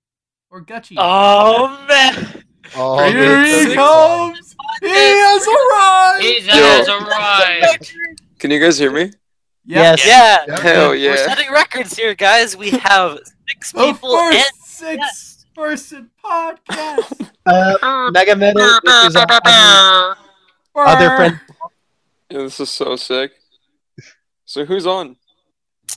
or Gucci." Oh man! Oh, Here he is comes! He has arrived! He Yo. has arrived. Can you guys hear me? Yes. Yeah, Yeah. Hell we're yeah. setting records here, guys. We have six The people and first six-person podcast. Uh, Mega Metal is our other, other friend. Yeah, this is so sick. So who's on?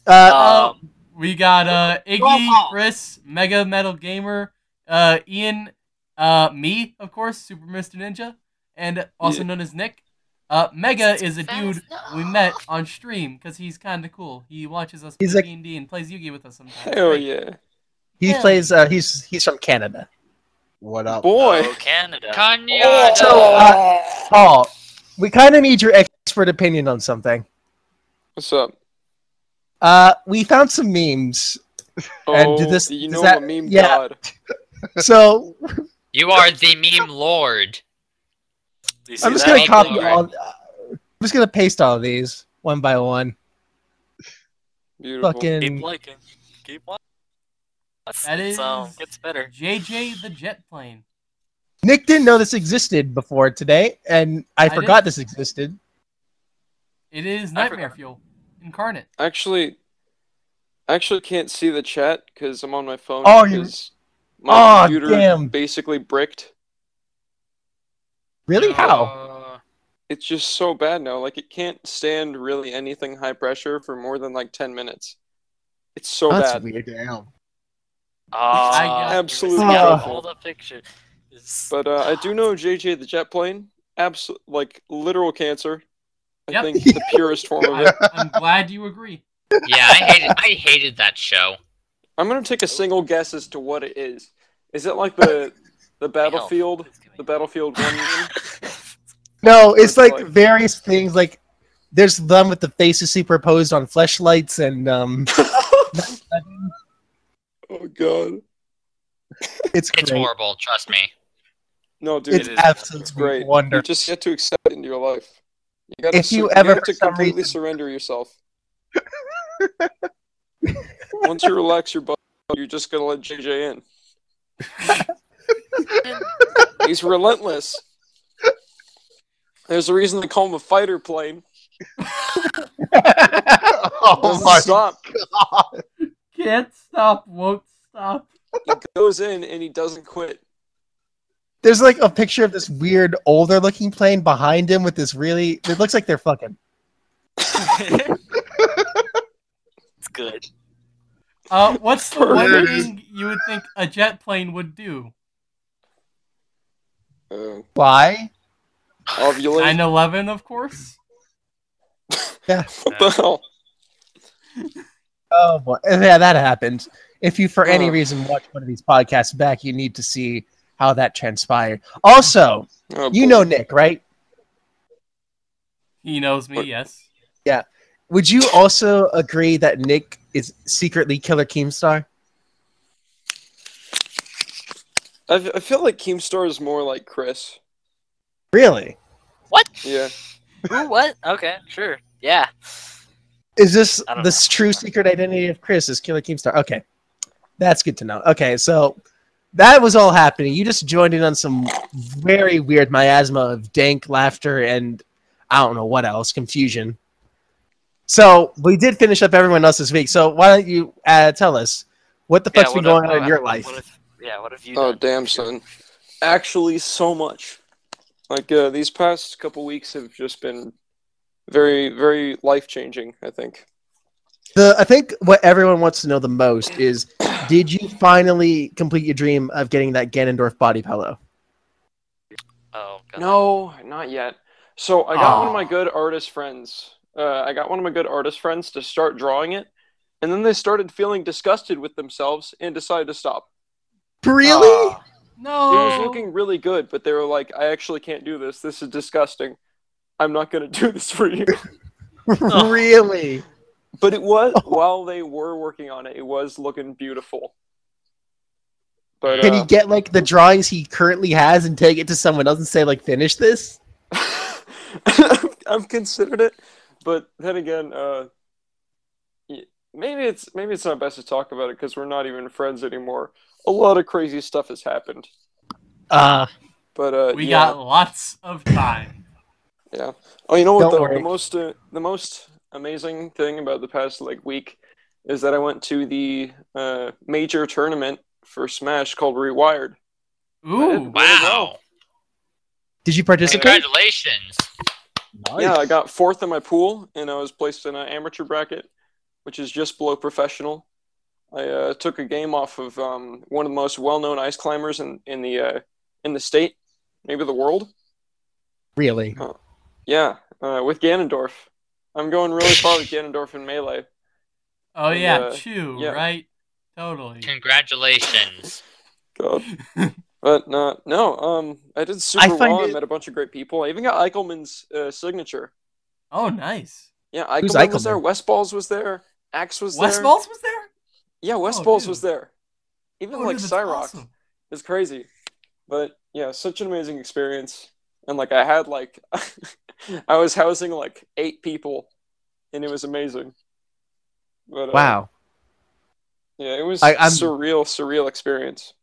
Uh, um, We got uh Iggy, Chris, Mega Metal Gamer, uh Ian, uh me, of course, Super Mr. Ninja, and also Yeah. known as Nick. Uh Mega is a Fast, dude we met on stream because he's kind of cool. He watches us He's play a- D&D and plays Yu-Gi with us sometimes. Hell Great. yeah. he yeah. plays. Uh, he's he's from Canada. What up? Boy. oh, Canada. Oh, So, uh, Paul, we kind of need your expert opinion on something. What's up? Uh, we found some memes. And Oh, did this- you know that- a meme yeah. god. So you are the meme lord. Do you see I'm just gonna copy Lord. all. uh, I'm just gonna paste all of these one by one. Beautiful. Keep liking. Keep watching. That is um, gets better. JJ the Jet Plane. Nick didn't know this existed before today, and I, I forgot didn't. this existed. It is Nightmare. Fuel incarnate. Actually, I actually can't see the chat because I'm on my phone. Oh, you- My Oh, computer damn. basically bricked. Really? How? Uh, It's just so bad now. Like it can't stand really anything high pressure for more than like 10 minutes. It's so That's bad. weird. Damn. Oh, got- Absolutely Ah. awful. Hold up picture. But uh, I do know JJ the jet plane. Abs- like literal cancer. I Yep. think the purest form of it. I'm glad you agree. yeah, I hated I hated that show. I'm gonna take a single guess as to what it is. Is it like the the battlefield, the battlefield one? No, it's It's like, like- various things. Like there's them with the faces superposed on fleshlights, and um, oh god. it's It's horrible. Trust me. No, dude, It's It is. it's absolutely great. You wonderful. just get to accept it into your life. You gotta If you sur- ever, have to completely reason- surrender yourself. Once you relax your butt, you're just gonna let JJ in. He's relentless. There's a reason they call him a fighter plane. oh Doesn't my stop. god. Can't stop, won't stop. He goes in and he doesn't quit. There's like a picture of this weird older looking plane behind him with this really. It looks like they're fucking. it's good. Uh, what's the one thing you would think a jet plane would do? Uh, Why? ovulate. 9/11, of course. yeah. What the hell? Oh boy, yeah, that happened. If you, for any reason, watch one of these podcasts back, you need to see how that transpired. Also, Oh, you know Nick, right? He knows me, What? yes. Would you also agree that Nick is secretly Killer Keemstar? I feel like Keemstar is more like Chris. Really? What? Yeah. Who? What? Okay, sure. Yeah. Is this I don't this true secret identity of Chris is Killer Keemstar? Okay, that's good to know. Okay, so that was all happening. You just joined in on some very weird miasma of dank laughter and I don't know what else, confusion. So we did finish up everyone else this week. So why don't you uh, tell us what the Yeah, fuck's been going have- on in your what life? have- yeah. What have you Oh done? damn, son. Actually, so much. Like uh, these past couple weeks have just been very, very life changing. I think. The I think what everyone wants to know the most is, did you finally complete your dream of getting that Ganondorf body pillow? Oh god. No, not yet. So I got one of my good artist friends. Uh, I got one of my good artist friends to start drawing it, and then they started feeling disgusted with themselves and decided to stop. Really? Aw, no. It was looking really good, but they were like, "I actually can't do this. This is disgusting. I'm not gonna do this for you." really? But it was while they were working on it, it was looking beautiful. But Can uh, he get like the drawings he currently has and take it to someone else and say like, finish this? I've considered it, but then again, uh, maybe it's maybe it's not best to talk about it because we're not even friends anymore. A lot of crazy stuff has happened, Uh, but uh, we yeah, got lots of time. yeah. Oh, you know what? Don't The, worry. the most uh, the most amazing thing about the past like week is that I went to the uh, major tournament for Smash called Rewired. Ooh. Wow. did you participate? Congratulations. Yeah, I got fourth in my pool, and I was placed in an amateur bracket, which is just below professional. I uh, took a game off of um, one of the most well-known ice climbers in in the uh, in the state, maybe the world. Really? Yeah, uh, with Ganondorf. I'm going really far with Ganondorf in melee. Oh And, yeah, uh, Chew, yeah. right? Totally. Congratulations. God. But uh, no, um, I did super I find well. I met a bunch of great people. I even got Eichelman's uh, signature. Oh, nice. Yeah, Who's Eichelman was there. Eichelman? Westballz was there. Axe was there. Westballz was there? Yeah, West Oh, Balls dude. was there. Even Oh, like dude, that's Cyrock. awesome. It's crazy. But yeah, such an amazing experience. And like I had like I was housing like eight people and it was amazing. But uh, Wow. Yeah, it was I- I'm- surreal, surreal experience.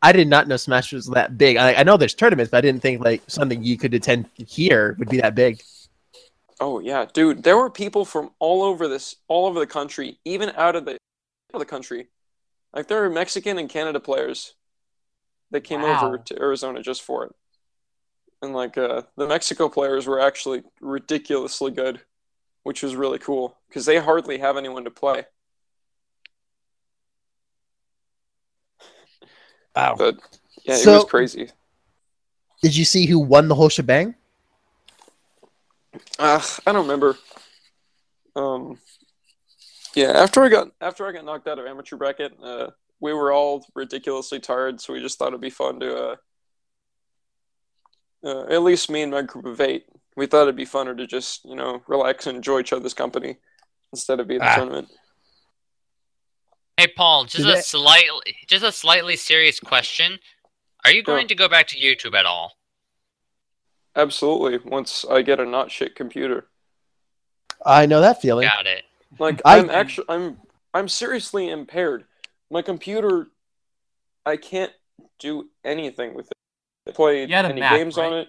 I did not know Smash was that big. I, I know there's tournaments, but I didn't think like something you could attend here would be that big. Oh yeah, dude. There were people from all over this all over the country, even out of the out of the country. Like there were Mexican and Canada players that came Wow. over to Arizona just for it. And like uh, the Mexico players were actually ridiculously good, which was really cool because they hardly have anyone to play. Wow. But yeah, it was crazy. Did you see who won the whole shebang? Uh, I don't remember. Um, yeah, after I got after I got knocked out of amateur bracket, uh, we were all ridiculously tired, so we just thought it'd be fun to, uh, uh, at least me and my group of eight, we thought it'd be funner to just you know relax and enjoy each other's company instead of being the Ah. tournament. Hey Paul, just Is a it- slightly just a slightly serious question. Are you going Yeah. to go back to YouTube at all? Absolutely. Once I get a not shit computer, I know that feeling. Got it. like I'm actually I'm I'm seriously impaired. My computer, I can't do anything with it. Play You any Mac, games on it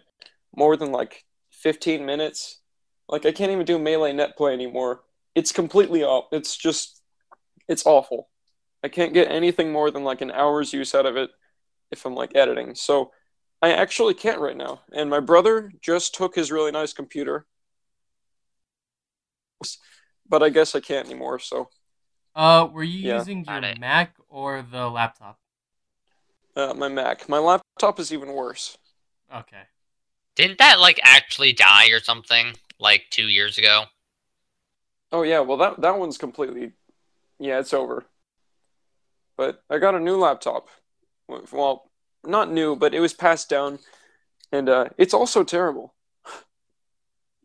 more than like 15 minutes. Like I can't even do melee net play anymore. It's completely off. It's just it's awful. I can't get anything more than like an hour's use out of it if I'm like editing. So I actually can't right now. And my brother just took his really nice computer. But I guess I can't anymore, so Uh, were you Yeah. using your Mac or the laptop? Uh, my Mac. My laptop is even worse. Okay. Didn't that like actually die or something like two years ago? Oh yeah, well that that one's completely yeah, it's over. But I got a new laptop. Well, not new, but it was passed down and uh, it's also terrible.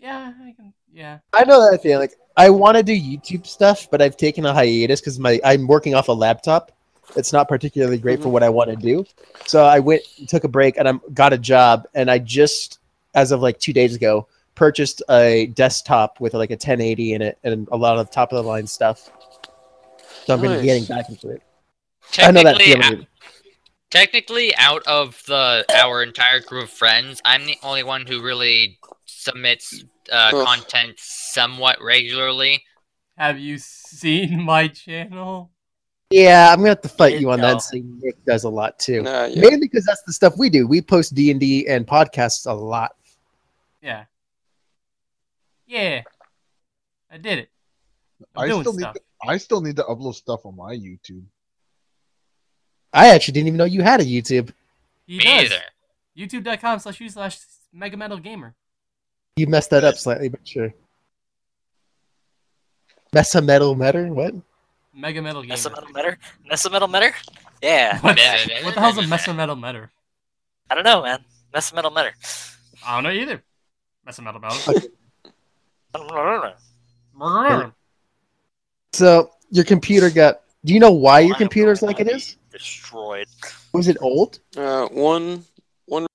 Yeah, I can. Yeah. I know that feeling. Like I want to do YouTube stuff, but I've taken a hiatus because my I'm working off a laptop. It's not particularly great for what I want to do. So I went took a break and I got a job and I just as of like two days ago purchased a desktop with like a 1080 in it and a lot of top of the line stuff. So I'm going to be getting back into it. I know that Technically, feeling. technically, out of the our entire group of friends, I'm the only one who really submits uh, content somewhat regularly. Have you seen my channel? Yeah, I'm gonna have to fight you on that. No. And say Nick does a lot too. Nah, yeah. Mainly because that's the stuff we do. We post D and D and podcasts a lot. Yeah. Yeah. I did it. I'm I doing still need to, I still need to upload stuff on my YouTube. I actually didn't even know you had a YouTube. He Me does. either. YouTube.com slash u slash Mega Metal Gamer. You messed that up slightly, but sure. Mesa metal matter? What? Mega Metal Gamer. Nessa Metal Metter? Nessa Metal Metter? Yeah. What, Yeah. what the hell's a Mesa Metal Meter? I don't know, man. Nessa Metal Metter. I don't know either. Mesa Metal Metal. So your computer got. Do you know why your I am computer's like it to is? be Destroyed. Was it old? Uh, one, one,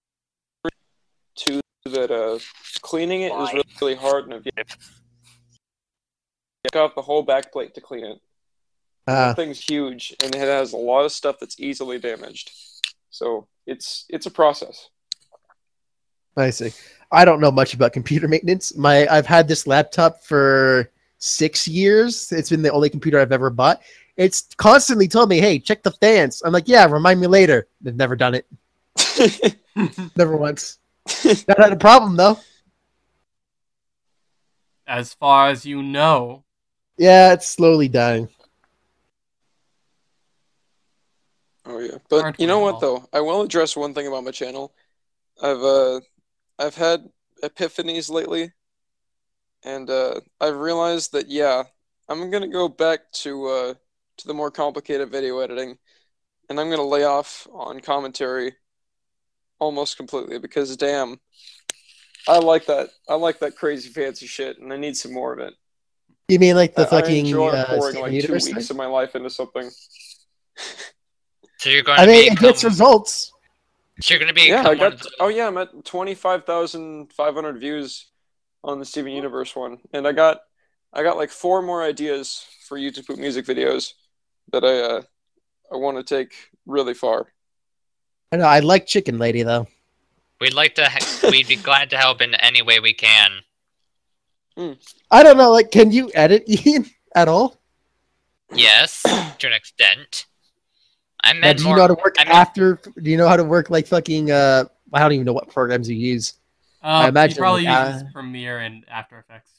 two. That uh, cleaning it is Why? really, really hard, and if you take off the whole back plate to clean it, Uh, the thing's huge, and it has a lot of stuff that's easily damaged. So it's it's a process. I see. I don't know much about computer maintenance. My I've had this laptop for six years. It's been the only computer I've ever bought. It's constantly told me, "Hey, check the fans." I'm like, "Yeah, remind me later." They've never done it. Never once. Not had a problem though. as far as you know. Yeah, it's slowly dying. Oh yeah, but Aren't you know what all? though? I will address one thing about my channel. I've uh, I've had epiphanies lately, and uh, I've realized that yeah, I'm gonna go back to uh, to the more complicated video editing, and I'm gonna lay off on commentary almost completely because damn, I like that. I like that crazy fancy shit, and I need some more of it. You mean like the I- I fucking enjoy uh, pouring Steven like two weeks thing? of my life into something. So you're going I to mean, it gets results. so you're going to be Yeah, I one got. of the- Oh yeah, I'm at twenty five thousand five hundred views on the Steven Universe one, and I got, I got like four more ideas for YouTube Poop music videos that I, uh, I want to take really far. I know. I like Chicken Lady though. We'd like to. we'd be glad to help in any way we can. I don't know. Like, can you edit Ian at all? Yes, to an extent. I Now, meant do you more. know how to work I mean- after? Do you know how to work like fucking? Uh, I don't even know what programs you use. Uh, imagine, he probably uh, uses Premiere and After Effects.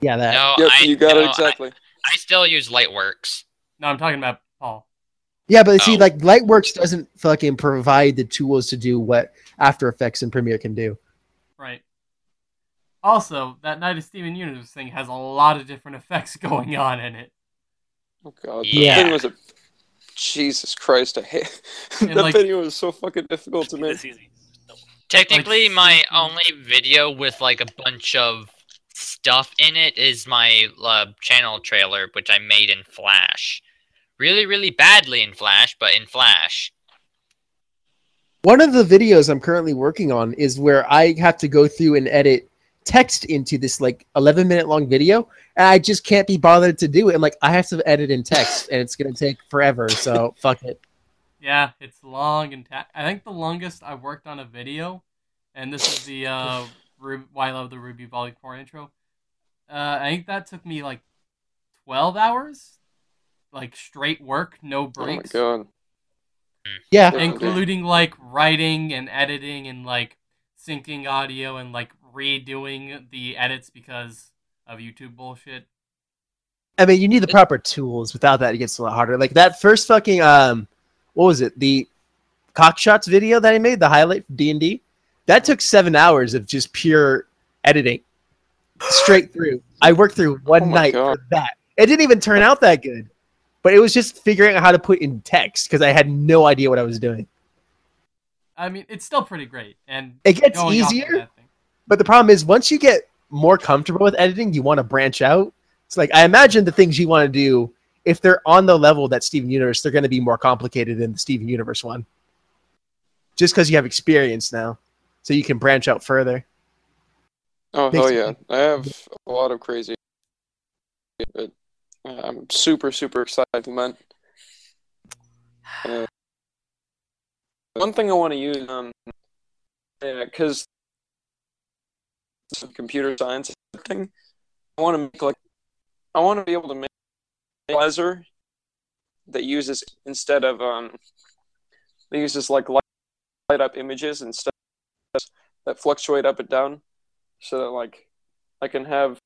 Yeah, that. no, Yep, I, you got no, it exactly. I, I still use Lightworks. No, I'm talking about Paul. Yeah, but see, Oh. like Lightworks doesn't fucking provide the tools to do what After Effects and Premiere can do. Right. Also, that Night of Steven Universe thing has a lot of different effects going on in it. Oh god, the Yeah. thing was a. Jesus Christ, I hate And, that like- video was so fucking difficult to make. It's easy. Technically, Like, my only video with like a bunch of stuff in it is my uh, channel trailer, which I made in Flash. Really, really badly in Flash, but in Flash. One of the videos I'm currently working on is where I have to go through and edit text into this like 11 minute long video, and I just can't be bothered to do it. I'm like, I have to edit in text, and it's gonna take forever. So fuck it. Yeah, it's long and ta- I think the longest I worked on a video, and this is the uh, Ru- Why I Love the RWBY Volume 4 intro. Uh, I think that took me like 12 hours, like straight work, no Oh my breaks, god. Yeah, Yeah. including like writing and editing and like syncing audio and like redoing the edits because of YouTube bullshit. I mean, you need the proper tools. Without that, it gets a lot harder. Like that first fucking um, what was it? The cockshots video that I made, the highlight for D and D. That took seven hours of just pure editing, straight through. I worked through one Oh night God. for that. It didn't even turn out that good, but it was just figuring out how to put in text because I had no idea what I was doing. I mean, it's still pretty great, and It gets going off of easier, but the problem is once you get more comfortable with editing, you want to branch out. It's like I imagine the things you want to do, if they're on the level that Steven Universe, they're going to be more complicated than the Steven Universe one. Just because you have experience now, so you can branch out further. Oh Makes hell yeah! I have a lot of crazy, but uh, I'm super super excited, man. Uh, one thing I want to use, um, yeah, because computer science thing, I want to make like, I want to be able to make a analyzer that uses instead of um that uses like light, light up images instead that fluctuate up and down so that like I can have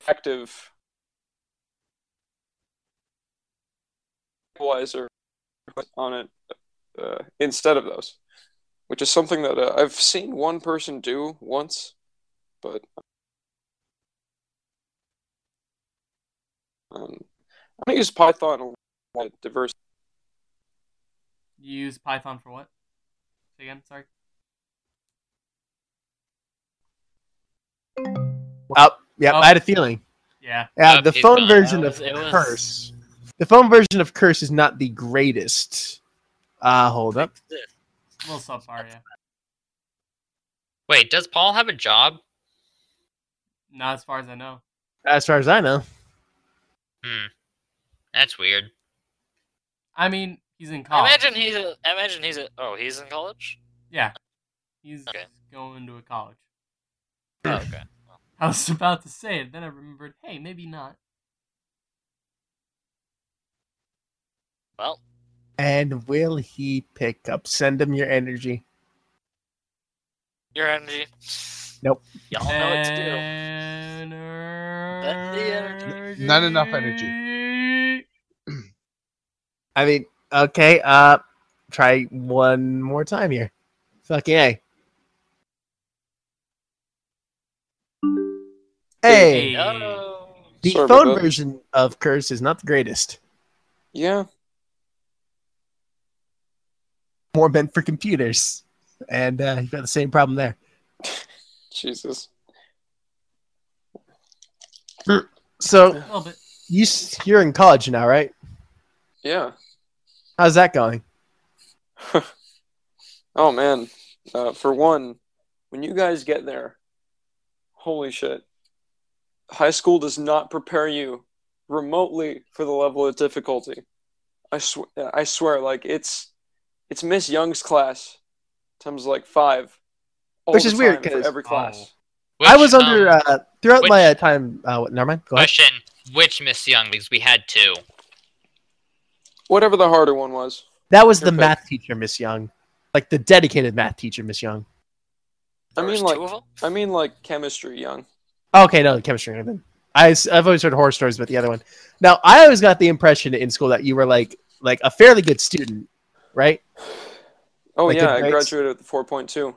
effective equalizer on it uh, instead of those, which is something that uh, I've seen one person do once, but um, I'm gonna use Python a lot diverse. You use Python for what? Say again, sorry. Oh, yeah, Oh. I had a feeling. Yeah. Yeah, Yep, the phone gone. version That of was- Curse. The phone version of Curse is not the greatest. Uh, hold up. A little subpar, yeah. Wait, does Paul have a job? Not as far as I know. As far as I know. Hmm. That's weird. I mean, he's in I college. imagine he's a, I imagine he's a, oh he's in college. Yeah. He's Okay. going to a college. Oh, okay. I was about to say it, then I remembered, hey, maybe not. Well, And will he pick up? Send him your energy. your energy. Nope. Y'all know what to do. Energy. Not enough energy. I mean, okay, uh, try one more time here. Fucking A. Hey, Hey. The Sorry phone version of Curse is not the greatest. Yeah, More meant for computers. And uh, you've got the same problem there. Jesus. So A little bit. you s- you're in college now, right? Yeah. How's that going? Oh man. Uh, for one, when you guys get there, holy shit. High school does not prepare you remotely for the level of difficulty. I swear, I swear, like it's it's Miss Young's class times like five, all which is weird because every class. Which, I was under um, uh, throughout which, my uh, time. Uh, never mind. Go question: ahead. Which Miss Young? Because We had two. Whatever the harder one was. That was the pick. math teacher, Miss Young, like the dedicated math teacher, Miss Young. There I mean, like, I mean, like chemistry, Young. Okay, no, chemistry. Then I, I've always heard horror stories about the other one. Now, I always got the impression in school that you were like, like a fairly good student, right? Oh like yeah, I graduated with 4.2.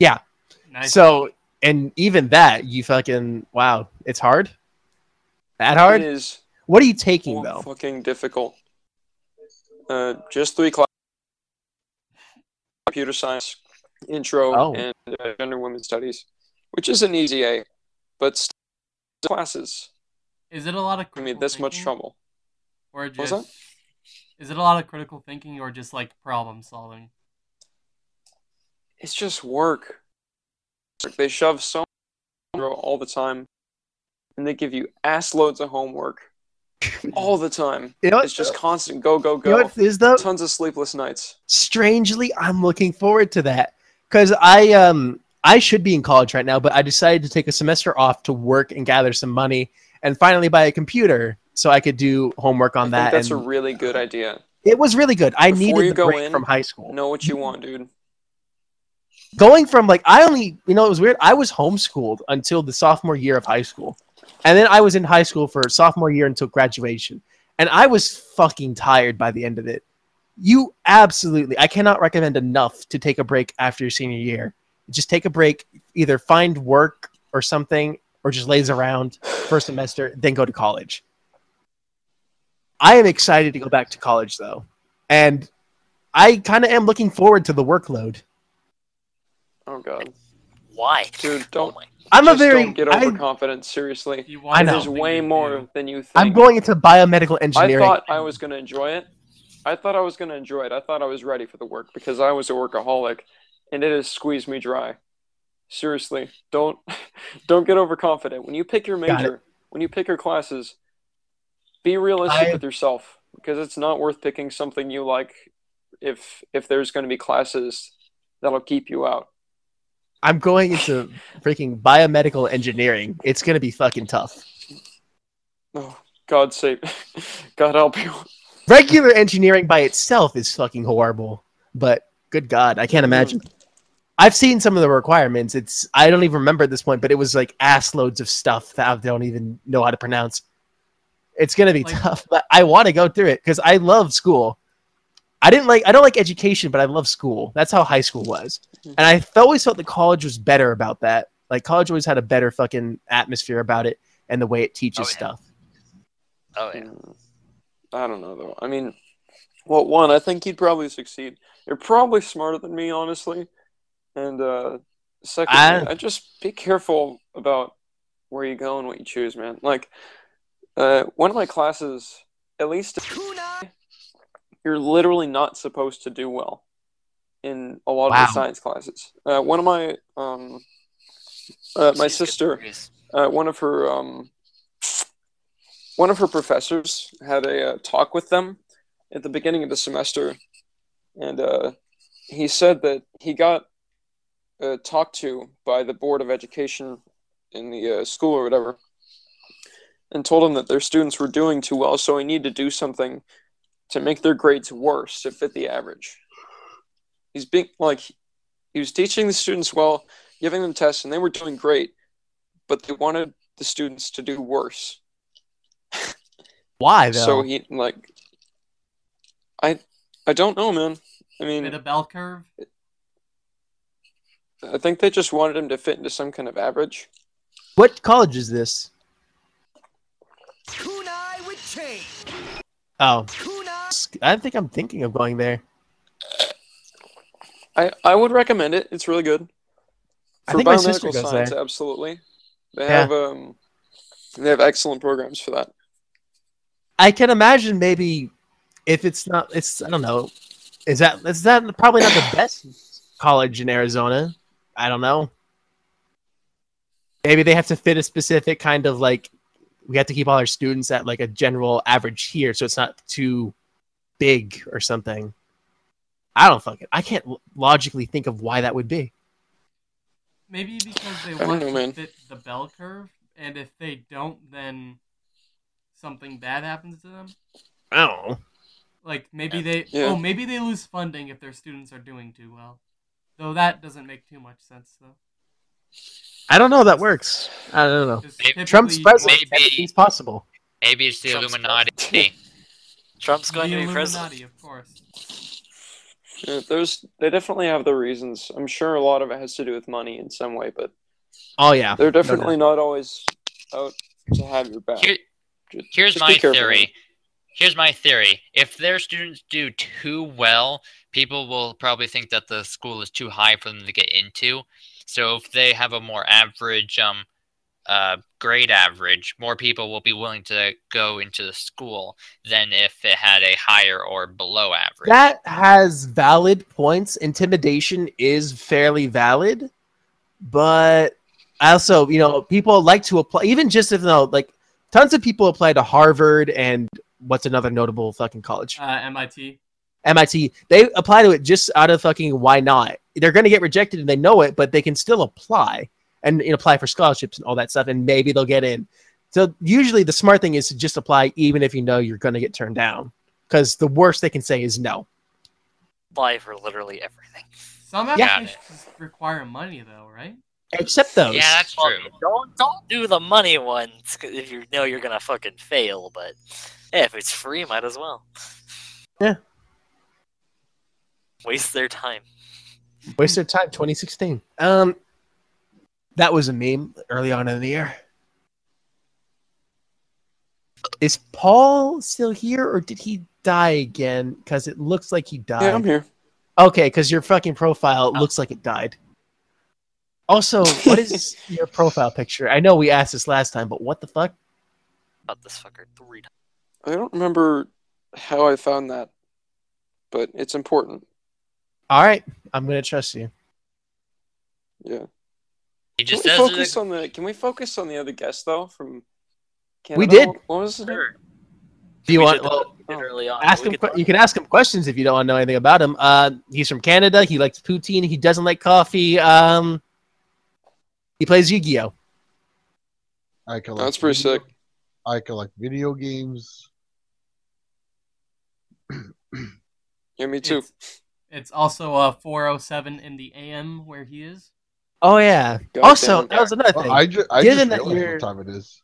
Yeah. Nice. So, and even that, you fucking, wow, it's hard? That hard? It is. What are you taking, though? Fucking difficult. Uh, just three classes. Computer science, intro, oh. and uh, gender women studies, which is an easy A, but classes. Is it a lot of? I mean, this thinking? much trouble. Or just? Is it a lot of critical thinking, or just like problem solving? It's just work. They shove so much all the time, and they give you ass loads of homework all the time. You know? It's just constant go go you know go. it is though? Tons of sleepless nights. strangely i'm looking forward to that because i um i should be in college right now but i decided to take a semester off to work and gather some money and finally buy a computer so i could do homework on I that that's and a really good idea. it was really good i Before needed you the go break in, from high school Know what you want, dude. Going from like i only you know it was weird. I was homeschooled until the sophomore year of high school. And then i was in high school for sophomore year until graduation. And i was fucking tired by the end of it. You absolutely i cannot recommend enough to take a break after your senior year. Just take a break either find work or something or just lays around a semester then go to college. I am excited to go back to college though. And i kind of am looking forward to the workload Oh god, Why? dude, oh, don't Oh my- i'm a very don't get I- overconfident. Seriously, You want I know. there's way more do. than you think. i'm going into biomedical engineering. I thought I was gonna enjoy it. I thought I was gonna enjoy it. I thought I was ready for the work because I was a workaholic, and it has squeezed me dry. Seriously, don't don't get overconfident. When you pick your major, when you pick your classes, be realistic I- with yourself because it's not worth picking something you like if if there's going to be classes that'll keep you out. I'm going into freaking biomedical engineering. It's gonna be fucking tough. Oh, God save, God help you. regular engineering by itself is fucking horrible. But good God, I can't imagine. I've seen some of the requirements. It's I don't even remember at this point, but it was like ass loads of stuff that I don't even know how to pronounce. It's gonna be Like- tough, but I want to go through it because I love school. I didn't like I don't like education, but I love school. That's how high school was, and I always felt that college was better about that. Like college always had a better fucking atmosphere about it and the way it teaches Oh, yeah. stuff. Oh yeah. Mm, I don't know though. I mean, well, one, I think you'd probably succeed. You're probably smarter than me, honestly. And uh, secondly, I- I just be careful about where you go and what you choose, man. Like, uh, one of my classes, at least, you're literally not supposed to do well in a lot of the science classes. Uh, one of my um, uh, my She's sister uh, one of her um, one of her professors had a uh, talk with them at the beginning of the semester, and uh, he said that he got uh, talked to by the board of education in the uh, school or whatever, and told him that their students were doing too well, so he needed to do something to make their grades worse to fit the average. He's being like he was teaching the students well, giving them tests, and they were doing great but they wanted the students to do worse. Why though? So he like I I don't know, man. I Bit mean, of bell curve. I think they just wanted him to fit into some kind of average. what college is this? Kunai with chain. Oh, Kunai. I think I'm thinking of going there. I I would recommend it. It's really good. I For think my sister goes science, there. absolutely. They Yeah. have um they have excellent programs for that. I can imagine maybe if it's not, it's I don't know. Is that is that probably not the best college in Arizona? I don't know. Maybe they have to fit a specific kind of like we have to keep all our students at like a general average here, so it's not too big or something. I don't fucking. I can't logically think of why that would be. Maybe because they want know, to man. fit the bell curve, and if they don't, then something bad happens to them. I don't know. Like maybe they Yeah. oh maybe they lose funding if their students are doing too well. Though that doesn't make too much sense though. I don't know that works. I don't know. Maybe- Trump's president. Maybe- Anything's possible. Maybe it's the Trump's Illuminati. Trump's going the to be president. Of course. Yeah, there's they definitely have the reasons. I'm sure a lot of it has to do with money in some way, but Oh yeah. they're definitely not always out to have your back. Here, Just- here's just my theory. Here's my theory. If their students do too well, people will probably think that the school is too high for them to get into. So if they have a more average um uh grade average, more people will be willing to go into the school than if it had a higher or below average. That has valid points. Intimidation is fairly valid, but also, you know, people like to apply, even just if, no, like, tons of people apply to Harvard and what's another notable fucking college? Uh, MIT. MIT. They apply to it just out of fucking why not? They're going to get rejected and they know it, but they can still apply and you know, apply for scholarships and all that stuff, and maybe they'll get in. So usually the smart thing is to just apply, even if you know you're going to get turned down, because the worst they can say is no. Apply for literally everything. Some Yeah. applications require money though, right? Except those. yeah, that's Well, true. Don't don't do the money ones if you know you're gonna fucking fail. But yeah, if it's free, might as well. Yeah. Waste their time. Waste their time. 2016. Um, that was a meme early on in the year. Is Paul still here, or did he die again? Because it looks like he died. Yeah, I'm here. Okay, because your fucking profile Oh. looks like it died. Also, what is your profile picture? I know we asked this last time, but what the fuck? About this fucker three times. I don't remember how I found that, but it's important. All right, I'm gonna trust you. Yeah. He Can we says focus it. on the? Can we focus on the other guest though from? Canada? We did. What, what was his name? Sure. Do you We want? did Well, oh, early on. ask We him. could You can ask him questions if you don't want to know anything about him. Uh, he's from Canada. He likes poutine. He doesn't like coffee. Um, he plays Yu-Gi-Oh. I collect That's pretty video- sick. I collect video games. Yeah, me too. It's, it's also uh 407 in the AM where he is. Oh yeah. God also, that was another Well, thing. I, ju- I Given just that realized you're- what time it is.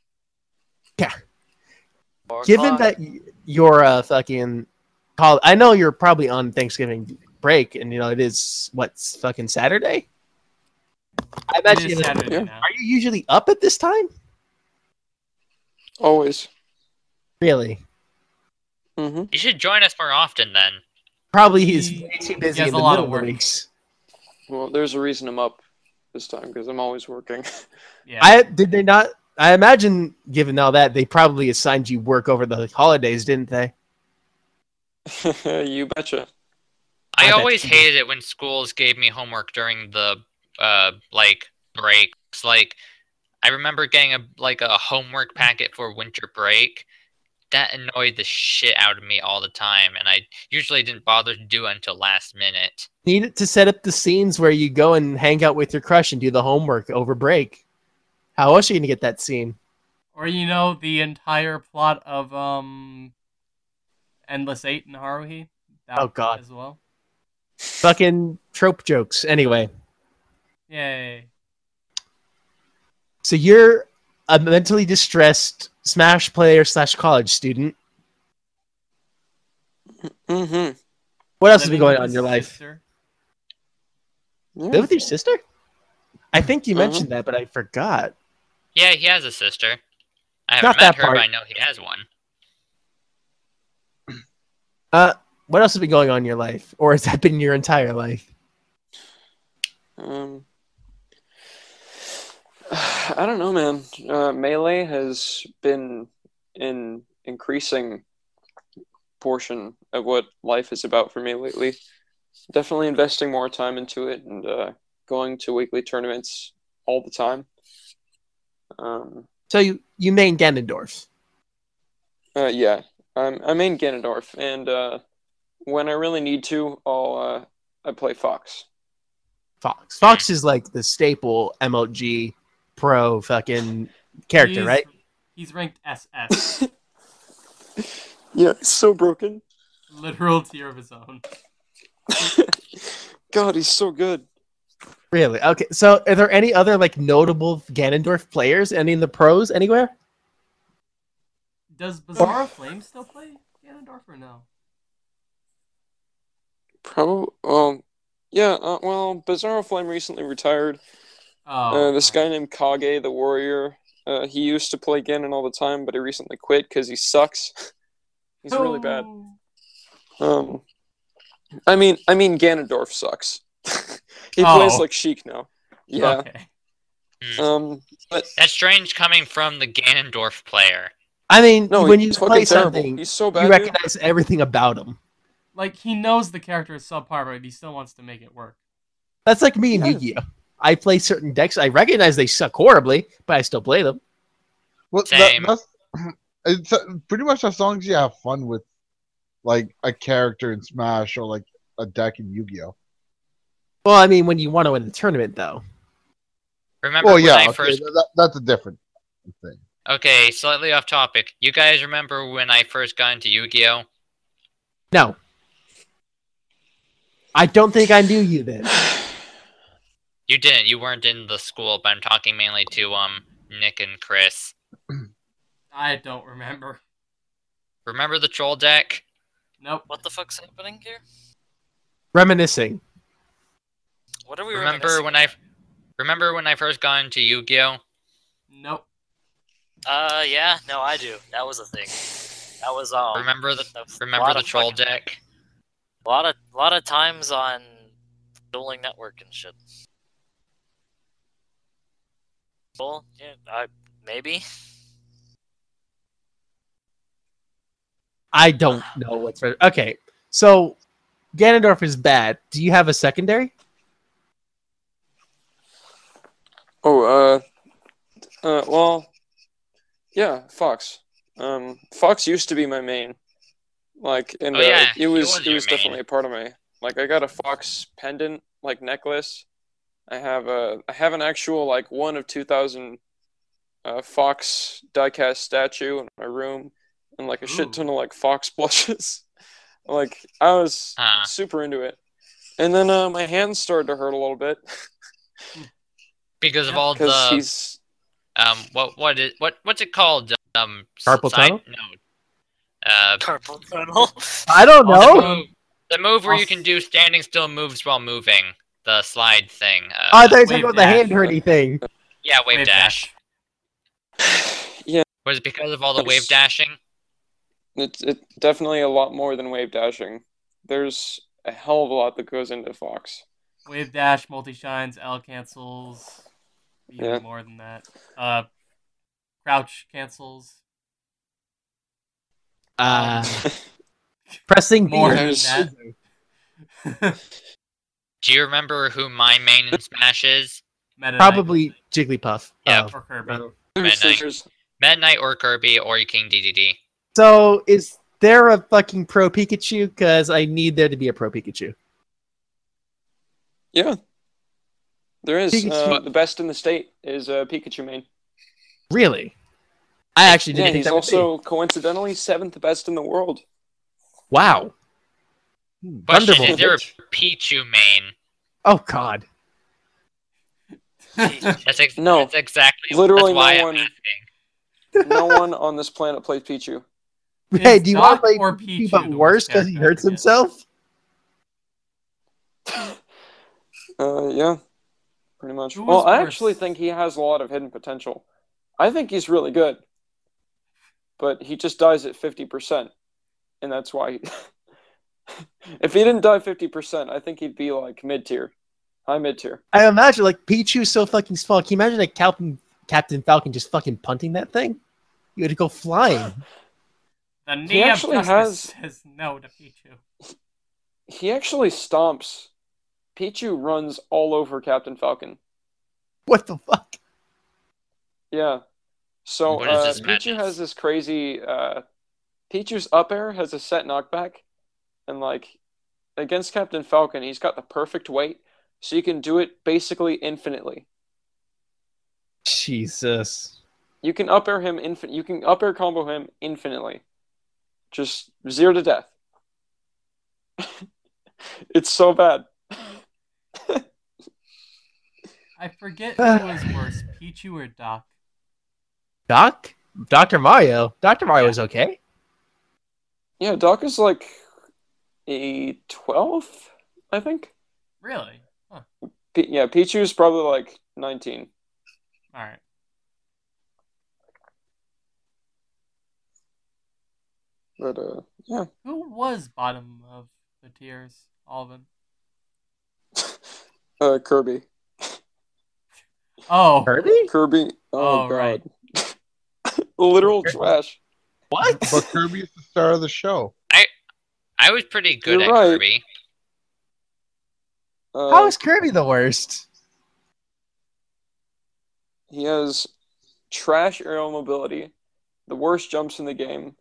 Four Given o'clock. that you're uh, fucking call, I know you're probably on Thanksgiving break, and you know it is what's fucking Saturday. I imagine. is Saturday now. Are you usually up at this time? Always. Really? hmm You should join us more often then. Probably he's He- way too he busy has in a the lot middle of of work. weeks. Well, there's a reason I'm up this time because I'm always working. Yeah. I did they not? I imagine, given all that, they probably assigned you work over the holidays, didn't they? you betcha. I I always you hated it when schools gave me homework during the uh like breaks. Like I remember getting a like a homework packet for winter break. That annoyed the shit out of me all the time, and I usually didn't bother to do it until last minute. Needed to set up the scenes where you go and hang out with your crush and do the homework over break. How else are you gonna get that scene? Or you know the entire plot of um Endless Eight and Haruhi. That Oh, God. As well. Fucking trope jokes. Anyway, Yay. so you're a mentally distressed Smash player slash college student. hmm What else has been going on in your life? sister. Live with your sister? I think you Uh-huh. mentioned that, but I forgot. Yeah, he has a sister. I Not haven't that met her, part. but I know he has one. Uh, what else has been going on in your life, or has that been your entire life? Um, I don't know, man. Uh, melee has been an increasing portion of what life is about for me lately. Definitely investing more time into it and uh, going to weekly tournaments all the time. Um, So you you main Ganondorf. uh, yeah, I'm I main Ganondorf, and uh, when I really need to, I'll uh, I play Fox. Fox. Fox is like the staple MLG pro fucking character, He's- right? He's ranked SS. Yeah, it's so broken. Literal tier of his own. God, he's so good. Really? Okay. So are there any other like notable Ganondorf players? Any in the pros anywhere? Does Bizzarro Flame still play Ganondorf or no? Probably. Um. Yeah. Uh, well, Bizzarro Flame recently retired. Oh. uh, this guy named Kage the Warrior. Uh, he used to play Ganon all the time, but he recently quit because he sucks. He's really bad. Oh. Um. I mean, I mean, Ganondorf sucks. he Oh. plays like Sheik now. Yeah. Okay. Um. But That's strange coming from the Ganondorf player. I mean, no, when you play something, He's so you bad. dude. recognize everything about him. Like he knows the character is subpar, but he still wants to make it work. That's like me and Yeah. Yu-Gi-Oh. I play certain decks. I recognize they suck horribly, but I still play them. Well, that, Same. that's it's uh, pretty much as long as you have fun with like a character in Smash or like a deck in Yu-Gi-Oh. Well, I mean, when you want to win the tournament, though. Remember Well, when yeah, I okay, first that, that's a different thing. Okay, slightly off topic. You guys remember when I first got into Yu-Gi-Oh? No. I don't think I knew you then. You didn't. You weren't in the school, but I'm talking mainly to um Nick and Chris. I don't remember. Remember the troll deck? Nope. What the fuck's happening here? Reminiscing. What are we Remember reminiscing when I remember when I first got into Yu-Gi-Oh? Nope. Uh, yeah, no, I do. That was a thing. That was um. remember the that a remember the troll fucking- deck? A lot of a lot of times on dueling network and shit. Well, yeah, I maybe. I don't know what's right. Okay, so Ganondorf is bad. Do you have a secondary? Oh, uh, uh, well, yeah, Fox. Um, Fox used to be my main. Like, and Oh, uh, yeah, it he was was it your was main. definitely a part of my. Like, I got a Fox pendant, like necklace. I have a I have an actual like one of two thousand, uh, Fox diecast statue in my room, and like a Ooh. shit ton of like Fox blushes. Like I was Huh. super into it, and then uh, my hands started to hurt a little bit Because of all the he's um what what is what what's it called um Carpal side- tunnel? no uh Carpal tunnel. I don't the know. move, the move where you can do standing still moves while moving the slide thing uh, Oh, I thought you were talking Wave about the hand hurty thing. yeah wave, Wave dash. yeah, was it because of all the wave dashing it's it definitely a lot more than wave dashing. There's a hell of a lot that goes into Fox. Wave dash, multi shines, L cancels, even Yeah. more than that. Uh, crouch cancels. Uh, pressing More than that. do you remember who my main in smash is Meta Knight Probably Jigglypuff. Yeah. Oh. or Kirby. There's- Meta Knight or Kirby or King DDD So is there a fucking pro Pikachu? Because I need there to be a pro Pikachu. yeah, there is. Uh, the best in the state is uh, Pikachu main. Really? I actually didn't Yeah, think he's that would be. also coincidentally seventh best in the world. Wow. question Thunderbolt. is there a Pichu main Oh God. that's ex- No. that's exactly Literally that's why no I'm one- No one on this planet plays Pichu. Hey, do you want to play or Pikachu, Pichu but worse because he hurts ever? himself? Uh, yeah, pretty much. Who Well, was I worse? actually think he has a lot of hidden potential. I think he's really good, but he just dies at fifty percent, and that's why. He... if he didn't die fifty percent, I think he'd be like mid tier, high mid tier. I imagine like Pichu's so fucking small. Can you imagine like Captain Captain Falcon just fucking punting that thing? You had to go flying. The He knee of actually justice has- says no to Pichu. He actually stomps. Pichu runs all over Captain Falcon. What the fuck? Yeah. So uh, this Pichu has this crazy. Uh, Pichu's up air has a set knockback, and like against Captain Falcon, he's got the perfect weight, so you can do it basically infinitely. Jesus. You can up air him infin. You can up air combo him infinitely, just zero to death. it's so bad. I forget who was worse, Pichu or Doc. Doc? Dr. Mario? Dr. Mario was okay. Yeah, Doc is like a twelve, I think. Really? Huh. P- yeah, Pichu's probably like nineteen. All right. But uh, yeah. Who was bottom of the tiers? All of them. Uh, Kirby. Oh, Kirby? Kirby. Oh, Oh, god. right. Literal trash. What? But Kirby is the star of the show. I was pretty good You're at right. Kirby Uh, How is Kirby the worst? he has trash aerial mobility, the worst jumps in the game,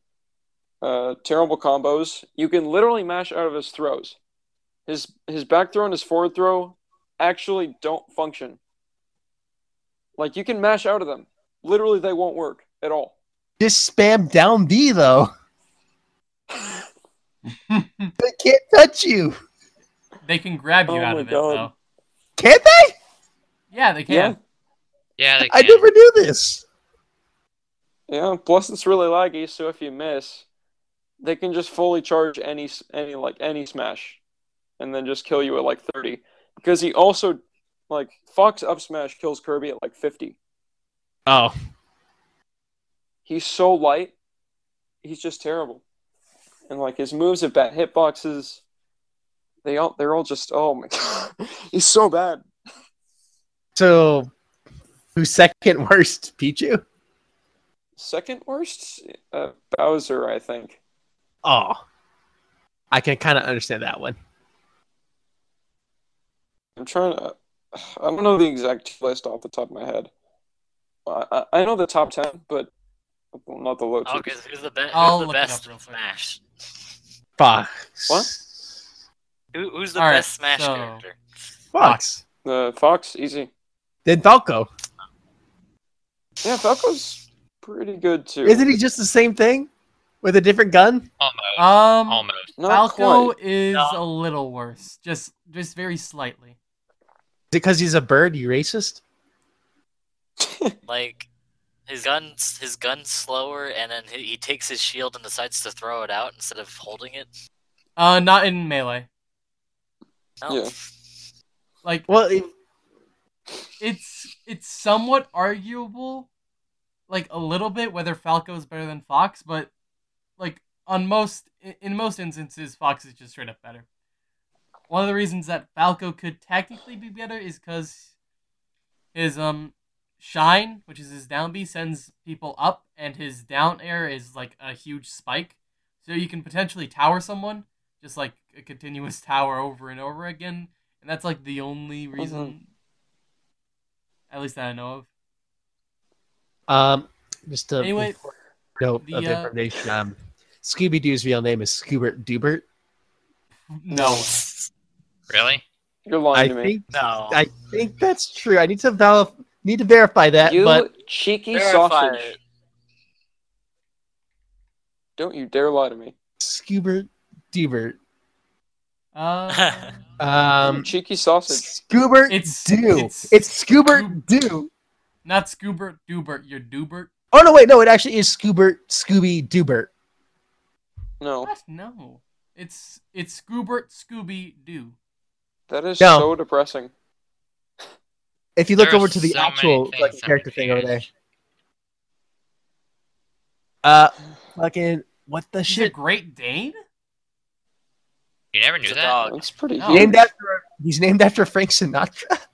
uh, terrible combos. You can literally mash out of his throws. His his back throw and his forward throw actually don't function. Like you can mash out of them. Literally, they won't work at all. Just spam down B though. They can't touch you. they can grab you Oh out my of it God. though. Can't they? Yeah, they can. Yeah. yeah they I never knew this. Yeah, plus it's really laggy, so if you miss, they can just fully charge any any like any smash, and then just kill you at like thirty. Because he also like Fox up smash kills Kirby at like fifty. Oh. He's so light, he's just terrible, and like his moves have bad hitboxes. They all they're all just oh my god, he's so bad. So who's second worst? Pichu? Second worst, uh, Bowser, I think. Oh. I can kind of understand that one. I'm trying to. I don't know the exact list off the top of my head. I, I I know the top ten, but not the low two. Okay, so who's the, be- I'll who's the look it up best real in. Smash? Fox. What? Who, who's the All right, best Smash so- character? Fox. Uh, Fox, easy. Then Falco. Yeah, Falco's pretty good too. Isn't he just the same thing? with a different gun. Almost. Um, Almost. Not Falco quite. is No. a little worse, just just very slightly. Is it because he's a bird? You racist? Like his guns, his gun's slower, and then he, he takes his shield and decides to throw it out instead of holding it. Uh, not in melee. No. Yeah. Like Well, it- it's it's somewhat arguable, like a little bit whether Falco is better than Fox, but like on most in- in most instances, Fox is just straight up better. One of the reasons that Falco could technically be better is because his um shine, which is his down B, sends people up, and his down air is like a huge spike, so you can potentially tower someone, just like a continuous tower over and over again, and that's like the only reason, at least that I know of. um, just a Anyway, note the, of uh, information. Um, Scooby Doo's real name is Scoobert Dubert. no. Really? You're lying I to me. think No. I think that's true. I need to val- need to verify that, you but Verify cheeky sausage. it. Don't you dare lie to me. Scoobert Dubert. Uh, Um, cheeky sausage. Scoobert It's- Do. it's It's, Scoobert Do. not Scoobert Dubert, you're Dubert. Oh no, wait, no, it actually is Scoobert Scooby Dubert. No, What? No. It's it's Scoobert Scooby Doo. that is No. so depressing. If you look There over to the so actual things like, character thing over there. Uh, fucking what the She's a shit? Great Dane? You never knew that? dog. That's pretty No. Named after he's named after Frank Sinatra.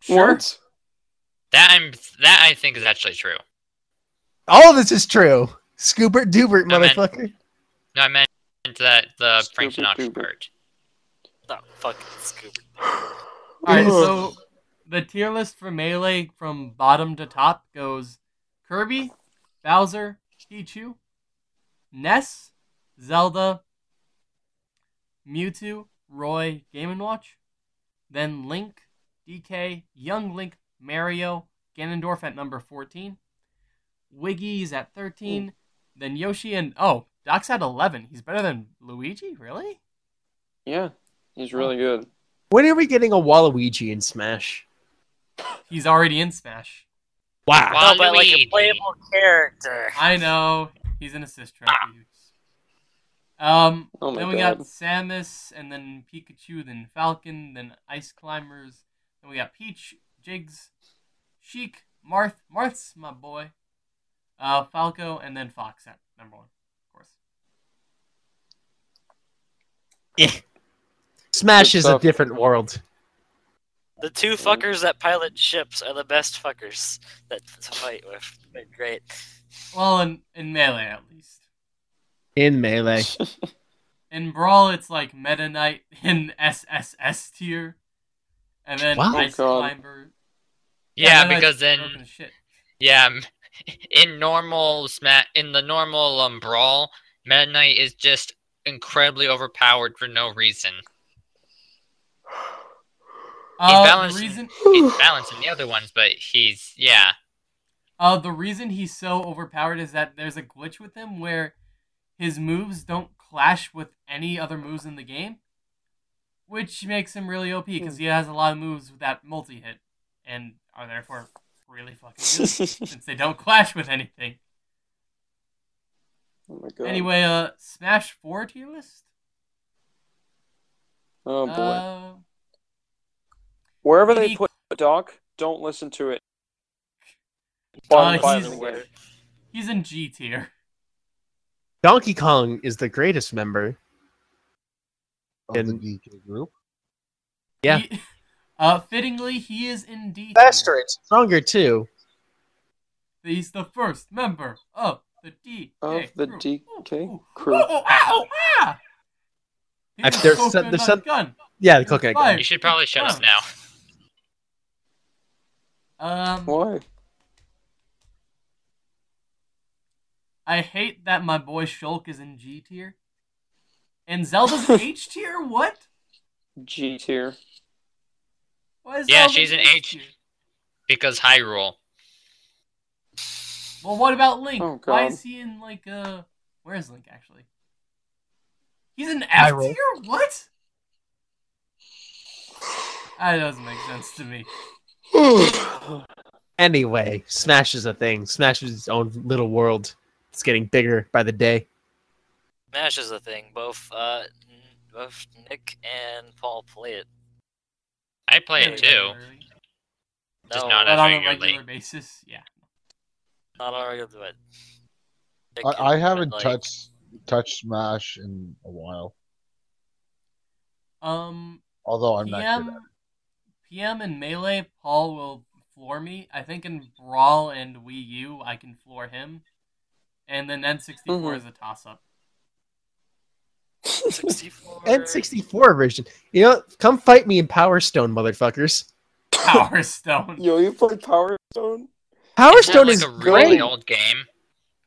Sure. What? That I'm that I think is actually true. All of this is true. Scoobert Dubert, I meant- motherfucker. No, I meant that the Frank Sinatra duper. part. No, fucking Scooby. Alright, so the tier list for Melee from bottom to top goes Kirby, Bowser, Pichu, Ness, Zelda, Mewtwo, Roy, Game & Watch, then Link, DK, Young Link, Mario, Ganondorf at number 14, Wiggy's at 13, then Yoshi and, oh, Doc's at 11. He's better than Luigi? Really? Yeah, he's really good. When are we getting a Waluigi in Smash? He's already in Smash. Wow. Wow. No, but like a playable character. I know. He's an assist trophy. Um, Oh then we God. got Samus, and then Pikachu, then Falcon, then Ice Climbers. Then we got Peach, Jigs, Sheik, Marth. Marth's my boy. Uh, Falco, and then Fox at number one, of course. Smash Good is a different world. The two fuckers that pilot ships are the best fuckers that to fight with. They're great. Well, in, in Melee, at least. In Melee. In Brawl, it's like Meta Knight in SSS tier. And then Wow. Ice God. Climber. Yeah, Meta Knight's because then broken as shit. yeah, in normal sma in the normal um, brawl, Meta Knight is just incredibly overpowered for no reason. He's Uh, the balanced. reason He's balanced in the other ones, but he's yeah. Uh, the reason he's so overpowered is that there's a glitch with him where his moves don't clash with any other moves in the game, which makes him really OP because he has a lot of moves with that multi hit and are therefore really fucking good since they don't clash with anything. oh my god. Anyway, uh, Smash Four tier list. Oh boy. Uh, Wherever they he- put Doc, don't listen to it. Uh, Bottom he's- in the game. he's in G tier. Donkey Kong is the greatest member. Of the In- DK group. Yeah. He- uh, fittingly, he is in D tier. Faster and stronger too. He's the first member of the D Of the crew. DK Ooh, ooh, crew. ooh, ow, ah! He's I- a there's some- there's some- gun. Yeah, the coconut gun. You should probably shut up now. Um, Why? I hate that my boy Shulk is in G tier, and Zelda's in H tier. What? G tier. Why is Yeah, Zelda she's in H H. tier? Because Hyrule. Well, what about Link? Oh, Why is he in like uh? Where is Link actually? He's in F tier. What? That doesn't make sense to me. Anyway, Smash is a thing. Smash is its own little world. It's getting bigger by the day. Smash is a thing. Both uh, both Nick and Paul play it. I play it too. regularly. Just No, not But on a regular basis, yeah. not on a regular but Nick I, I haven't like, touched touched Smash in a while. Um, Although I'm not good at PM, PM and Melee, Paul will floor me. I think in Brawl and Wii U, I can floor him. And then N64 Mhm. is a toss up. 64. N64 version. You know, come fight me in Power Stone, motherfuckers. Power Stone. Yo, you play Power Stone? Power Is that Stone like is a really great. old game.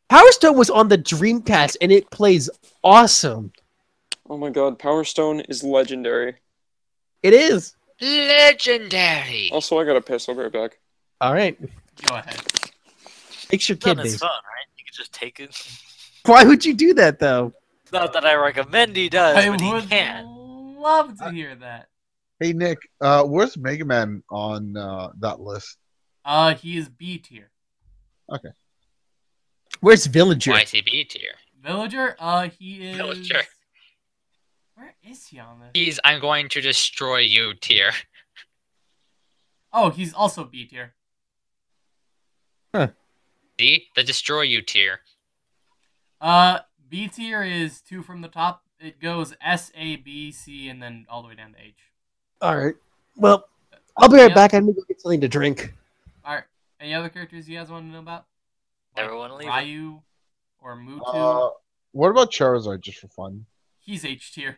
Power Stone was on the Dreamcast and it plays awesome. Oh my god, Power Stone is legendary. It is. Legendary. Also, I got a piss. I'll be right back. All right. Go ahead. Fix your None kid is base. fun, right? You can just take it. Why would you do that though? Not that I recommend he does, I but he can. love to hear that. Hey Nick, uh, where's Mega Man on uh, that list? Uh, he is B tier. Okay. Where's Villager? YCB tier. Villager, uh, he is. Villager. Where is he on this? He's I'm going to destroy you tier. Oh, he's also B tier. Huh. See? The destroy you tier. Uh, B tier is two from the top. It goes S, A, B, C, and then all the way down to H. All right. Well, I'll be right Yeah. back. I'm gonna get something to drink. All right. Any other characters you guys want to know about? Everyone leave it. Ryu or Mewtwo. Uh, what about Charizard, just for fun? He's H tier.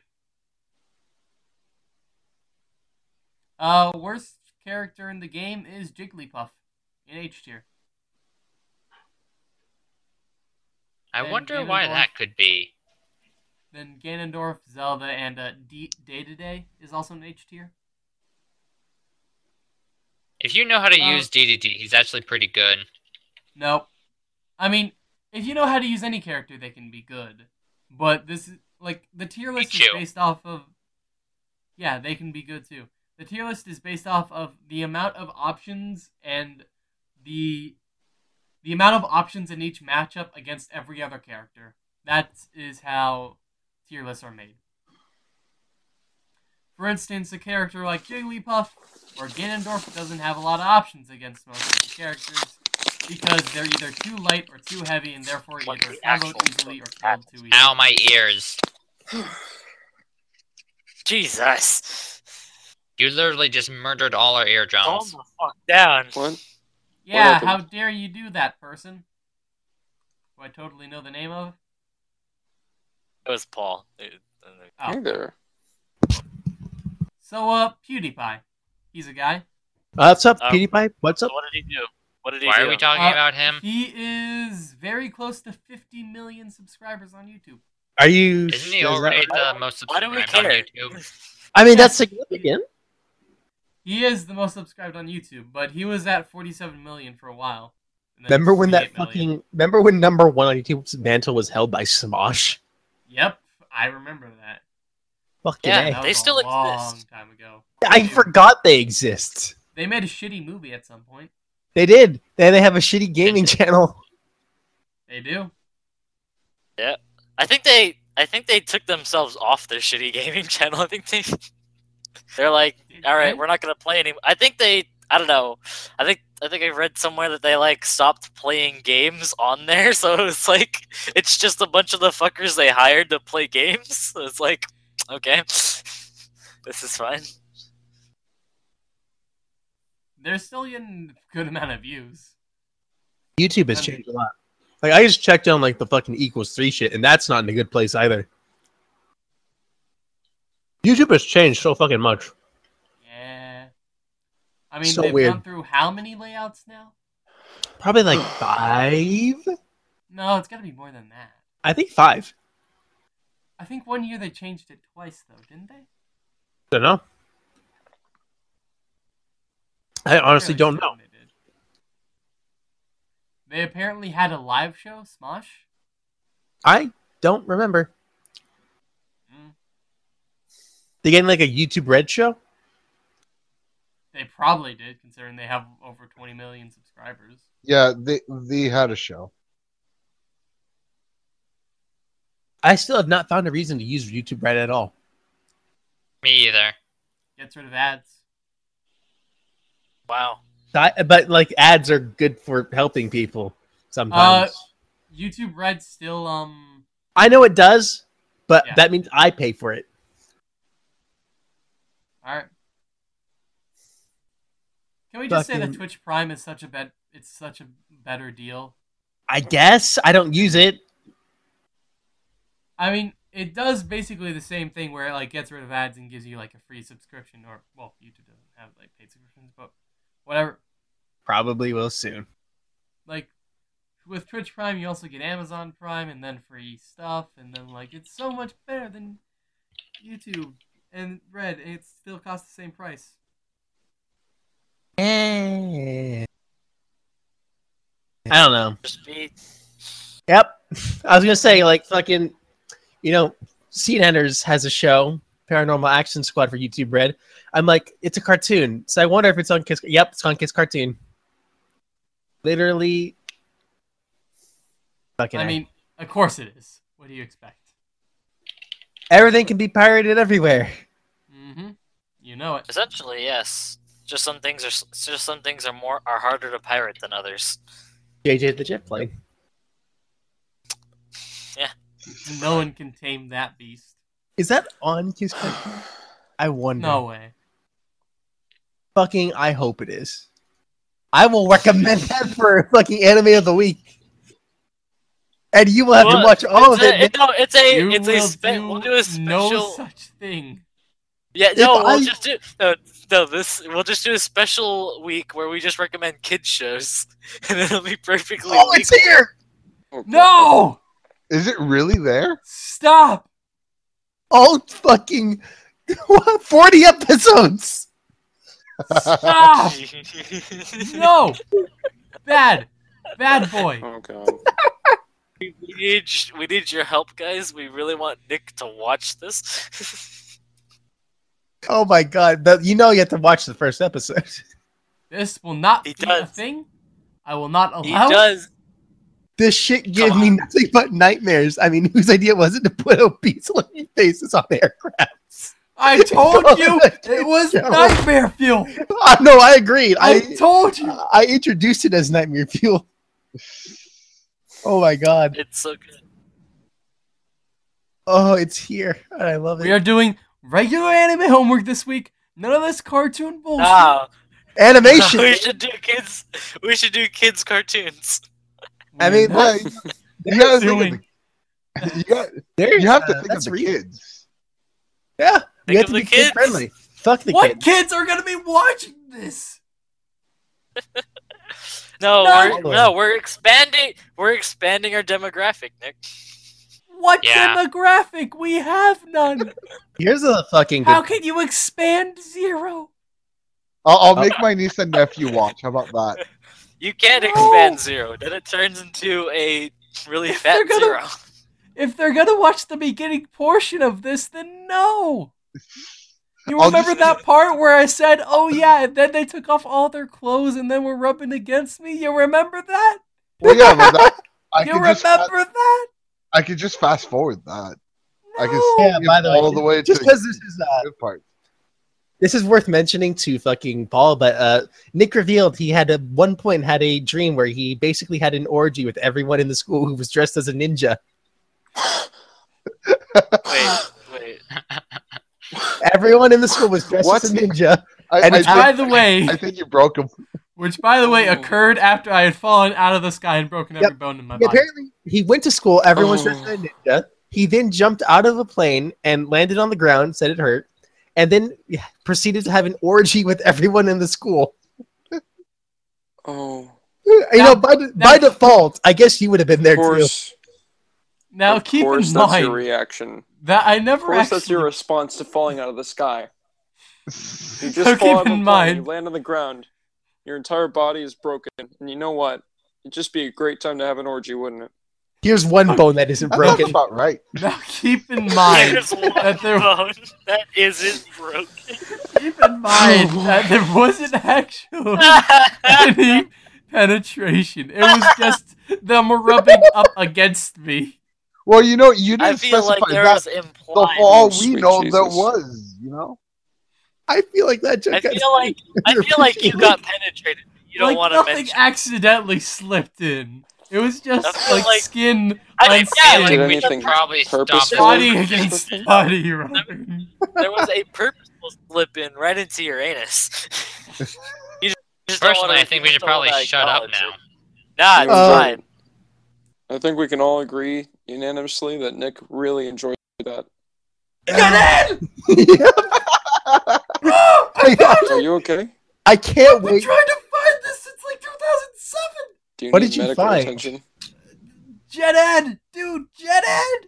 Uh, worst character in the game is Jigglypuff in H tier. I And wonder why that could be. Then Ganondorf, Zelda, and uh, D- Dedede is also in H tier. If you know how to Uh, use DDD, he's actually pretty good. Nope. I mean, if you know how to use any character, they can be good. But this is like the tier list is based off of. Yeah, they can be good too. The tier list is based off of the amount of options and the the amount of options in each matchup against every other character. That is how tier lists are made. For instance, a character like Jigglypuff or Ganondorf doesn't have a lot of options against most of the characters because they're either too light or too heavy and therefore Like either the combo actual easily or killed too easily. Ow, my ears. Jesus. You literally just murdered all our eardrums. Calm eardrums. the fuck down. What? Yeah, happened? how dare you do that, person? Who I totally know the name of? It was Paul. It- Oh. Hey there. So, uh, PewDiePie. He's a guy. Uh, what's up, Um, PewDiePie? What's So up? what did he do? What did he Why do? are we talking Uh, about him? He is very close to 50 million subscribers on YouTube. Are you? Isn't he already the most Why do we subscribed on? YouTube? I mean, that's significant. He is the most subscribed on YouTube, but he was at 47 million for a while. Remember when that 48 million. fucking? Remember when number one on YouTube's mantle was held by Smosh? Yep, I remember that. Fucking Yeah, That They was still a long exist. time ago. I forgot they exist. They made a shitty movie at some point. They did. They they have a shitty gaming channel. They do. Yeah. I think they I think they took themselves off their shitty gaming channel. I think they they're like, all right, we're not gonna play anymore. I think they I don't know. I think I think I read somewhere that they like stopped playing games on there, so it's like it's just a bunch of the fuckers they hired to play games. So it's like, okay, this is fine. They're still getting a good amount of views. YouTube has changed a lot. Like I just checked on like the fucking equals three shit, and that's not in a good place either. YouTube has changed so fucking much. Yeah. I mean, So they've weird. gone through how many layouts now? Probably like five. No, it's got to be more than that. I think five. I think one year they changed it twice, though, didn't they? I Don't know. I honestly don't know. They, did. They apparently had a live show, Smosh. I don't remember. Mm, They getting like a YouTube Red show? they probably did, considering they have over 20 million subscribers. Yeah, they they had a show. I still have not found a reason to use YouTube Red at all. Me either. Gets rid of ads. Wow. I- but like ads are good for helping people sometimes. YouTube Red still um I know it does, but Yeah. that means I pay for it. All right. Can we just say that Twitch Prime is such a bet it's such a better deal? I guess I don't use it. I mean, it does basically the same thing where it like gets rid of ads and gives you like a free subscription or well, YouTube doesn't have like paid subscriptions, but whatever. Probably will soon. Like with Twitch Prime, you also get Amazon Prime and then free stuff, and then like it's so much better than YouTube and Red, and it still costs the same price. Eh. I don't know. Yep. I was gonna say like fucking, you know, Scene Hunters has a show, Paranormal Action Squad for YouTube Red. I'm like, it's a cartoon, so I wonder if it's on Kiss. Yep, it's on Kiss Cartoon. Literally. Fucking. I A. mean, of course it is. What do you expect? Everything can be pirated everywhere. Mm-hmm. You know it. essentially yes. Just some things are just some things are more are harder to pirate than others. JJ the Jet Plane. Yeah. No one can tame that beast. Is that on Kiss I wonder. No way. Fucking, I hope it is. I will recommend that for fucking anime of the week. And you will have to watch all of it. a, it- No, it's a You it's a spe- do we'll do a special. no such thing. Yeah, If no, we'll I- just do no, no. This we'll just do a special week where we just recommend kids shows, and it'll be perfectly. Oh, it's here! No! Is it really there? Stop! All fucking 40 episodes! Stop! No! Bad! Bad boy! Oh god. We need we need your help, guys. We really want Nick to watch this. Oh my god. But you know you have to watch the first episode. This will not He be a thing. I will not he allow it. does. This shit gave Come me on. nothing but nightmares. I mean, whose idea was it to put obese looking faces on aircrafts? I told you it was No. nightmare fuel. Uh, no, I agreed. I I, told you. I introduced it as nightmare fuel. Oh my god. It's so good. Oh, it's here. I love it. We are doing regular anime homework this week. None of this cartoon bullshit. Ah, Animation. we should do kids. We should do kids cartoons. I mean, We're you gotta think doing. of the, you, got, There's, you have to uh, think of that's the real. kids. Yeah. Think you have of to the be kids. kid friendly. Fuck the What kids. kids are gonna be watching this? No, No. we're no, we're expanding. We're expanding our demographic, Nick. What Yeah. demographic? We have none. Here's a fucking How can you expand zero? I'll, I'll make my niece and nephew watch. How about that? You can't No. expand zero. Then it turns into a really If fat gonna- zero. If they're gonna watch the beginning portion of this, then no. You I'll remember just- that part where I said, "Oh yeah," and then they took off all their clothes and then were rubbing against me? You remember that? Well, yeah, but that, I you could just remember that? I could just fast forward that. I can No. Yeah, by the way, all the way just to because this is uh, the good part. this is worth mentioning to fucking Paul, but uh, Nick revealed he had at one point had a dream where he basically had an orgy with everyone in the school who was dressed as a ninja. Wait, wait. Everyone in the school was dressed What? as a ninja. I, And I, it's think, By the way, I think you broke him. which by the way occurred after I had fallen out of the sky and broken every Yep. bone in my Yeah, body. apparently, he went to school. Everyone was Oh. dressed as a ninja. He then jumped out of a plane and landed on the ground. Said it hurt, and then proceeded to have an orgy with everyone in the school. Oh, You Now- know, by, now- by default, I guess you would have been there of course. Now of keep course, in that's mind your reaction. That I never. Of never course, actually. that's your response to falling out of the sky. You So just fall keep out of a in plane, you land on the ground, your entire body is broken, and you know what? It'd just be a great time to have an orgy, wouldn't it? Here's one bone that isn't That's broken. about right. Now keep in mind that there bone that isn't broken. keep in mind that there wasn't actually any penetration. It was just them rubbing up against me. Well, you know, you didn't feel specify like there that. So implied. for all we Sweet know, there was. You know. I feel like that joke I got- feel like I feel like you got penetrated. You don't like want to nothing mention. accidentally slipped in. It was just like, like- skin I mean, yeah, like Did we anything should probably stop purposeful? body against something? body rubbing. there was a purposeful slip in right into your anus. you just, just Personally, wanna- I think we should probably shut up now. it. Nah, it's Uh, fine. I think we can all agree unanimously that Nick really enjoyed that. Are you okay? I can't I've been wait. trying to find this since like 2007. Do you What need did you find? attention? Get Ed, dude, Get Ed.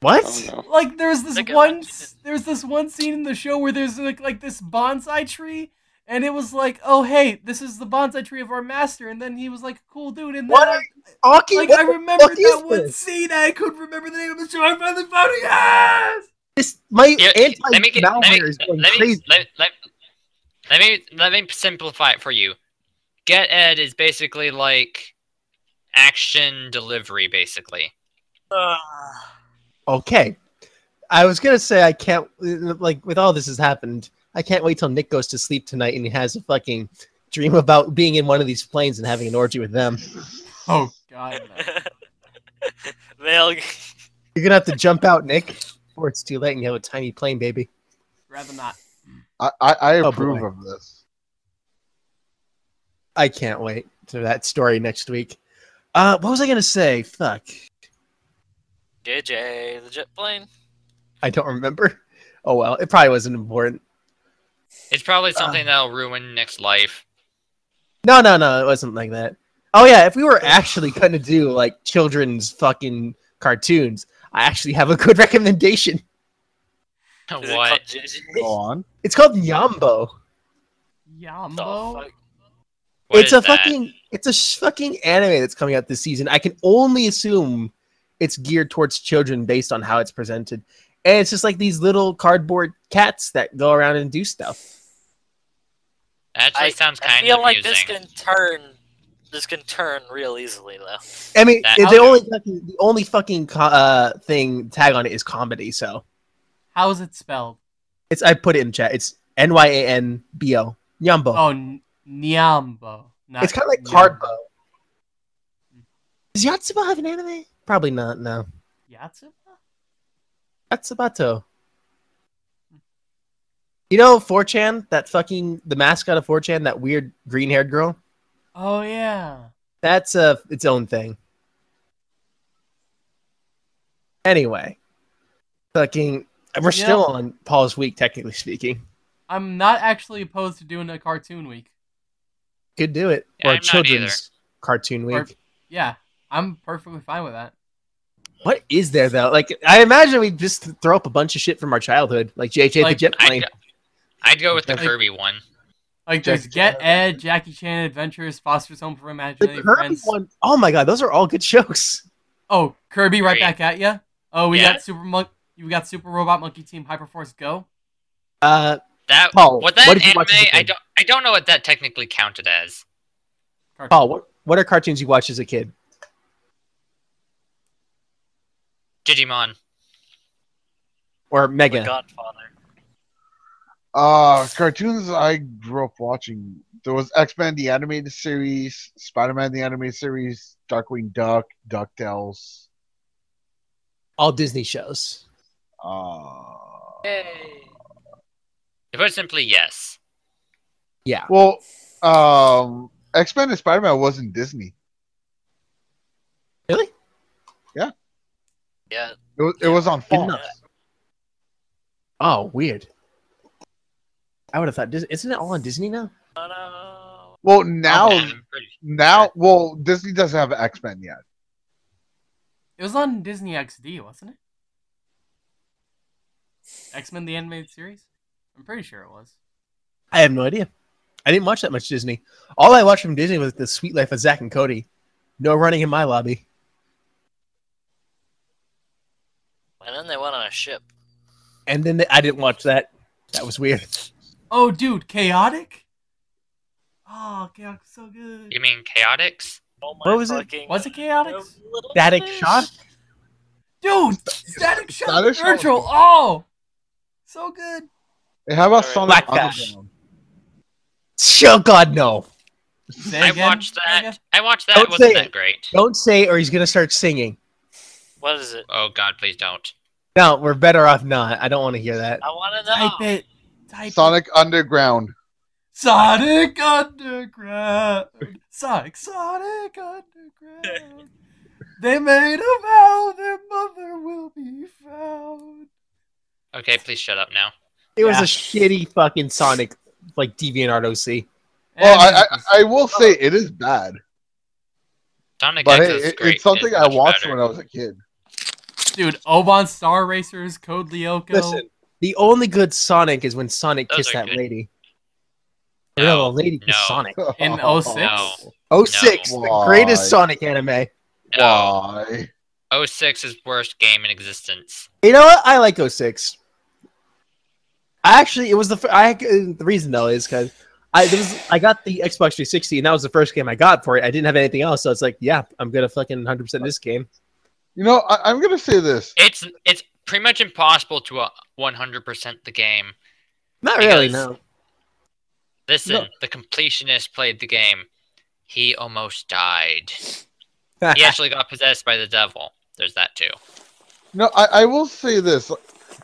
What? Like there's this one, there's this one scene in the show where there's like like this bonsai tree, and it was like, oh hey, this is the bonsai tree of our master, and then he was like cool dude, and then What I- are Aki, like what I the remembered that one this? scene, and I couldn't remember the name of the show. I finally found it. Yes. This my Yeah, anti let me get, let me, is going let me, crazy. let, let, let me let me simplify it for you. Get Ed is basically like action delivery, basically. Ah. Okay. I was gonna say I can't like with all this has happened. I can't wait till Nick goes to sleep tonight and he has a fucking dream about being in one of these planes and having an orgy with them. Oh god. They'll You're gonna have to jump out, Nick, before it's too late and you have a tiny plane, baby. Rather not. I, I, I Oh, approve boy. of this. I can't wait to that story next week. Uh, what was I gonna say? Fuck, JJ the jet plane. I don't remember. Oh well, it probably wasn't important. It's probably uh. something that'll ruin Nick's life. No, no, no, it wasn't like that. Oh yeah, if we were actually gonna do like children's fucking cartoons, I actually have a good recommendation. Is it called what? Go on. It's called Yambo. Yambo. What it's a that? fucking it's a sh- fucking anime that's coming out this season. I can only assume it's geared towards children based on how it's presented. And it's just like these little cardboard cats that go around and do stuff. Actually, I, sounds I feel of like amusing. this can turn. This can turn real easily though. I mean, That- the Okay. only fucking, the only fucking uh, thing tag on it is comedy. So How is it spelled? it's I put it in chat. It's N Y A N B O Nyanbo. Oh, N- Nyanbo. Not it's kind of like Nyanbo. Cardbo. Does Yotsuba have an anime? Probably not. No, Yotsuba? Yotsubato. You know 4chan, that fucking the mascot of 4chan, that weird green-haired girl. Oh yeah. That's uh its own thing. Anyway, fucking, we're Yeah. still on Paul's week, technically speaking. I'm not actually opposed to doing a cartoon week. Could do it, Yeah, or I'm a children's cartoon week. Or- Yeah, I'm perfectly fine with that. What is there though? Like, I imagine we just throw up a bunch of shit from our childhood, like JJ Like, the Jet I'd, Plane. Go- I'd go with the Like- Kirby one. Like there's Jackie Get Chan. Ed, Jackie Chan Adventures, Foster's Home for The Imaginary Kirby Friends. one, oh my god, those are all good shows. Oh, Kirby, right Great. back at ya. Oh, we Yeah. got Super Mon- You got Super Robot Monkey Team Hyperforce Go. Uh, That Paul, what that what did you anime? watch as a I kid? don't. I don't know what that technically counted as. Cartoon. Paul, what what are cartoons you watched as a kid? Digimon. Or The Mega? Godfather. Uh, cartoons I grew up watching. There was X Men the animated series, Spider Man the animated series, Darkwing Duck, Ducktales. All Disney shows. Uh, Hey. To put simply, yes. Yeah. well, um, X Men and Spider Man wasn't Disney. Really? Yeah. Yeah. It was, it was on Fox. Oh, weird. I would have thought. Isn't it all on Disney now? Oh. Well, now, Yeah, I'm now, well, Disney doesn't have X Men yet. It was on Disney XD, wasn't it? X Men the animated series. I'm pretty sure it was. I have no idea. I didn't watch that much Disney. All I watched from Disney was The Sweet Life of Zack and Cody. No running in my lobby. And then they went on a ship. And then the, I didn't watch that. That was weird. Oh, dude, chaotic. Oh, chaotic, so good. You mean Chaotix? Oh my What was it? fucking Was it chaotic? Static fish. shock. Dude, static shock Static Shock. virtual. Oh, so good. Hey, how about Alright. Sonic Blackfash. Underground? Oh God, no! Say I watched that. I watched that. Don't wasn't say that great. Don't say, or he's gonna start singing. What is it? Oh God, please don't. No, we're better off not. I don't want to hear that. I want to know. Type it. Type it. Sonic Underground. Sonic Underground. Sonic, Sonic Underground. They made a vow their mother will be found. Okay, please shut up now. It was Yeah. a shitty fucking Sonic, like DeviantArt OC. Well, I, I I will say it is bad, Sonic but X hey, is it, great. it's something I watched better. when I was a kid. dude, Oban Star Racers, Code Lyoko. Listen, the only good Sonic is when Sonic Those kissed that good. lady. No, No, the lady kissed no. Sonic. In 06? No. Oh six, the Why? greatest Sonic anime. No. Why? 06 is worst game in existence. You know what? I like 06. I actually, it was the I the reason though is because I was I got the Xbox 360 and that was the first game I got for it. I didn't have anything else, so it's like, yeah, I'm gonna fucking 100 percent this game. You know, I, I'm gonna say this. It's it's pretty much impossible to uh, 100% the game. Not really, no. Listen, No. the completionist played the game. He almost died. He actually got possessed by the devil. There's that too. No, I, I will say this.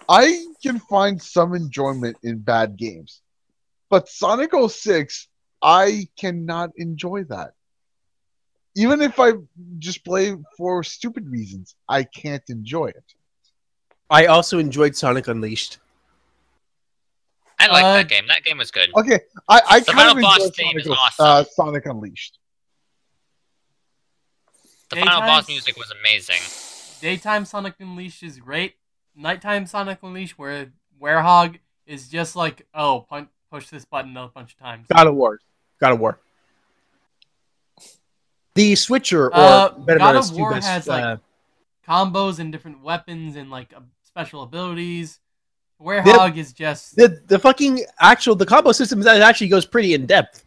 I can find some enjoyment in bad games. But Sonic 06, I cannot enjoy that. Even if I just play for stupid reasons, I can't enjoy it. I also enjoyed Sonic Unleashed. I like Uh, that game. That game was good. Okay, I, I The kind of final boss enjoy theme Sonic, is uh. Sonic Unleashed. The final boss music was amazing. Daytime Sonic Unleashed is great. Nighttime Sonic Unleashed, where Werehog is just like, oh, punch, push this button a bunch of times. God of War. God of War. The Switcher, or Uh, better God known of as two War best, has, like, uh, Combos and different weapons and like special abilities. Werehog is just the the fucking actual the combo system that actually goes pretty in depth.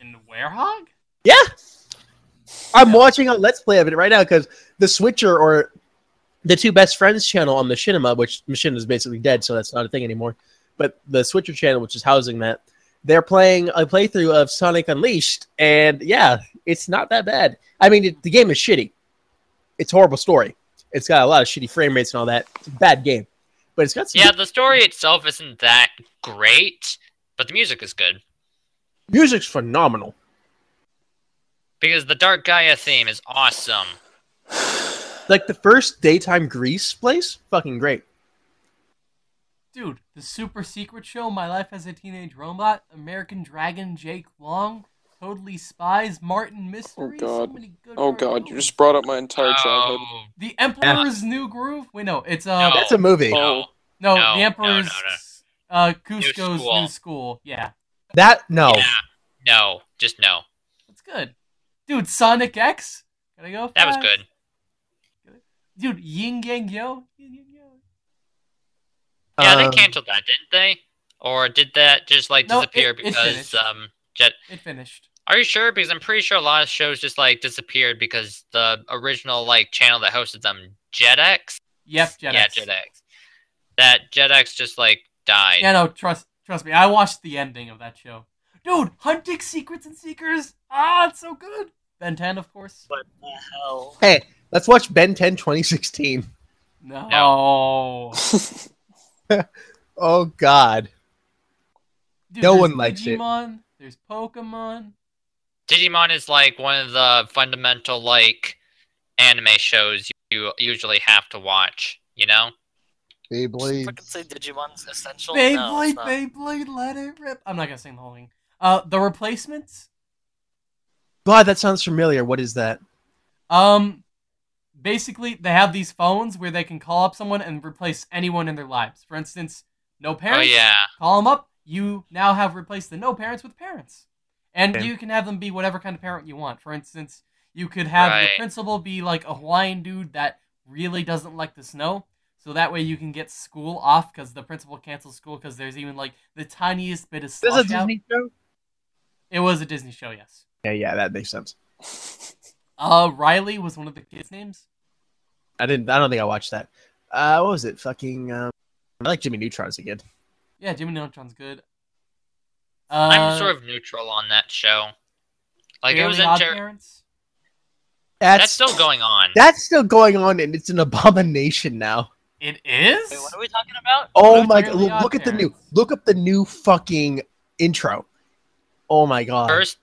in Werehog. Yeah, I'm Yeah. watching a let's play of it right now because the Switcher or the two best friends channel on the Machinima, which Machinima is basically dead, so that's not a thing anymore. But the Switcher channel, which is housing that, they're playing a playthrough of Sonic Unleashed, and yeah, it's not that bad. I mean, it, the game is shitty. It's a horrible story. It's got a lot of shitty frame rates and all that. It's a bad game, but it's got some Yeah, the story itself isn't that great, but the music is good. music's phenomenal. Because the Dark Gaia theme is awesome. Like the first daytime Grease place, fucking great. Dude, the super secret show, My Life as a Teenage Robot, American Dragon, Jake Long, Totally Spies, Martin Mystery. Oh, so God. many good Oh horror god, you just brought up my entire childhood. Oh, The Emperor's New Groove. Wait, no, it's uh, No. That's a movie. Oh. no, no, the no, Emperor's no, uh Kuzco's School. New School. Yeah, That no. yeah. No, just no. that's good. Dude, Sonic X. Gotta go. That was good. Dude, Yin Yang Yo. Yin Yang Yo. Yeah, Um, they canceled that, didn't they? Or did that just like No, disappear it- it because finished. um Jet It finished. Are you sure? Because I'm pretty sure a lot of shows just like disappeared because the original like channel that hosted them, Jetix? Yep, Jetix. Yeah, Jetix. That Jetix just like died. Yeah, no, trust trust me. I watched the ending of that show. Dude, Hunting Secrets and Seekers. Ah, it's so good. Ben 10, of course. What the hell? Hey, let's watch Ben 10 2016. No. Oh God. Dude, No one likes it. Digimon, There's Pokemon. Digimon is like one of the fundamental like anime shows you usually have to watch. You know? Beyblade. I can say Digimon's essential. Beyblade, no, it's not. Beyblade, let it rip. I'm not gonna sing the whole thing. Uh, the replacements. God, that sounds familiar. What is that? Um, basically, they have these phones where they can call up someone and replace anyone in their lives. For instance, no parents. Oh parents. yeah. Call them up. You now have replaced the no parents with parents. And Okay. you can have them be whatever kind of parent you want. For instance, you could have the principal be like a Hawaiian dude that really doesn't like the snow. So that way you can get school off because the principal cancels school because there's even like the tiniest bit of This is a slush out. Disney show. It was a Disney show, yes. Yeah, yeah, that makes sense. Uh, Riley was one of the kids' names. I didn't. I don't think I watched that. Uh, what was it? Fucking. Um, I like Jimmy Neutron as a kid. Yeah, Jimmy Neutron's good. Uh, I'm sort of neutral on that show. Like it was Fairly Odd inter- Parents. That's, that's still going on. That's still going on, and it's an abomination now. It is. Wait, what are we talking about? Oh Those my god! Look Odd at the new. Look up the new fucking intro. Oh my god! First,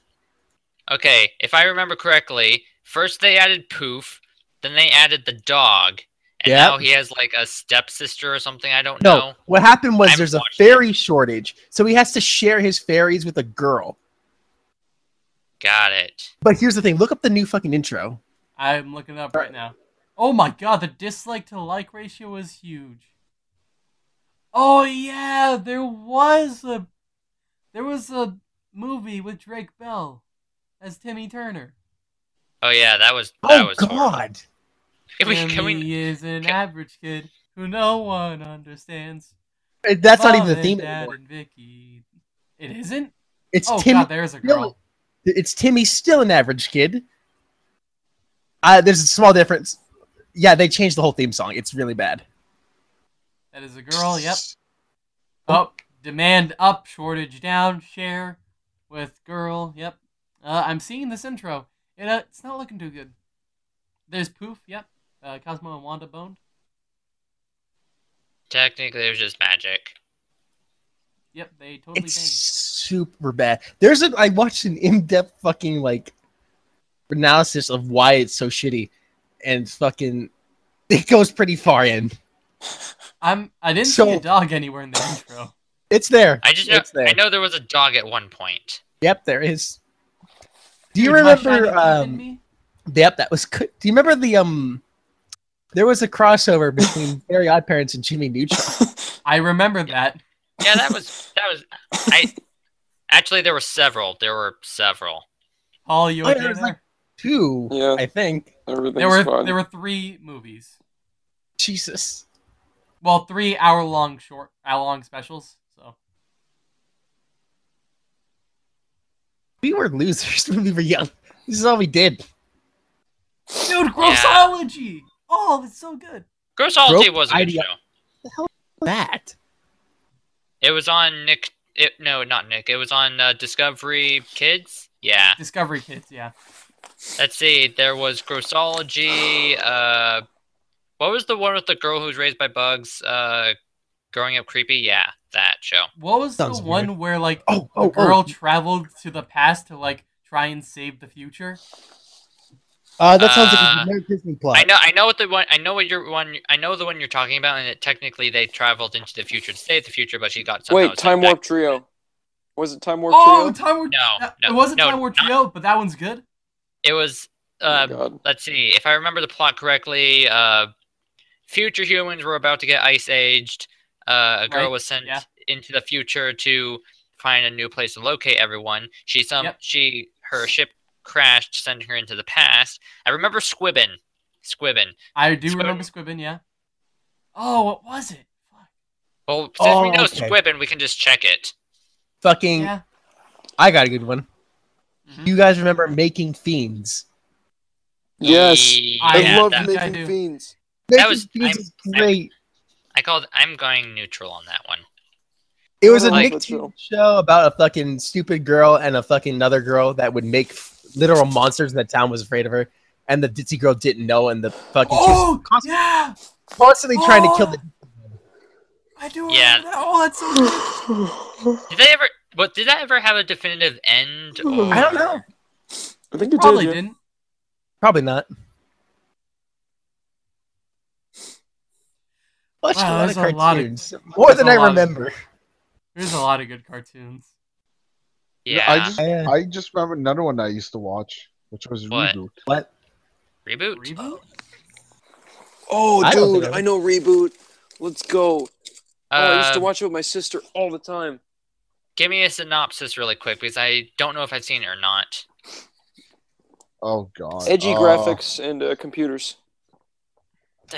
okay, if I remember correctly, first they added Poof, then they added the dog, and Yep. now he has like a stepsister or something. I don't no, know. what happened was I there's a watched it. fairy shortage, so he has to share his fairies with a girl. Got it. But here's the thing: look up the new fucking intro. I'm looking it up right now. Oh my god, the dislike to like ratio is huge. Oh yeah, there was a there was a movie with Drake Bell as Timmy Turner. Oh yeah, that was that Oh was horrible. God! Can we, Timmy can we, is an can- average kid who no one understands. Uh, That's not even the theme Dad anymore. and Vicky. It isn't. It's oh Timmy. god, there's a girl. It's Timmy, still an average kid. Uh, there's a small difference. Yeah, they changed the whole theme song. It's really bad. That is a girl. Yep. Up, demand up, shortage down, share with girl. Yep. Uh, I'm seeing this intro. It, uh, it's not looking too good. There's Poof. Yep. Uh, Cosmo and Wanda boned. technically it was just magic. Yep, they totally It's banged. super bad. There's a I watched an in-depth fucking like analysis of why it's so shitty, and fucking it goes pretty far in. I'm. I didn't So- see a dog anywhere in the intro. It's there. I just know, it's there. I know there was a dog at one point. Yep, there is. Do you Dude, my shiny remember? Um, yep, that was good. Do you remember the um? There was a crossover between Very Odd Parents and Jimmy Neutron. I remember that. Yeah, that was that was I actually there were several. There were several. Paul, you Oh, okay there was, there? like, Two, Yeah. I think. There were fine. there were three movies. Jesus. Well, three hour long short hour long specials. So We were losers when we were young. This is all we did. dude, grossology. Oh, it's so good. Grossology was a good idea. show. That. It was on Nick. It, no, not Nick. It was on uh, Discovery Kids. Yeah. Discovery Kids. Yeah. Let's see. There was Grossology. Uh, what was the one with the girl who was raised by bugs? Uh, growing up creepy. Yeah, that show. What was Sounds the weird. one where like Oh, a oh, girl oh. traveled to the past to like try and save the future? Uh, that sounds like Uh, a generic Disney plot. I know. I know what the one. I know what your one. I know the one you're talking about, and it technically they traveled into the future to save the future, but she got somehow Wait, Time back. Warp Trio. Was it Time Warp Oh, Trio? Time Warp. No, uh, no, it wasn't no, Time War not- Trio, but that one's good. It was. Oh Uh, God. let's see if I remember the plot correctly. Uh, future humans were about to get ice aged. Uh, a girl Right, was sent yeah. into the future to find a new place to locate everyone. She some Yep. she her ship crashed, sending her into the past. I remember Squibbin. Squibbin. I do Squibbin. remember Squibbin. Yeah. Oh, what was it? Fuck. Well, since we Oh, know okay. Squibbin, we can just check it. Fucking. Yeah. I got a good one. Mhm. You guys remember Making Fiends? Yes. I I Yeah, love that- making do. fiends. Making was- Fiends I'm- is great. I called. I'm going neutral on that one. It was a like that Nicktoons show about a fucking stupid girl and a fucking another girl that would make f- literal monsters in the town was afraid of her. And the ditzy girl didn't know, and the fucking she was Oh, constantly, yeah. constantly trying to kill Oh. the. I do. Yeah. remember that. Oh, that's so good. Did they ever? What did that ever have a definitive end? Hmm. Or... I don't know. I think it Probably did. yeah. didn't. Probably not. Watched Wow, a lot there's of a lot of- cartoons, more than I lot of- remember. There's a lot of good cartoons. Yeah. I just Yeah. I just remember another one I used to watch, which was What? Reboot. What? Reboot. Reboot? Oh, I dude, I- I know Reboot. Let's go. Oh, I used to Uh, watch it with my sister all the time. give me a synopsis really quick because I don't know if I've seen it or not. Oh god. Edgy Uh, graphics and uh, computers.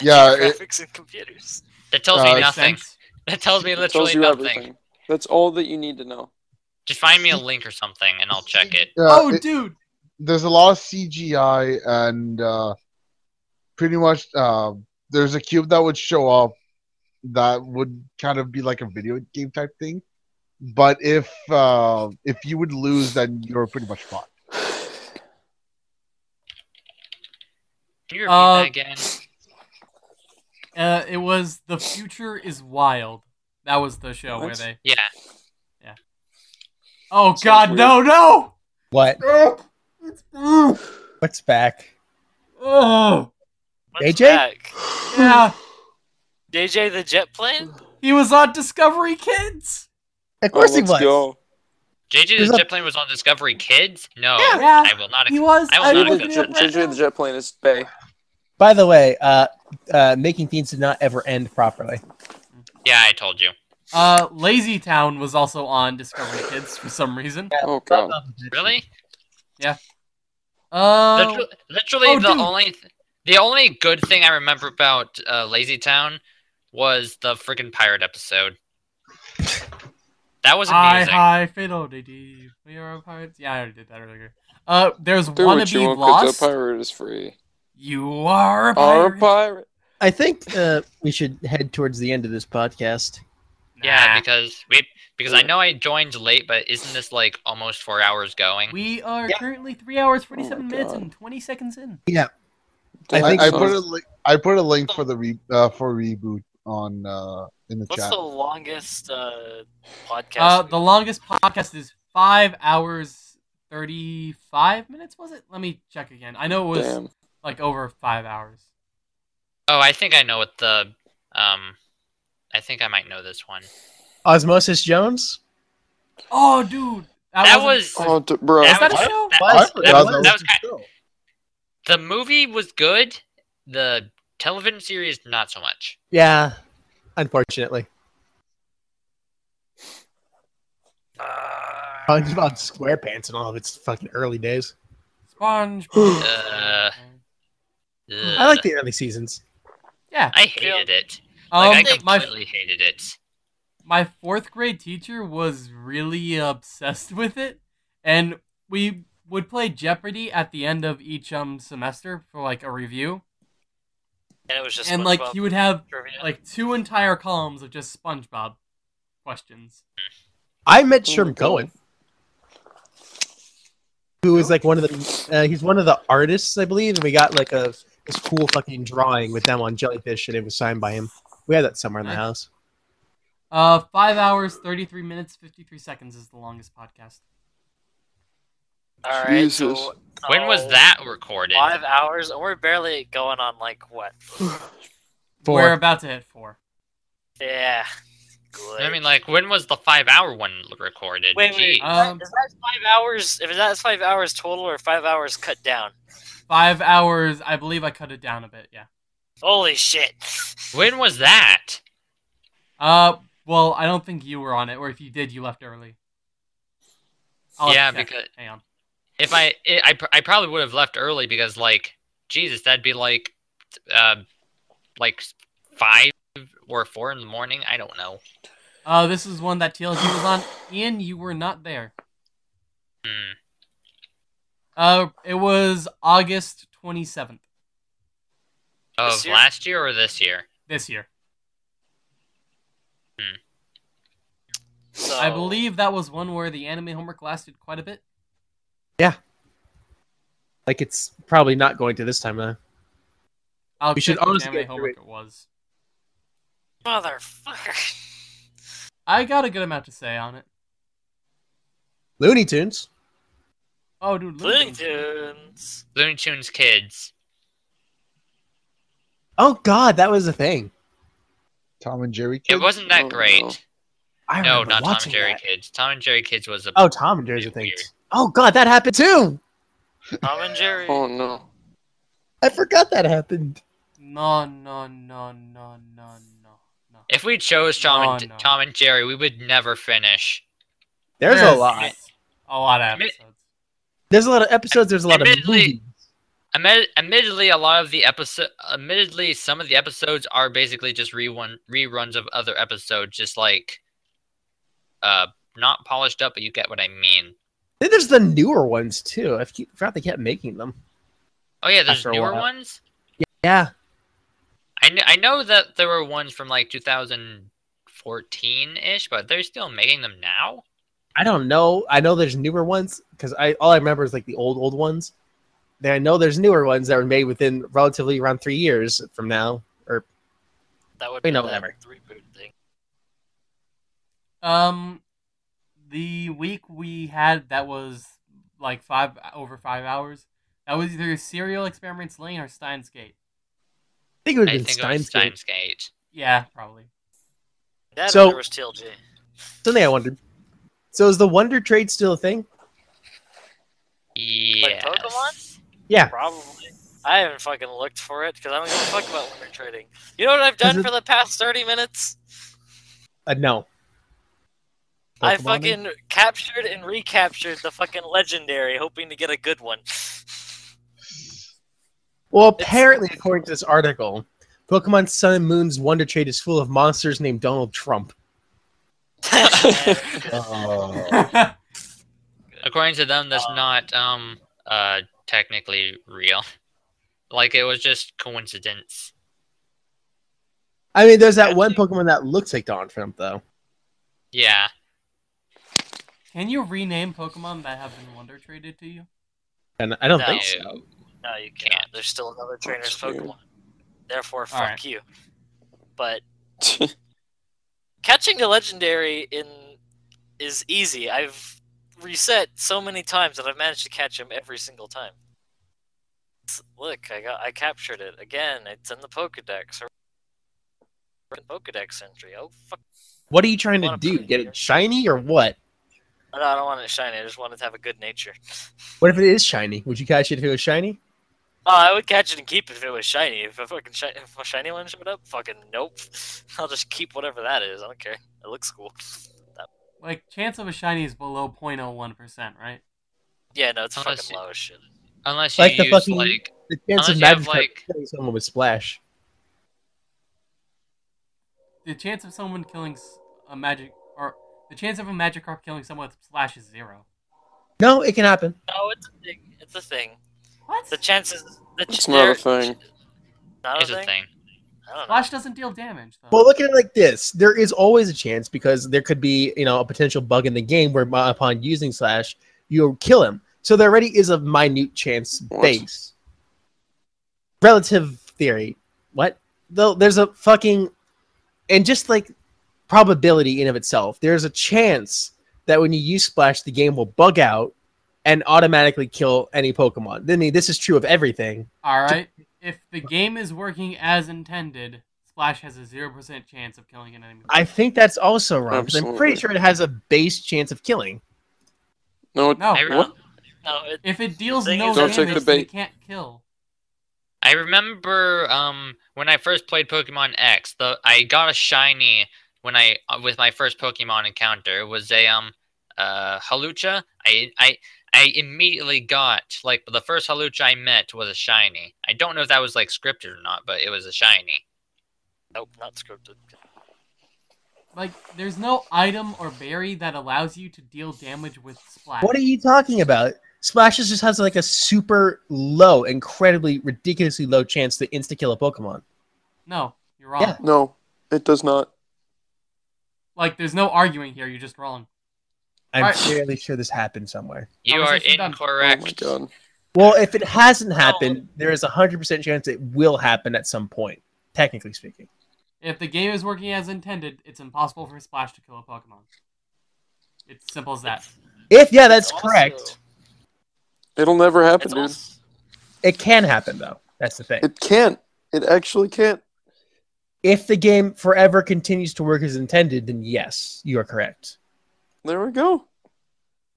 Yeah, it- graphics and computers. That tells Uh, me nothing. Sense. That tells me It literally tells you nothing. everything. That's all that you need to know. Just find me a link or something and I'll check it. Yeah, oh, it- dude. there's a lot of CGI and uh, pretty much uh, there's a cube that would show up that would kind of be like a video game type thing. But if uh, if you would lose, then you're pretty much fine. Can you repeat Uh, that again? Uh, it was The Future is Wild. That was the show where they. Yeah. Oh, Sounds God, no, no! What? What's back? oh. What's AJ? back? yeah. DJ the jet plane? He was on Discovery Kids. Of course oh, he was. go. JJ There's the a- Jet Plane was on Discovery Kids? No, Yeah. I will not. He was. I will I'm not JJ, the jet, JJ the jet plane is Bay. By the way, uh, uh, making fiends did not ever end properly. yeah, I told you. Uh, Lazy Town was also on Discovery Kids for some reason. Oh god. Really? Yeah. Uh, Literally, literally oh, the dude. only th- the only good thing I remember about uh, Lazy Town was the freaking pirate episode. That was hi, amusing. hi, fidelity. We are pirates. Yeah, I already did that earlier. Uh, there's Do what you wannabe want lost. because a pirate is free. You are a Are a pirate. I think uh, we should head towards the end of this podcast. Yeah, because we because I know I joined late, but isn't this like almost four hours going? we are Yeah. currently three hours, Oh forty-seven my minutes, God. and twenty seconds in. I I, think I so. put a li- I put a link for the re- uh, for reboot on uh, in the What's chat. the longest uh, podcast? Uh, the longest podcast is five hours thirty-five minutes. Was it? Let me check again. I know it was Damn. like over five hours. Oh, I think I know what the um. I think I might know this one. Osmosis Jones. Oh, dude, That wasn't- Oh, bro. Is that a was- show? that- Was? that That was- was- that was kind- the movie was good. The television series not so much. Yeah, unfortunately. Uh, SpongeBob SquarePants and all of its fucking early days. Sponge. Uh, I like the early seasons. yeah. I hated it. Um, Like I my completely hated it. my fourth grade teacher was really obsessed with it, and we would play Jeopardy at the end of each um semester for like a review, and it was just and like SpongeBob he would have trivia. like two entire columns of just SpongeBob questions. I met my Sherm God. Cohen, who is like one of the. Uh, he's one of the artists, I believe, and we got like a this cool fucking drawing with them on jellyfish, and it was signed by him. We had that somewhere in the Nice. house. Uh, five hours, thirty-three minutes, fifty-three seconds is the longest podcast. All right. Jesus. So, When was that recorded? Five hours, and we're barely going on like what? Four. We're about to hit four. Yeah. Good. I mean, like, when was the five-hour one recorded? wait, wait. Um, is that five hours? If that's five hours total, or five hours cut down? Five hours. I believe I cut it down a bit. Yeah. Holy shit! When was that? Uh, well, I don't think you were on it, or if you did, you left early. I'll Yeah, because- hang on. If I, I, I I probably would have left early because, like, Jesus, that'd be like, uh, like five or four in the morning. I don't know. Uh, this is one that TLG was on. Ian, you were not there. Hmm. Uh, it was August twenty seventh Of year? last year or this year? this year. Hmm. So, I believe that was one where the anime homework lasted quite a bit. Yeah. Like it's probably not going to this time though. I'll We should check honestly anime get homework it. it was. motherfucker. I got a good amount to say on it. Looney Tunes. Oh, dude, Looney Looney Tunes. Tunes. Looney Tunes Kids. Oh God, that was a thing. Tom and Jerry. It wasn't that Oh, great. no. I No, not Tom and Jerry that. Kids. Tom and Jerry Kids was a. Oh, Tom and Jerry's a thing. Weird. Oh God, that happened too. Tom and Jerry. Oh no. I forgot that happened. No, no, no, no, no, no, no. If we chose Tom, Oh, and, no. Tom and Jerry, we would never finish. There's a lot. A lot of episodes. There's a lot of episodes. There's a lot of movies. Admit- admittedly, a lot of the episode, admittedly, some of the episodes are basically just rerun reruns of other episodes, just like, uh, not polished up, but you get what I mean. Then there's the newer ones too. I forgot they kept making them. Oh yeah, there's newer ones. Yeah. I kn- I know that there were ones from like 2014 ish, but they're still making them now. I don't know. I know there's newer ones because I all I remember is like the old old ones. Then I know there's newer ones that were made within relatively around three years from now. Or That would We be know, that whatever. reboot thing. Um, the week we had that was like five over five hours. That was either Serial Experiments Lain or Steins Gate. I think it would have been think was Steins Gate. Steins Gate. Yeah, probably. That So- so, was TLG. Something I wondered. So is the Wonder Trade still a thing? Yes. Pokemon? Yeah. Probably. I haven't fucking looked for it because I don't give a fuck about Wonder Trading. You know what I've done for the past 30 minutes? Uh, no. I Pokemon? fucking captured and recaptured the fucking legendary, hoping to get a good one. Well, apparently, according to this article, Pokemon Sun and Moon's Wonder Trade is full of monsters named Donald Trump. Oh. According to them, that's Uh, not um uh technically real. Like it was just coincidence. I mean, there's that one Pokemon that looks like Donald Trump, though. Yeah. Can you rename Pokemon that have been Wonder Traded to you? And I don't No. think so. No, you can't. There's still another trainer's That's weird. Pokemon. Therefore, fuck Alright. you. But catching a legendary in is easy. I've reset so many times that I've managed to catch him every single time. Look, I got I captured it again. It's in the Pokedex. Pokedex entry. Oh fuck! What are you trying to do? Get it shiny or what? No, I don't want it shiny. I just want it to have a good nature. What if it is shiny? Would you catch it if it was shiny? Oh, I would catch it and keep it if it was shiny. If a fucking shi- if a shiny one showed up, fucking nope. I'll just keep whatever that is. I don't care. It looks cool. Like, chance of a shiny is below 0.01%, right? Yeah, no, it's Unless fucking you- low as shit. Unless you Like the use fucking- like The chance of Unless you have, magic like- killing someone with splash. The chance of someone killing a magic, or the chance of a Magikarp killing someone with Splash is zero. No, it can happen. No, it's a thing. It's a thing. What? The chances. The It's ch- not a there- thing. Not it's a a thing. Thing. I don't know. Splash doesn't deal damage, though. Well, look at it like this: there is always a chance because there could be, you know, a potential bug in the game where uh, upon using slash, you kill him. So there already is a minute chance What? base. Relative theory. What? Though there's a fucking, and just like probability in of itself, there's a chance that when you use splash, the game will bug out and automatically kill any Pokemon. I mean, this is true of everything. Alright, if the game is working as intended, Splash has a 0% chance of killing an enemy. I think that's also wrong. 'cause I'm pretty sure it has a base chance of killing. No, it, No, No, what? no, it, if it deals no is- damage, take the it can't kill. I remember um when I first played Pokemon X, the I got a shiny when I uh, with my first Pokemon encounter It was a um uh Hawlucha. I I I immediately got like the first Hawlucha I met was a shiny. I don't know if that was like scripted or not, but it was a shiny. nope, not scripted. Like, there's no item or berry that allows you to deal damage with Splash. What are you talking about? Splashes just has like a super low, incredibly, ridiculously low chance to insta kill a Pokemon. No, you're wrong. Yeah. No, it does not. Like, there's no arguing here, you're just wrong. I'm Alright. fairly sure this happened somewhere. You are incorrect. Oh my god. Well, if it hasn't happened, there is a hundred percent chance it will happen at some point. Technically speaking, If the game is working as intended, it's impossible for Splash to kill a Pokemon. It's simple as that. if yeah, that's also- correct. It'll never happen, dude. also, It can happen though. That's the thing. It can't. It actually can't. if the game forever continues to work as intended, then yes, you are correct. There we go.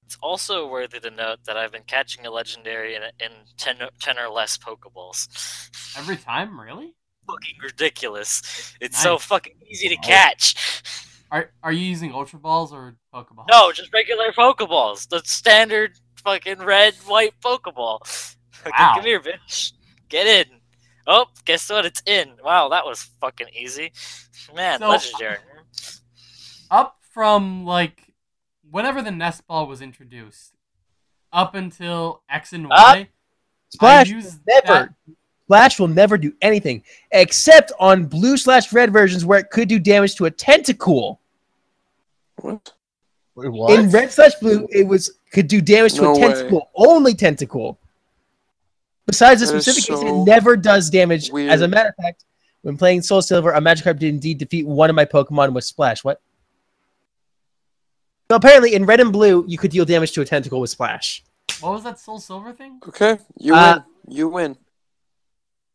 it's also worthy to note that I've been catching a legendary in, in 10, or- 10 or less Pokeballs. Every time, really? fucking ridiculous. It's so fucking easy to catch. Are are you using Ultra Balls or Pokeballs? No, just regular Pokeballs. The standard fucking red, white Pokeball. Wow. Come here, bitch. Get in. Oh, guess what? It's in. Wow, that was fucking easy. Man, So- legendary. Up from like whenever the Nest Ball was introduced, up until X and Y, Up. I Splash used never. Splash will never do anything except on blue slash red versions where it could do damage to a Tentacool. What? What? In red slash blue, it was could do damage to No a way. Tentacool, only Tentacool. Besides the That is specific case, so it never does damage. As a matter of fact, when playing Soul Silver, a Magikarp did indeed defeat one of my Pokemon with Splash. What? So apparently, in red and blue, you could deal damage to a Tentacool with Splash. What was that Soul Silver thing? Okay, you Uh, win. You win.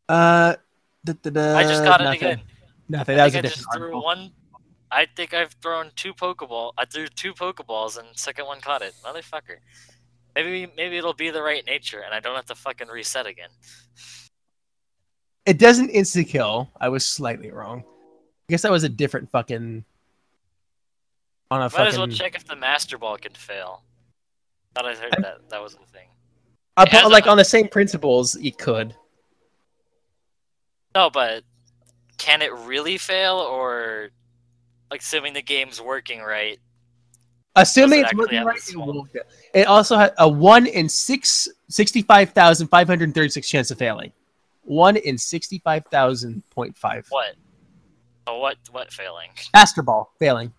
Uh, da, da, da, I just got it again. Nothing. I That was a think I different just threw article. one. I think I've thrown two Pokeball. I threw two Pokeballs and second one caught it. Motherfucker. Maybe maybe it'll be the right nature and I don't have to fucking reset again. It doesn't insta kill. I was slightly wrong. I guess that was a different fucking. On a Might fucking. as well check if the Master Ball can fail. Thought I heard I'm- that that was a thing. Uh, it like a- on the same principles, it could. No, but can it really fail or like assuming the game's working right? Assuming it it's working right, it small- will fail. It also had a 1 in 6, 65,536 chance of failing. 1 in 65,000.5. What? Oh, what what failing? Master Ball failing.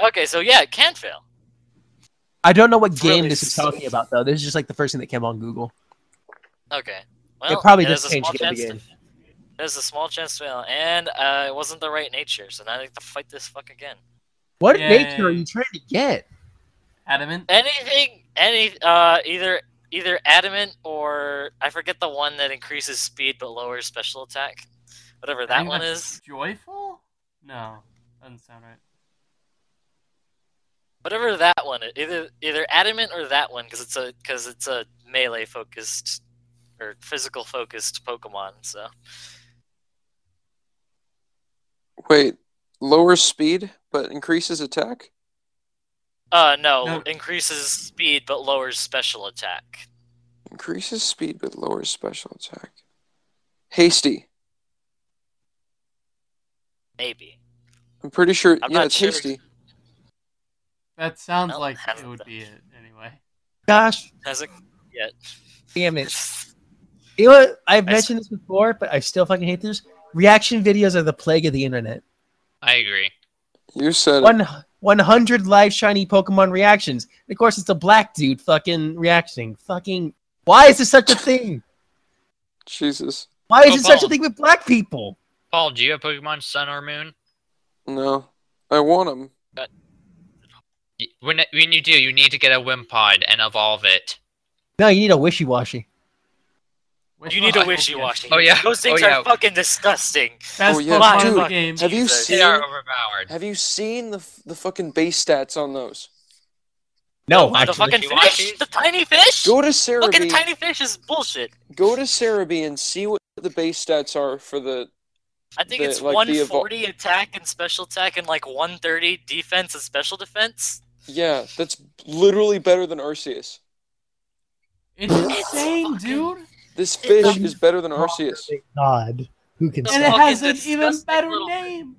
Okay, so yeah, it can fail. I don't know what It's game really this is talking about, though. This is just like the first thing that came on Google. Okay. Well, probably there's just a changed small the chance game. to- There's a small chance to fail, and uh, it wasn't the right nature, so now I have to fight this fuck again. What Yay. nature are you trying to get? Adamant. Anything, any, uh, either either adamant or I forget the one that increases speed but lowers special attack. Whatever that one is. Joyful? No, doesn't sound right. Whatever that one. Either either adamant or that one because it's a because it's a melee focused or physical focused Pokemon. So Wait, lower speed but increases attack? uh no, No. increases speed but lowers special attack. Increases speed but lowers special attack. Hasty. Maybe. I'm pretty sure. I'm yeah, not it's sure. hasty. That sounds Well, like it would done. be it anyway. Gosh, Has it yet? damn it. You know what? I've I s- mentioned this before, but I still fucking hate this. Reaction videos are the plague of the internet. I agree. You said it. One, 100 live shiny Pokemon reactions. And of course, it's a black dude fucking reacting. Fucking. Why is this such a thing? Jesus. Why is Oh, it such a thing with black people? Paul, do you have Pokemon Sun or Moon? No. I want him. Y- When when you do, you need to get a Wimpod and evolve it. No, you need a Wishiwashi. You need a Wishiwashi. Oh, yeah. Those things Oh, yeah. are fucking disgusting. Best Oh, yeah, Pokemon in the dude. game. Have you Jesus. They are overpowered. Have you seen the the fucking base stats on those? No, the actually. fucking Wishiwashi? fish, the tiny fish. Go to Fucking Serebii. tiny fish is bullshit. Go to Serebii and see what the base stats are for the. I think The- it's like 140 attack and special attack and like 130 defense and special defense. Yeah, that's literally better than Arceus. It's insane, dude. This fish is better than Arceus. God, who can And it has an even better little thing. name.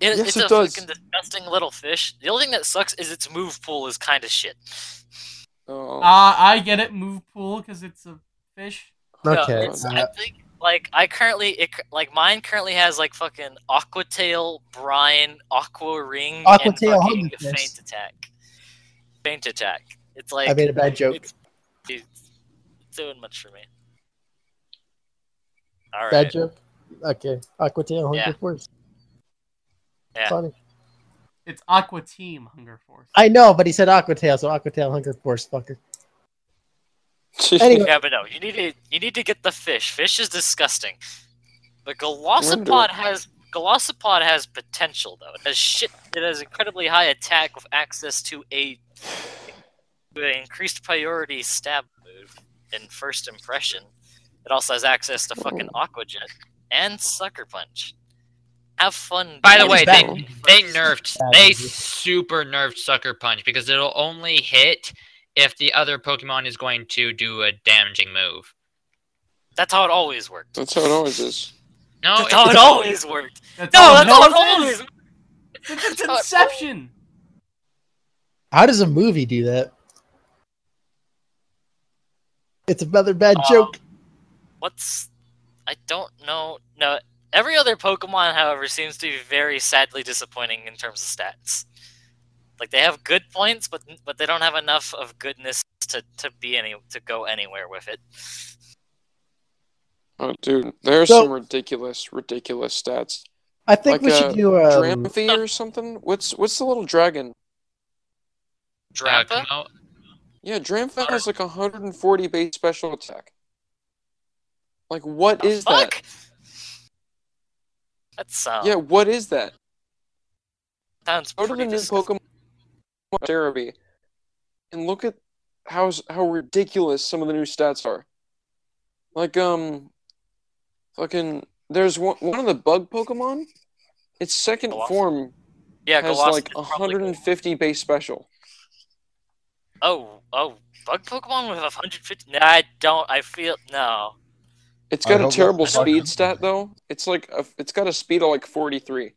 It, Yes, it's it a does. fucking disgusting little fish. The only thing that sucks is its move pool is kind of shit. Oh, Uh, I get it, move pool, because it's a fish. No, Okay. it's, uh, I think like I currently it like mine currently has like fucking Aqua Tail, Brine, Aqua Ring, Aqua and Tail fucking Hungerfist. Feint Attack. Feint Attack. It's like I made a bad joke. It's, it's doing much for me. All Bad right. joke. Okay. Aquatail Hunger Yeah. Force. Yeah. Funny. It's Aqua Team Hunger Force. I know, but he said Aqua Tail, so Aqua Tail Hunger Force, fucker. Anyway. Yeah, but no, you need to you need to get the fish. Fish is disgusting. But Wonder. Golisopod has Golisopod has potential though. It has shit. It has incredibly high attack with access to a, to an increased priority stab move in first impression. It also has access to fucking Aqua Jet and Sucker Punch. Have fun. By the way, they they nerfed Bad they super nerfed Sucker Punch because it'll only hit if the other Pokemon is going to do a damaging move. That's how it always worked. That's how it always is. No, That's how it always worked. That's No, all that's how it always always. its how it inception. How does a movie do that? It's another bad Um, joke. What's I don't know. No, every other Pokemon, however, seems to be very sadly disappointing in terms of stats. Like they have good points, but but they don't have enough of goodness to, to be any to go anywhere with it. Oh, dude, there are So- some ridiculous, ridiculous stats. I think like, we uh, should do um, Dramphy or something? What's what's the little dragon? Uh, Drampa? Kamo- Yeah, Drampa has like 140 base special attack. Like, what The is that? fuck? That's uh, Yeah, what is that? sounds Go to the pretty new disgusting. Pokemon Derby and look at how how ridiculous some of the new stats are. Like um, fucking there's one one of the bug Pokemon. Its second Golossi? form Yeah, has Golossi like is probably good. 150 base special. Oh, oh, bug Pokemon with 150. Nah, I don't. I feel no. It's got a terrible speed stat though. It's like a, it's got a speed of like 43.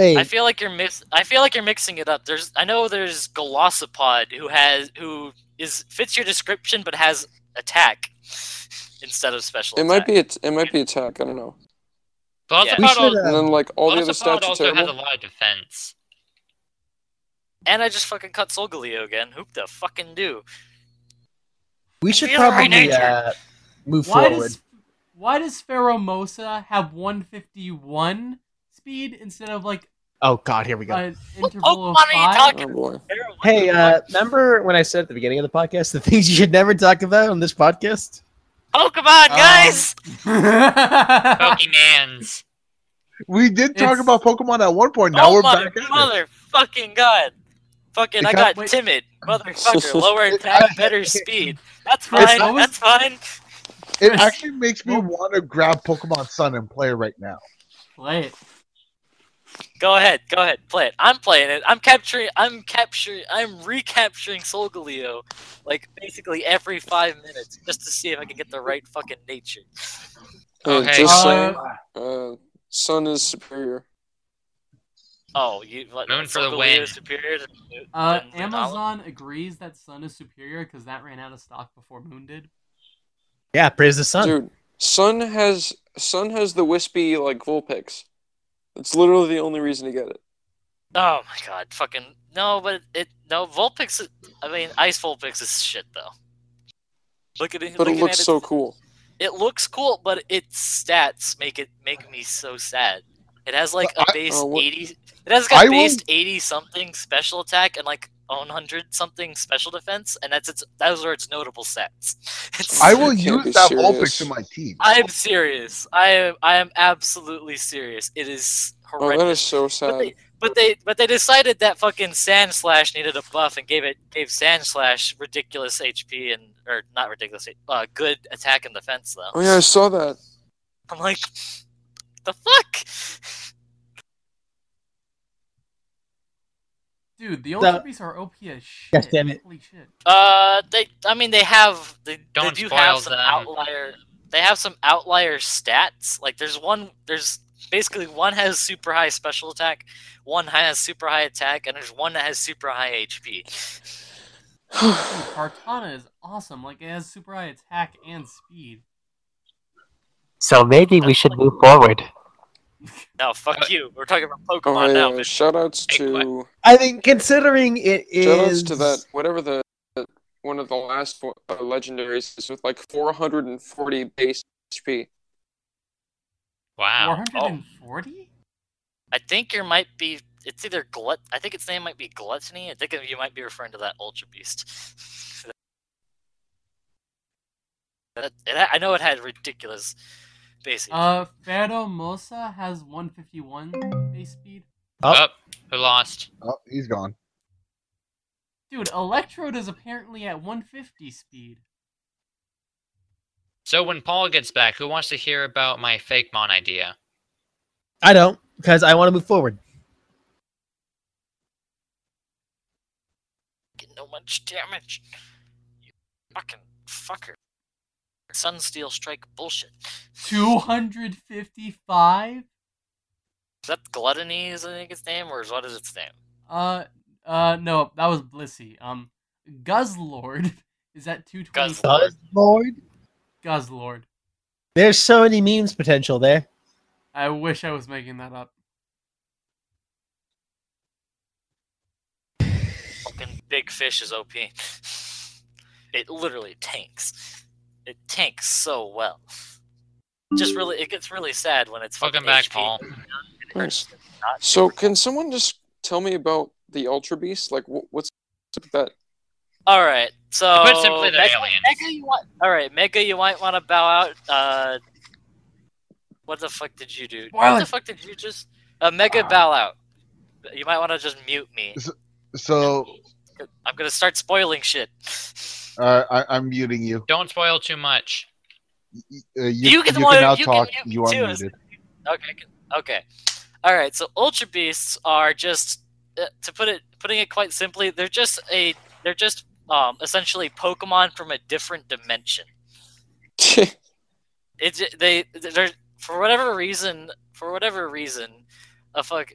Hey, I feel like you're mix. I feel like you're mixing it up. There's. I know there's Golisopod who has who is fits your description but has attack instead of special. It might be it. It might be attack. I don't know. Velocipede Yeah. we should, uh, And then like all the other Velocipede stats are also has a lot of defense. And I just fucking cut Solgaleo again. Who the fucking do? we should probably nature. uh, move Why forward. does why does Pheromosa have 151 speed instead of like Oh God, here we go. an What interval of Pokemon are you five? talking Oh. Hey, uh, remember when I said at the beginning of the podcast the things you should never talk about on this podcast? Pokemon, guys. Pokemans. We did talk It's- about Pokemon at one point. Now oh we're mother, back at it. motherfucking god. Fucking, It I got- got wait. timid, motherfucker. Lower It- attack, better speed. That's It's- fine. That's fine. It actually makes me want to grab Pokemon Sun and play right now. Play it. Go ahead, go ahead, play it. I'm playing it. I'm capturing. I'm capturing. I'm recapturing Solgaleo, like basically every five minutes, just to see if I can get the right fucking nature. Uh, Okay. just Uh, saying, uh, Sun is superior. Oh, you what, Moon for the Solgaleo win. is superior to, Uh, than- than Amazon agrees that Sun is superior because that ran out of stock before Moon did. Yeah, praise the sun. Dude, Sun has Sun has the wispy like Vulpix. That's literally the only reason to get it. Oh my god, fucking no, but it no Vulpix. I mean, Ice Vulpix is shit though. Look at it. But it looks at so cool. It looks cool, but its stats make it make me so sad. It has like a base oh, what- eighty. It has got I will- base eighty something special attack and like one hundred something special defense, and that's its. Those are its notable sets. It's, I will You can't be use that serious. Vulpix in my team. I am serious. I am. I am absolutely serious. It is Oh, horrendous. that is so But sad. they, but they, but they decided that fucking Sandslash needed a buff and gave it gave Sandslash ridiculous HP and or not ridiculous, uh, good attack and defense though. Oh yeah, I saw that. I'm like, the fuck? Dude, the The- Ultra Beasts are OP as shit. God damn it. Holy shit. Uh, they, I mean, they have they, Don't they do have some them. outlier. They have some outlier stats. Like there's one, there's basically one has super high special attack, one has super high attack, and there's one that has super high HP. Dude, Kartana is awesome. Like, it has super high attack and speed. So maybe we should move forward. No, fuck Uh, you. We're talking about Oh Pokemon now. yeah, bitch. shout outs to I think considering it shout outs is to that whatever the one of the last one- uh, legendaries is with like 440 base HP. Wow. 440? I think you might be. It's either glut. I think its name might be Gluttony. I think you might be referring to that Ultra Beast. That- it- I know it had ridiculous base. Uh, Pheromosa has 151 base speed. Oh. Up. Who lost? Oh, he's gone. Dude, Electrode is apparently at 150 speed. So when Paul gets back, who wants to hear about my fake mon idea? I don't because I want to move forward. Get no much damage. You fucking fucker. Sunsteel strike bullshit. 255? Is that Gluttony is I think its name, or is what is its name? Uh, uh, no, that was Blissey. Um, Guzzlord is at 225. Guzzlord. Lord, Guzzlord. there's so many memes potential there. I wish I was making that up. Fucking big fish is OP. It literally tanks. It tanks so well. Just really, it gets really sad when it's fucking back, HP. Paul. Nice. So, can someone just tell me about the Ultra Beast? Like, wh- what's with that? All right, so put simply, they're Mega, aliens. Mega, you want? All right, Mega, you might want to bow out. Uh, what the fuck did you do? What Spoil the fuck did you just? Uh, Mega, bow out. You might want to just mute me. So I'm gonna start spoiling shit. uh, I, I'm muting you. Don't spoil too much. Uh, you, You can you can now you talk. mute me You are too, muted. Okay, okay. All right. So Ultra Beasts are just, uh, to put it, putting it quite simply, they're just a, they're just um essentially Pokemon from a different dimension. It's they they're for whatever reason for whatever reason, a fuck.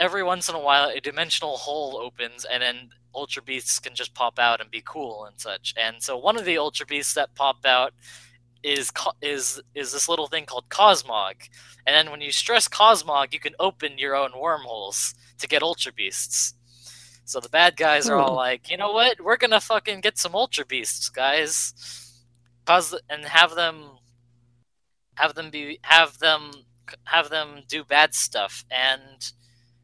Every once in a while, a dimensional hole opens, and then Ultra Beasts can just pop out and be cool and such. And so, one of the Ultra Beasts that pop out is is is this little thing called Cosmog. And then when you stress Cosmog, you can open your own wormholes to get Ultra Beasts. So the bad guys are all Hmm. like, you know what? We're gonna fucking get some Ultra Beasts, guys. Cause and have them have them be have them have them do bad stuff. And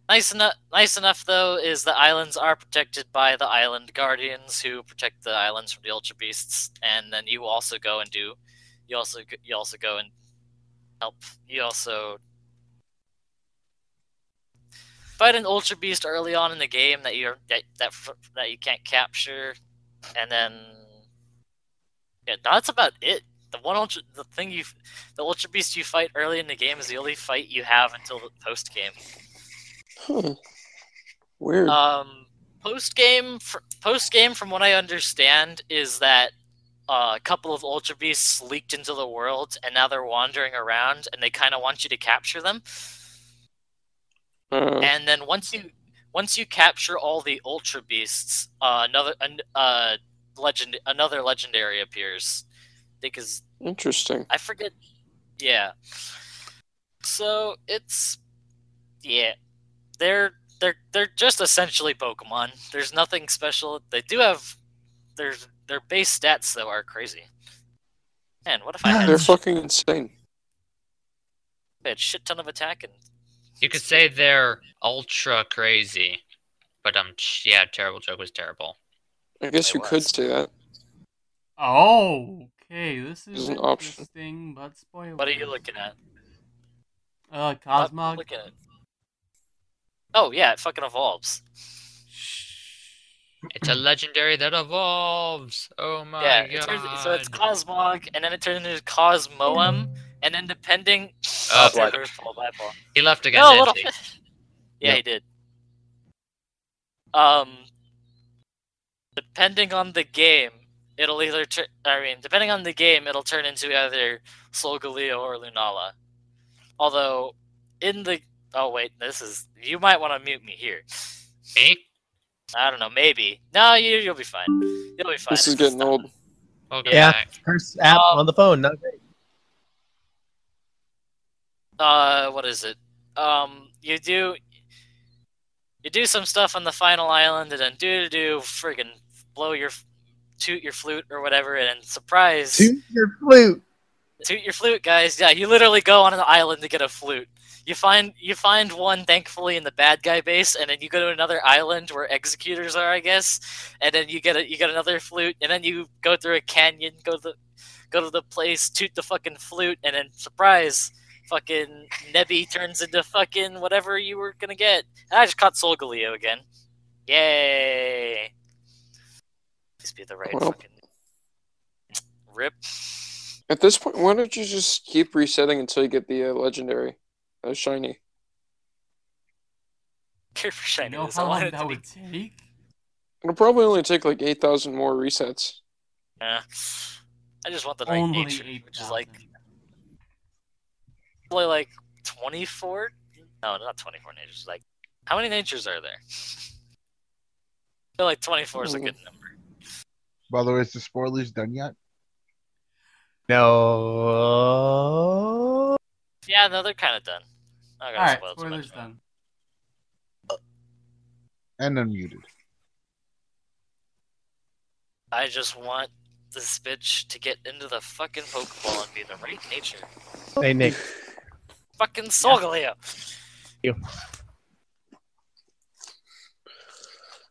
nice enough nice enough though is the islands are protected by the island guardians who protect the islands from the Ultra Beasts. And then you also go and do you also you also go and help. You also fight an Ultra Beast early on in the game that you're that that, that you can't capture, and then yeah, that's about it. The one ultra, the thing you, the Ultra Beast you fight early in the game is the only fight you have until the post game. Huh. Weird. Um, post game, post game, from what I understand, is that uh, a couple of Ultra Beasts leaked into the world, and now they're wandering around, and they kind of want you to capture them. Uh, And then once you once you capture all the Ultra Beasts, uh, another an, uh, legend, another legendary appears. Because interesting. I forget. Yeah. So it's yeah, they're they're they're just essentially Pokemon. There's nothing special. They do have their their base stats though are crazy. Man, what if I had They're a fucking insane. They had shit ton of attack and You could say they're ultra crazy, but um, yeah, terrible joke was terrible. I guess It you could say that. Oh, okay. This is Is an option. interesting, but spoiler. what are you looking at? Uh, I'm Cosmog. looking at. Oh yeah, it fucking evolves. It's a legendary that evolves. Oh my yeah, god! turns, so it's Cosmog, and then it turns into Cosmoem, and then depending. Oh, Oh, boy. there's Paul, bye, Paul. he left again. No, didn't little. he? yeah, Yep. he did. Um, depending on the game, it'll either turn. I mean, depending on the game, it'll turn into either Solgaleo or Lunala. Although, in the oh wait, this is you might want to mute me here. Me? I don't know, maybe. No, you you'll be fine. You'll be fine. This is getting old. Welcome Yeah. back. First app Um, on the phone. Not great. uh what is it um you do you do some stuff on the final island and then do do do friggin blow your toot your flute or whatever and surprise Toot your flute. toot your flute guys yeah you literally go on an island to get a flute you find you find one thankfully in the bad guy base and then you go to another island where Exeggutors are i guess and then you get a you get another flute and then you go through a canyon go to the go to the place toot the fucking flute and then surprise fucking Nebby turns into fucking whatever you were gonna get. And I just caught Soul Solgaleo again. Yay! Please be the right Well. fucking rip. At this point, why don't you just keep resetting until you get the uh, legendary? A shiny. Care for You shiny. know how I long want it that to be. would take? It'll probably only take like eight thousand more resets. Yeah. I just want the right Only nature, eight which is like thousand. probably like twenty four. No, not twenty four natures. Like, how many natures are there? I feel like twenty four is a good number. By the way, is the spoilers done yet? No. Yeah, no, they're kind of done. I Alright, spoilers much. done. And unmuted. I just want this bitch to get into the fucking Pokeball and be the right nature. Hey Nick. Fucking Solgaleo. You.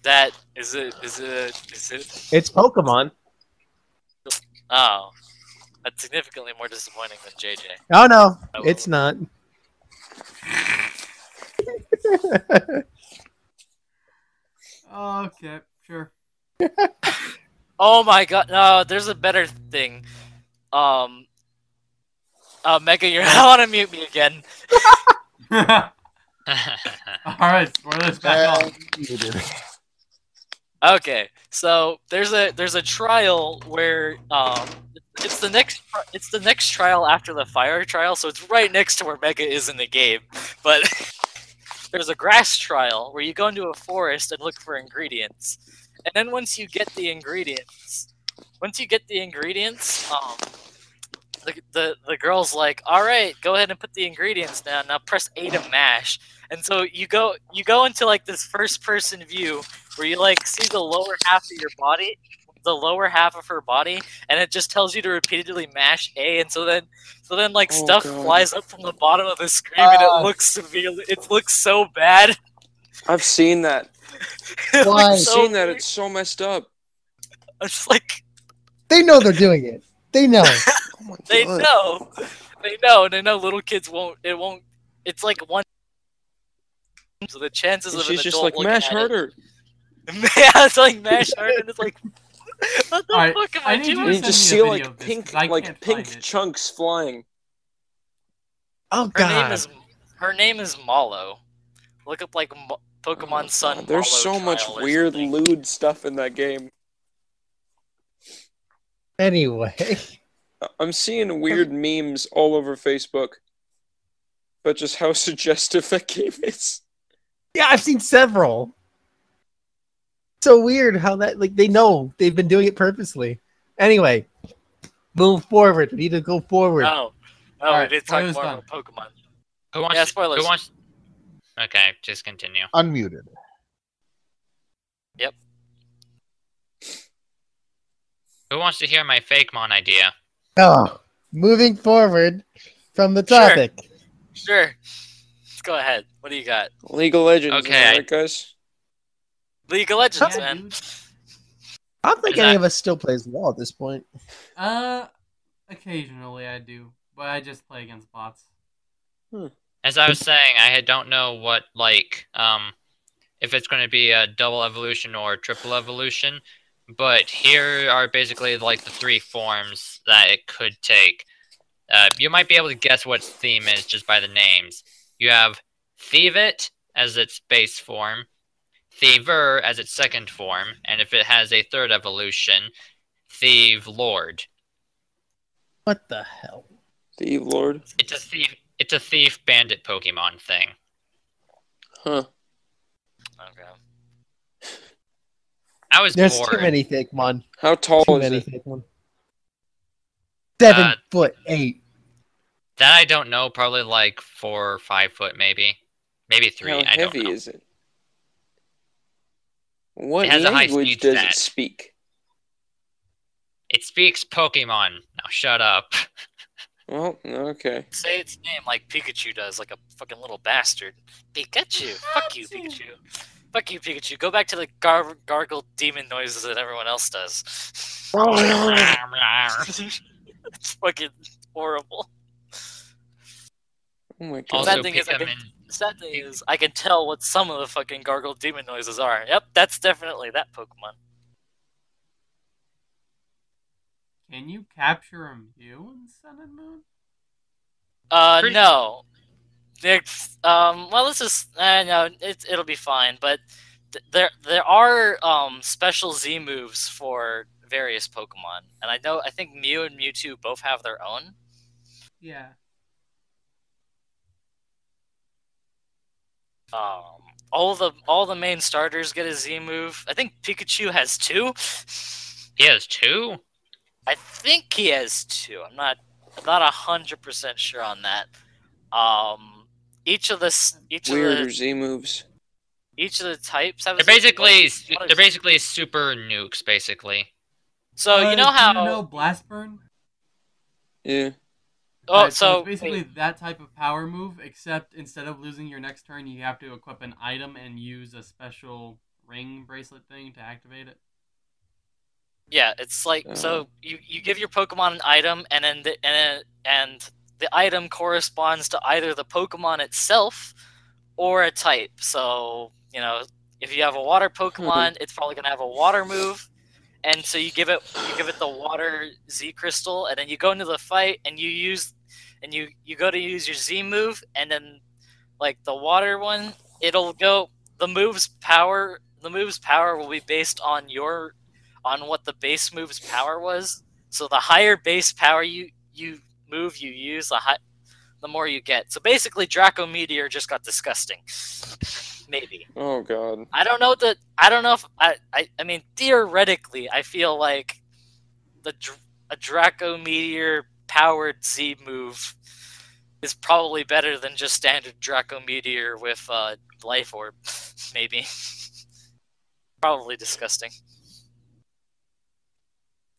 That is it. Is it? Is it? It's Pokemon. Oh, that's significantly more disappointing than JJ. Oh no, Oh. it's not. Okay, sure. Oh my god, no, there's a better thing. Um, uh, Mega, you're not want to mute me again. Alright, spoilers back on. Okay, so there's a there's a trial where um it's the next tri- it's the next trial after the fire trial, so it's right next to where Mega is in the game. But there's a grass trial where you go into a forest and look for ingredients, and then once you get the ingredients, once you get the ingredients, um, the the, the girl's like, all right, go ahead and put the ingredients down. Now press A to mash. And so you go you go into like this first person view where you like see the lower half of your body, the lower half of her body, and it just tells you to repeatedly mash A, and so then so then like Oh, stuff God. flies up from the bottom of the screen, and Uh. it looks severely, it looks so bad. I've seen that. Why? I've so seen that. It's so messed up. I'm just like They know they're doing it. They know. Oh my they God. know, they know, and they know little kids won't. It won't. It's like one. So the chances And of an she's just like mash at it- harder. yeah, it's like mash hard, and it's like, what the Alright, fuck am I I, need you doing? To you just see like of this, pink, 'cause I like pink chunks flying. Oh Her god. name is her name is Mallow. Look up like Mo- Pokemon oh, Sun. Oh There's Mallow so much weird, something. lewd stuff in that game. Anyway. I- I'm seeing weird memes all over Facebook. But just how suggestive that game is. Yeah, I've seen several. So weird how that like they know they've been doing it purposely. Anyway, move forward. We need to go forward. No, no, Alright, we did talk more done. about Pokemon. Who wants? Yeah, spoilers. Who wants? Okay, just continue. Unmuted. Yep. Who wants to hear my fake mon idea? Oh, moving forward from the topic. Sure, let's go ahead. What do you got? League of Legends, Okay, am I I- right, guys? League of Legends, Yeah, man. I don't think Is any that- of us still plays WoW at this point. Uh, occasionally I do, but I just play against bots. As I was saying, I don't know what like um if it's going to be a double evolution or triple evolution, but here are basically like the three forms that it could take. Uh, you might be able to guess what its theme is just by the names. You have Thievit as its base form, Thiever as its second form, and if it has a third evolution, Thieve Lord. What the hell? The Lord. It's a thief. It's a thief bandit Pokemon thing. Huh. Okay. I was There's bored. too many fake mon. How tall Too is many it? fake mon. Seven Uh, foot eight. That I don't know. Probably like four or five foot, maybe, maybe three. How I don't heavy know. is it? What It has language speed does stat. it speak? It speaks Pokemon. Now shut up. Well, okay. Say its name like Pikachu does, like a fucking little bastard. Pikachu. Fuck you, Pikachu. Fuck you, Pikachu. Go back to the gar- gargle demon noises that everyone else does. it's fucking horrible. Oh my god. also, Bad thing is I Pikamin. Can- sad thing is, I can tell what some of the fucking gargle demon noises are. Yep, that's definitely that Pokemon. Can you capture a Mew in Sun and Moon? Uh, Pretty- no. It's, um, well, this is uh, no, it, it'll be fine. But th- there there are um special Z moves for various Pokemon, and I know I think Mew and Mewtwo both have their own. Yeah. Um, all the all the main starters get a Z move. I think Pikachu has two. He has two. I think he has two. I'm not I'm not hundred percent sure on that. Um, each of the s- each of the Z moves. each of the types have. They're Z- basically is- what they're is- basically super nukes, basically. So Uh, you know do how? you know Blast Burn? Yeah. Oh, Alright, so, it's basically that type of power move, except instead of losing your next turn, you have to equip an item and use a special ring bracelet thing to activate it. yeah, it's like Oh. so you you give your Pokemon an item, and then the, and uh, and the item corresponds to either the Pokemon itself or a type. So you know, if you have a water hmm. Pokemon, it's probably gonna have a water move, and so you give it you give it the water Z crystal, and then you go into the fight, and you use and you you go to use your Z move, and then like the water one, it'll go the move's power. The move's power will be based on your on what the base move's power was. So the higher base power you you move you use, the high, the more you get. So basically, Draco Meteor just got disgusting. Maybe Oh god. I don't know that I don't know if I I, I mean theoretically I feel like the a Draco Meteor powered Z move is probably better than just standard Draco Meteor with uh, Life Orb. Maybe. probably disgusting.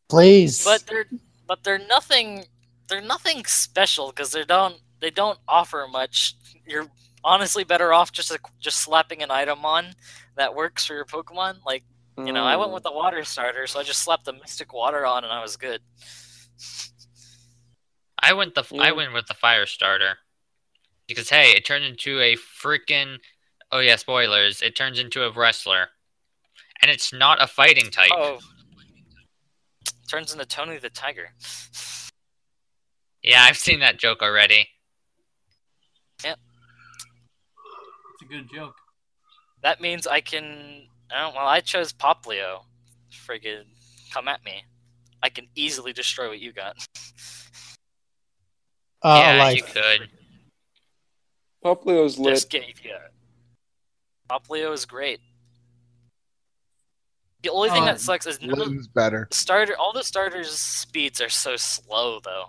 Please. but they're but they're nothing they're nothing special because they don't they don't offer much you're honestly better off just just slapping an item on that works for your pokemon like you know i went Mm. with the water starter so i just slapped the mystic water on and i was good I went the I went with the fire starter because hey, it turned into a freaking oh yeah, spoilers. It turns into a wrestler, and it's not a fighting type. oh. Turns into tony the tiger. Yeah, I've seen that joke already. Yep, it's a good joke. that means i can I well i chose Popplio friggin come at me. I can easily destroy what you got uh, yeah, alive. you could. Popplio's lit. just gave you. Popplio is great. The only thing Oh, that sucks is none of better. starter. All the starters' speeds are so slow, though.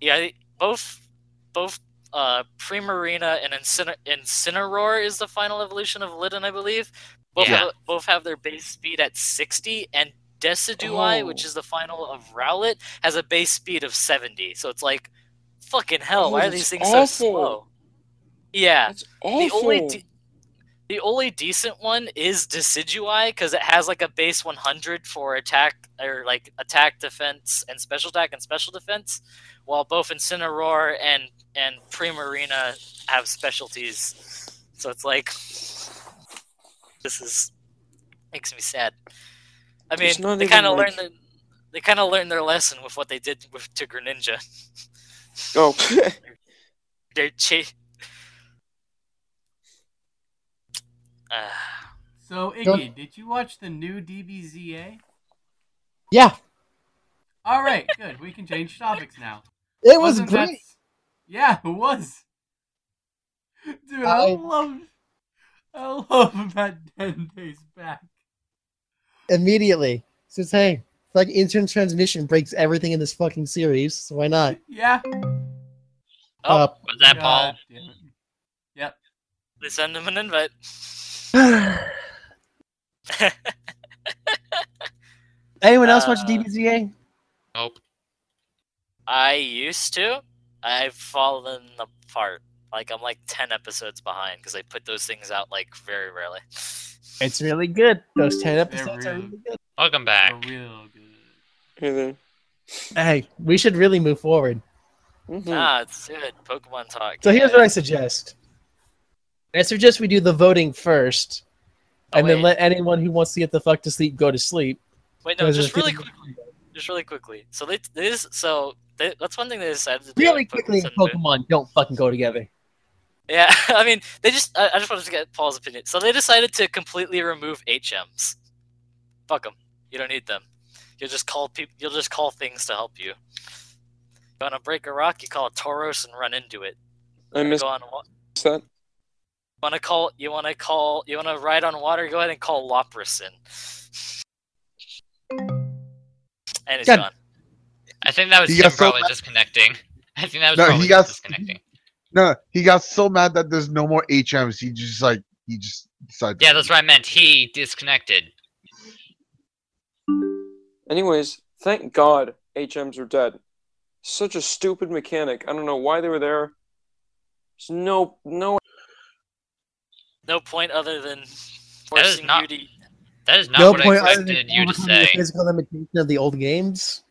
Yeah, both both uh, Primarina and Inciner- Incineroar is the final evolution of Litten, I believe. Both Yeah. have, both have their base speed at sixty, and Decidueye, which Oh. is the final of Rowlet, has a base speed of seventy. So it's like, fucking hell, Oh, why are these things awful. so slow? Yeah, That's awful. the only the only decent one is Decidueye because it has like a base 100 for attack or like attack, defense, and special attack and special defense, while both Incineroar and and Primarina have specialties. So it's like this is makes me sad. I mean, they kind of like- learned the, they kind of learned their lesson with what they did with to Greninja. oh. They're cha- Ah. So Iggy, did you watch the new DBZA? Yeah, All right, good. We can change topics now. it was Wasn't that- great. Yeah, it was. Dude, I, I- love, I love that ten days back. Immediately. Says, hey, it's like instant transmission breaks everything in this fucking series, so why not? Yeah. Oh, Uh, Was that Paul? God damn. Yep. they send him an invite. Anyone else watch Uh, DBZA? Nope. I used to. I've fallen apart. Like I'm like ten episodes behind because I put those things out like very rarely. It's really good. Those 10 They're episodes are real. really good. Welcome back. real good. Hey. Hey, we should really move forward. Mhm. Ah, it's good. Pokemon talk. So here's what I suggest. I suggest we do the voting first, Oh, and then let anyone who wants to get the fuck to sleep go to sleep. Wait, no, Because just really people- quickly. Just really quickly. So they this so they, that's one thing they decided to do. Really with quickly in Sun and Moon. Pokemon don't fucking go together. Yeah, I mean, they just. I, I just wanted to get Paul's opinion. So they decided to completely remove HMs. Fuck them. You don't need them. You'll just call people. You'll just call things to help you. You want to break a rock? You call a Tauros and run into it. I miss Go on. wa- that. Want to call? You want to call? You want to ride on water? Go ahead and call Loprison. And it's God. gone. I think that was him got so probably mad- disconnecting. I think that was No, he probably got- disconnecting. No, he got so mad that there's no more HMs. He just like he just decided. Yeah, that's what I meant. He disconnected. Anyways, thank God HMs are dead. Such a stupid mechanic. I don't know why they were there. There's no no No point other than That is forcing not- you to. That is not no what point I other expected you to overcoming the say. physical limitation of the old games.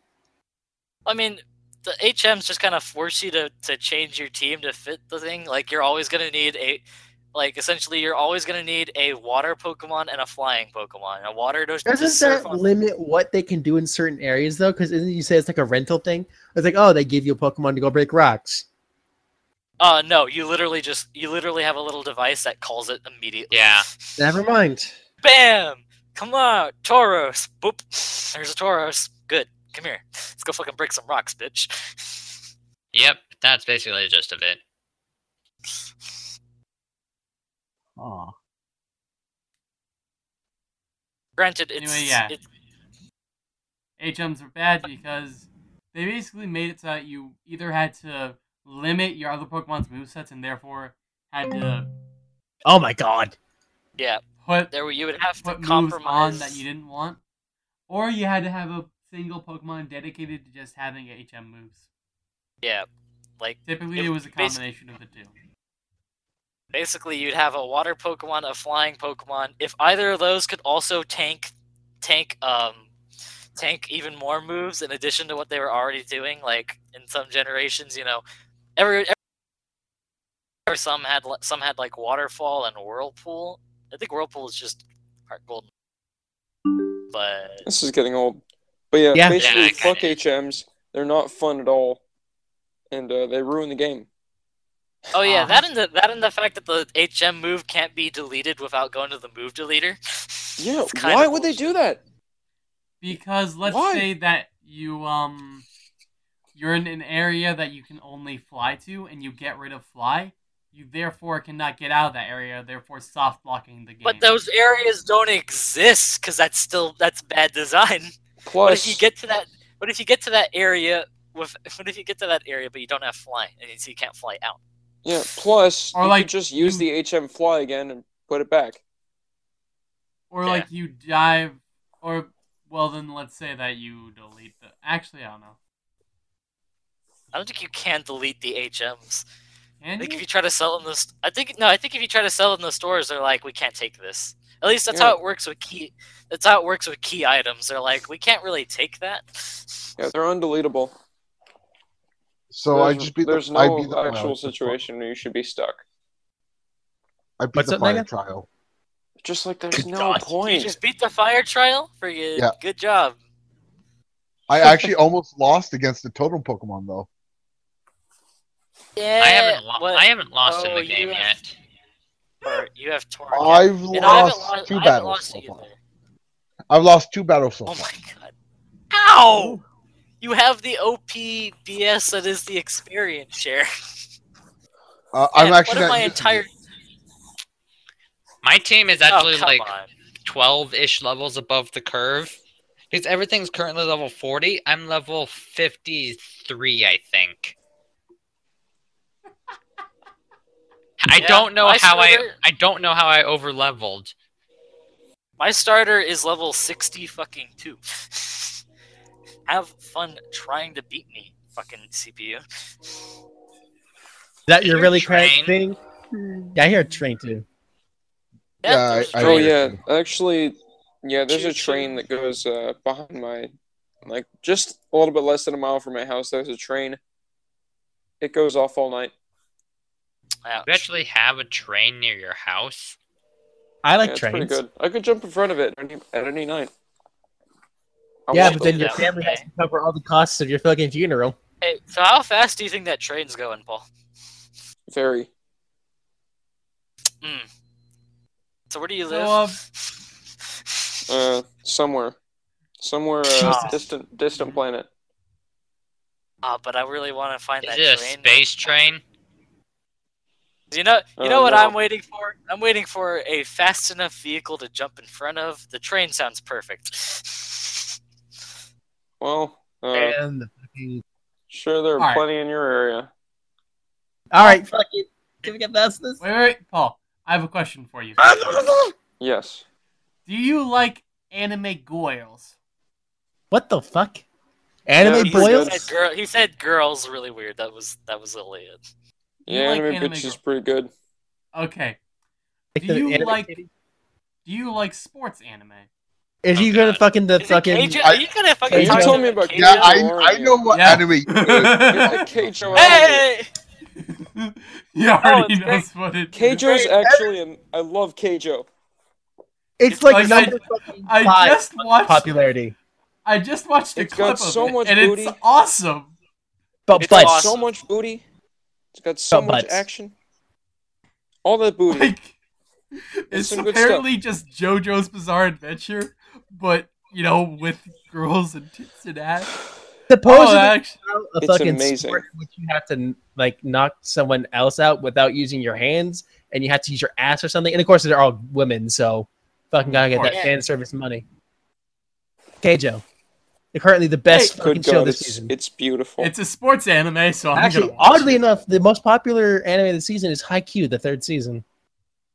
I mean, the HMs just kind of force you to, to change your team to fit the thing. Like you're always gonna need a, like essentially you're always gonna need a water Pokemon and a flying Pokemon. A water does Doesn't just that on- limit what they can do in certain areas though? Because you say it's like a rental thing? It's like, oh, they give you a Pokemon to go break rocks. Uh no, you literally just you literally have a little device that calls it immediately. Yeah. Never mind. Bam! Come on, Tauros. Boop. There's a Tauros. Good. Come here. Let's go fucking break some rocks, bitch. Yep. That's basically the gist of it. Aw. Granted, it's Anyway, yeah. it's HMs are bad because they basically made it so that you either had to limit your other Pokemon's movesets and therefore had to Oh my god. yeah. put There you would have to put moves compromise. on that you didn't want, or you had to have a single Pokemon dedicated to just having HM moves. Yeah, like Typically, It it was a combination of the two. Basically you'd have a water Pokemon, a flying Pokemon. If either of those could also tank, tank, um, tank even more moves in addition to what they were already doing, like in some generations, you know, every, every some had some had like waterfall and whirlpool. I think whirlpool is just heart golden, but this is getting old. But yeah, Yeah. basically Yeah, fuck. HMs. They're not fun at all. And uh, they ruin the game. Oh yeah, Uh-huh. that and the that and the fact that the HM move can't be deleted without going to the move deleter. Yeah, why would they do that? Because let's Why? say that you um you're in an area that you can only fly to and you get rid of fly, you therefore cannot get out of that area, therefore soft blocking the game. But those areas don't exist because that's still that's bad design. What if you get to that? What if you get to that area with? What if you get to that area but you don't have fly and so you can't fly out? Yeah, plus Or you like could just use you- the HM fly again and put it back. or Yeah. like you dive or well then let's say that you delete the actually I don't know. I don't think you can delete the HMs. I think you? if you try to sell them this, I think no, I think if you try to sell them in the stores, they're like, we can't take this. At least that's Yeah. how it works with key. That's how it works with key items. They're like, we can't really take that. Yeah, they're undeletable. So I just beat there's the, no beat the actual situation where you should be stuck. I beat What's the up, fire Megan? trial. Just like there's Good no God. You point. just beat the fire trial for you. Yeah. Good job. I actually almost lost against the totem Pokemon though. Yeah. I haven't. Lo- what- I haven't lost in Oh, the game have- yet. or you have Torque. I've And lost lost, two I haven't battles lost so far. I've lost two battles so Oh my god. Ow! You have the OP BS that is the experience share. Uh, I'm Man, actually what if my entire. My team is oh, actually come like on. 12-ish levels above the curve. Because everything's currently level 40. I'm level 53, I think. I Yeah, don't know how I starter- I don't know how I over leveled. My starter is level 60 fucking 2. Have fun trying to beat me, fucking CPU. Is that your Your really train? correct thing? Yeah, I hear a train too. Yeah, there's I- I a Oh yeah, actually, yeah. There's a train that goes uh, behind my, like just a little bit less than a mile from my house. There's a train. It goes off all night. Ouch. You actually have a train near your house? I Yeah, like it's pretty trains. good. I could jump in front of it at any, at any night. I Yeah, but then your family one has to cover all the costs of your fucking funeral. Hey, so how fast do you think that train's going, Paul? very. Mm. So where do you live? um, Uh, somewhere, somewhere uh, distant, distant planet. Ah, but I really want to find Is that it a train. space train? You know, you Oh, know what no. I'm waiting for? I'm waiting for a fast enough vehicle to jump in front of. The train sounds perfect. Well, uh, And the fucking... sure there are Alright. plenty in your area. All right, fuck it. Can we get past this? wait, wait, wait, Paul. I have a question for you. Yes. Do you like anime goils? What the fuck? Anime Yeah, he, said girl, he said girls really weird. That was that was only it. You Yeah, like anime, anime bitch girl- is pretty good. Okay. Do you anime like- Do you like sports anime? Is Oh, gonna God. fucking the Is fucking? Keijo? I- Are you gonna fucking You talk told me about about Keijo? Yeah, I I know what Yeah. anime. Get Keijo out. Hey! he already it's knows what it is. Keijo's actually an. I love Keijo. It's It's like like number fucking I five just watched popularity, I just watched a It's clip got of so it, much and booty. it's awesome. but It's but awesome. So much booty. It's got so Got much butts. action. All that booty. Like it's apparently just JoJo's Bizarre Adventure, but you know, with girls and tits and ass. supposedly Oh, actually, a It's fucking amazing. sport in which you have to like knock someone else out without using your hands, and you have to use your ass or something. And of course, they're all women, so fucking gotta get that course. fan service money. Keijo, they're currently the best Hey, fucking show this it's, season. it's beautiful. it's a sports anime, so I'm Actually, watch oddly it. enough, the most popular anime of the season is Haikyuu, the third season,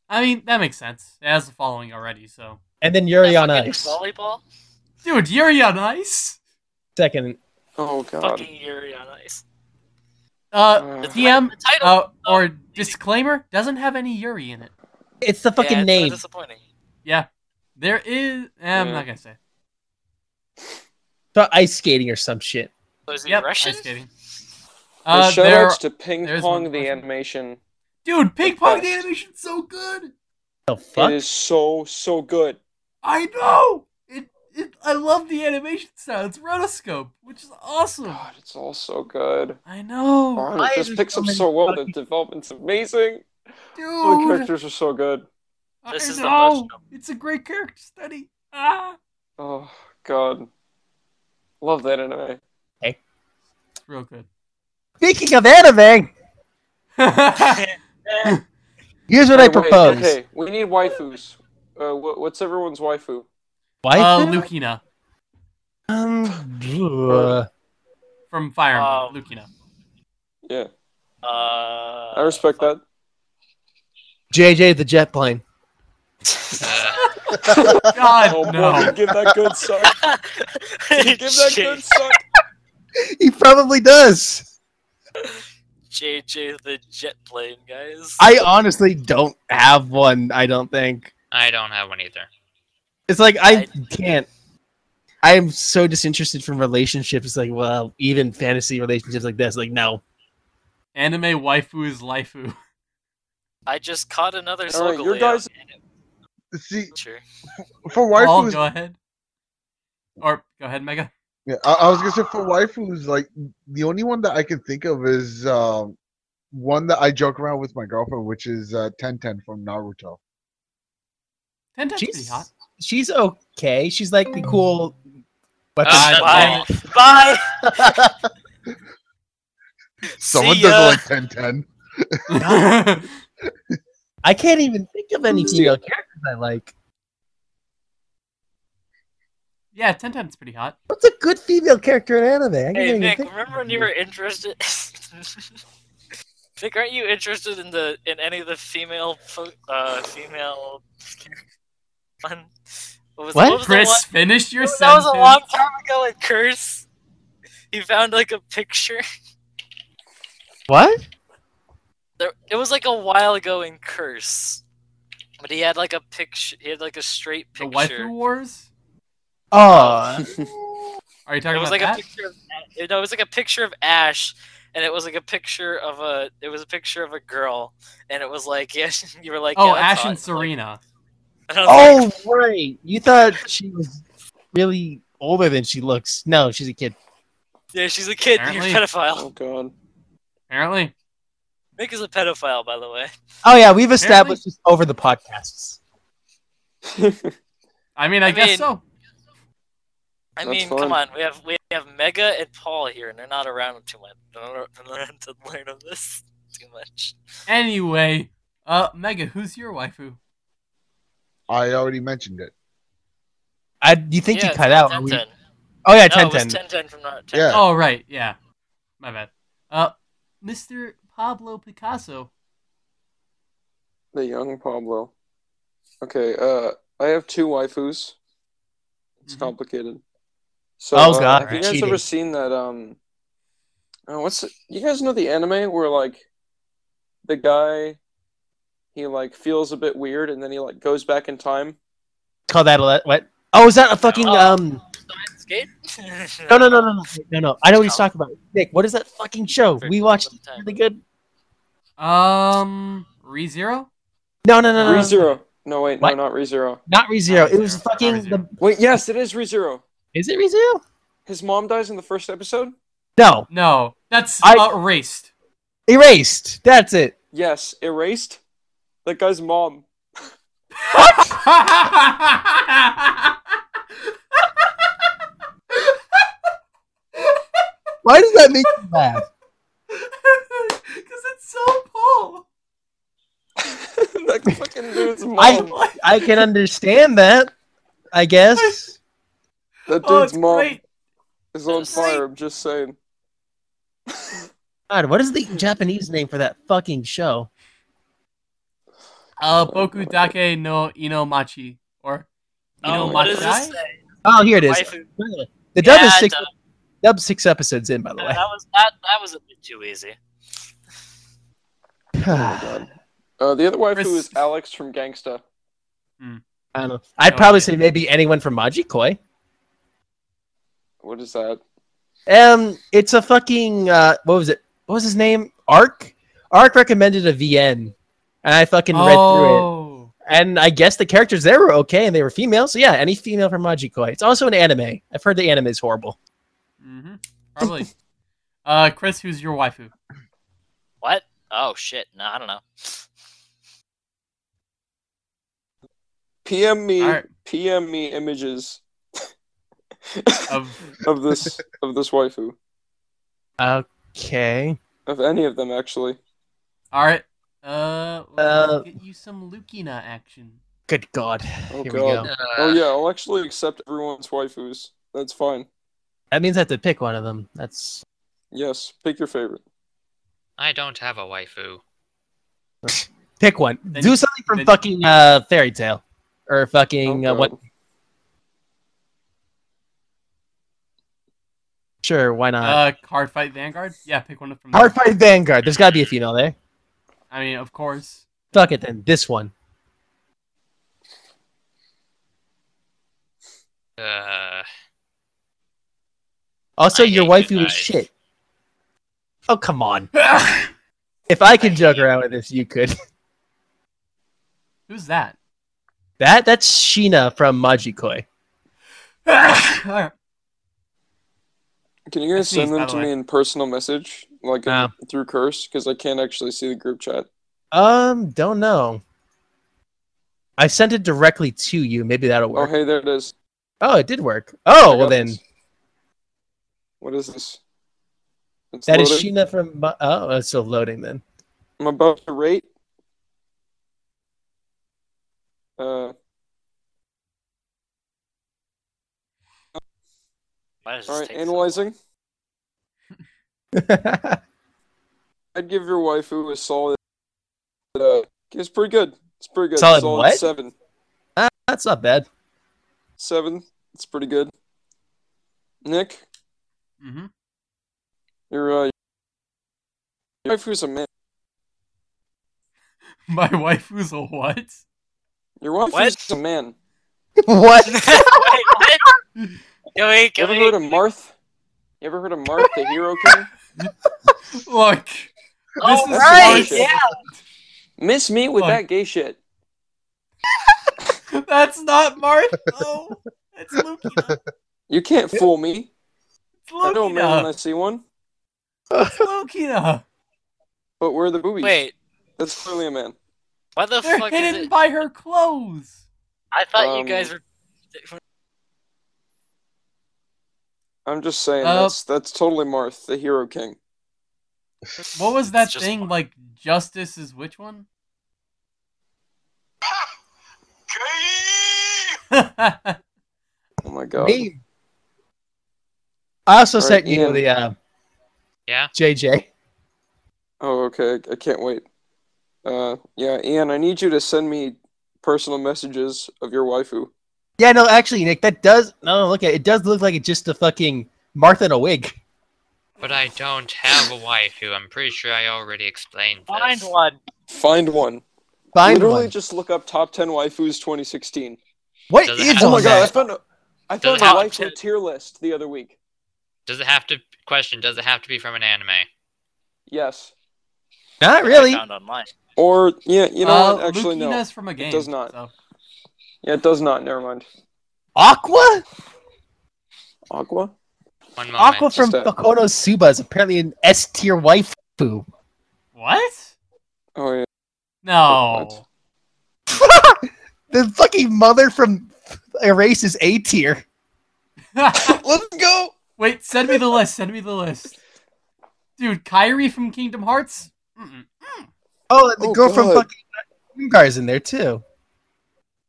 I mean, that makes sense. It has a following already, so and then Yuri on Ice, volleyball. dude, Yuri on Ice. second. oh God. Fucking Yuri on Ice. Uh, Uh, TM The title. uh, or disclaimer doesn't have any Yuri in it. It's the fucking yeah, it's so name. disappointing. Yeah, there is. eh, I'm Yeah. not gonna say. So ice skating or some shit. So is he Yep, Russian? ice skating. Uh, Uh, there, shoutouts to Ping Pong one the question. animation. dude, Ping Pong the best. animation's so good. The fuck? It is so so good. I know. It, it. I love the animation style. It's rotoscope, which is awesome. God, it's all so good. I know, Oh, and Why just picks so up so well. The development's amazing. All the characters are so good. This I is the know. most- It's a great character study. Ah, Oh God, love that anime. it's real good. Speaking of anime, here's what I Hey, wait, propose. Okay, we need waifus. Uh, wha- what's everyone's waifu? uh, Waifu? Lucina Um, from Fire Emblem. Um, Lucina. Yeah, Uh, I respect that. JJ the jet plane. Uh, God Oh boy, no. give that good suck. give that good suck. He probably does. JJ the jet plane, guys. I honestly don't have one. I don't think I don't have one either. it's like I I- can't. I am so disinterested from relationships. Like, well, even fantasy relationships like this. Like, no. Anime waifu is laifu. I just caught another All right, Solgaleo. your guys- See, Sure. for Paul, waifus, go ahead. Or go ahead, Mega. yeah, I, I was gonna say for waifus, like the only one that I can think of is um, one that I joke around with my girlfriend, which is uh, Ten Ten from Naruto. Tenten's pretty She's hot. she's okay. She's like the cool. But Uh, Bye. Paul. Bye. Someone doesn't ya. like Ten Ten. I can't even think of any female characters I like. yeah, ten Tenten's pretty hot. What's a good female character in anime? I can't Hey even Nick, think remember when you were interested? Nick, aren't you interested in the in any of the female uh female one? What was, What? was Chris, one- finish your that sentence. was a long time ago in Curse. He found like a picture. What? There, it was like a while ago in Curse, but he had like a picture. He had like a straight picture. the picture. waifu wars. Oh, Are you talking It was about like that? a picture. Of, no, it was like a picture of Ash, and it was like a picture of a. It was a picture of a girl, and it was like, yeah, you were like, oh, yeah, Ash hot. and Like- Serena. And I was like, oh, right. You thought she was really older than she looks. No, she's a kid. yeah, she's a kid. Apparently. You're a pedophile. Oh God. Apparently. Mick is a pedophile, by the way. Oh yeah, we've established this over the podcasts. I mean, I, I guess mean- so. I mean, fine. come on. We have we have Mega and Paul here, and they're not around too much. They're not around to learn of this too much. Anyway, uh, Mega, who's your waifu? I already mentioned it. I do you think yeah, you cut out? 10, we- 10. Oh yeah, No, ten it was ten. 10 10 from not 10. Yeah. Oh, right, yeah. My bad. Uh, Mr. Pablo Picasso. The young Pablo. Okay, uh, I have two waifus. It's Mhm. complicated. So, Oh, uh, God, have you guys cheating. ever seen that? Um, uh, what's it? You guys know the anime where like the guy he like feels a bit weird and then he like goes back in time. Call that a le- what? Oh, is that a fucking Oh. um? Skate? No, no, no, no, no, no, no. I know what he's talking about. Nick, what is that fucking show? We watched. it. Really good. Um, ReZero? No, no, no, no, no. ReZero. No, wait, What? no, not ReZero. Not ReZero. Not It was fucking. The, Wait, yes, it is ReZero. is it ReZero? His mom dies in the first episode. No, No, that's I- erased. Erased. That's it. Yes, erased. That goes mom. Why does that make you laugh? Because it's so cool. that fucking dude's mom. I I can understand that. I guess. that Oh, dude's it's mom great. is on It's fire. I'm just saying. God, what is the Japanese name for that fucking show? Uh, Boku Dake no Inomachi. Or Oh, Inomachi? what does this say? Oh, here it is. Waifu. The dub Yeah, is six. dub. Dub six episodes in, by the way. That way. was that. That was a bit too easy. Uh, the other waifu Chris- is Alex from Gangsta. Hmm. I don't know. I'd Oh, probably yeah. say maybe anyone from Majikoi. What is that? Um, it's a fucking uh, what was it? What was his name? Ark. Ark recommended a VN, and I fucking read through it. Oh. And I guess the characters there were okay, and they were female. So yeah, any female from Majikoi. It's also an anime. I've heard the anime is horrible. Mm-hmm. Probably. uh, Chris, who's your waifu? What? Oh shit! No, I don't know. PM me, Alright. PM me images Of of this of this waifu Okay. of any of them actually. all right. Uh, let's Uh, get you some Lukina action. Good God. Oh Here god. we go. Oh yeah, I'll actually accept everyone's waifus. That's fine. That means I have to pick one of them. That's Yes, pick your favorite. I don't have a waifu. pick one. Then- Do something from then- fucking uh, Fairy Tail, or fucking Oh, uh, what? Sure, why not? Uh, Card Fight Vanguard. Yeah, pick one from. Hard Fight Vanguard. There's got to be a female there. I mean, of course. Fuck it then. This one. Uh, Also, I your hate you waifu shit. Oh come on. If I could joke around with this, you could. Who's that? That that's Sheena from Majikoi. Alright. Can you guys send them to me in personal message, like Uh. through Curse, because I can't actually see the group chat. Um, don't know. I sent it directly to you. Maybe that'll work. Oh, hey, there it is. Oh, it did work. Oh, well then. this. What is this? It's That is loading. Sheena from. Ma- Oh, it's still loading then. I'm about to rate. Uh, Why does this all right, take so analyzing. I'd give your waifu a solid. Uh, it's pretty good. It's pretty good. Solid what? seven. Ah, That's not bad. Seven. It's pretty good. Nick, mm-hmm. your uh, your waifu's a man. My waifu's a what? Your waifu's What? a man. what? Wait, what? Can we, You can ever we, heard of Marth? You ever heard of Marth the Hero King? Look. Oh, is right, yeah. Miss me with Look. that gay shit. That's not Marth. No, it's Lukina. You can't fool me. It's I don't man when I see one. It's Lukina. But where are the boobies? Wait, That's clearly a man. why the They're fuck is hidden it? by her clothes. I thought Um, you guys were. I'm just saying Uh, that's that's totally Marth, the Hero King. What was that thing fun. like? Justice is which one? Oh my god. Me. I also All right, sent you Ian. the uh, Yeah. JJ. Oh, okay. I can't wait. Uh, yeah, Ian, I need you to send me personal messages of your waifu. Yeah, no, actually, Nick, that does. No, look at it. Does look like it's just a fucking Martha in a wig. But I don't have a waifu. I'm pretty sure I already explained this. Find one. Find one. Find Literally one. just look up top 10 waifus 2016. What Does it is Oh my god, I found a, I Does found it a have- waifu tier list the other week. Does it have to question? Does it have to be from an anime? Yes. Not I really. found online. Or, yeah, you know uh, what? Actually, no. Lucina's from a game. does not. So. Yeah, it does not. Never mind. Aqua? Aqua? One moment. Aqua from Just, Kono Suba is apparently an S tier waifu. What? Oh, yeah. No. the fucking mother from Erase is A tier. Let's go! Wait, send me the list. Send me the list. Dude, Kairi from Kingdom Hearts? Mm-mm. Oh, the Oh, girl from God. fucking Gar's in there too.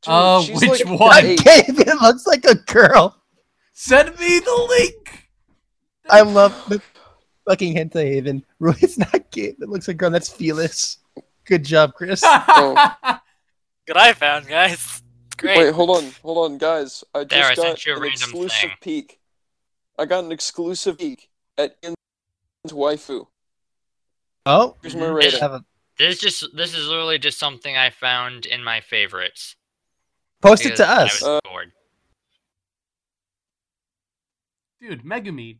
Dude, Uh, she's which like one? eight. It looks like a girl. Send me the link! I love the fucking hint hentai haven. It's not gay. It looks like a girl. That's Felis. Good job, Chris. Oh. Good I found, guys. It's great. Wait, hold on, hold on, guys. I just There, I got sent an exclusive thing. peek. I got an exclusive peek at Ian's waifu. Oh, Here's my Mhm. rating. have a, This just this is literally just something I found in my favorites. Post it because to I us. was Uh, bored. Dude, Megumin.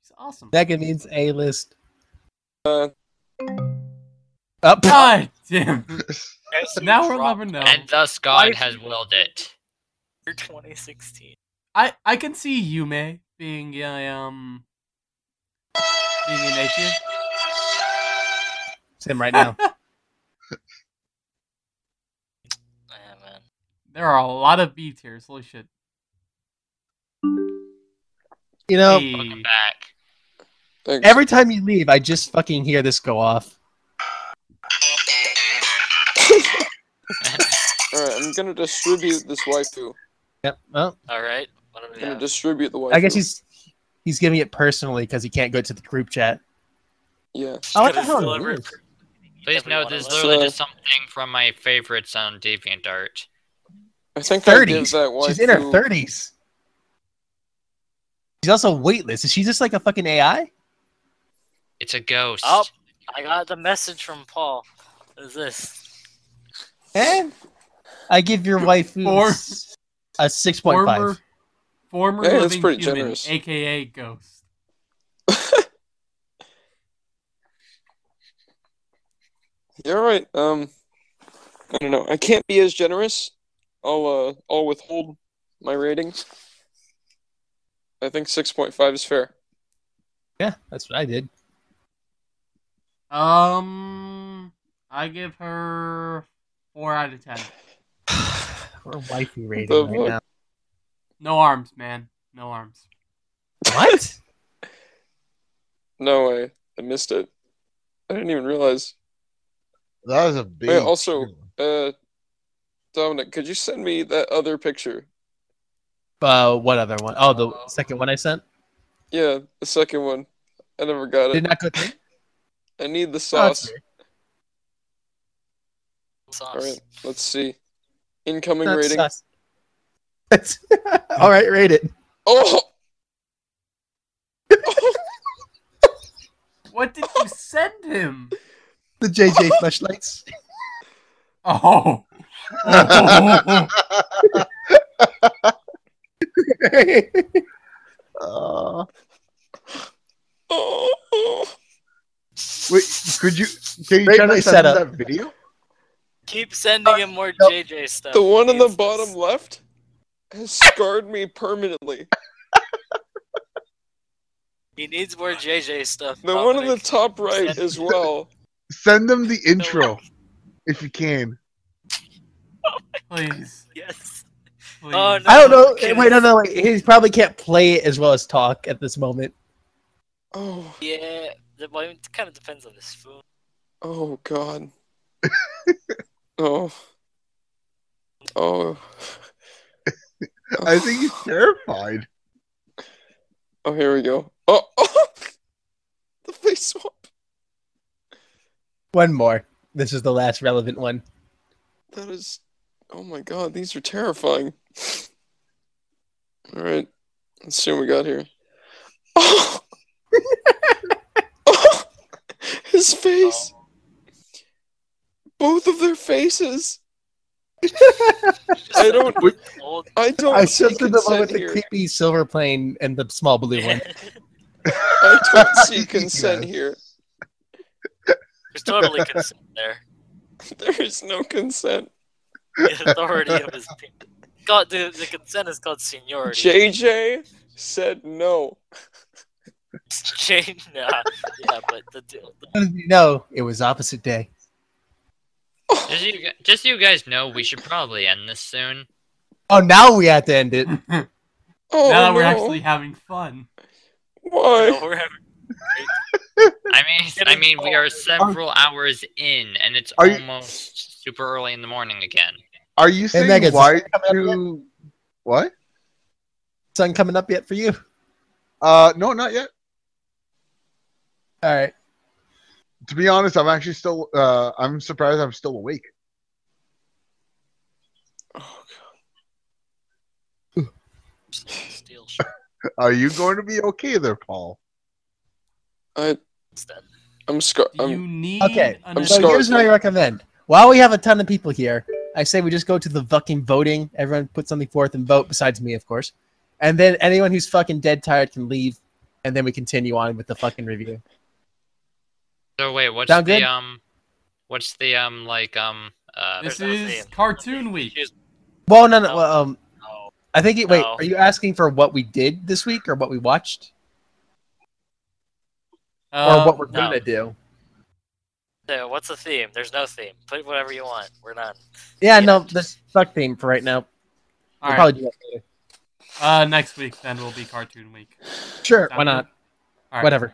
He's awesome. That means A list. Uh, Up. God damn. Guys, now we'll dropped never know. And thus God Why- has willed it. year 2016. I I can see Yume being a um being an A tier. It's him right now. Yeah, man. There are a lot of B tiers. Holy shit. You know, Hey. Back. thanks. every time you leave, I just fucking hear this go off. Alright, I'm gonna distribute this waifu. Yep. Well, All right. I'm gonna have? distribute the waifu. I guess he's he's giving it personally because he can't go to the group chat. Yeah. Oh, what the Could've hell delivered is this? Please note this of is literally So- just something from my favorites on DeviantArt. I think I give 30s. that waifu. She's in her 30s. She's also weightless. Is she just like a fucking AI? It's a ghost. Oh, I got the message from Paul. What is this? And I give your wife Four- s- a 6.5. Former former Hey, living pretty human, generous. aka Ghost. You're right. Um, I don't know. I can't be as generous. I'll uh, I'll withhold my ratings. I think six point five is fair. Yeah, that's what I did. Um I give her four out of ten. We're waifu rating The right fuck? now. No arms, man. No arms. What? No way. I missed it. I didn't even realize. That was a big. Wait, also, uh, Dominic, could you send me that other picture? Uh, what other one? Oh, the second one I sent. Yeah, the second one. I never got it. Did not go through. I need the Oh, sauce. that's weird. Sauce. All right, let's see. Incoming That's rating. sus. That's- All right, rate it. Oh, What did you send him? The JJ flashlights. Oh. Uh, oh. wait, could you? Can you try to play send setup. that video? Keep sending him more no. JJ stuff. The one on the bottom left has scarred me permanently. He needs more JJ stuff. The one on the top right as well. Send them the intro if you can. Please. Yes. please. Oh, no. I don't know. Okay. Wait, no, no. Wait. He probably can't play it as well as talk at this moment. Oh, Yeah, the- well, it kind of depends on this food. oh God. oh. Oh. I think he's terrified. Oh, here we go. Oh, oh. the face swap. One more. This is the last relevant one. That is. Oh my God, these are terrifying. All right, let's see what we got here. Oh, oh. his face. Both of their faces. I don't. I don't. I see showed the one with consent the creepy silver plane and the small blue one. I don't see consent Yes. here. There's totally consent there. There is no consent. The authority of his people. God, the, the consent is called seniority. JJ said no. Change, nah, yeah, but the, the no, it was opposite day. Just you, just you guys know, we should probably end this soon. Oh, now we have to end it. Oh, now Oh that no. we're actually having fun. Why? we're having I mean, I mean, we are several hours in, and it's Are you- almost super early in the morning again. Are you saying Megan, is the why sun coming what? Sun coming up yet for you? Uh, no, not yet. All right. To be honest, I'm actually still. Uh, I'm surprised I'm still awake. Oh, steel Are you going to be okay there, Paul? I. I'm scar. Do you need Okay, I'm So scarred. here's what I recommend. While we have a ton of people here, I say we just go to the fucking voting. Everyone put something forth and vote, besides me, of course. And then anyone who's fucking dead tired can leave, and then we continue on with the fucking review. So wait, what's Sound the good? um, what's the um, like um, uh, This is theme. cartoon week. Well, no, no. No. well, um, no. I think. It, wait, No. are you asking for what we did this week, or what we watched, or Uh, what we're gonna do? So, what's the theme? There's no theme. Put whatever you want. We're done. Yeah, Yeah. no, this fuck theme for right now. all We'll right. probably do that later. Uh, next week then will be cartoon week. Sure, Sound why not? All right. Whatever.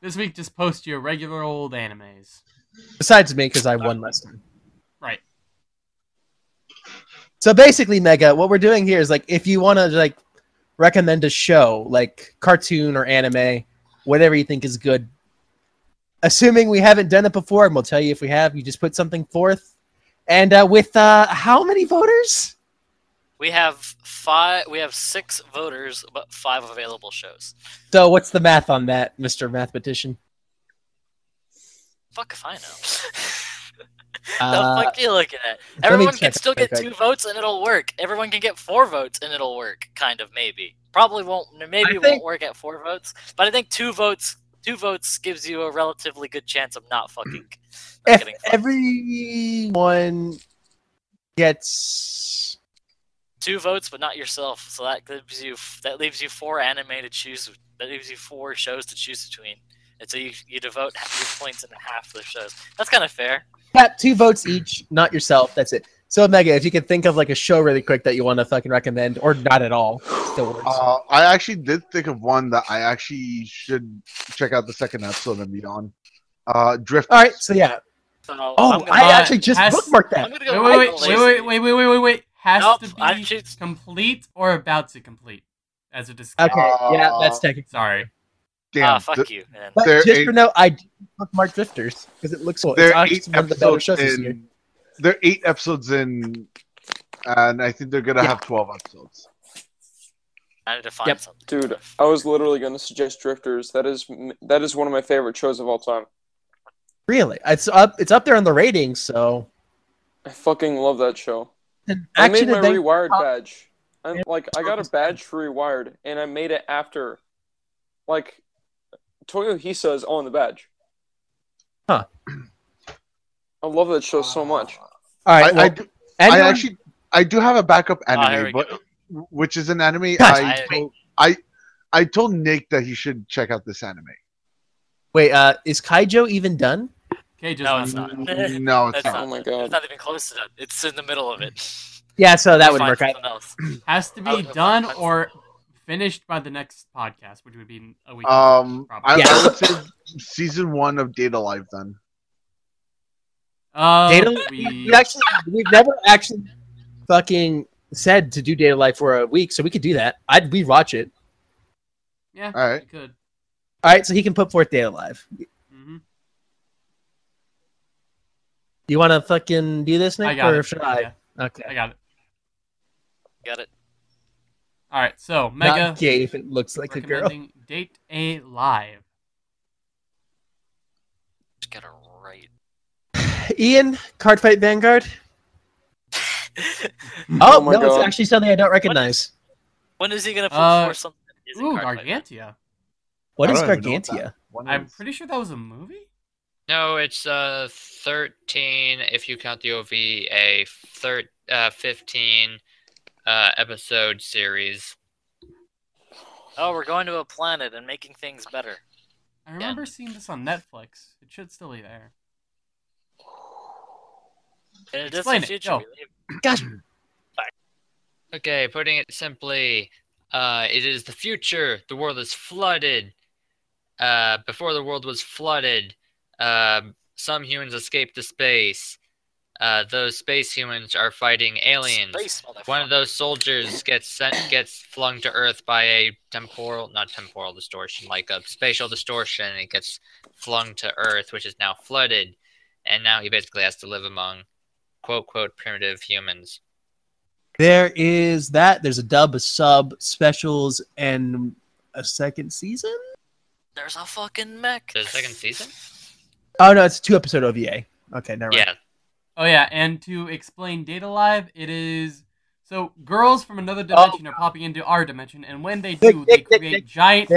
This week, just post your regular old animes. Besides me, because I won last time. Right. So basically, Mega, what we're doing here is like if you want to like recommend a show, like cartoon or anime, whatever you think is good. Assuming we haven't done it before, and we'll tell you if we have, you just put something forth. And uh, with uh, how many voters? We have five. We have six voters, but five available shows. So what's the math on that, Mr. Mathematician? Fuck if I know. Uh, the fuck are you looking at? Everyone can still get two votes and it'll work. Everyone can get four votes and it'll work. Kind of, maybe. Probably won't. Maybe think- won't work at four votes. But I think two votes. Two votes gives you a relatively good chance of not fucking. not If everyone gets two votes, but not yourself. So that gives you that leaves you four anime to choose. That leaves you four shows to choose between. And so you you devote your points into half the shows. That's kind of fair. Yeah, two votes each, not yourself. That's it. So, Mega, if you could think of like a show really quick that you want to fucking recommend, or not at all, still works. Uh, I actually did think of one that I actually should check out the second episode and be on. Uh, Drift. all right, so yeah. So Oh, I'm gonna, I Uh, actually just has- bookmarked that. gonna Wait, go wait, wait, wait, wait, wait, wait, wait, wait. Has Nope, to be choos- complete or about to complete as a discussion. Okay, yeah, that's technical. Sorry. Damn. Ah, fuck th- you, man. But just ain't- for now, I bookmarked Drifters because it looks cool. there It's are actually eight one of the better episodes shows this year. In. There are eight episodes in, and I think they're gonna Yeah. have twelve episodes. I need to find Yep. something. dude, I was literally going to suggest Drifters. That is that is one of my favorite shows of all time. Really, it's up. It's up there on the ratings. So, I fucking love that show. and I made my rewired badge. I'm like I got a badge for rewired, and I made it after, like, Toyohisa is on the badge. Huh. I love that show so much. All right, I, well, I, do, I actually I do have a backup Ah, anime, we but which is an anime Guys, I I- told, I I told Nick that he should check out this anime. wait. Uh, is Kaijo even done? Cage is No, it's not. no, it's That's not. Oh my god, It's not even close to that. It's in the middle of it. Yeah, so that would work out. else. Has to be Oh, done or finished by the next podcast, which would be a week. Um, probably. I, Yeah. I would say season one of Date A Live then. Uh, Data, we, we actually, we've never actually fucking said to do Date A Live for a week, so we could do that. I'd we watch it. yeah, All right. we could. All right, so he can put forth Date A Live. hmm You want to fucking do this, Nick, I got or it. should I? Yeah, Okay. I got it. Got it. All right, so Mega Not gay if it looks like a girl. recommending Date A Live. Just got it right. Ian, Card Fight Vanguard. Oh Oh, my no, it's actually something I don't recognize. when is he gonna put Uh, forth something that isn't Ooh, card fight? Gargantia. What I is don't even know what Gargantia? that one I'm is. pretty sure that was a movie. No, it's uh 13 if you count the OVA, thir- uh 15 uh episode series. Oh, we're going to a planet and making things better. I remember seeing this on Netflix. It should still be there. In a Explain distant it, future, go. we live- Gosh, Okay, putting it simply, uh, it is the future. The world is flooded. Uh, before the world was flooded, um, some humans escaped to space. Uh, those space humans are fighting aliens. Space, One of those soldiers gets sent, gets flung to Earth by a temporal, not temporal distortion, like a spatial distortion. And it gets flung to Earth, which is now flooded, and now he basically has to live among, quote quote, primitive humans. there is that. There's a dub, a sub, specials, and a second season. There's a fucking mech. There's a second season? Oh no, it's a two episode OVA. Okay, never mind. Yeah, Oh yeah, and to explain Date A Live, it is so girls from another dimension are oh. popping into our dimension, and when they do, they Nick, Nick, create giant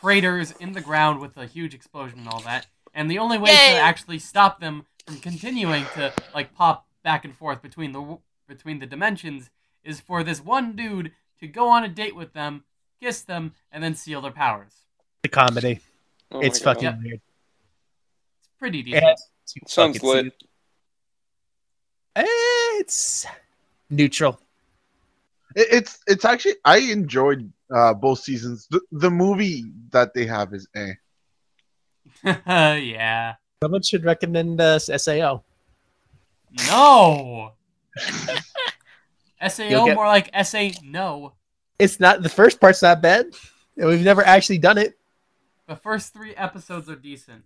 craters in the ground with a huge explosion and all that. And the only way Yay! to actually stop them from continuing to like pop back and forth between the between the dimensions is for this one dude to go on a date with them, kiss them, and then seal their powers. The comedy. Oh it's God. fucking Yep. weird. It's pretty It decent. has two Sounds fucking lit. It's neutral. It's it's actually I enjoyed uh, both seasons. The, the movie that they have is eh. yeah. Someone should recommend uh, SAO. No. SAO get- more like SA no. It's not the first part's not bad. We've never actually done it. The first three episodes are decent.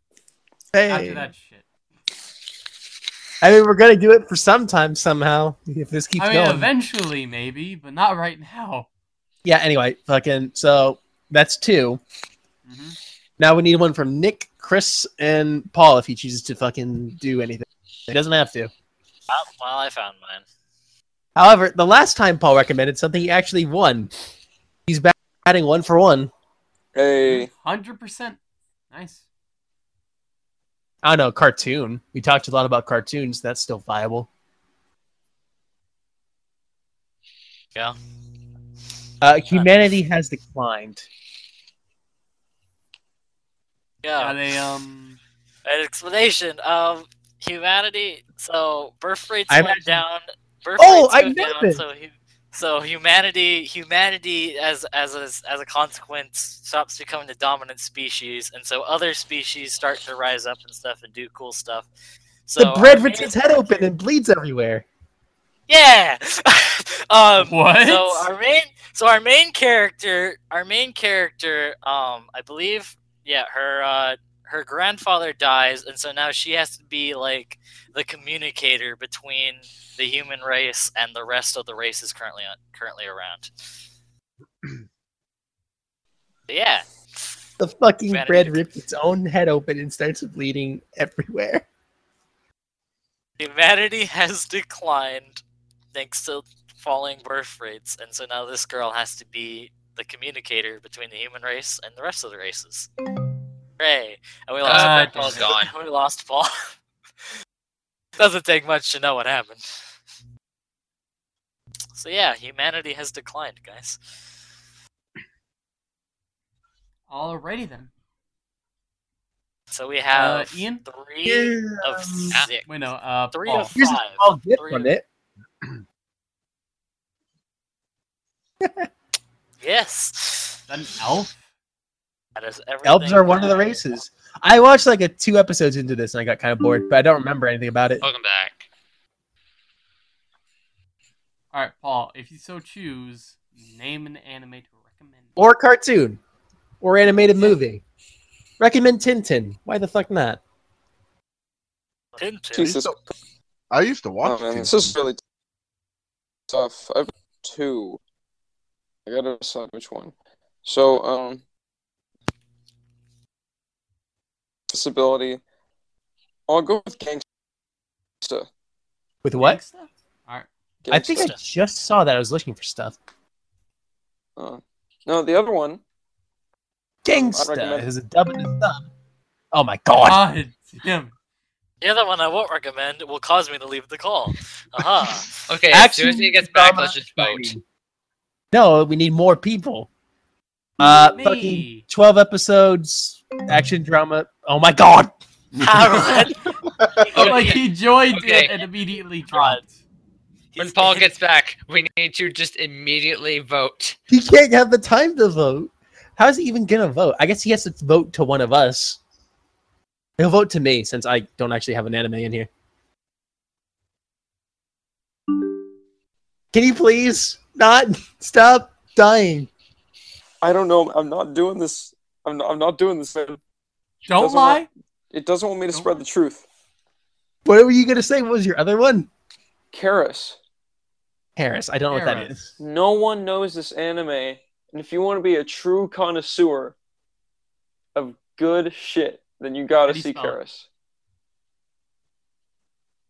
Hey. After that shit. I mean, we're gonna do it for some time somehow if this keeps I mean, going. eventually maybe, but not right now. yeah. Anyway, fucking. So that's two. hmm Now we need one from Nick, Chris, and Paul if he chooses to fucking do anything. He doesn't have to. Well, I found mine. However, the last time Paul recommended something, he actually won. He's batting one for one. Hey, Hundred percent. Nice. I don't know, cartoon. We talked a lot about cartoons. That's still viable. Yeah. Uh, humanity has declined. Yeah. Yeah, they um. An explanation of humanity. So birth rates I went imagine- down. Birth Oh, rates I down. this. So hu- so humanity humanity as as a, as a consequence stops becoming the dominant species, and so other species start to rise up and stuff and do cool stuff. So the bread rips its head open and bleeds everywhere. Yeah. um, What? So our main, so our main character, our main character, um, I believe, yeah, her, uh, her grandfather dies, and so now she has to be like the communicator between the human race and the rest of the races currently on, currently around. Yeah, The fucking Humanity bread rips its own head open and starts bleeding everywhere. humanity has declined thanks to falling birth rates, and so now this girl has to be the communicator between the human race and the rest of the races. Hooray! And we lost Uh, Paul. Paul's gone. we lost Paul. Doesn't take much to know what happened. So yeah, humanity has declined, guys. Alrighty then. So we have Uh, Ian? three of Yeah. six. Wait, no. Uh, Three Paul. of Here's a five. small gift Three from of- it. Yes. Is that an elf? That is everything. Elves are one of the races. I watched like a two episodes into this and I got kind of bored, but I don't remember anything about it. Welcome back. All right, Paul. If you so choose, name an anime to recommend. Or cartoon. Or animated movie. Recommend Tintin. Why the fuck not? Tintin. Jesus. I used to watch Oh, man, it. this is really tough. I have two. I gotta decide which one. So, um, disability. I'll go with gangsta. With what? Gangsta? All right. I think I just saw that. I was looking for stuff. Uh, no, the other one. Gangsta recommend- is a dub and a dub. Oh my god. God damn. The other one I won't recommend It will cause me to leave the call. Aha. Okay, as soon as he gets back, let's just vote. No, we need more people. Uh, Me. fucking 12 episodes, action drama. Oh my god. Like he joined Okay. it and immediately dropped. When Paul gets back, we need to just immediately vote. He can't have the time to vote. How's he even gonna vote? I guess he has to vote to one of us. He'll vote to me since I don't actually have an anime in here. Can you please not stop dying? I don't know. I'm not doing this. I'm not, I'm not doing this, man. Don't lie. work. It doesn't want me to Don't spread the truth. What were you gonna say? What was your other one? Karas. Harris. I don't know what that is. No one knows this anime, and if you want to be a true connoisseur of good shit, then you gotta How do you see spell it? Karas.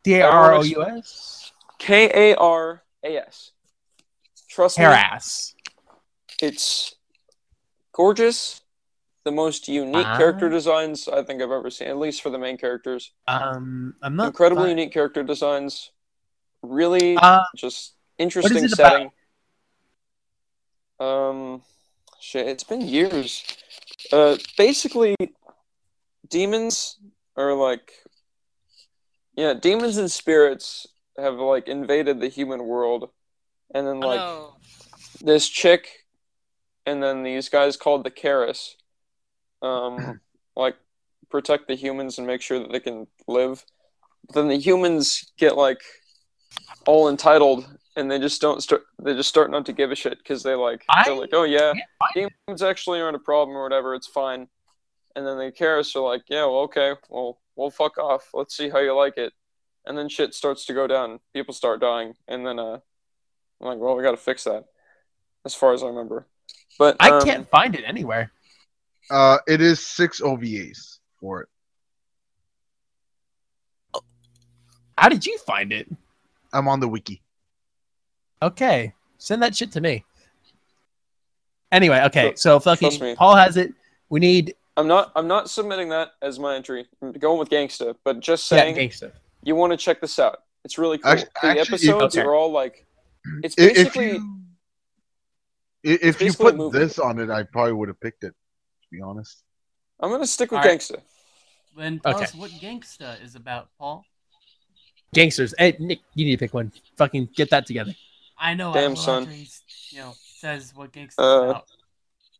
D A R O U S. K A R A S. Trust me, Harass. it's gorgeous. The most unique Ah. character designs I think I've ever seen, at least for the main characters. Um, I'm not Incredibly fi- unique character designs. Really Uh, just interesting it about? setting. Um, shit, it's been years. Uh, basically, demons are like, yeah, demons and spirits have like invaded the human world, and then Oh, like no. this chick, and then these guys called the Karas, um, like protect the humans and make sure that they can live. But then the humans get like all entitled, and they just don't start. They just start not to give a shit because they like I they're like, oh yeah, find demons actually aren't a problem or whatever. It's fine. And then the Karas are like, yeah, well, okay, well, we'll fuck off. Let's see how you like it. And then shit starts to go down. People start dying, and then uh, I'm like, well, we got to fix that. As far as I remember, but I um, can't find it anywhere. Uh, it is six OVAs for it. How did you find it? I'm on the wiki. Okay, send that shit to me. Anyway, okay, Tr- so trust fucking me. Paul has it. We need I'm not. I'm not submitting that as my entry. I'm going with Gangsta, but just yeah, saying gangsta. you want to check this out. It's really cool. Actu- the actually, episodes okay. are all like. It's I- If basically. you, if you basically a put this on it, I probably would have picked it. To be honest. I'm gonna stick with All right. Gangsta. Then tell Okay. us what Gangsta is about, Paul. Gangsters. Hey, Nick, you need to pick one. Fucking get that together. I know. Damn, Damn, son. son. You know, says what Gangsta Uh, about.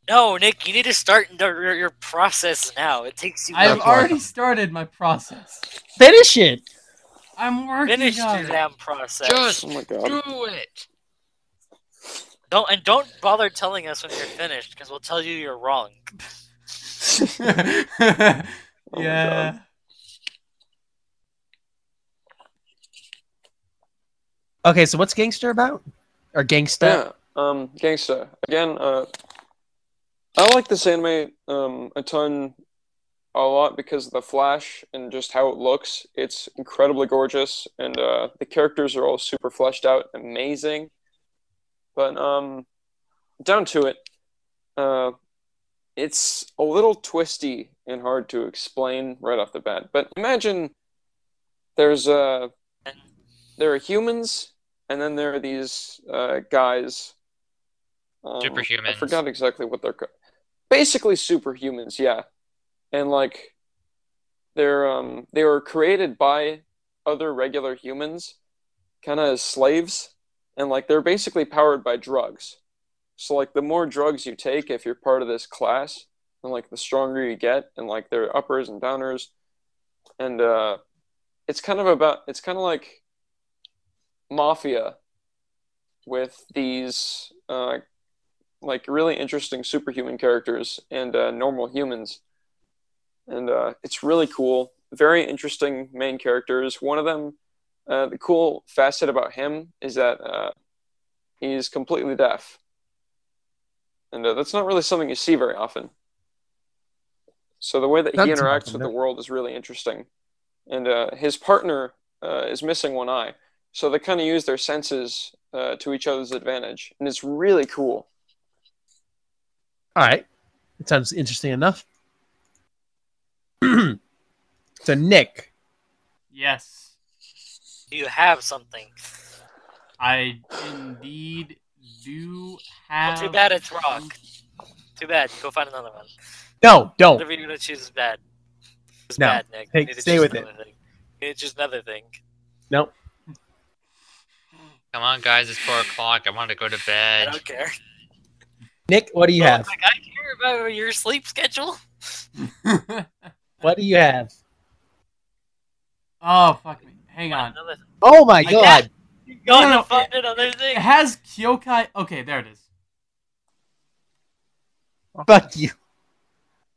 No, Nick, you need to start your, your, your process now. It takes you. I have That's why- already started my process. Finish it. I'm working Finish on your it. damn process. Just Oh my god. do it. don't and don't bother telling us when you're finished because we'll tell you you're wrong. Oh yeah. Okay, so what's gangster about? Or gangsta? Yeah. Um, Gangsta. Again, uh, I like this anime um a ton, a lot because of the flash and just how it looks. It's incredibly gorgeous, and uh, the characters are all super fleshed out, amazing. But um, down to it, uh, it's a little twisty and hard to explain right off the bat. But imagine there's a there are humans, and then there are these uh, guys. Um, I forgot exactly what they're. ca- Basically, superhumans, yeah, and like they're um they were created by other regular humans, kind of as slaves, and like they're basically powered by drugs. So like the more drugs you take, if you're part of this class, and like the stronger you get, and like there are uppers and downers, and uh, it's kind of about it's kind of like mafia with these uh, like really interesting superhuman characters and uh, normal humans, and uh, it's really cool. Very interesting main characters. One of them, uh, the cool facet about him is that uh, he's completely deaf, and uh, that's not really something you see very often. So the way that Not he interacts often, with the world is really interesting, and uh, his partner uh, is missing one eye, so they kind of use their senses uh, to each other's advantage, and it's really cool. All right. It sounds interesting enough. so, Nick, Yes, You have something. I indeed do Well, have. too bad it's rock. Too bad. Go find another one. no, don't. Whatever you're gonna choose is bad. It's No. bad, Nick. Hey, need to stay with it. another Thing. You need to choose another thing. Nope. Come on, guys, it's four o'clock. I want to go to I bed. don't care. Nick, what do you Oh, have? Like, I care about your sleep schedule. What do you have? oh fuck me! Hang on. Oh my got- god. You gotta no, find another thing. It has Kyokai. Okay, there it is. Fuck you.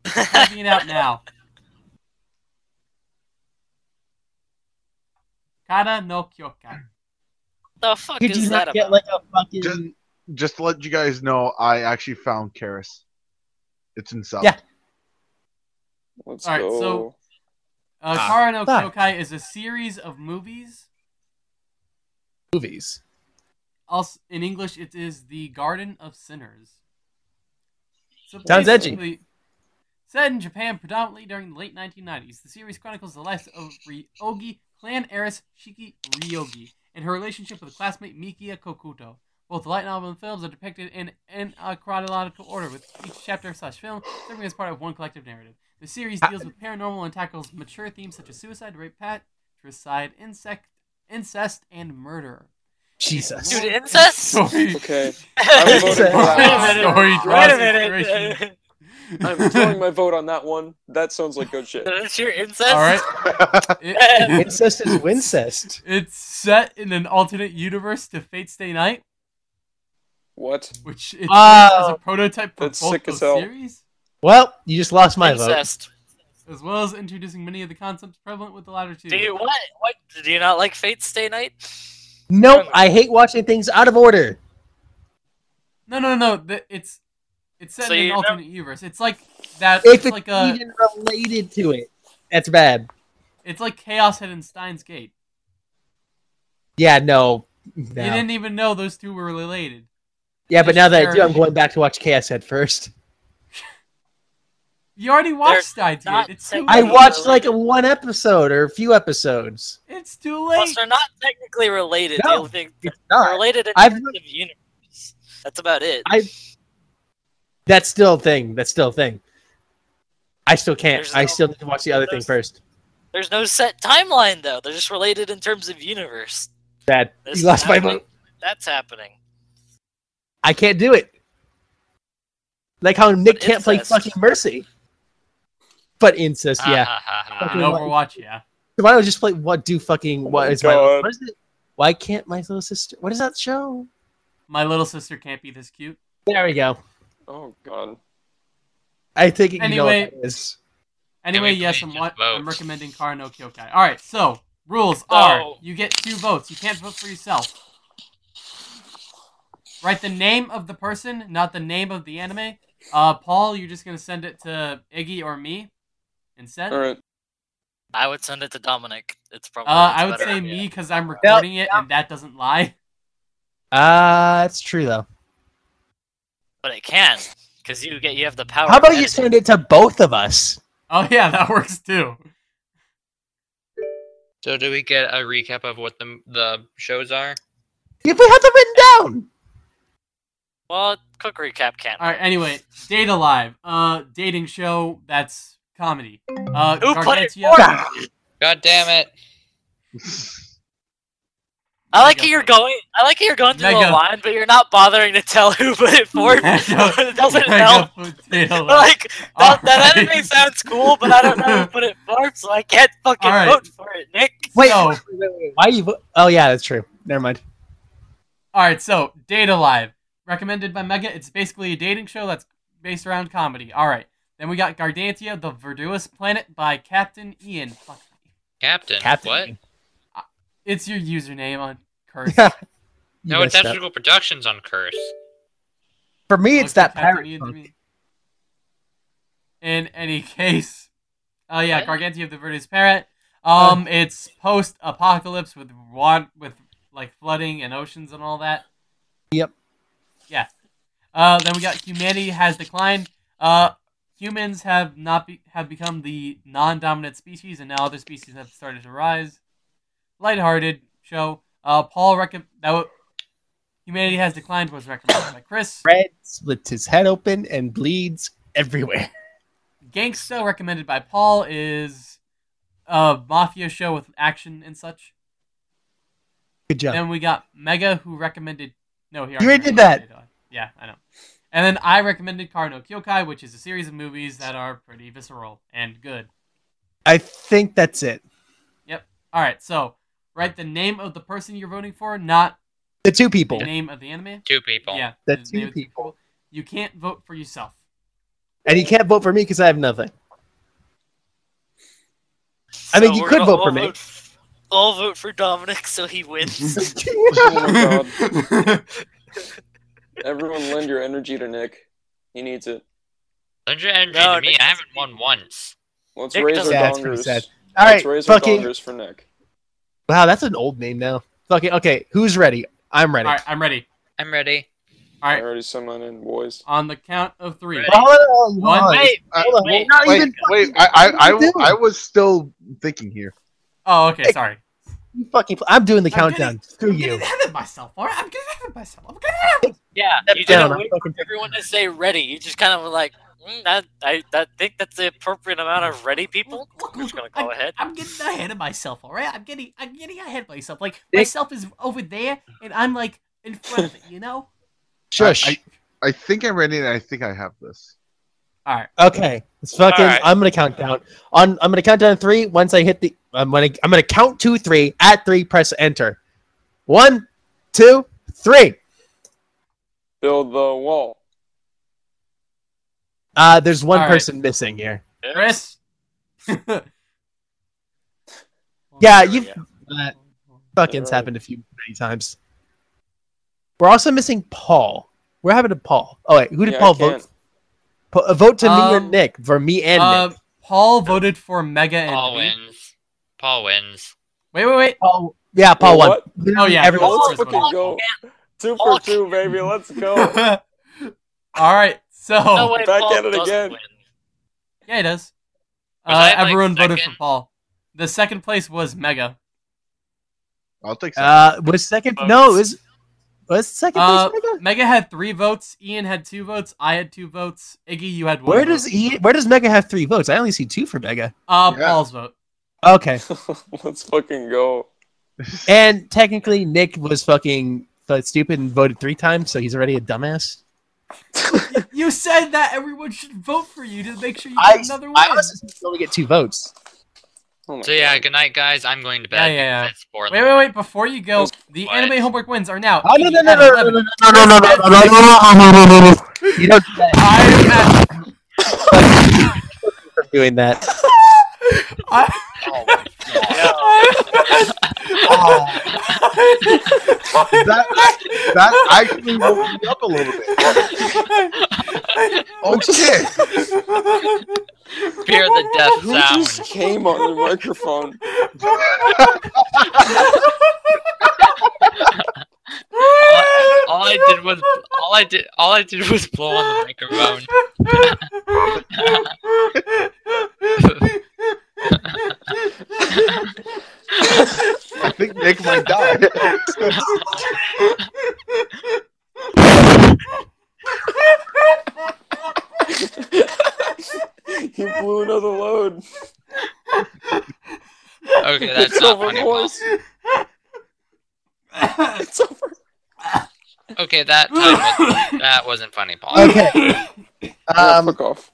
Typing it out now. Kara no Kyokai. the fuck Could is you that not get about? like a fucking Just- Just to let you guys know, I actually found Karas. It's in South. Yeah. Let's All right, go. so- Uh, Ah, Kara no fuck. Kyokai is a series of movies. Movies? Also, in English, it is the Garden of Sinners. So Sounds edgy. Set in Japan predominantly during the late 1990s, the series chronicles the life of Ryogi, clan heiress Shiki Ryogi, and her relationship with classmate Mikiya Kokuto. Both the light novel and films are depicted in, in a uh, chronological order, with each chapter slash film serving as part of one collective narrative. The series deals with paranormal and tackles mature themes such as suicide, rape, patricide, insect, incest, and murder. Jesus. Dude, incest? Story. Okay, I'm voting for Wait a minute. Story Wait a minute. I'm throwing my vote on that one. That sounds like good shit. That's your incest? All right. It- Incest is wincest. it's set in an alternate universe to Fate Stay Night, What? which it's Oh. as a prototype for That's both sick as those hell. series, Well, you just lost my vote. Incest. as well as introducing many of the concepts prevalent with the latter two. Do you what? What? Do you not like Fate Stay Night? Nope, I hate watching things out of order. No, no, no. The, it's it's set So in an you alternate universe. It's like that. If it's it's like a. even related to it, that's bad. It's like Chaos Head and Steins;Gate. Yeah, no. You didn't even know those two were related. Yeah, but now that I do, I'm going back to watch Chaos Head first. You already watched Steins not Gate. It's too technically- I watched like a one episode or a few episodes. It's too Plus, late. they're not technically related. No, the only thing It's they're not. related in I've- terms of universe. That's about it. I- That's still a thing. That's still a thing. I still can't. There's I no- still need to watch the other thing first. There's no set timeline though. They're just related in terms of universe. Bad. This You lost is my happening. vote. That's happening. I can't do it. Like how Nick But can't play fucking Mercy. But incest, yeah. In Overwatch, yeah. So why don't we just play what do fucking what my is my what is it? Why can't my little sister? What is that show? My little sister can't be this cute. There we go. Oh god. I think you Anyway. know what that is. Anyway, we yes, please I'm, just I'm vote? recommending Kara no Kyokai. All right, so rules are Oh. you get two votes. You can't vote for yourself. Write the name of the person, not the name of the anime. Uh, Paul, you're just gonna send it to Iggy or me instead. All right. I would send it to Dominic. It's probably. Uh, I would better say me because I'm recording it and that doesn't lie. Uh, it's true though. but it can because you get you have the power. How about you send it to both of us? Oh yeah, that works too. So do we get a recap of what the the shows are? If we have them written down. Well, quick recap can't. All right. Anyway, Data Alive, uh, dating show that's comedy. Uh, Who put it Gargantia. God damn it. I like how you're going. I like how you're going through Mega. the line, but you're not bothering to tell who put it forth. it doesn't Mega help. Like that, that Alright. anime sounds cool, but I don't know who put it forth, so I can't fucking Alright. vote for it, Nick. Wait, So- wait, wait, wait, why you? Oh yeah, that's true. Never mind. All right, so Date A Live, recommended by Mega. It's basically a dating show that's based around comedy. All right, then we got Gargantia, the Verdurous Planet by Captain Ian. Fuck me. Captain. Captain. What? It's your username on Curse. You No, it's messed. Theatrical Productions on Curse. For me, it's that Captain pirate. Ian to punk. me. In any case, oh yeah, What? Gargantia of the Verdurous Parrot. Um, it's post-apocalypse with water, with like flooding and oceans and all that. Yep. Yeah. Uh, then we got humanity has declined. Uh, humans have not be- have become the non-dominant species, and now other species have started to rise. Lighthearted show. Uh, Paul recommend that w- humanity has declined was recommended by Chris. Red splits his head open and bleeds everywhere. Gangsta recommended by Paul is a mafia show with action and such. Good job. Then we got Mega who recommended no he You already did that. Yeah, I know. And then I recommended Karo Kyokai, which is a series of movies that are pretty visceral and good. I think that's it. Yep. All right, so write the name of the person you're voting for, not The two people. the name of the anime. Two people. Yeah, The name two of the people. You can't vote for yourself. And you can't vote for me because I have nothing. I mean, you could vote for all me. Vote, all vote for Dominic so he wins. Oh my god. Everyone lend your energy to Nick. He needs it. Lend your energy No, to me. Nick I haven't won once. Let's Nick raise our doesn't- Yeah, that's pretty dongers. All right, Let's raise our fucking. dongers for Nick. Wow, that's an old name now. Fucking okay. Who's ready? I'm ready. All right, I'm ready. I'm ready. All I right, already sent mine in, boys. on the count of three. Hold on, hold One, on. wait, Uh, Hold wait, not Wait, even wait. I, I, I, What are you I was still thinking here. Oh, okay, sorry. You fucking. I'm doing the I'm countdown. getting- Screw I'm you. getting ahead of myself. All right, I'm getting ahead of myself. I'm getting ahead. Yeah, you down, didn't I'm wait fucking- for everyone to say ready. You just kind of were like, mm, that, I, I think that's the appropriate amount of ready people. Look, I'm just gonna go I'm, ahead. I'm getting ahead of myself. All right, I'm getting, I'm getting ahead of myself. Like Nick- myself is over there, and I'm like in front of it. You know? Shush. I- I think I'm ready, and I think I have this. All right. Okay, it's fucking. Alright. I'm gonna count down. On, I'm gonna count down three. Once I hit the, I'm gonna, I'm gonna count two, three. At three, press enter. One, two, three. Build the wall. Uh, there's one Alright. person missing here. Chris. Yeah, you've go. that fucking's Alright. happened a few many times. We're also missing Paul. We're having a Paul. Oh wait, who did Yeah, Paul vote? Pa- uh, vote to me or Um, Nick? For me and Uh, Nick. Paul voted for Mega and Paul me. Wins. Paul wins. Wait, wait, wait. Paul. Yeah, Paul Wait, won. what? Oh, yeah, everyone. Paul- Let's fucking voted. go. Two Paul for two, baby. Let's go. All right. So No way, Back Paul at it again. win. yeah, he does. Uh, I, like, everyone voted for? Paul. The second place was Mega. I'll take some. Uh, was second? No, it was was second Uh, place. Mega? Mega had three votes. Ian had two votes. I had two votes. Iggy, you had one. Where vote. does he? Where does Mega have three votes? I only see two for Mega. Uh, Yeah. Paul's vote. Okay, Let's fucking go. and technically Nick was fucking uh, stupid and voted three times, so he's already a dumbass. You said that everyone should vote for you to make sure you I, get another win. I was supposed to only get two votes. Oh So yeah, God. good night, guys. I'm going to Yeah, bed. yeah, yeah. because It's four in the Wait, wait, wait! Before you go, the What? anime homework wins are now. Oh no no Iggy no at no no 11. no no no no no no no no no no no! You don't do that. I'm at. for doing that. I, oh that that actually woke me up a little bit. Okay. Fear the death Who sound. just came on the microphone? All I did was all I did all I did was blow on the microphone. I think Nick might die. he blew another load. Okay, that's it's not funny. Boss. it's over. Okay, that that wasn't funny, Paul. Okay. Um, fuck off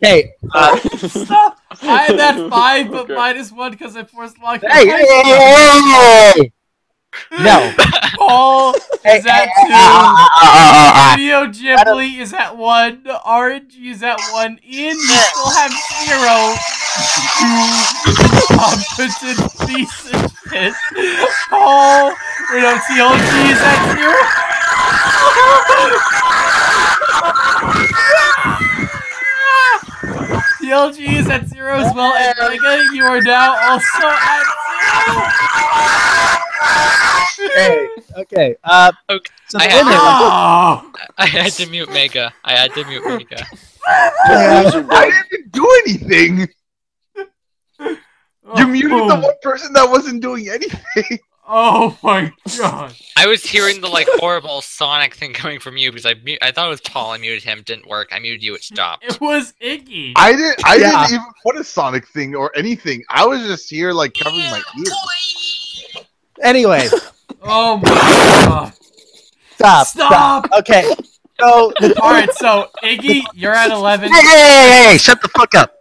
hey, uh, Stop! I had that five, but Okay. minus one because I forced locked. hey, hey, hey, hey, hey! No. Paul Hey, is at hey, hey, ah, ah, ah, ah, two. Studio Ghibli is at one. Orange is at one. Ian, you still have zero. You competent piece of shit. Paul, wait, no, TLG is at zero. TLG is at zero as well, and Mega, you are now also at zero. hey, okay. Uh, Okay, so I had Oh. I had to mute Mega. I had to mute Mega. Yeah. I didn't do anything. You muted the Oh. one person that wasn't doing anything. Oh my god. I was hearing the like horrible Sonic thing coming from you because I mu- I thought it was Paul. I muted him. Didn't work. I muted you. It stopped. It was Iggy. I didn't. I Yeah. didn't even put a Sonic thing or anything. I was just here like covering my ears. anyway, Oh my god. stop. Stop! stop. Okay. So, Alright, so Iggy, you're at 11. hey, hey, hey, hey, shut the fuck up.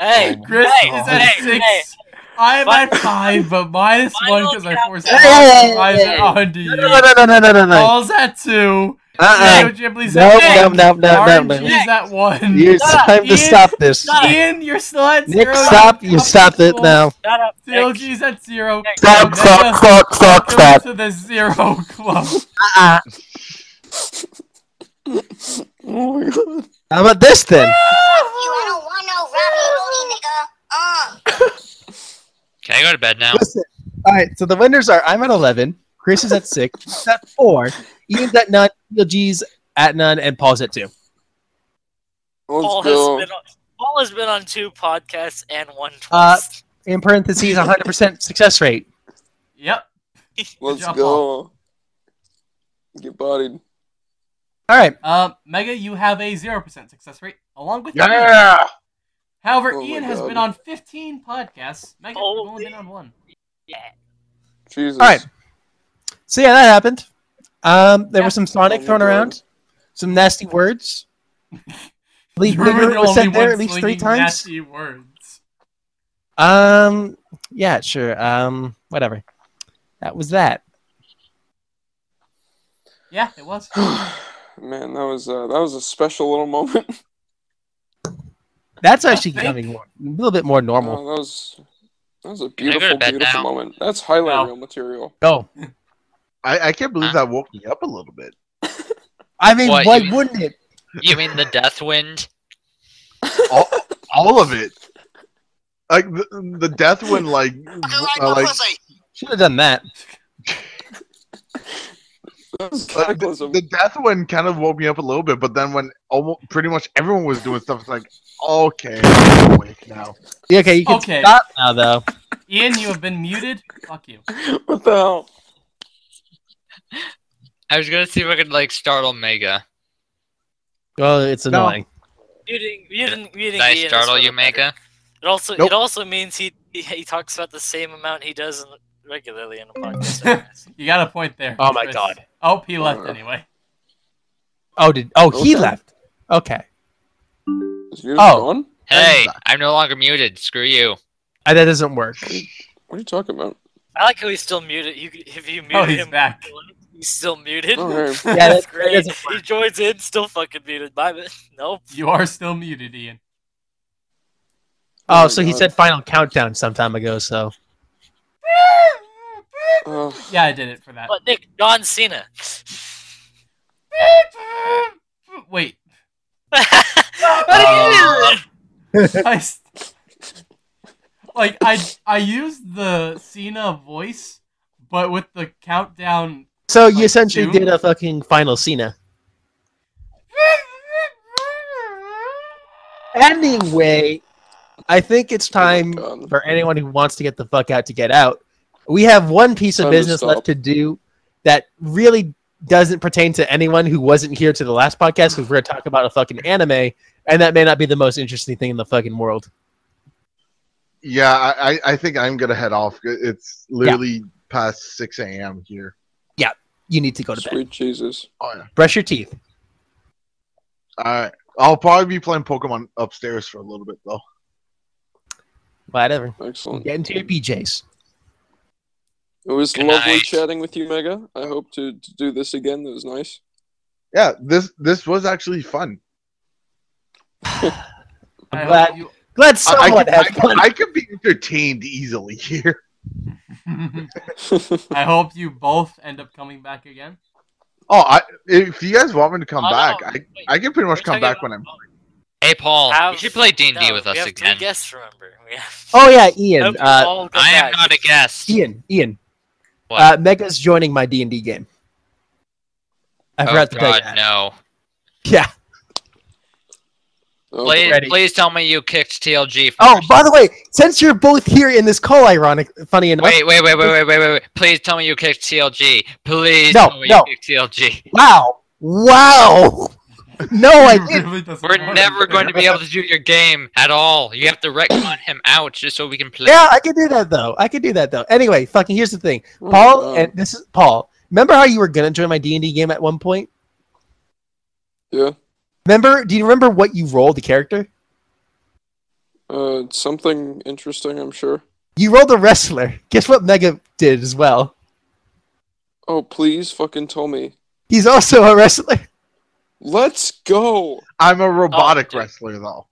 Hey, Chris hey, is at hey, 6. Hey. I'm at 5, but minus 1 because I forced Hey, hey, five hey, hey. onto you. No, no, no, no, no, no, no. Paul's at 2. Uh-uh. Studio Ghibli's Nope, at nope, 1. nope, nope, Orange nope, nope. at 1. It's Shut up, time to Ian. stop this. Shut up. Ian, you're still at Nick, 0. stop. You stop it now. Shut up. Nick. At 0. Stop, stop, stop, stop, welcome stop. to the Zero Club. Uh-uh. Oh my god. How about this then? you. I don't want no ravioli, nigga. Uh. Can I go to bed now? Listen. All right, so the winners are I'm at 11, Chris is at 6, Chris at 4, Ian's at 9, G's at none, and Paul's at 2. Let's Paul go. has been on, Paul has been on two podcasts and one Uh. In parentheses, 100% success rate. Yep. Let's job, go. Get bodied. All right. Uh, Mega, you have a 0% success rate, along with Ian. Yeah. However, Oh my Ian has been on 15 podcasts. Mega, you've only been on one. yeah. Jesus. All right. So yeah, that happened. Um, there Yeah. was some Sonic Oh thrown God. around, some nasty words. Leave You were Bigger was said there at least three times. Nasty words. Um, yeah, sure. Um, whatever. That was that. Yeah, it was. Man, that was uh, that was a special little moment. That's actually think- becoming more, a little bit more Oh, normal. that was that was a I go to beautiful, beautiful now? moment. That's highlight No. reel material. Oh, I, I can't believe Huh? that woke me up a little bit. I mean, What, why wouldn't it? You mean the Death Wind? All, all of it. Like the, the death when like uh, like Should have done that. That was Like, the, the death one kind of woke me up a little bit, but then when almost pretty much everyone was doing stuff, it's like, okay, I'm awake now. Yeah, okay, you can Okay. stop now, though. Ian, you have been muted. Fuck you. what the hell? I was gonna see if I could like startle Mega. Well, it's No. annoying. Muting, muting, muting Did I Ian is startle you. Mega? It also Nope. it also means he, he he talks about the same amount he does in, regularly in a podcast. You got a point there. Oh my Chris. God. Oh, he left anyway. Oh, did oh he Okay. left? Okay, Is Oh. gone? Hey. I'm no longer muted. Screw you. Uh, that doesn't work. What are you talking about? I like how he's still muted. You if you mute Oh, he's him, back. he's still muted. Okay. Yeah, that- That's great. doesn't he joins in, still fucking muted. My bad. Nope. You are still muted, Ian. Oh, my so he said final countdown some time ago. So Yeah, I did it for that. But Nick, John Cena. Wait. How did you do that? I s- like I I used the Cena voice, but with the countdown. so you Like essentially two? did a fucking final Cena. Anyway, I think it's time God. for anyone who wants to get the fuck out to get out. We have one piece of Time to business stop. left to do that really doesn't pertain to anyone who wasn't here to the last podcast because we're going to talk about a fucking anime, and that may not be the most interesting thing in the fucking world. Yeah, I, I- I think I'm gonna head off. It's literally past six a.m. here. Yeah, you need to go to bed. Sweet Jesus. Oh yeah. Brush your teeth. All right. I'll probably be playing Pokemon upstairs for a little bit though. Whatever. Excellent. Get into your PJs. It was Good lovely night. chatting with you, Mega. I hope to, to do this again. That was nice. Yeah, this this was actually fun. I I'm glad- you- Glad I, someone I, has can, fun. I can be entertained easily here. I hope you both end up coming back again. Oh, I if you guys want me to come Oh, no, back, I wait. I can pretty much We're come back when I'm. Hey, Paul, Have- you should play D and D No, with us have again. Three guests, remember? We have... Oh yeah, Ian. Uh, I am back. not a guest. Ian. Ian. What? Uh, Mega's joining my D and D game. I oh forgot to tell you God, that. no! Yeah. Oh, Please, Ready. please tell me you kicked TLG. Oh, by the way, since you're both here in this call, ironic, funny enough. Wait, wait, wait, wait, wait, wait, wait, wait! Please tell me you kicked TLG. Please No, tell me no. you kicked TLG. Wow. Wow. No, I didn't. really We're never going to be able to do your game at all. You have to retcon him out just so we can play. Yeah, I can do that though. I can do that though. Anyway, fucking here's the thing, oh, Paul, God. and this is Paul. Remember how you were gonna join my D and D game at one point? Yeah. Remember? Do you remember what you rolled the character? Uh, something interesting, I'm sure. You rolled a wrestler. Guess what Mega did as well? Oh, please fucking tell me. He's also a wrestler. Let's go! I'm a robotic oh, dude. wrestler though.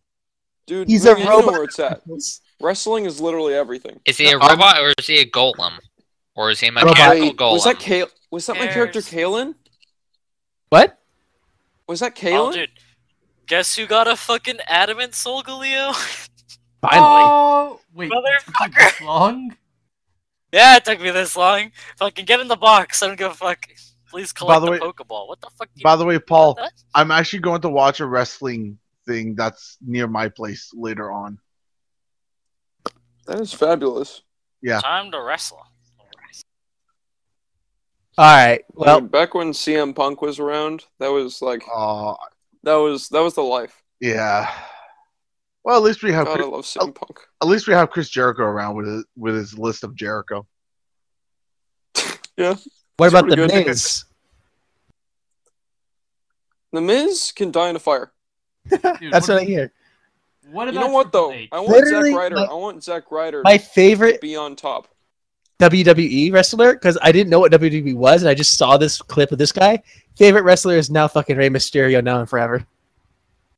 Dude, He's a you know robot. where it's at. Wrestling is literally everything. Is he a I'm- robot or is he a golem? Or is he a Robot. mechanical Wait, golem? was that Kale? Was that my character, Cares. Kalen? What? Was that Oh, dude. Guess who got a fucking adamant soul, Galileo? Finally. Oh, wait, Motherfucker. this long? yeah, it took me this long. Fucking get in the box. I don't give a fuck. Please collect the the, way- Pokeball. What the fuck? do you- By the way, Paul, I'm actually going to watch a wrestling thing that's near my place later on. That is fabulous. Yeah. Time to wrestle. All right. Well, Dude, back when CM Punk was around, that was like Uh, that was that was the life. yeah. Well, at least we have God, I love CM Punk. at least we have Chris Jericho around with his, with his list of Jericho. what about the. Miz? The Miz can die in a fire. Dude, That's what I hear. What You about know what Triple though? I want Literally, Zack Ryder. my- I want Zack Ryder My to favorite be on top. WWE wrestler because I didn't know what WWE was and I just saw this clip of this guy. Favorite wrestler is now fucking Rey Mysterio now and forever.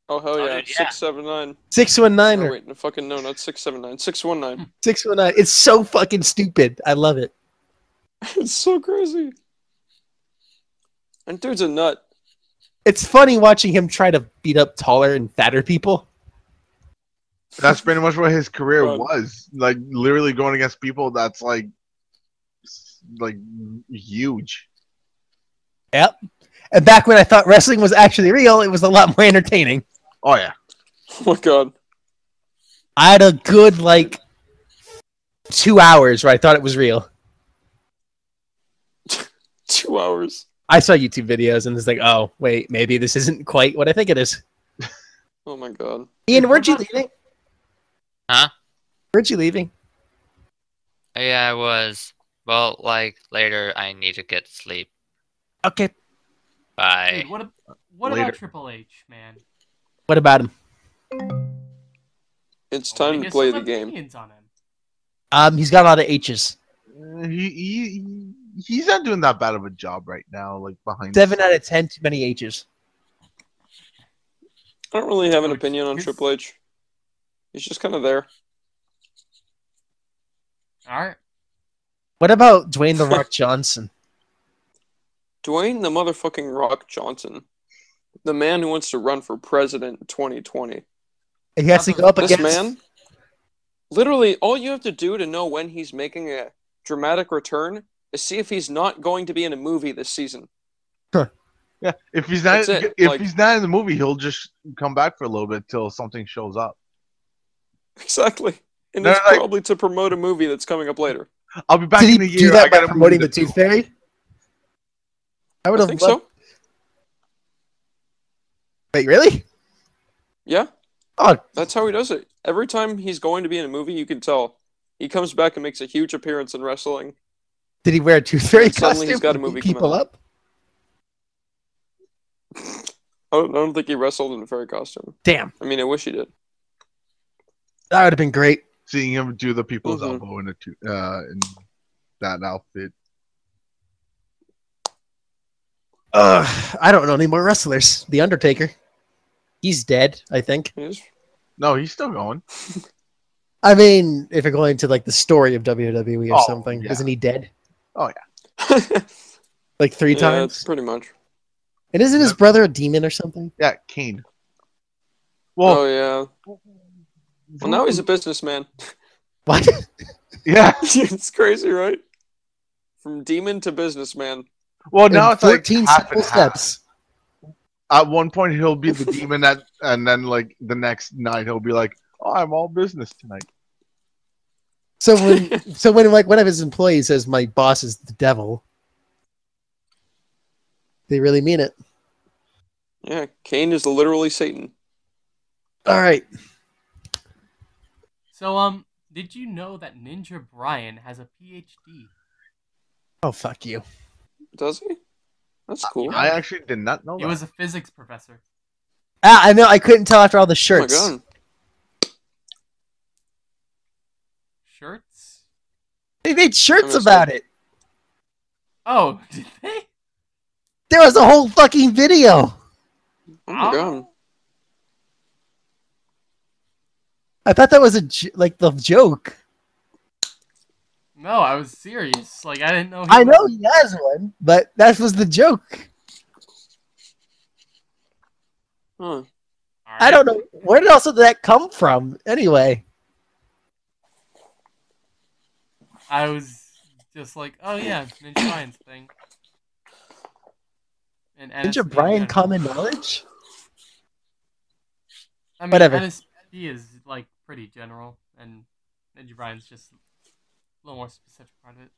Oh hell Oh, yeah, dude, yeah. six seven nine. Six one nine Oh or wait, no, fucking no, not six seven nine. Six one nine. six one nine. It's so fucking stupid. I love it. it's so crazy. And dude's a nut. It's funny watching him try to beat up taller and fatter people. That's pretty much what his career God. was. Like literally going against people that's like like huge. Yep. And back when I thought wrestling was actually real, it was a lot more entertaining. Oh yeah. Oh my god. I had a good like two hours where I thought it was real. Two hours. I saw YouTube videos and it's like, oh wait, maybe this isn't quite what I think it is. Oh my god. Ian, Dude, weren't you what about- leaving? Huh? Weren't you leaving? Yeah, I was. Well, like later, I need to get sleep. Okay. Bye. Dude, what, ab- what about Triple H, man? What about him? It's time wanna play the game. opinions on him. Um, he's got a lot of H's. Uh, He, he he's not doing that bad of a job right now. Like behind Seven out of ten, too many H's. I don't really have an opinion on Triple H. He's just kind of there. All right. What about Dwayne the Rock Johnson? Dwayne the motherfucking Rock Johnson, the man who wants to run for president in 2020. He has to go up This against man, literally, all you have to do to know when he's making a dramatic return is see if he's not going to be in a movie this season. Yeah, if he's not That's it, if like- he's not in the movie, he'll just come back for a little bit till something shows up. Exactly. And No, it's like- probably to promote a movie that's coming up later. I'll be back Did in a year. do I that by got a promoting the movie Tooth do. Fairy? I would I have think loved- so. Wait, really? Yeah, Oh, that's how he does it. every time he's going to be in a movie, you can tell he comes back and makes a huge appearance in wrestling. Did he wear a Tooth Fairy And suddenly costume? he's got a to beat movie coming people up. I don't, I don't think he wrestled in a fairy costume. Damn, I mean, I wish he did. that would have been great. Seeing him do the people's Mhm. elbow in a tu- uh in that outfit. Ugh, I don't know any more wrestlers. The Undertaker, he's dead. I think. He is- No, he's still going. I mean, if you're going to like the story of WWE or Oh, something, yeah. isn't he dead Oh yeah. like three yeah, times? pretty much. And isn't his brother a demon or something? Yeah, Kane. Well, oh yeah. Well, now he's a businessman. What? yeah. it's crazy, right? From demon to businessman. Well, In now it's like 14 half simple and half. steps. At one point, he'll be the demon that, and then like the next night, he'll be like, "Oh, I'm all business tonight." So when so when like one of his employees says my boss is the devil, they really mean it. Yeah, Kane is literally Satan. All right. So, um, did you know that Ninja Brian has a PhD? Oh fuck you. Does he? That's cool. I actually did not know He that. was a physics professor. Ah, I know. I couldn't tell after all the oh my shirts. god. Shirts? They made shirts about it. Oh, did they? There was a whole fucking video. Oh my god. I thought that was a like the joke. No, I was serious. Like, I didn't know. He I was- know he has one, but that was the joke. Huh. All I don't know where did also that come from. Anyway, I was just like, oh yeah, Ninja Brian's thing. And NSP Ninja Brian common knowledge. I mean, whatever. NSP is like pretty general, and Ninja Brian's just a little more specific part of it.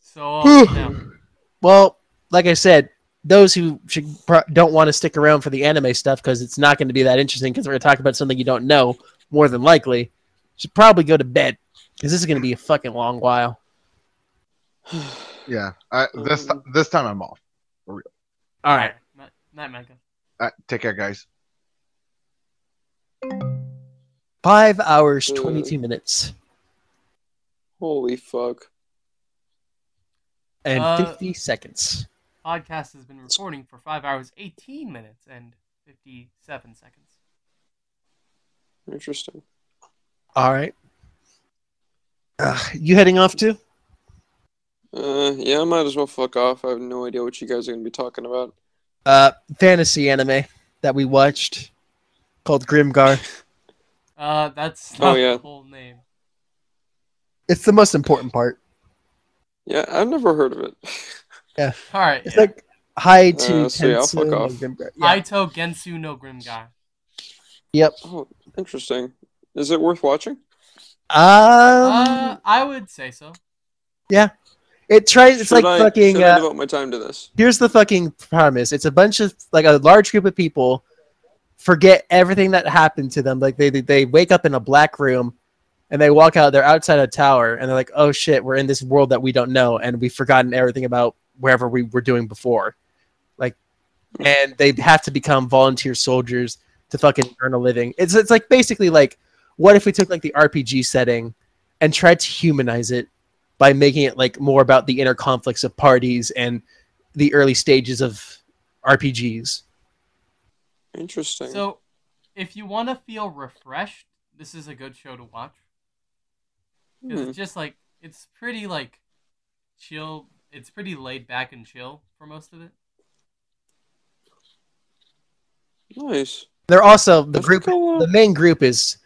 So, um, yeah. Well, like I said, those who should, don't want to stick around for the anime stuff because it's not going to be that interesting because we're going to talk about something you don't know, more than likely, should probably go to bed because this is going to be a fucking long while. yeah. I, this this time I'm off. For real. All right. Night, night, Mega. All right, take care, guys. Five hours, Uh, 22 minutes, Holy fuck. and Uh, 50 seconds. Podcast has been recording for five hours, eighteen minutes, and fifty-seven seconds. Interesting. All right. Uh, you heading off too? Uh, yeah, I might as well fuck off. I have no idea what you guys are gonna be talking about. Uh, fantasy anime that we watched called Grimgar. Uh, that's Oh, yeah. the whole name. It's the most important part. Yeah, I've never heard of it. yeah. All right. It's yeah. like hi to Uh, so yeah, I'll fuck off. and Grimgar. Yeah. Hai to Gensou no Grimgar. Yep. oh, interesting. Is it worth watching? Um, Uh, I would say so. Yeah. It tries. It's Should like I, fucking. Should I Uh, devote my time to this? here's the fucking premise. It's a bunch of like a large group of people forget everything that happened to them. Like they they, they wake up in a black room and they walk out. They're outside a tower and they're like, "Oh shit, we're in this world that we don't know and we've forgotten everything about wherever we were doing before." Like, and they have to become volunteer soldiers to fucking earn a living. It's it's like basically like, what if we took like the RPG setting and tried to humanize it by making it like more about the inner conflicts of parties and the early stages of RPGs. Interesting. So, if you want to feel refreshed, this is a good show to watch. Because Hmm. it's just like it's pretty like chill. It's pretty laid back and chill for most of it. Nice. They're also the I group. think The main group is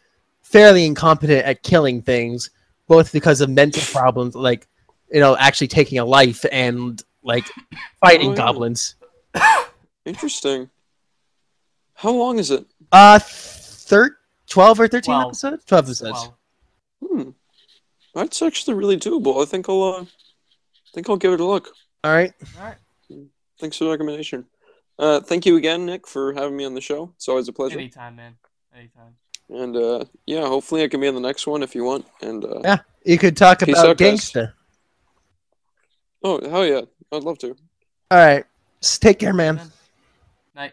fairly incompetent at killing things, both because of mental problems, like you know, actually taking a life and like fighting Oh, yeah. goblins. Interesting. How long is it? Uh, thir- 12 or 13 Twelve. episodes? 12 episodes. Well, Hmm. That's actually really doable. I think I'll. Uh, I think I'll give it a look. All right. all right. Thanks for the recommendation. Uh, thank you again, Nick, for having me on the show. It's always a pleasure. Anytime, man. Anytime. And uh, yeah, hopefully I can be on the next one if you want. And uh, Yeah. You could talk about out, guys. gangsta. oh hell yeah, I'd love to. All right. Just take care, man. Night.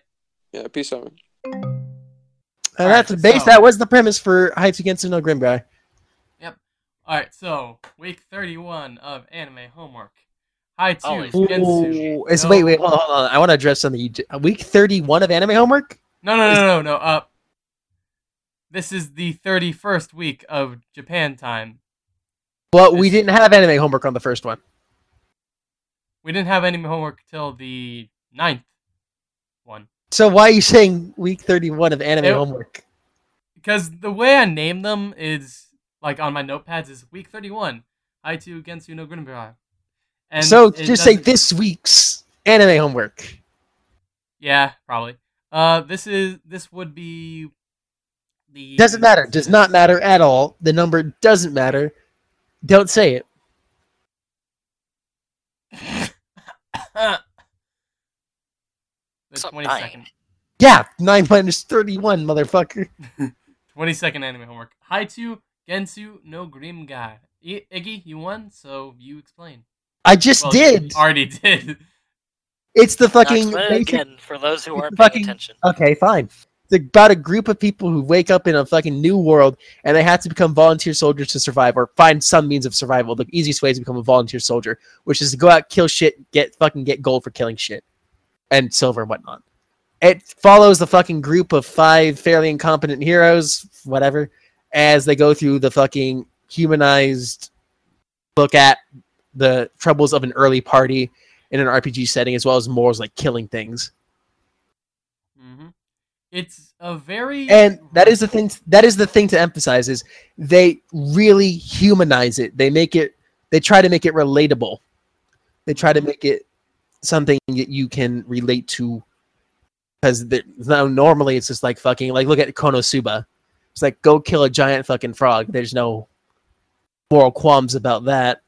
Yeah, peace out. Man. And Alright, that's base. so- That was the premise for Heights Against No Grim Guy. Yep. All right, so week 31 of anime homework. Hi to Holy Gensu. Ooh, is no- wait, wait, hold on, hold on. I want to address something. You j- Week thirty-one of anime homework. No, no, no, no, no. Uh, this is the 31st week of Japan time. Well, we didn't have anime homework on the first one. We didn't have anime homework till the 9th one. So why are you saying week thirty-one of anime It- homework? Because the way I name them is, like, on my notepads is week 31. Hi to Gensu no Grinbara. And so just say this week's anime homework. Yeah, probably. Uh, this is, this would be the... Doesn't matter. Does not matter at all. The number doesn't matter. Don't say it. the 22nd. Yeah, nine minus thirty-one, motherfucker. 22nd anime homework. Haitu Gensu no Grim Guy. Iggy, you won, so you explain. I just Well, you did. Already did. It's the fucking explain again for those who aren't fucking- paying attention. Okay, fine. It's about a group of people who wake up in a fucking new world and they have to become volunteer soldiers to survive or find some means of survival. The easiest way is to become a volunteer soldier, which is to go out, kill shit, get fucking get gold for killing shit and silver and whatnot. It follows the fucking group of five fairly incompetent heroes, whatever, as they go through the fucking humanized look at the troubles of an early party in an RPG setting, as well as morals like killing things. hmm It's a very and that is the thing that is the thing to emphasize is they really humanize it. They make it they try to make it relatable. They try to make it something that you can relate to because now normally it's just like fucking like look at KonoSuba. It's like go kill a giant fucking frog. There's no moral qualms about that.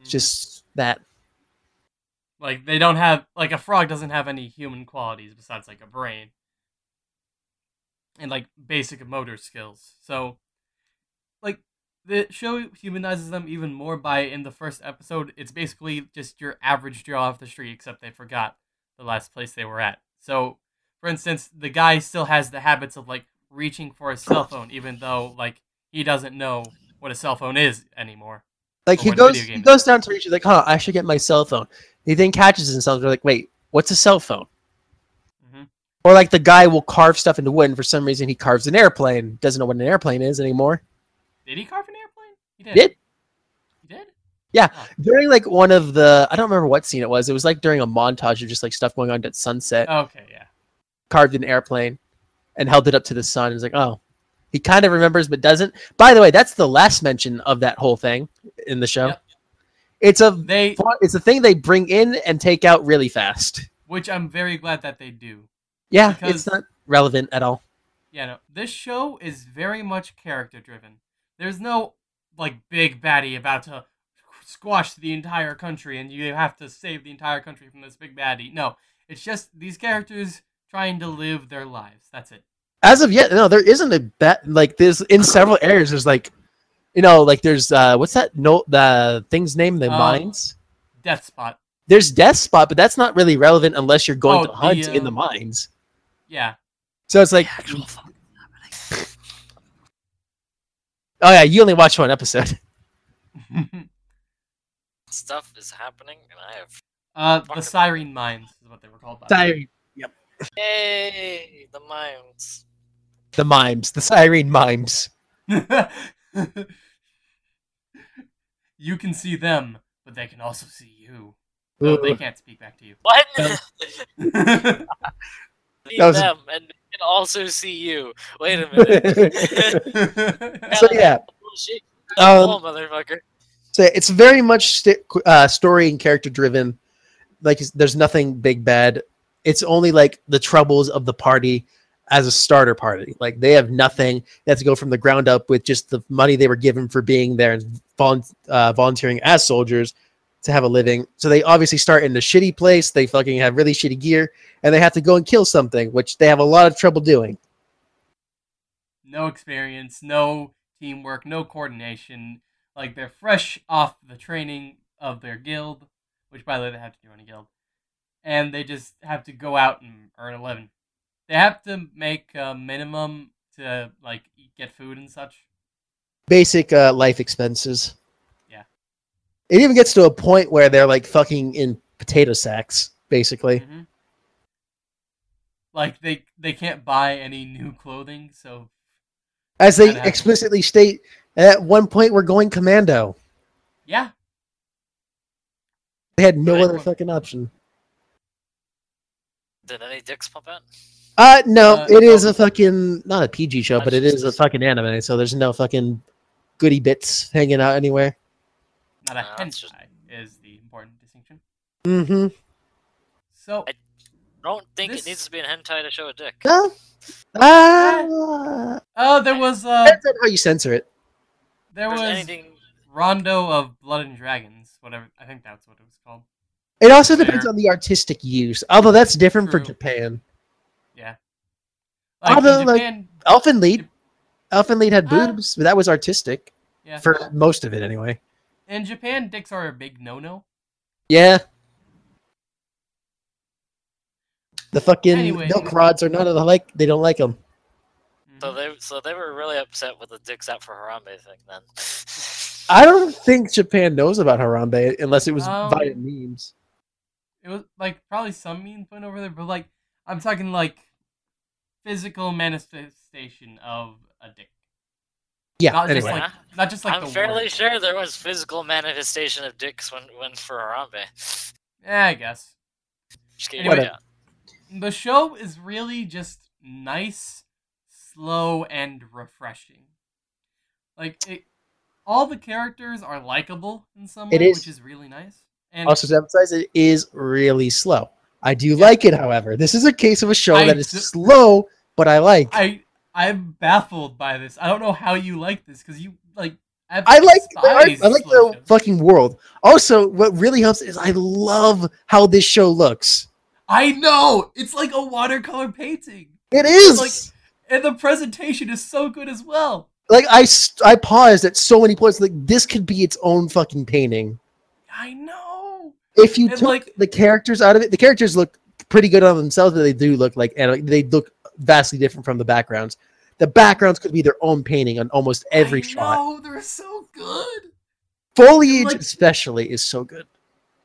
It's just that like they don't have like a frog doesn't have any human qualities besides like a brain and like basic motor skills. So like the show humanizes them even more by in the first episode it's basically just your average Joe off the street except they forgot the last place they were at. So for instance, the guy still has the habits of like reaching for his cell phone even though like he doesn't know what a cell phone is anymore. Like he goes he goes down to reach he's like huh i should get my cell phone he then catches himself they're like wait what's a cell phone Mhm. Or like the guy will carve stuff into wood, and for some reason he carves an airplane. Doesn't know what an airplane is anymore. Did he carve an airplane? He did. Did He did? Yeah. Oh. during like one of the I don't remember what scene it was. It was like during a montage of just like stuff going on at sunset. Okay, yeah. Carved an airplane and held it up to the sun. It's like oh, he kind of remembers but doesn't. By the way, that's the last mention of that whole thing in the show. Yep. It's a They it's a thing they bring in and take out really fast. which I'm very glad that they do. Yeah, Because- it's not relevant at all. Yeah, no. This show is very much character driven. There's no like big baddie about to squash the entire country and you have to save the entire country from this big baddie. No, it's just these characters trying to live their lives. That's it. As of yet, no, there isn't a bet like this in several areas. There's like, you know, like there's uh, what's that? No, the thing's name, the Um, mines. Death Spot. There's death spot, but that's not really relevant unless you're going Oh, to hunt the, in the um, mines. Yeah. So it's like, Actual fucking oh yeah, you only watch one episode. Stuff is happening, and I have. uh, the Cyrene Mines is what they were called. by the way. Siren, Yay! The mimes. The mimes, the siren mimes. you can see them, but they can also see you. No, they can't speak back to you. What? See was- them, and they can also see you. Wait a minute. so yeah, Bullshit. Um, oh, motherfucker. So it's very much sti uh, story and character driven. Like there's nothing big bad. It's only like the troubles of the party as a starter party. Like they have nothing. They have to go from the ground up with just the money they were given for being there and uh, volunteering as soldiers to have a living. So they obviously start in a shitty place. They fucking have really shitty gear, and they have to go and kill something, which they have a lot of trouble doing. No experience, no teamwork, no coordination. Like they're fresh off the training of their guild, which by the way they have to do in a guild, and they just have to go out and earn a living. They have to make a minimum to like get food and such. Basic uh, life expenses. Yeah. It even gets to a point where they're like fucking in potato sacks, basically. Mhm. Like they they can't buy any new clothing, so As they Kinda have to- explicitly state, at one point we're going commando. yeah. They had no Right. other fucking option. Did any dicks pop out? Uh, no, Uh, it is a fucking, not a PG show, but it is a fucking anime, so there's no fucking goody bits hanging out anywhere. Not a No, that's just- hentai is the important distinction. Mm-hmm. So I- I don't think This- it needs to be an hentai to show a dick. Uh, uh, oh, there was uh depends on how you censor it. there was anything Rondo of Blood and Dragons, whatever. I think that's what it was called. It also depends Fair. on the artistic use, although that's different for Japan. Like Although, in like- Japan, Elfen Lied, Elfen Lied had Uh, boobs, but that was artistic yeah. for most of it anyway. in Japan, dicks are a big no-no. Yeah. The fucking Anyway. milk rods are not the like. They don't like them. So they so they were really upset with the dicks out for Harambe thing then. I don't think Japan knows about Harambe unless it was Um, via memes. It was like probably some mean point over there, but like I'm talking like physical manifestation of a dick, Yeah. not Anyway, just like not just like I'm the fairly word. sure there was physical manifestation of dicks when when for Harambe. Yeah, I guess. Just Anyway. The show is really just nice, slow, and refreshing. Like it, all the characters are likable in some way, It is. which is really nice. And also to emphasize, it is really slow. I do like it, however. This is a case of a show I that is slow, but I like. I I'm baffled by this. I don't know how you like this because you like. I like I, I like the shows. fucking world. Also, what really helps is I love how this show looks. I know it's like a watercolor painting, It is like- and the presentation is so good as well. like I I paused at so many points. Like this could be its own fucking painting. I know. If you And, took like- the characters out of it, the characters look pretty good on themselves, but they do look like and they look vastly different from the backgrounds. The backgrounds could be their own painting on almost every I shot. Oh, they're so good. Foliage, Like- especially, is so good.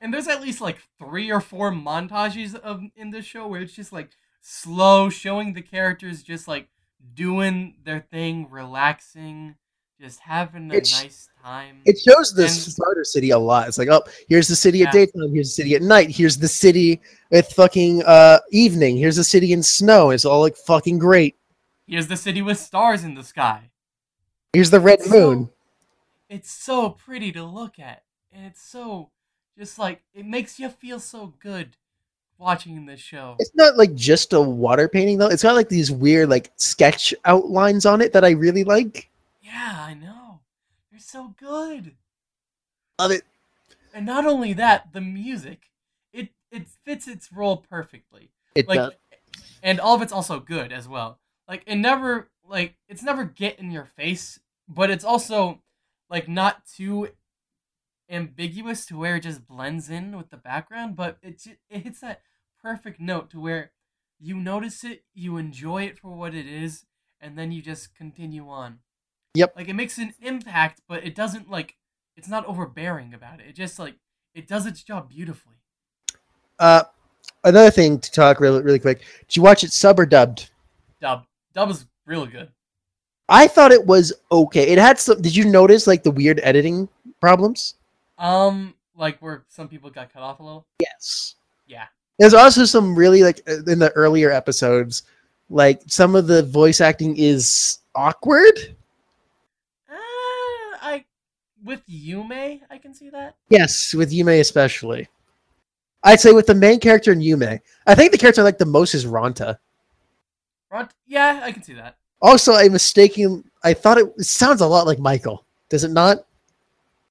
And there's at least like three or four montages of in this show where it's just like slow, showing the characters just like doing their thing, relaxing, just having a It's- nice time. It shows the And- starter city a lot. It's like, oh, here's the city Yeah. at daytime, here's the city at night, here's the city at fucking uh evening, here's the city in snow. It's all like fucking great. Here's the city with stars in the sky. Here's the red It's moon. so- it's so pretty to look at, and it's so just like it makes you feel so good watching this show. It's not like just a water painting though. It's got like these weird like sketch outlines on it that I really like. Yeah, I know. They're so good. Love it. And not only that, the music, it it fits its role perfectly. It Like does. and all of it's also good as well. Like it never like it's never get in your face, but it's also like not too ambiguous to where it just blends in with the background, but it it hits that perfect note to where you notice it, you enjoy it for what it is, and then you just continue on. Yep. Like it makes an impact, but it doesn't like it's not overbearing about it. It just like it does its job beautifully. Uh another thing to talk really really quick. Did you watch it sub or dubbed? Dub dub was really good. I thought it was okay. It had some did you notice like the weird editing problems? Um, like where some people got cut off a little. Yes. Yeah. There's also some really like uh, in the earlier episodes, like some of the voice acting is awkward. With Yume, I can see that. Yes, with Yume especially. I'd say with the main character in Yume. I think the character I like the most is Ranta. Ront, yeah, I can see that. Also, I'm mistaken. I thought it, it sounds a lot like Michael. Does it not?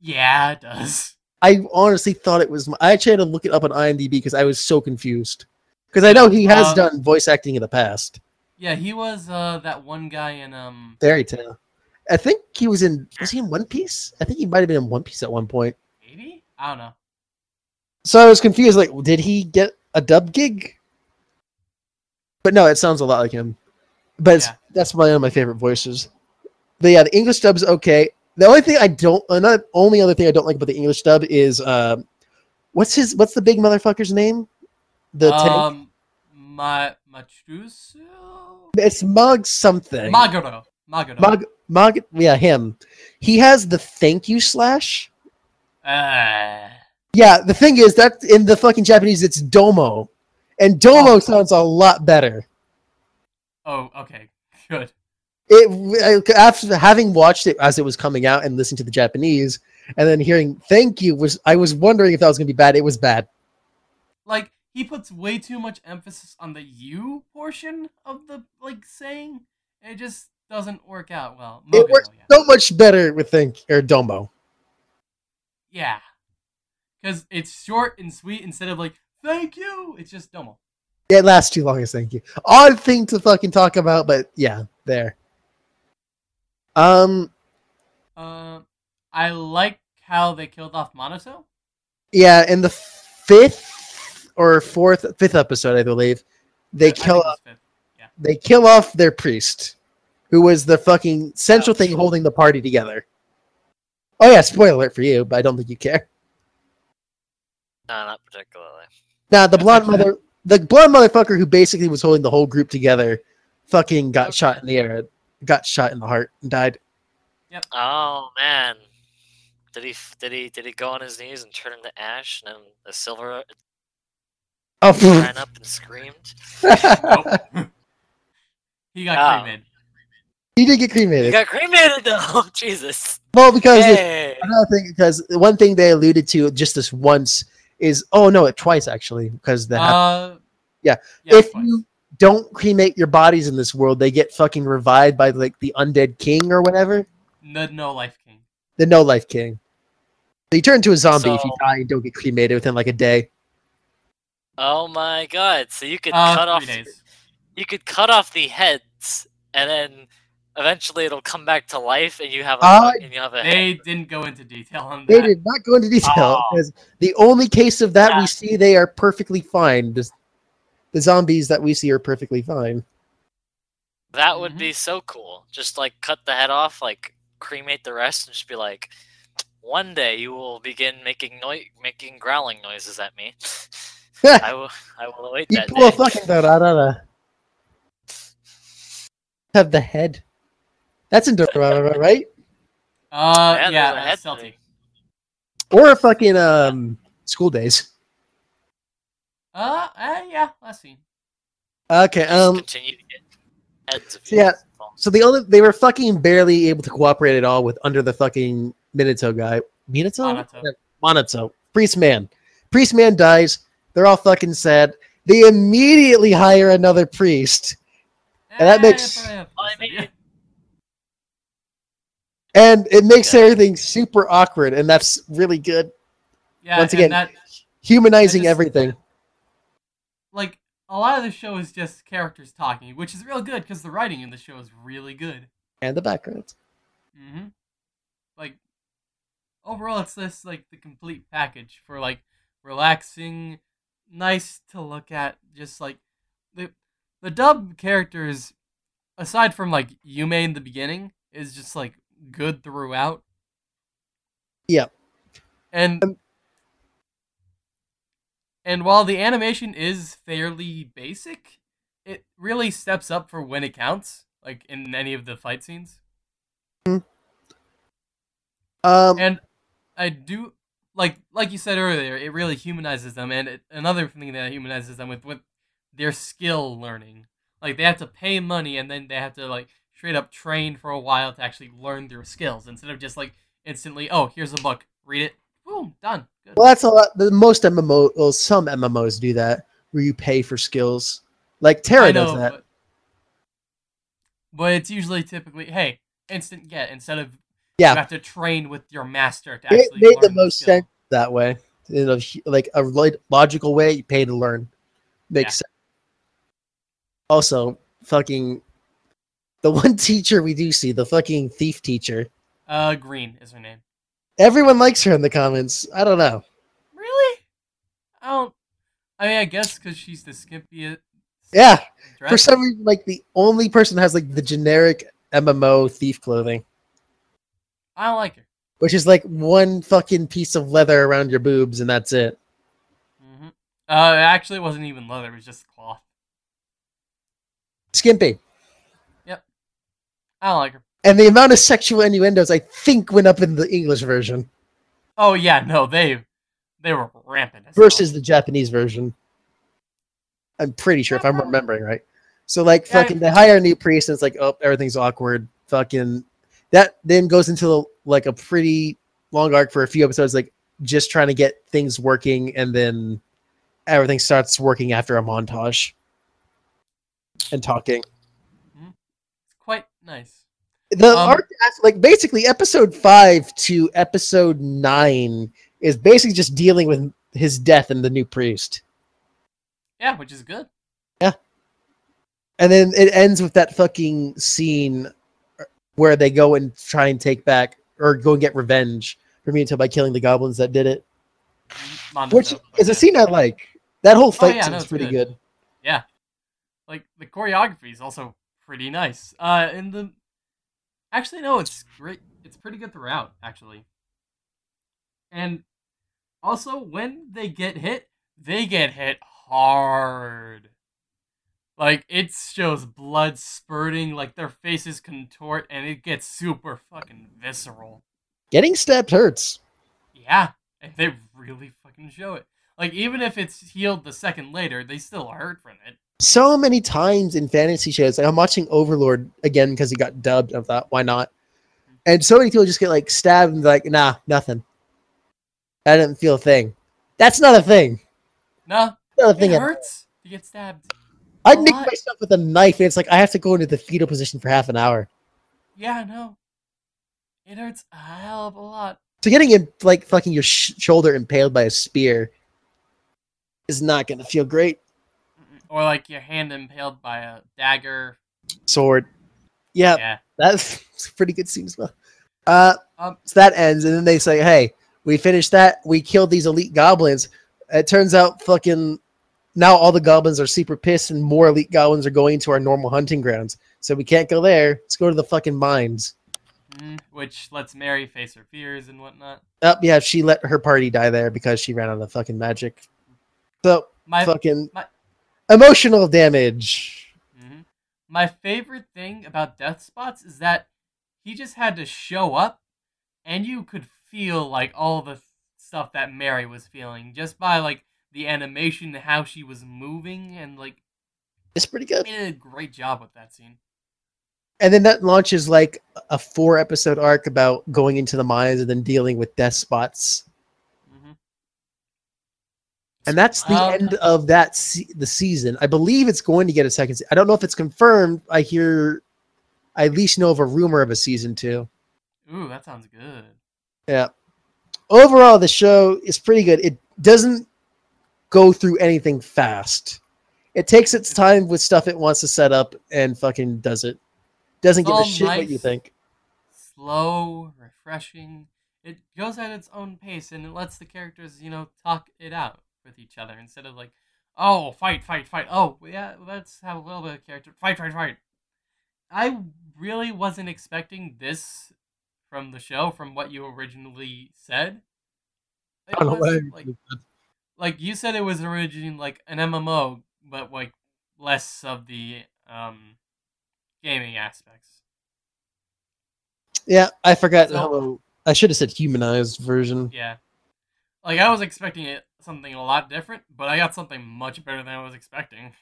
Yeah, it does. I honestly thought it was. I actually had to look it up on IMDb because I was so confused. Because I know he has Um, done voice acting in the past. Yeah, he was uh that one guy in um Fairy Tail. I think he was in. Was he in One Piece? I think he might have been in One Piece at one point. maybe? I don't know. So I was confused. Like, did he get a dub gig? But no, it sounds a lot like him. But it's, Yeah. that's one of my favorite voices. But yeah, the English dub's okay. The only thing I don't, another only other thing I don't like about the English dub is, um, what's his, what's the big motherfucker's name? The tank? um Ma Machusu? It's Mug something. Maguro. Maguro. Mog, Mog, yeah, him. He has the thank you slash. uh, Yeah, the thing is that in the fucking Japanese, it's Domo, and Domo Oh. sounds a lot better. oh, okay. Good. It after having watched it as it was coming out and listening to the Japanese, and then hearing "thank you" was I was wondering if that was gonna be bad. It was bad. Like he puts way too much emphasis on the you portion of the like saying. It just doesn't work out well. It works yeah. so much better with "thank" or Domo. Yeah. Because it's short and sweet instead of like, thank you. It's just Domo. It lasts too long as "thank you." Odd thing to fucking talk about, but yeah, there. Um, Uh, I like how they killed off Manato. yeah, in the fifth or fourth, fifth episode, I believe, they I- kill off fifth. they kill off their priest, who was the fucking central thing holding the party together. Oh yeah, spoiler alert for you, but I don't think you care. No, not particularly. Now the blonde mother, the blonde motherfucker who basically was holding the whole group together, fucking got Okay. shot in the air, got shot in the heart, and died. Oh man, did he? Did he? Did he go on his knees and turn into ash, and then the silver Oh, ran up and screamed? Nope. he got Oh. cremated. He did get cremated. He got cremated though. Jesus. well, because Hey. another thing, because one thing they alluded to just this once is, oh no, it twice actually, because that happened. Uh, Yeah. yeah if twice. you don't cremate your bodies in this world, they get fucking revived by like the undead king or whatever. The No Life King. The no life king. So you turn into a zombie if you die and don't get cremated within like a day. Oh my god! So you could Uh, cut off. days. You could cut off the heads, and then eventually it'll come back to life, and you have a Uh, and you have a head. They didn't go into detail on that. They did not go into detail Oh. because the only case of that Yeah. we see, they are perfectly fine. The, the zombies that we see are perfectly fine. That would Mhm. be so cool. Just like cut the head off, like cremate the rest, and just be like, one day you will begin making noise, making growling noises at me. I will I will await You that pull a day. fucking da-da-da-da. Have the head. That's in Durarara, right? Uh, Yeah, yeah, there's a head Celty. Or a fucking um school days. Uh, uh, yeah, let's see. Okay, Just um continue to get heads so yeah, so the only they were fucking barely able to cooperate at all with under the fucking Minato guy. Minato? Minato. Yeah, Minato. Priest man. Priest man dies. They're all fucking sad. They immediately hire another priest. And that makes- probably I mean, And it makes Yeah. everything super awkward, and that's really good. yeah, once again, that Humanizing just- everything. like a lot of the show is just characters talking, which is real good because the writing in the show is really good. And the backgrounds. Mm -hmm. Like overall, it's this like the complete package for like relaxing, nice to look at. Just like the the dub characters, aside from like Yume in the beginning, is just like good throughout. Yeah. And Um, and while the animation is fairly basic, it really steps up for when it counts, like in any of the fight scenes. Um, and I do like like you said earlier, it really humanizes them, and it, another thing that humanizes them with with their skill learning. Like they have to pay money, and then they have to like straight up train for a while to actually learn their skills instead of just like instantly, oh, here's a book, read it, boom, done. Good. well, that's a lot. The most MMO, well, some MMOs do that, where you pay for skills. Like Terra I does that. But, but it's usually typically, hey, instant get instead of Yeah. you have to train with your master to It actually made the most skill. sense that way. In a, like a logical way, you pay to learn. Makes Yeah. sense. Also, fucking the one teacher we do see, the fucking thief teacher. Uh, Green is her name. Everyone likes her in the comments. I don't know. Really? I don't. I mean, I guess because she's the skimpiest. Yeah, for some reason, like the only person that has like the generic MMO thief clothing, I don't like her. which is like one fucking piece of leather around your boobs and that's it. hmm Uh, it actually wasn't even leather; it was just cloth. Skimpy. I don't like her. And the amount of sexual innuendos I think went up in the English version Oh yeah, no, they they were rampant. versus the Japanese version. I'm pretty sure if I'm remembering right. So like Yeah, fucking they hire a new priest and it's like, oh, everything's awkward. Fucking that then goes into like a pretty long arc for a few episodes, like just trying to get things working and then everything starts working after a montage and talking. Nice. The Um, arc, like basically, episode five to episode nine is basically just dealing with his death and the new priest, Yeah, which is good. Yeah. And then it ends with that fucking scene where they go and try and take back or go and get revenge for me until by killing the goblins that did it, Mondo which is a scene I like. That whole fight yeah, scene no, is pretty good. good. Yeah, like the choreography is also pretty nice. Uh, and the actually no, it's great. It's pretty good throughout, actually. And also, when they get hit, they get hit hard. Like it shows blood spurting, like their faces contort, and it gets super fucking visceral. Getting stabbed hurts. Yeah, and they really fucking show it. Like even if it's healed the second later, they still hurt from it. So many times in fantasy shows. Like I'm watching Overlord again because he got dubbed. I thought, why not? And so many people just get like stabbed and like, nah, nothing. I didn't feel a thing. That's not a thing. No, Not a thing. at- hurts You get stabbed. I lot. myself with a knife, and it's like I have to go into the fetal position for half an hour. Yeah, no. It hurts a hell of a lot. So getting in, like fucking your sh- shoulder impaled by a spear is not gonna feel great. Or like your hand impaled by a dagger. Sword. Yeah, Yeah. that's a pretty good scene as well. Uh, Um, so that ends, and then they say, "Hey, we finished that. We killed these elite goblins." It turns out, fucking, now all the goblins are super pissed, and more elite goblins are going to our normal hunting grounds. So we can't go there. Let's go to the fucking mines. mm, which lets Mary face her fears and whatnot. Oh, yeah, she let her party die there because she ran out of fucking magic. So My fucking my- emotional damage. hmm My favorite thing about Death Spots is that he just had to show up, and you could feel like all the stuff that Mary was feeling just by like the animation, how she was moving, and like It's pretty good. did a great job with that scene. And then that launches like a four episode arc about going into the mines and then dealing with death spots. And that's the Um, end of that se- the season. I believe it's going to get a second. Se- I don't know if it's confirmed. I hear, I at least know of a rumor of a season two. Ooh, that sounds good. Yeah. Overall, the show is pretty good. It doesn't go through anything fast. It takes its time with stuff it wants to set up and fucking does it. Doesn't give a shit what you think. Slow, refreshing. It goes at its own pace and it lets the characters, you know, talk it out with each other instead of like, oh, fight, fight, fight. Oh, yeah, let's have a little bit of character. Fight, fight, fight. I really wasn't expecting this from the show, from what you originally said. It I don't was, like, like you said, it was originally like an MMO, but like less of the um gaming aspects. Yeah, I forgot So- how. I should have said humanized version. Yeah. Like I was expecting it something a lot different, but I got something much better than I was expecting.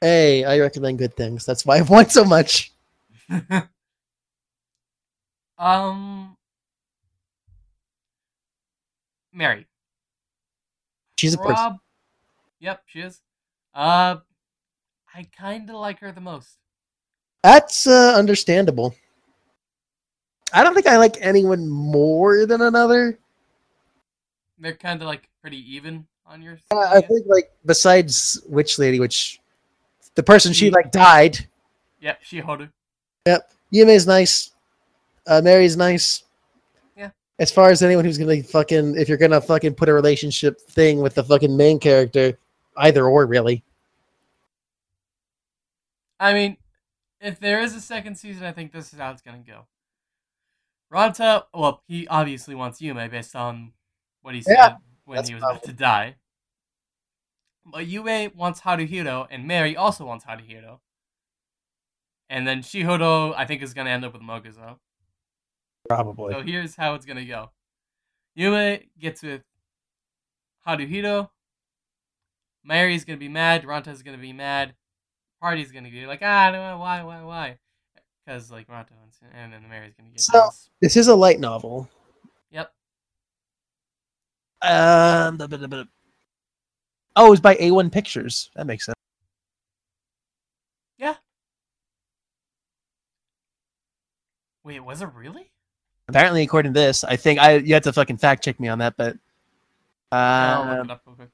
Hey, I recommend good things. That's why I've won so much. um Mary. She's a person. Yep, she is. Uh I kinda like her the most. That's uh, understandable. I don't think I like anyone more than another. They're kind of like pretty even on your. Uh, I think like besides Witch Lady, which the person she like died. Yeah, She- died. Yep. Yume's nice. Uh, Mary's nice. Yeah. As far as anyone who's gonna fucking, if you're gonna fucking put a relationship thing with the fucking main character, either or really. I mean, if there is a second season, I think this is how it's gonna go. Ranta, well, he obviously wants Yume based on what he said Yeah, when he was about to die. But Yume wants Haruhiro, and Mary also wants Haruhiro. And then Shihoru, I think, is gonna end up with Moguzo. Probably. So here's how it's gonna go. Yume gets with Haruhiro. Mary's gonna be mad. Ranta's gonna be mad. Party's gonna be like, ah, no, why, why, why? Because like Ranta wants, and then Mary's gonna get So- jealous. This is a light novel. Yep. Um. da- da- da. Oh, it was by A1 Pictures. That makes sense. Yeah. Wait, was it really? Apparently, according to this, I think I you have to fucking fact check me on that, but uh, it up real quick.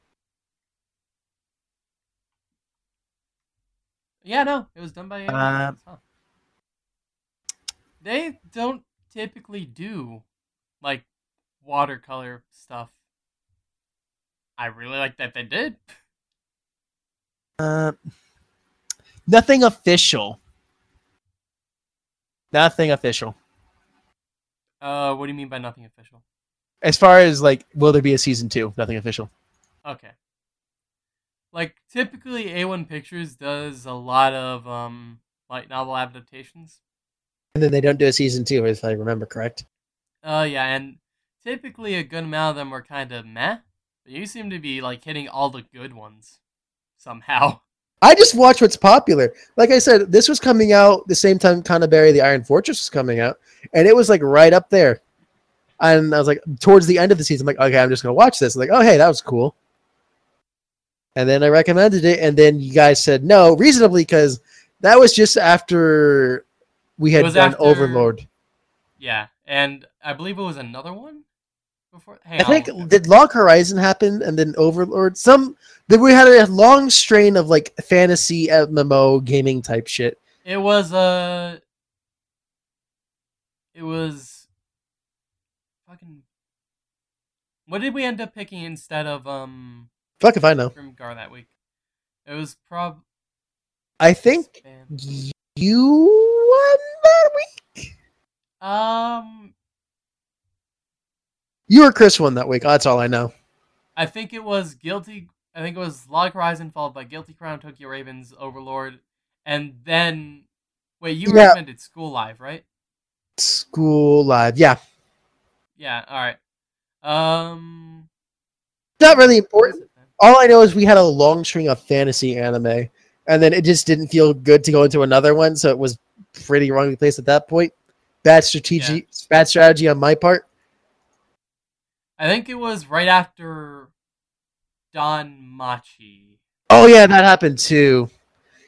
Yeah, no, it was done by. Uh, huh. They don't typically do like watercolor stuff. I really like that they did. uh, nothing official. Nothing official. Uh, what do you mean by nothing official? As far as like, will there be a season two? Nothing official. Okay. Like typically, A1 Pictures does a lot of um light novel adaptations. And then they don't do a season two, if I remember correct. Uh, yeah, and typically a good amount of them were kind of meh. But you seem to be like hitting all the good ones somehow. I just watch what's popular. Like I said, this was coming out the same time Kabaneri the Iron Fortress was coming out, and it was like right up there. And I was like, towards the end of the season, I'm like, okay, I'm just gonna watch this. I'm like, oh hey, that was cool. And then I recommended it, and then you guys said no, reasonably, because that was just after we had done after- Overlord. Yeah, and I believe it was another one before. Hang I on, think did Log Horizon happen, and then Overlord. Some that we had a long strain of like fantasy MMO gaming type shit. It was uh It was fucking What did we end up picking instead of um Fuck if I know. Grimgar that week? It was prob I think you won that week. um You or Chris won that week. That's all I know. I think it was Guilty I think it was Log Horizon followed by Guilty Crown, Tokyo Ravens, Overlord, and then wait, you Yeah. recommended School Live, right? School live. Yeah, Yeah, alright. Um not really important. All I know is we had a long string of fantasy anime, and then it just didn't feel good to go into another one, so it was pretty wrongly placed at that point. Bad strategy, bad strategy on my part. I think it was right after DanMachi. Oh yeah, that happened too.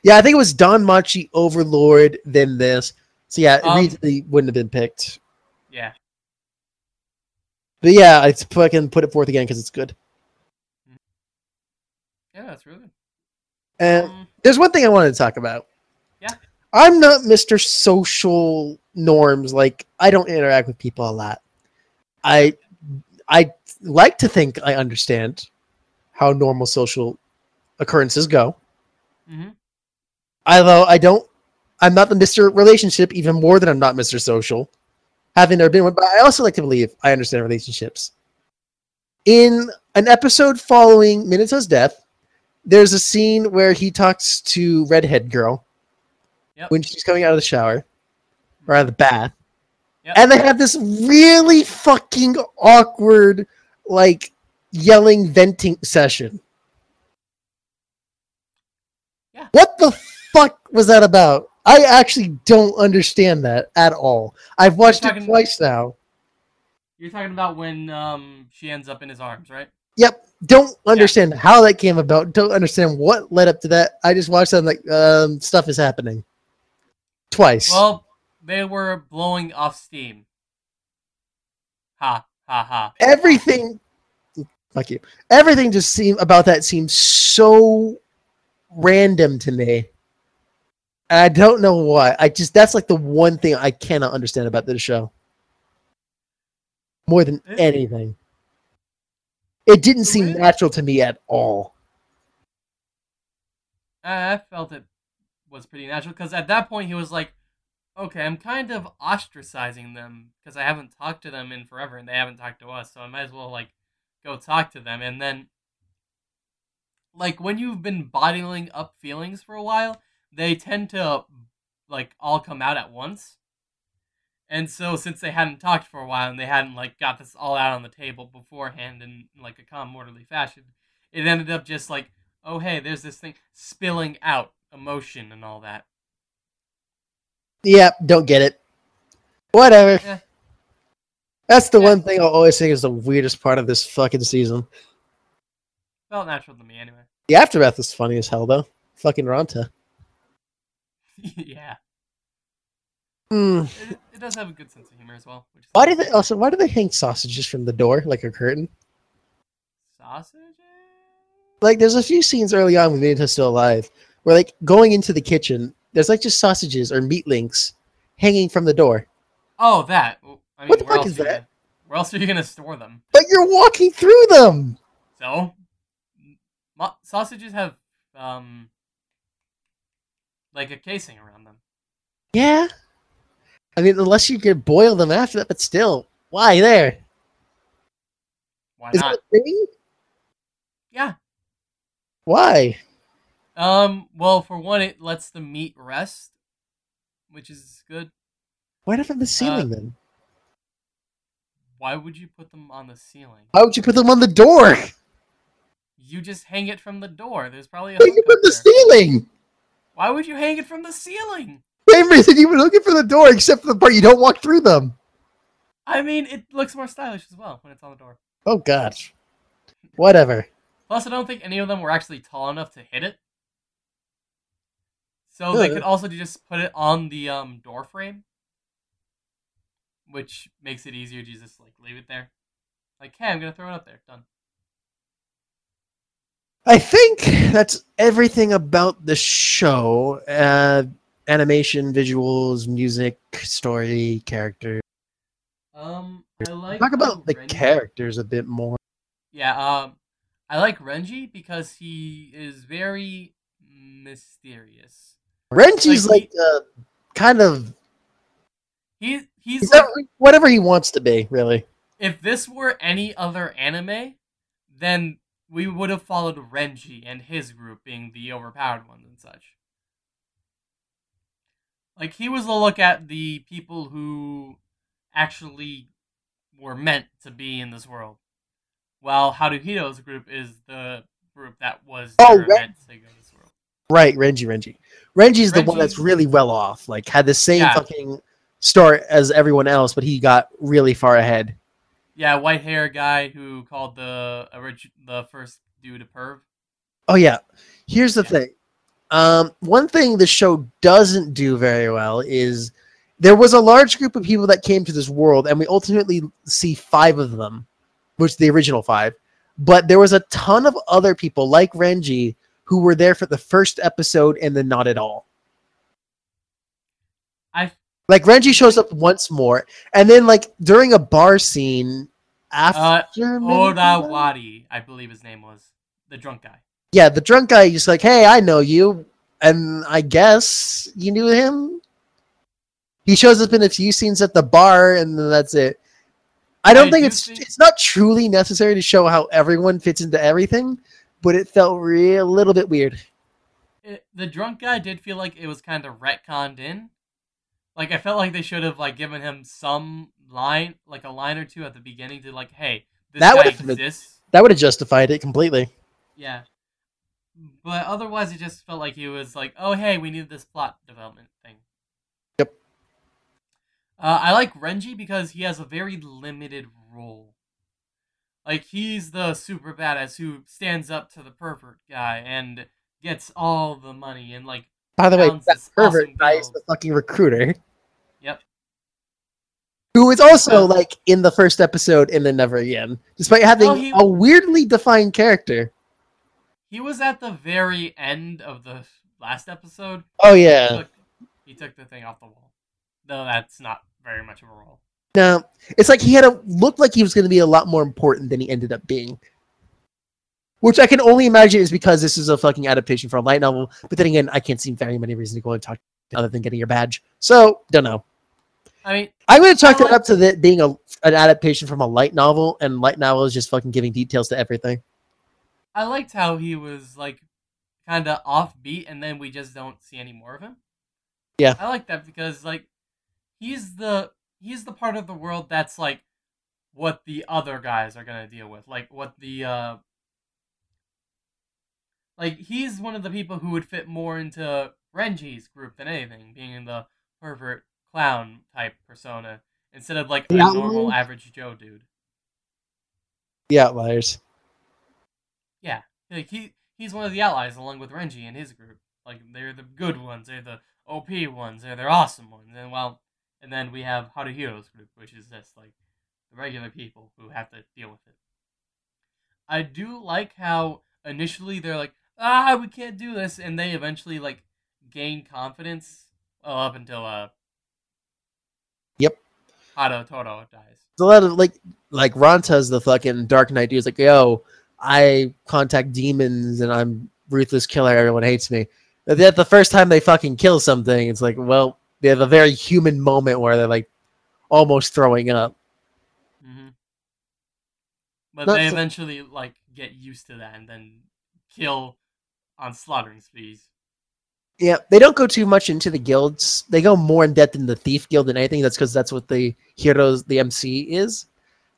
Yeah, I think it was DanMachi, Overlord, then this. So yeah, it Um, reasonably wouldn't have been picked. Yeah. But yeah, I fucking put it forth again because it's good. Yeah, that's really good. And Um, there's one thing I wanted to talk about. Yeah. I'm not Mr. Social Norms. Like I don't interact with people a lot. I I like to think I understand how normal social occurrences go. mhm. Although I don't, I'm not the Mr. Relationship even more than I'm not Mr. Social, having never been one. But I also like to believe I understand relationships. In an episode following Minato's death, there's a scene where he talks to redhead girl Yep. when she's coming out of the shower or out of the bath, Yep. and they have this really fucking awkward, like yelling venting session. Yeah. What the fuck was that about? I actually don't understand that at all. I've watched it twice now. You're talking about when um she ends up in his arms, right? Yep. Don't understand how that came about. Don't understand what led up to that. I just watched that and like, um, stuff is happening. Twice. Well, they were blowing off steam. Ha ha ha. Everything Fuck you. Everything just seemed about that seems so random to me. And I don't know why. I just that's like the one thing I cannot understand about this show. More than It- anything. It didn't seem natural to me at all. I I felt it was pretty natural because at that point he was like, okay, I'm kind of ostracizing them because I haven't talked to them in forever and they haven't talked to us, so I might as well like go talk to them. And then, like when you've been bottling up feelings for a while, they tend to like all come out at once. And so since they hadn't talked for a while and they hadn't like got this all out on the table beforehand in like a calm, orderly fashion, it ended up just like oh hey, there's this thing spilling out emotion and all that. Yeah, don't get it. Whatever. Eh. That's the Yeah. one thing I'll always think is the weirdest part of this fucking season. Felt natural to me anyway. The aftermath is funny as hell though. Fucking Ranta. yeah, Hmm. it, it does have a good sense of humor as well. Why do they also why do they hang sausages from the door like a curtain? sausages? Like there's a few scenes early on with Minato's still alive where like going into the kitchen, there's like just sausages or meat links hanging from the door. Oh, that. I mean, What the where fuck is are you that? gonna- where else are you gonna store them? But you're walking through them. So, sausages have um like a casing around them. Yeah. I mean, unless you could boil them after that, but still, why there? Why Is not? that a thing? Yeah. Why? Um. Well, for one, it lets the meat rest, which is good. Why not from the Uh, ceiling then? Why would you put them on the ceiling? Why would you put them on the door? You just hang it from the door. There's probably a it hook from the there. ceiling. Why would you hang it from the ceiling? Same reason you would looking for the door, except for the part you don't walk through them. I mean, it looks more stylish as well when it's on the door. Oh gosh. Whatever. Plus, I don't think any of them were actually tall enough to hit it. So they Uh. could also just put it on the um, door frame, which makes it easier to just like leave it there. Like, hey, I'm gonna throw it up there. Done. I think that's everything about the show. Uh, animation, visuals, music, story, character. Um, I like Talk about the Renji- characters a bit more. Yeah. Um, I like Renji because he is very mysterious. Renji's Like, like, uh, kind of He he's he's like whatever he wants to be, really. if this were any other anime, then we would have followed Renji and his group being the overpowered ones and such. Like he was a look at the people who actually were meant to be in this world. While Haruhiro's group is the group that was Oh, Ren- meant to go to this world. Right, Renji, Renji. Renji's the one that's really well off. Like had the same Yeah. fucking start as everyone else, but he got really far ahead. Yeah, white hair guy who called the orig- the first dude a perv. Oh yeah. Here's the Yeah. thing. Um, one thing the show doesn't do very well is there was a large group of people that came to this world, and we ultimately see five of them, which the original five. But there was a ton of other people like Renji who were there for the first episode and then not at all. I Like Renji shows up once more, and then like during a bar scene uh after maybe? Odawari, I believe his name was the drunk guy. yeah, the drunk guy is like, "Hey, I know you," and I guess you knew him. He shows up in a few scenes at the bar, and then that's it. I don't I think do it's think- it's not truly necessary to show how everyone fits into everything, but it felt re- a little bit weird. It, the drunk guy did feel like it was kind of retconned in. Like I felt like they should have like given him some line, like a line or two at the beginning to like, hey, this That guy exists. That would have justified it completely. Yeah. But otherwise, it just felt like he was like, oh, hey, we need this plot development thing. Yep. Uh, I like Renji because he has a very limited role. Like, he's the super badass who stands up to the pervert guy and gets all the money and, like, By the way, that pervert awesome guy is the fucking recruiter. Yep. who is also like in the first episode and then never again, despite having he- a weirdly defined character. He was at the very end of the last episode. Oh He yeah, took, he took the thing off the wall. Though that's not very much of a role. No, it's like he had a looked like he was going to be a lot more important than he ended up being. Which I can only imagine is because this is a fucking adaptation for a light novel. But then again, I can't see very many reasons to go and talk other than getting your badge. So don't know. I mean, I'm going to chalk that up to that being a an adaptation from a light novel, and light novel is just fucking giving details to everything. I liked how he was like kind of offbeat, and then we just don't see any more of him. Yeah. I like that because like he's the he's the part of the world that's like what the other guys are gonna deal with, like what the uh like he's one of the people who would fit more into Renji's group than anything, being in the pervert clown type persona instead of like a The normal average Joe dude. The outliers. Yeah, like he he's one of the allies along with Renji and his group. Like they're the good ones, they're the OP ones, they're the awesome ones, and well, and then we have Haruhiro's group, which is just like the regular people who have to deal with it. I do like how initially they're like, ah, we can't do this, and they eventually like gain confidence. Well, up until uh, Yep. Hado Toro dies. It's a lot of like like Ranta's the fucking Dark Knight dude. He's like, yo, I contact demons and I'm ruthless killer. Everyone hates me. But then the first time they fucking kill something, it's like, well, they have a very human moment where they're like almost throwing up. hmm But Not they eventually like get used to that and then kill on slaughtering sprees. Yeah, they don't go too much into the guilds. They go more in depth in the thief guild than anything. That's because that's what the heroes, the MC is.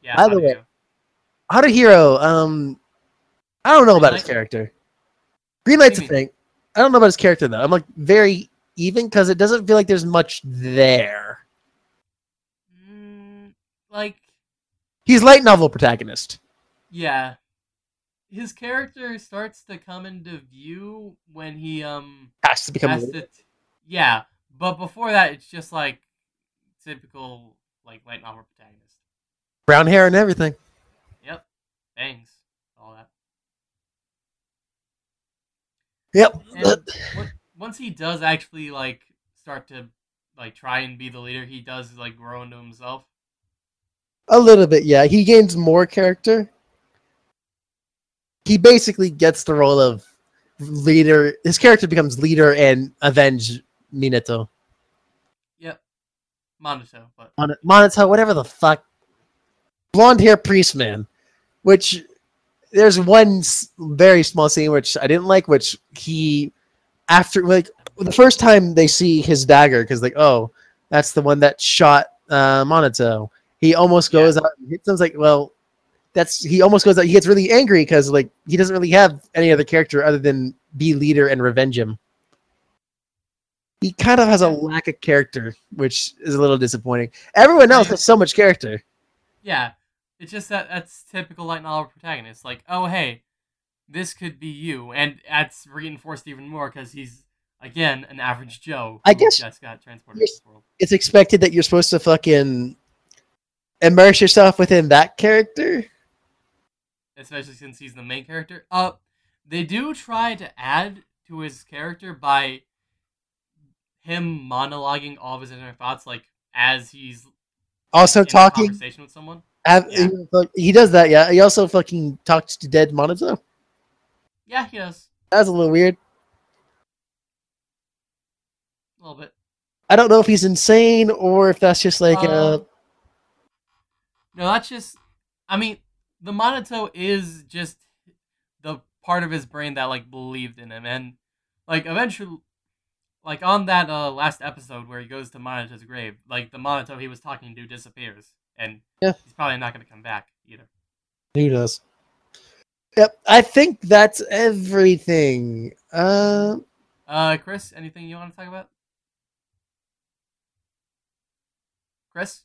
Yeah. By the how way, you? How to hero? Um, I don't know Green about his character. Green Light's a thing. I don't know about his character though. I'm like very even because it doesn't feel like there's much there. Mm, like He's light novel protagonist. yeah, his character starts to come into view when he um Has to become. has to. Yeah, but before that, it's just like typical like light novel protagonist. brown hair and everything. Yep, bangs, all that. Yep. What, once he does actually like start to like try and be the leader, he does like grow into himself. A little bit, yeah. He gains more character. He basically gets the role of leader. His character becomes leader and avenge Minato. Yep, Manato, but Mon- Manato, whatever the fuck. Blonde hair priest man. Which there's one very small scene which I didn't like, which he after like the first time they see his dagger, because like, oh, that's the one that shot uh Manato. He almost Yeah. goes out and hits him. It's like, well, that's he almost goes out. He gets really angry because like he doesn't really have any other character other than be leader and revenge him. He kind of has a lack of character, which is a little disappointing. Everyone else has so much character. yeah, it's just that that's typical light novel protagonist. Like, oh hey, this could be you, and that's reinforced even more because he's again an average Joe. I guess just got transported. It's expected that you're supposed to fucking immerse yourself within that character. especially since he's the main character. Uh, they do try to add to his character by him monologuing all of his inner thoughts, like as he's Also in a talking, conversation with someone. have, Yeah. he, does that. Yeah, he also fucking talks to dead Manato. Yeah, he does That's a little weird. a little bit. I don't know if he's insane or if that's just like Uh, uh, No, that's just. I mean, the Manato is just the part of his brain that like believed in him, and like eventually, like on that uh last episode where he goes to Manato's grave, like the Manato he was talking to disappears, and Yeah. he's probably not gonna come back either. who knows. Yep, I think that's everything. Uh, Uh, Chris, anything you want to talk about? Chris?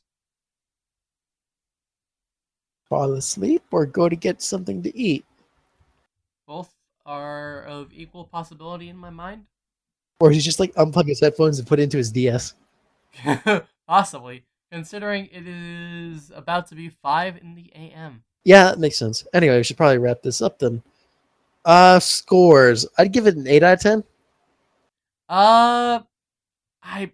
fall asleep or go to get something to eat, Both are of equal possibility in my mind. or he's just like unplug his headphones and put it into his DS. Possibly. considering it is about to be 5 in the AM. Yeah, that makes sense. Anyway, we should probably wrap this up then. Uh, scores. I'd give it an 8 out of 10. Uh, I,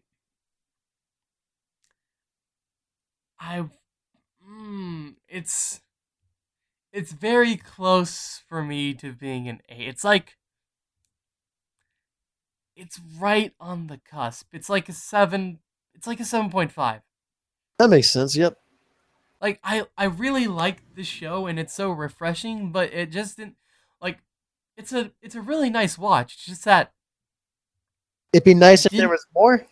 I, mm, it's, it's very close for me to being an eight. It's like, it's right on the cusp. It's like a seven. It's like a seven point five. That makes sense. Yep. Like I, I really like the show and it's so refreshing, but it just didn't like. It's a, it's a really nice watch. It's just that It'd be nice if there was more.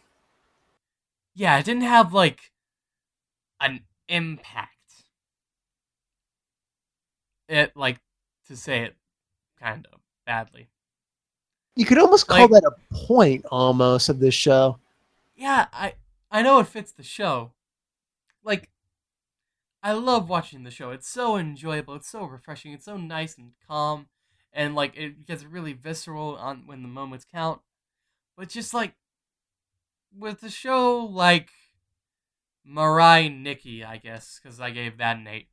yeah, it didn't have like an impact. It like to say it kind of badly. You could almost call Like- that a point almost of this show. Yeah, I I know it fits the show. Like I love watching the show. It's so enjoyable. It's so refreshing. It's so nice and calm and like it gets really visceral on when the moments count. But just like with the show like Mirai Nikki, I guess, because I gave that an eight.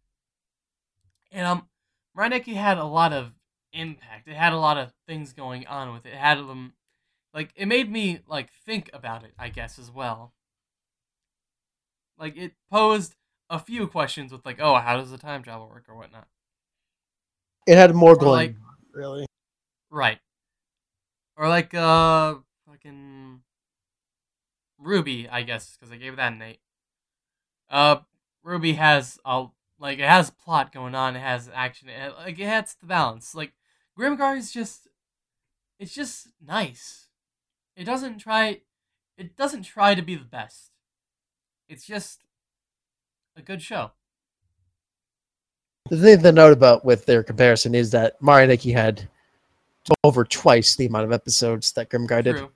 And um, Mirai Nikki had a lot of impact. It had a lot of things going on with it. It had them, like, it made me like think about it. I guess as well. Like it posed a few questions with like, oh, how does the time travel work or whatnot. It had more Or going like, really. Right. Or like uh fucking RWBY, I guess, because I gave that an eight. Uh, RWBY has a like it has plot going on. It has action. It, like it has the balance. Like Grimgar is just, it's just nice. It doesn't try, it doesn't try to be the best. It's just a good show. The thing to note about with their comparison is that Mirai Nikki had over twice the amount of episodes that Grim Grimgar did. True.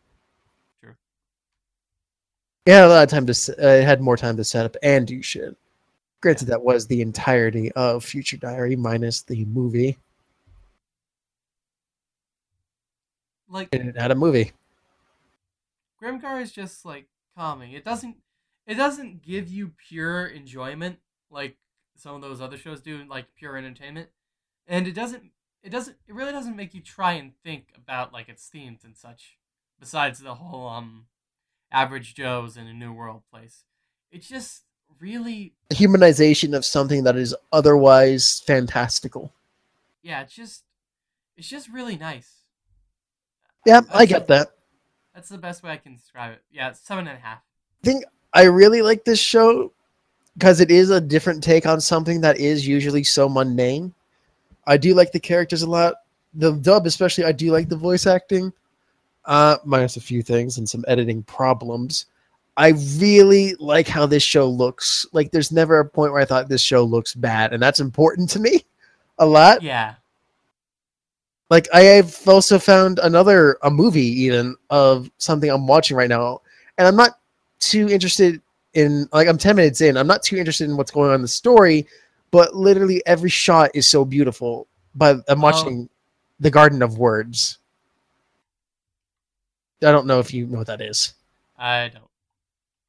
It had a lot of time to. Uh, it had more time to set up and do shit. Granted, that was the entirety of Future Diary minus the movie, Like and it had a movie. Grimgar is just like calming. It doesn't it doesn't give you pure enjoyment like some of those other shows do, like pure entertainment. And it doesn't it doesn't it really doesn't make you try and think about like its themes and such. Besides the whole um average Joe's in a new world place. It's just really The humanization of something that is otherwise fantastical. yeah, it's just it's just really nice. Yep, I get that. That's the best way I can describe it. Yeah, it's seven and a half. I really like this show because it is a different take on something that is usually so mundane. I do like the characters a lot. The dub, especially, I do like the voice acting, uh, minus a few things and some editing problems. I really like how this show looks. Like, there's never a point where I thought this show looks bad, and that's important to me a lot. Yeah. Like I have also found another a movie even of something I'm watching right now, and I'm not too interested in like I'm 10 minutes in. I'm not too interested in what's going on in the story, but literally every shot is so beautiful. But I'm Oh. watching The Garden of Words. I don't know if you know what that is. I don't.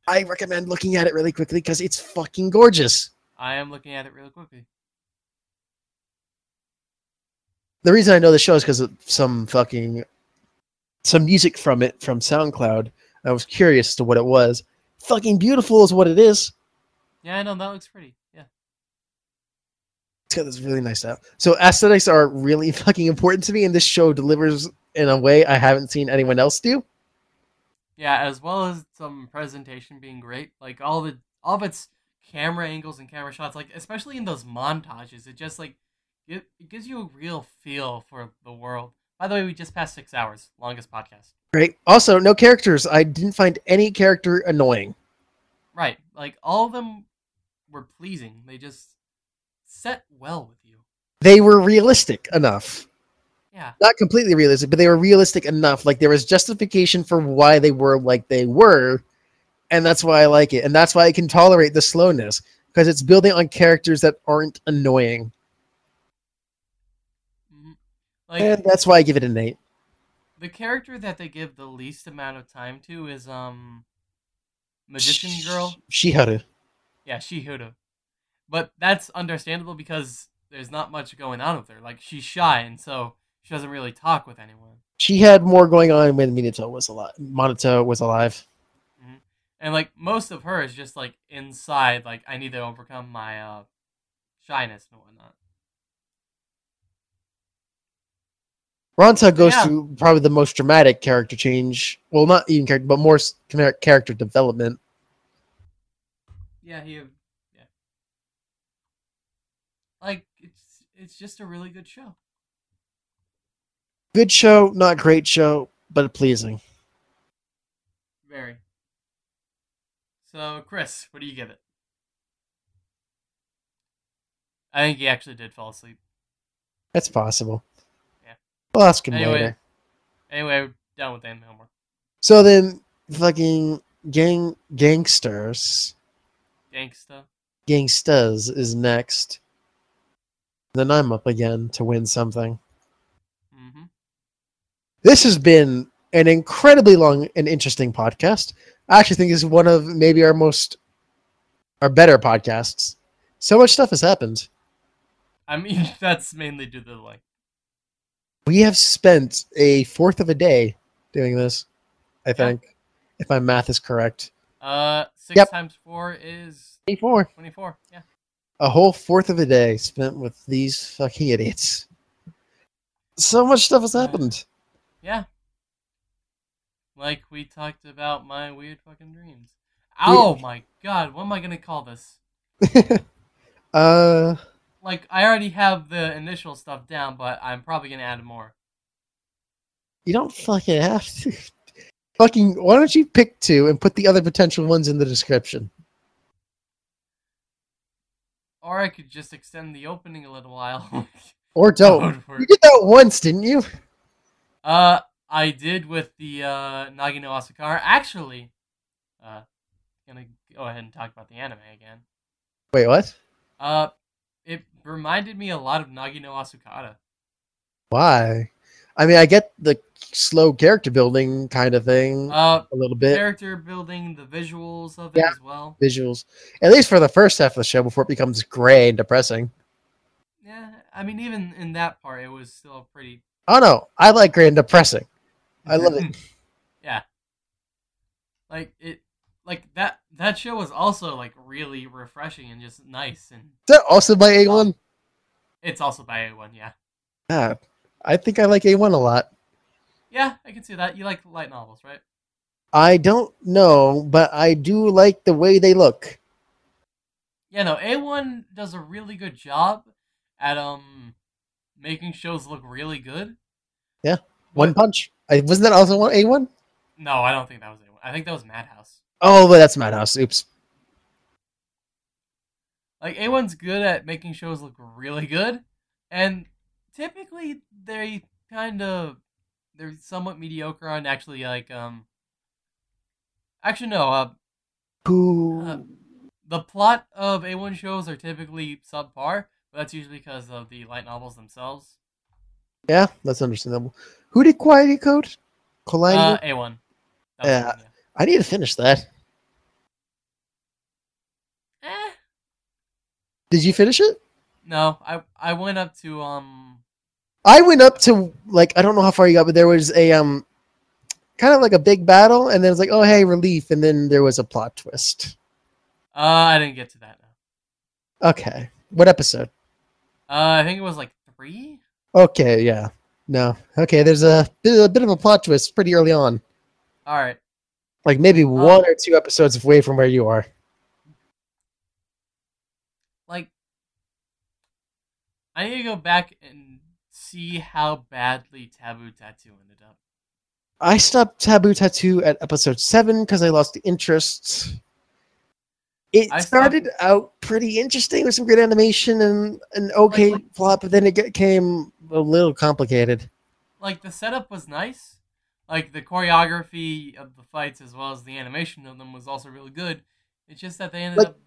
I recommend looking at it really quickly because it's fucking gorgeous. I am looking at it really quickly. The reason I know the show is because of some fucking some music from it from SoundCloud. I was curious as to what it was. Fucking beautiful is what it is. Yeah, I know that looks pretty. Yeah. It's got this really nice style. So aesthetics are really fucking important to me, and this show delivers in a way I haven't seen anyone else do. Yeah, as well as some presentation being great. Like all the all of its camera angles and camera shots, like especially in those montages, it just like it, it gives you a real feel for the world. By the way, we just passed six hours, longest podcast. Great. Also, no characters. I didn't find any character annoying. Right, like all of them were pleasing. They just set well with you. They were realistic enough. Yeah, Not completely realistic, but they were realistic enough. Like there was justification for why they were like they were, and that's why I like it. And that's why I can tolerate the slowness because it's building on characters that aren't annoying. Like And that's why I give it an eight. the character that they give the least amount of time to is um magician girl. Shihoru. Yeah, have. But that's understandable because there's not much going on with her. Like she's shy, and so she doesn't really talk with anyone. She had more going on when Minato was alive. Minato was alive. And like most of her is just like inside. Like I need to overcome my uh shyness and whatnot. Ranta goes Yeah. through probably the most dramatic character change. Well, not even character, but more character development. Yeah, he. Yeah. Like it's it's just a really good show. Good show, not great show, but pleasing. Very. So, Chris, what do you give it? I think he actually did fall asleep. That's possible. We'll ask him Anyway. later. Anyway, we're done with anime homework. So then, fucking gang gangsters, Gangsta. gangstas is next. Then I'm up again to win something. Mm-hmm. This has been an incredibly long and interesting podcast. I actually think is one of maybe our most, our better podcasts. So much stuff has happened. I mean, that's mainly due to the like. We have spent a fourth of a day doing this, I think, if my math is correct. Uh, six Yep. times four is 24. twenty-four. Yeah. A whole fourth of a day spent with these fucking idiots. So much stuff has happened. Yeah. Like we talked about my weird fucking dreams. Oh my god, what am I gonna call this? uh, Like I already have the initial stuff down, but I'm probably gonna add more. you don't fucking have to. fucking, why don't you pick two and put the other potential ones in the description? Or I could just extend the opening a little while. Or don't. You did that once, didn't you? Uh, I did with the uh, Nagi no Asukara. Actually, uh, gonna go ahead and talk about the anime again. Wait, what? Uh, it reminded me a lot of Nagi no Asukara. Why? I mean, I get the slow character building kind of thing Uh, a little bit. character building, the visuals of it as well. Visuals. At least for the first half of the show before it becomes gray and depressing. Yeah, I mean, even in that part, it was still pretty. Oh no, I like gray and depressing. I love it. yeah. Like it, like that. That show was also like really refreshing and just nice, and Is that also by A1? it's also by A1. Yeah, Yeah, I think I like A1 a lot. yeah, I can see that. You like light novels, right? I don't know, but I do like the way they look. Yeah, no, A1 does a really good job at um making shows look really good. Yeah. One Punch. I, wasn't that also A1? No, I don't think that was A1. I think that was Madhouse. Oh, but that's Madhouse. Oops. Like A1's good at making shows look really good, and typically they kind of they're somewhat mediocre on actually like um. Actually, no. Uh, Who? uh, the plot of A1 shows are typically subpar, but that's usually because of the light novels themselves. yeah, that's understandable. Who did Qualidea Code? Quality? Uh, A1. That was Yeah. one, I need to finish that. yeah. Eh. Did you finish it? No, I I went up to um I went up to like I don't know how far you got, but there was a um kind of like a big battle, and then it's like, oh hey, relief, and then there was a plot twist. uh I didn't get to that. Okay, what episode? Uh I think it was like three. Okay, yeah, no, okay. There's a bit, a bit of a plot twist pretty early on, All right. like maybe one or two episodes away from where you are. Like I need to go back and see how badly Taboo Tattoo ended up. I stopped Taboo Tattoo at episode seven because I lost interest. It I stopped- started out pretty interesting with some good animation and an okay like- plot, but then it became a little complicated. Like the setup was nice. Like the choreography of the fights as well as the animation of them was also really good. It's just that they ended Like- up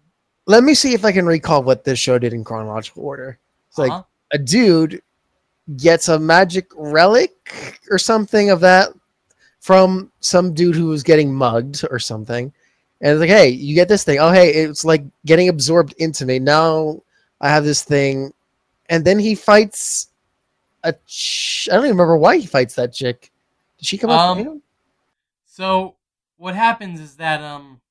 Let me see if I can recall what this show did in chronological order. It's like uh-huh. a dude gets a magic relic or something of that from some dude who was getting mugged or something. And it's like, hey, you get this thing. Oh, hey, it's like getting absorbed into me. Now I have this thing. And then he fights a I don't even remember why he fights that chick. Did she come up Um, to him? So what happens is that um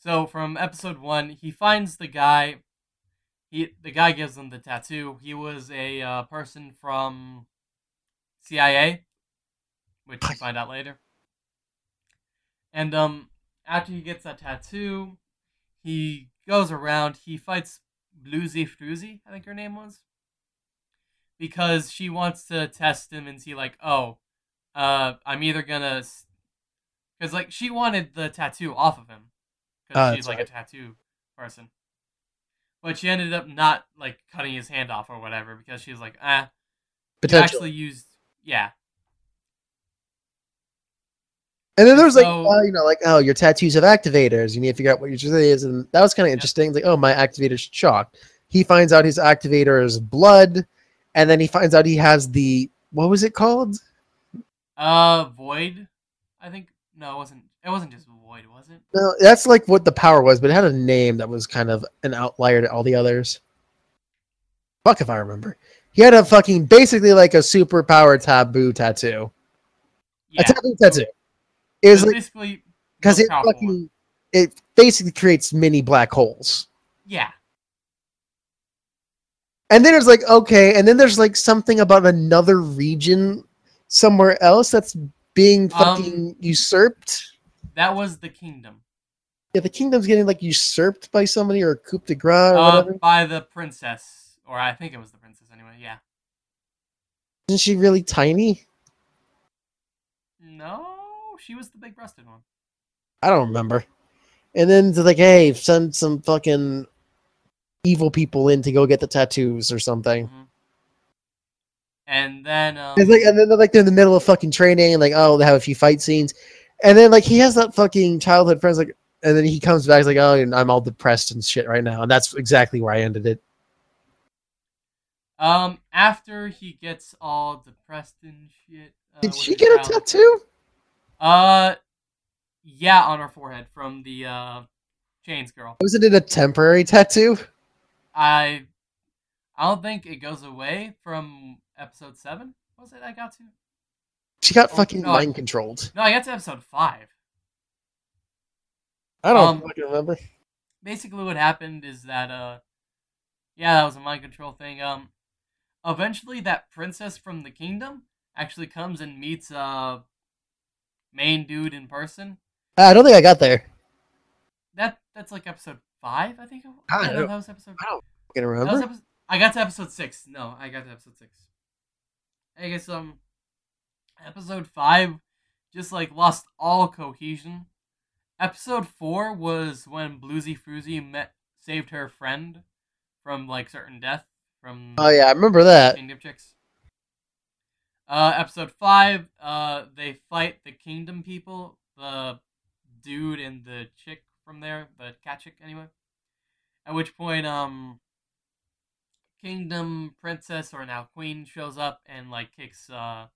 so from episode one, he finds the guy. He the guy gives him the tattoo. He was a uh, person from CIA, which you find out later. And um, after he gets that tattoo, he goes around. He fights Bluesy Fruzy, I think her name was, because she wants to test him and see like, oh, uh, I'm either gonna, because like she wanted the tattoo off of him, because Oh, she's like right. a tattoo person, but she ended up not like cutting his hand off or whatever because she was like, ah, Potentially. actually used, yeah, And then there was like, uh, you know, like, oh, your tattoos have activators. You need to figure out what your tattoo is. And that was kind of interesting. Like, oh, my activator's chalk. He finds out his activator is blood. And then he finds out he has the, what was it called? uh, Void, I think. No, it wasn't. It wasn't just Void, was it? No, that's like what the power was, but it had a name that was kind of an outlier to all the others. Fuck if I remember. He had a fucking, basically like a superpower taboo tattoo. Yeah, A taboo tattoo. It it was like, basically because it one. fucking, it basically creates mini black holes. yeah. And then it's like, okay, and then there's like something about another region somewhere else that's being Um, fucking usurped. That was the kingdom. Yeah, the kingdom's getting like usurped by somebody or coup de grace or Uh, whatever. by the princess, or I think it was the princess anyway. Yeah. Isn't she really tiny? No, she was the big-breasted one. I don't remember. And then it's like, hey, send some fucking evil people in to go get the tattoos or something. Mhm. And then um, It's like, and then they're like they're in the middle of fucking training, and like, oh, they have a few fight scenes, and then like he has that fucking childhood friends, like, and then he comes back, he's like, oh, and I'm all depressed and shit right now, and that's exactly where I ended it. um after he gets all depressed and shit. Uh, Did she get a tattoo? Uh, yeah, on her forehead from the uh Chains girl. Wasn't it a temporary tattoo? I I don't think it goes away from episode seven. Was it I got to? She got Oh, fucking no, mind controlled. No, I got to episode five. I don't Um, fucking remember. basically what happened is that uh yeah that was a mind control thing um eventually that princess from the kingdom actually comes and meets uh main dude in person I don't think I got there. that that's like episode five i think I yeah, no, don't- that was episode I don't fucking remember. episode, i got to episode six no i got to episode six i guess um episode five just like lost all cohesion episode four was when bluesy fruzy met saved her friend from like certain death from Oh yeah, I remember that. Kingdom Chicks. Uh, episode five. Uh, they fight the Kingdom people, the dude and the chick from there, the cat chick anyway. At which point, um, Kingdom princess or now queen shows up and like kicks uh,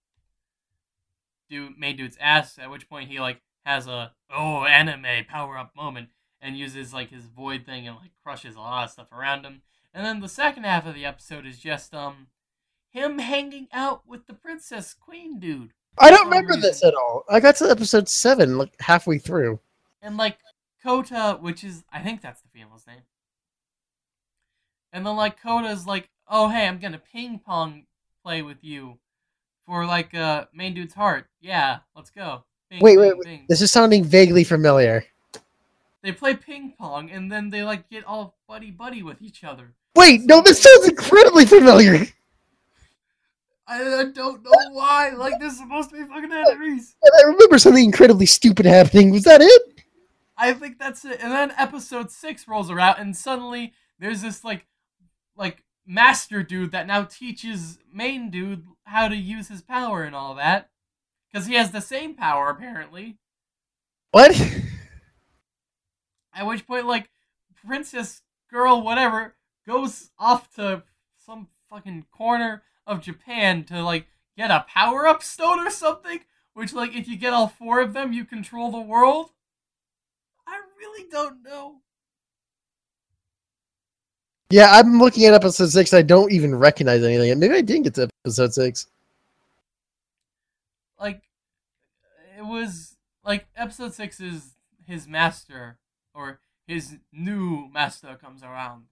dude main dude's ass. At which point he like has a oh anime power up moment and uses like his void thing and like crushes a lot of stuff around him. And then the second half of the episode is just um him hanging out with the princess queen dude. I don't remember this at all. I got to episode seven, like halfway through. And like Kota, which is I think that's the female's name. And then like Kota's like, "Oh hey, I'm going to ping pong play with you for like uh main dude's heart. Yeah, let's go." Bing, Wait, bing, wait, wait. bing. This is sounding vaguely familiar. They play ping pong and then they like get all buddy buddy with each other. Wait, no, this sounds incredibly familiar. I, I don't know why. Like this is supposed to be fucking enemies. And I remember something incredibly stupid happening. Was that it? I think that's it. And then episode six rolls around, and suddenly there's this like, like master dude that now teaches main dude how to use his power and all that, because he has the same power apparently. What? At which point, like, princess girl, whatever, goes off to some fucking corner of Japan to like get a power up stone or something. which like if you get all four of them, you control the world. I really don't know. Yeah, I'm looking at episode six. I don't even recognize anything. Maybe I didn't get to episode six. Like it was like episode six is his master or his new master comes around.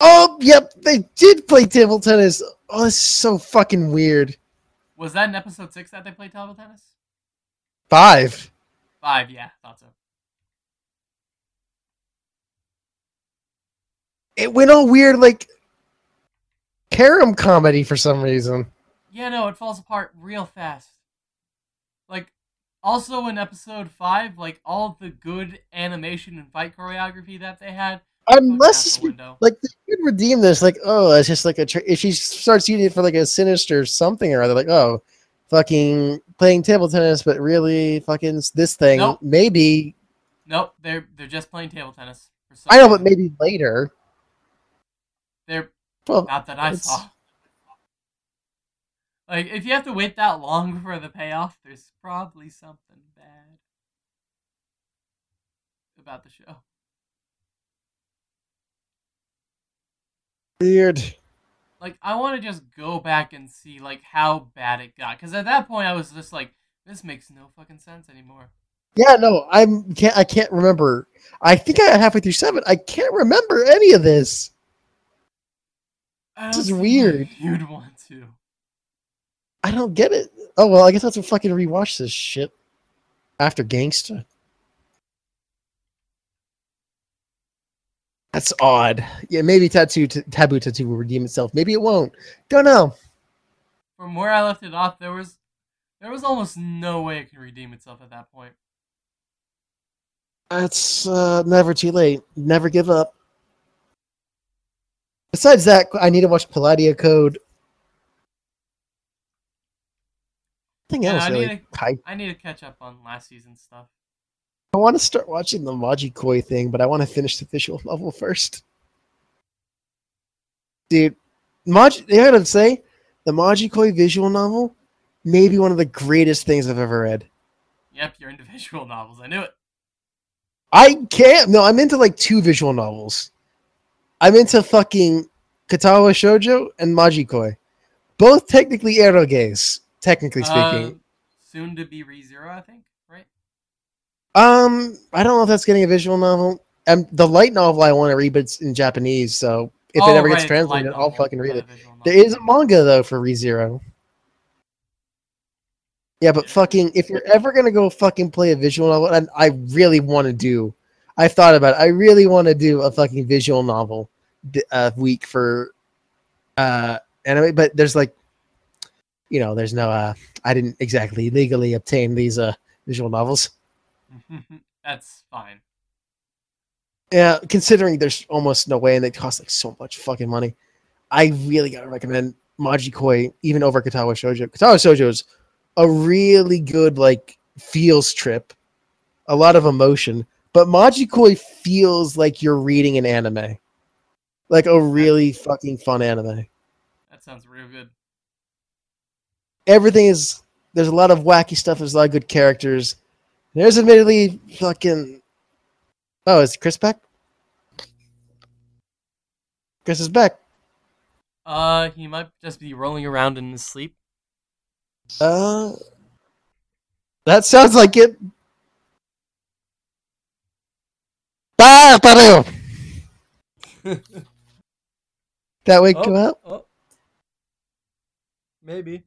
Oh, yep, they did play table tennis. Oh, this is so fucking weird. Was that in episode six that they played table tennis? Five. Five, yeah, thought so. It went all weird, like carom comedy for some reason. Yeah, no, it falls apart real fast. Like, also in episode five, like all the good animation and fight choreography that they had, Unless the like they could redeem this, like oh, it's just like a if she starts using it for like a sinister something or other, like oh, fucking playing table tennis, but really fucking this thing, Nope. maybe Nope, they're they're just playing table tennis. For some I know, but maybe later. They're Well, not that I it's- saw. Like, if you have to wait that long for the payoff, there's probably something bad about the show. weird. Like, I want to just go back and see like how bad it got, because at that point I was just like, this makes no fucking sense anymore. Yeah, no, I'm can't I can't remember. I think I halfway through seven. I can't remember any of this. This is weird. You'd want to. I don't get it. Oh well, I guess I have to fucking rewatch this shit after Gangsta. That's odd. Yeah, maybe Tattoo Taboo Tattoo will redeem itself. Maybe it won't. Don't know. From where I left it off, there was there was almost no way it could redeem itself at that point. It's uh, never too late. Never give up. Besides that, I need to watch Qualidea Code. Nothing Yeah, else I really. need I, I need to catch up on last season's stuff. I want to start watching the Maji Koi thing, but I want to finish the visual novel first. Dude, Maji, you gotta say, the Maji Koi visual novel may be one of the greatest things I've ever read. Yep, you're into visual novels. I knew it. I can't. No, I'm into like two visual novels. I'm into fucking Katawa Shoujo and Majikoi. Both technically eroges, technically Uh, speaking. soon to be ReZero, I think, right? um, I don't know if that's getting a visual novel. Um, the light novel I want to read, but it's in Japanese, so if Oh, it ever right, gets translated, I'll fucking read it. There is a manga though for ReZero. Yeah, but fucking if you're ever gonna go fucking play a visual novel, and I really want to do, I thought about it. I really want to do a fucking visual novel uh, week for uh anime, but there's like, you know, there's no. uh I didn't exactly legally obtain these uh visual novels. That's fine. Yeah, considering there's almost no way, and they cost like so much fucking money. I really gotta recommend Maji Koi even over Katawa Shoujo. Katawa Shoujo is a really good like feels trip, a lot of emotion, but Maji Koi feels like you're reading an anime, like a really fucking fun anime. That sounds real good. Everything is there's a lot of wacky stuff. There's a lot of good characters. There's admittedly fucking. Oh, is Chris back? Chris is back. Uh, he might just be rolling around in his sleep. Uh, that sounds like it. That wake you up? oh. Maybe.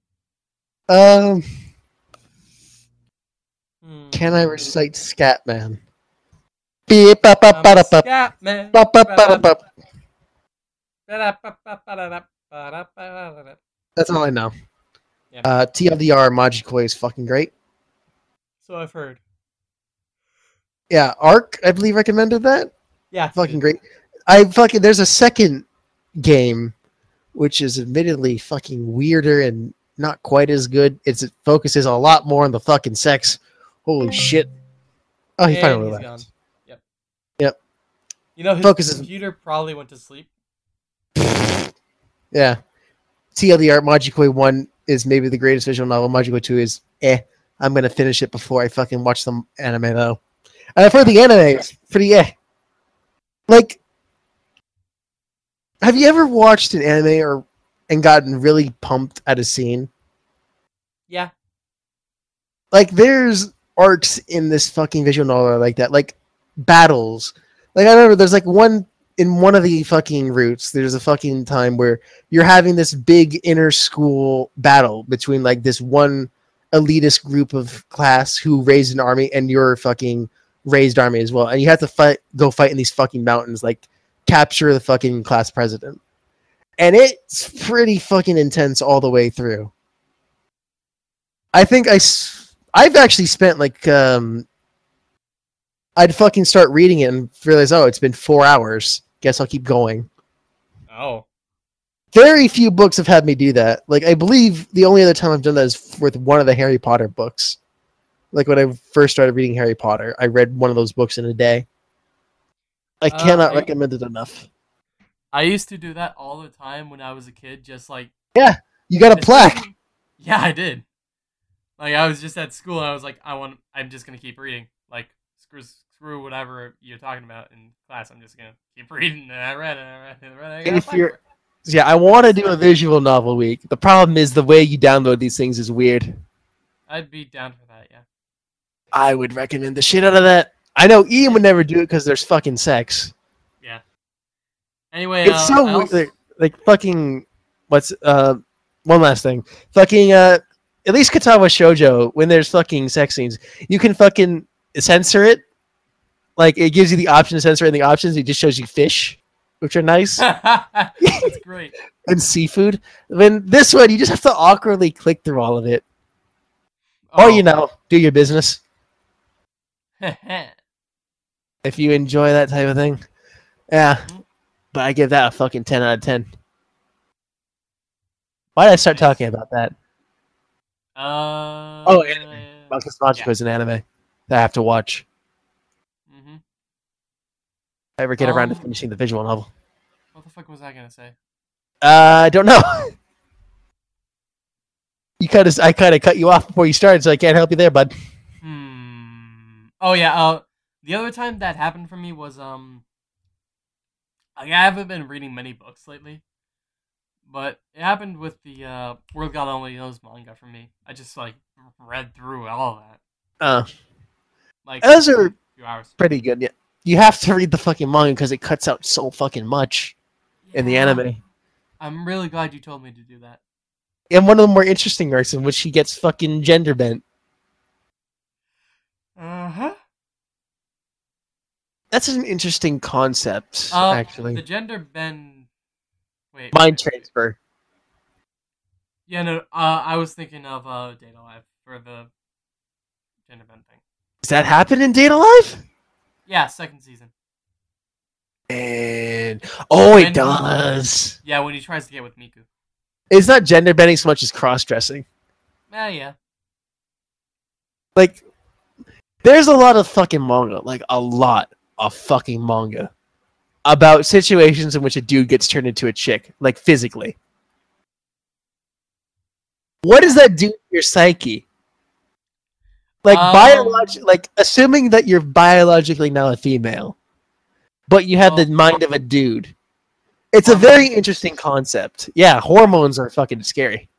Um, Hmm. can I recite Scatman? Beep, ba, ba, ba, da, ba, Scatman. ba, ba, ba, da, ba. That's all I know. Yeah. Uh, TLDR Majikoi is fucking great. So I've heard. Yeah, Arc, I believe, recommended that. Yeah. fucking great. I fucking there's a second game which is admittedly fucking weirder and not quite as good. It's, it focuses a lot more on the fucking sex. Holy shit! Oh, he And finally left. gone. Yep. Yep. You know, his Focuses- computer probably went to sleep. Yeah. TLDR Majikoi one is maybe the greatest visual novel. Majiko 2 is eh. I'm gonna finish it before I fucking watch the anime though. And I've heard the anime is pretty eh. Like, have you ever watched an anime or and gotten really pumped at a scene? Yeah. Like, there's arcs in this fucking visual novel like that, like battles. Like I remember there's like one in one of the fucking routes. There's a fucking time where you're having this big inner school battle between like this one elitist group of class who raised an army and your fucking raised army as well, and you have to fight, go fight in these fucking mountains, like capture the fucking class president, and it's pretty fucking intense all the way through. I think I, I've actually spent like um, I'd fucking start reading it and realize, oh, it's been four hours. Guess I'll keep going. Oh. Very few books have had me do that. Like, I believe the only other time I've done that is with one of the Harry Potter books. Like, when I first started reading Harry Potter, I read one of those books in a day. I Uh, cannot I- recommend it enough. I used to do that all the time when I was a kid, just like Yeah, You got a plaque. Yeah, I did. Like I was just at school and I was like, I want I'm just gonna keep reading. Like screw screw whatever you're talking about in class. I'm just gonna keep reading and I read and I read and I read. and If you're- Yeah, I want to do a visual novel week. The problem is the way you download these things is weird. I'd be down for that, yeah. I would recommend the shit out of that. I know Ian would never do it because there's fucking sex. Yeah. Anyway, It's uh, so I weird. Like, like fucking. What's uh? One last thing. Fucking uh. At least Katawa Shoujo, when there's fucking sex scenes, you can fucking censor it. Like it gives you the option to censor it, and the options it just shows you fish, which are nice, That's great. and seafood. When this one, you just have to awkwardly click through all of it, or Oh. you know, do your business if you enjoy that type of thing. Yeah, Mhm. but I give that a fucking ten out of ten. Why did I start talking about that? Uh, Oh, anime. Because Magico is an anime that I have to watch. hmm If I ever get around to Um, finishing the visual novel. What the fuck was I gonna say? Uh, I don't know. you kind of, I kind of cut you off before you started, so I can't help you there, bud. Oh yeah. Uh, the other time that happened for me was um. Like, I haven't been reading many books lately, but it happened with the uh, World God Only Knows manga for me. I just like read through all of that, Uh, like Those are pretty good. Yeah, you have to read the fucking manga because it cuts out so fucking much in the anime. I'm really glad you told me to do that. And one of the more interesting arcs in which she gets fucking gender bent. Uh huh. That's an interesting concept, Uh, actually. The gender bend. Wait. Mind transfer. Yeah, no. Uh, I was thinking of uh, Date A Live for the gender bend thing. Does that happen in Date A Live? Yeah, second season. And oh, When- it does. Yeah, when he tries to get with Miku. It's not gender bending so much as cross dressing. Ah, yeah. Like, there's a lot of fucking manga, like a lot of fucking manga about situations in which a dude gets turned into a chick, like physically. What does that do to your psyche? Like Um, biolog- like assuming that you're biologically now a female, but you have the mind of a dude. It's a very interesting concept. Yeah, hormones are fucking scary.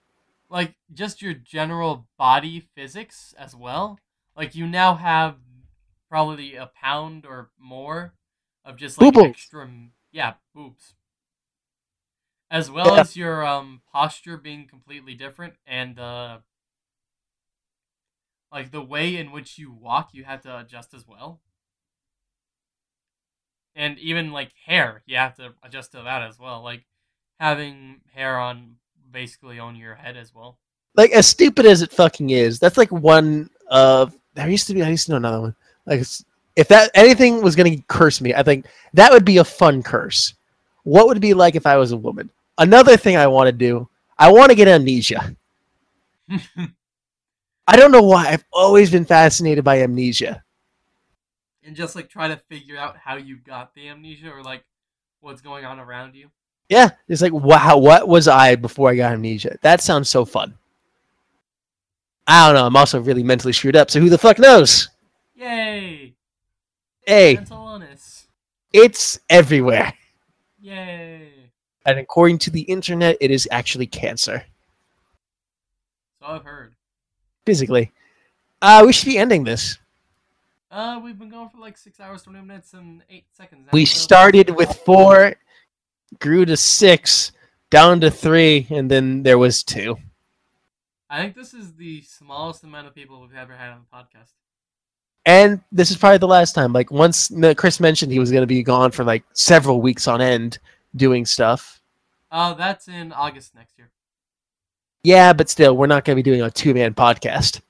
Like just your general body physics as well. Like you now have probably a pound or more of just like Boo-boos. extra, yeah, boobs. As well Yeah. as your um posture being completely different and uh like the way in which you walk you have to adjust as well. And even like hair, you have to adjust to that as well. Like having hair on basically on your head as well. like as stupid as it fucking is, that's like one of there used to be I used to know another one. Like if that anything was gonna curse me, I think that would be a fun curse. What would it be like if I was a woman? Another thing I want to do, I want to get amnesia. I don't know why. I've always been fascinated by amnesia. and just like try to figure out how you got the amnesia or like what's going on around you. Yeah, it's like wow, what was I before I got amnesia? That sounds so fun. I don't know. I'm also really mentally screwed up. So who the fuck knows? Yay! Hey, Mental illness. it's everywhere. Yay! And according to the internet, it is actually cancer. So I've heard. Physically. Uh, we should be ending this. Uh, we've been going for like six hours, twenty minutes, and eight seconds. now, We started with four, grew to six, down to three, and then there was two. I think this is the smallest amount of people we've ever had on the podcast. And this is probably the last time. Like once Chris mentioned he was going to be gone for like several weeks on end doing stuff. Oh, that's in August next year. Yeah, but still, we're not going to be doing a two-man podcast.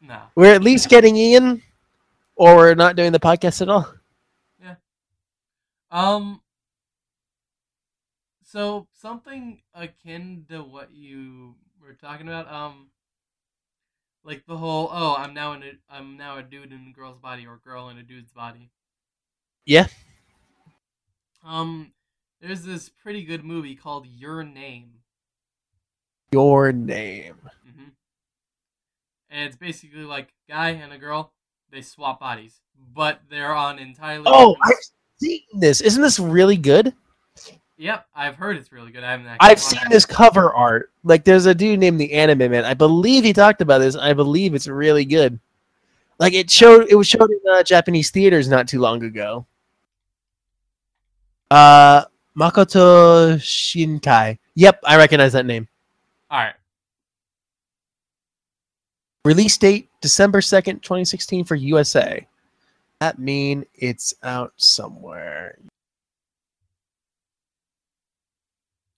No. We're at least getting Ian, or we're not doing the podcast at all. Yeah. Um. So something akin to what you were talking about, um, like the whole oh I'm now in a I'm now a dude in a girl's body or girl in a dude's body. Yeah. Um, there's this pretty good movie called Your Name. Your name. hmm And it's basically like guy and a girl, they swap bodies, but they're on entirely. Oh, different- I've seen this. Isn't this really good? Yep, I've heard it's really good. I haven't. Actually I've seen it. this cover art. Like, there's a dude named the Anime Man. I believe he talked about this. I believe it's really good. Like, it showed. It was showed in uh, Japanese theaters not too long ago. Uh, Makoto Shinkai. Yep, I recognize that name. All right. Release date December 2nd, 2016 for USA. That mean it's out somewhere.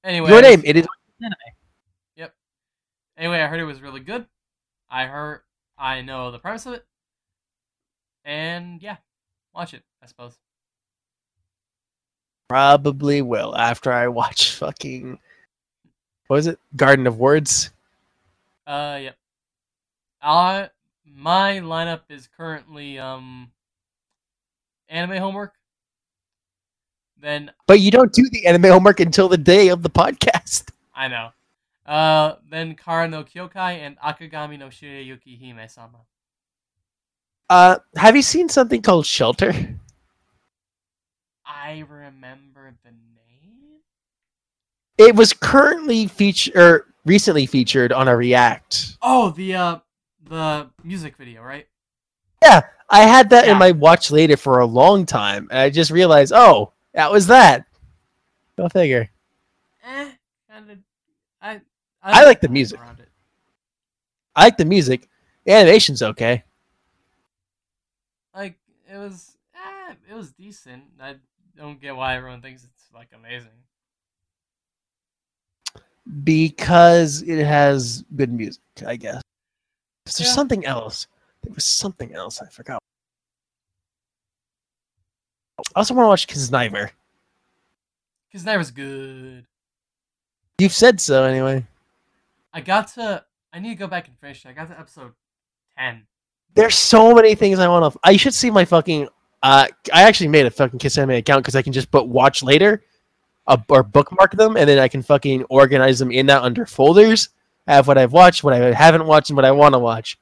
Anyway, Your name. It is. Yep. Anyway, I heard it was really good. I heard I know the premise of it. And yeah, watch it, I suppose. Probably will after I watch fucking. What was it? Garden of Words. Uh yep. Uh my lineup is currently um anime homework. Then But you don't do the anime homework until the day of the podcast. I know. Uh then Kara no Kyokai and Akagami no Shirayuki Hime sama. Uh, have you seen something called Shelter? I remember the name? It was currently featured, or recently featured on a React. Oh, the uh the music video, right? Yeah, I had that Yeah. in my watch later for a long time, and I just realized, oh, that was that. Go figure. Eh, kind of. I I like the music. it. I like the music. The animation's okay. Like it was, eh, it was decent. I don't get why everyone thinks it's like amazing. because it has good music, I guess. There's Yeah. something else. There was something else I forgot. I also want to watch Kiznaiver. Was good. You've said so anyway. I got to. I need to go back and finish. it. I got to episode ten. There's so many things I want to. I should see my fucking. Uh, I actually made a fucking Kiss Anime account because I can just put watch later, uh, or bookmark them, and then I can fucking organize them in that under folders. I have what I've watched, what I haven't watched, and what I want to watch.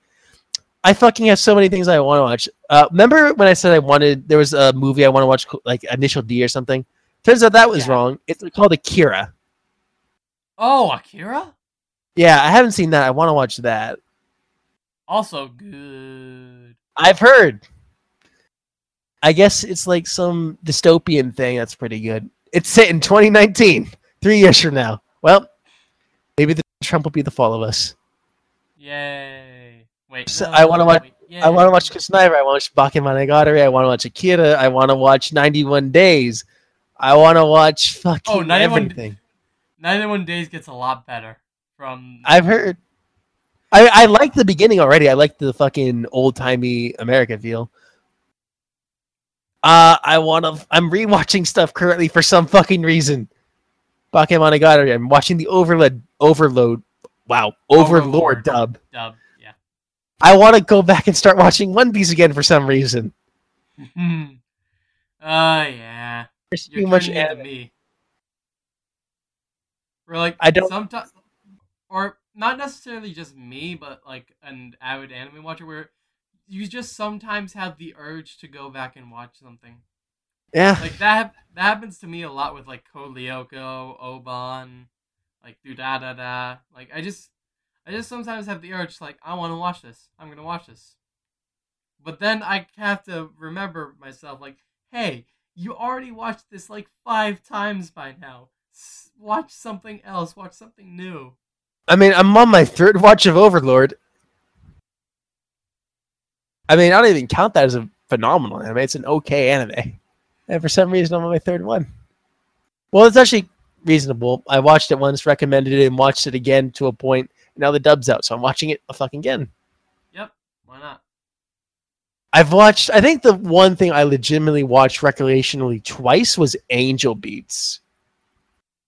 I fucking have so many things I want to watch. Uh, remember when I said I wanted? There was a movie I want to watch, like Initial D or something. Turns out that was Yeah. wrong. It's called Akira. Oh, Akira. Yeah, I haven't seen that. I want to watch that. Also good. I've heard. I guess it's like some dystopian thing that's pretty good. It's set in 2019, three years from now. Well, maybe the Trump will be the fall of us. Yay! Wait. So no, I wanna watch- wait, I want to watch Sniper. I want to watch Bakemonogatari. I want to watch Akira. I want to watch 91 Days. I want to watch fucking Oh, 91 everything. 91 Days gets a lot better from. I've heard. I I like the beginning already. I like the fucking old timey American feel. Uh, I want to. I'm rewatching stuff currently for some fucking reason. Bakemonogatari. I'm watching the Overload. Overload. Wow, Overlord Overlord. dub. dub. I want to go back and start watching One Piece again for some reason. uh yeah. There's You're too much anime. me. We're like I don't- sometimes or not necessarily just me, but like an avid anime watcher, where you just sometimes have the urge to go back and watch something. Yeah. Like that that happens to me a lot with like Code Lyoko, Oban, like do da da da. Like I just I just sometimes have the urge like I want to watch this. I'm gonna watch this. But then I have to remember myself like, hey, you already watched this like five times by now. S- watch something else. Watch something new. I mean, I'm on my third watch of Overlord. I mean, I don't even count that as a phenomenal anime. It's an okay anime. And for some reason, I'm on my third one. Well, it's actually reasonable. I watched it once, recommended it, and watched it again to a point. Now the dub's out, so I'm watching it a fucking again. Yep. Why not? I've watched, I think the one thing I legitimately watched recreationally twice was Angel Beats.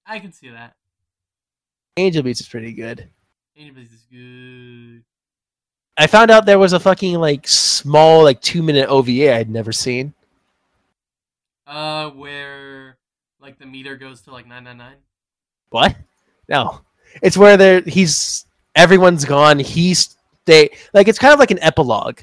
I can see that. Angel Beats is pretty good. Angel Beats is good. I found out there was a fucking like small like two minute OVA I'd never seen. Uh, where like the meter goes to like nine nine nine. What? No, it's where they're he's everyone's gone. He's they like it's kind of like an epilogue.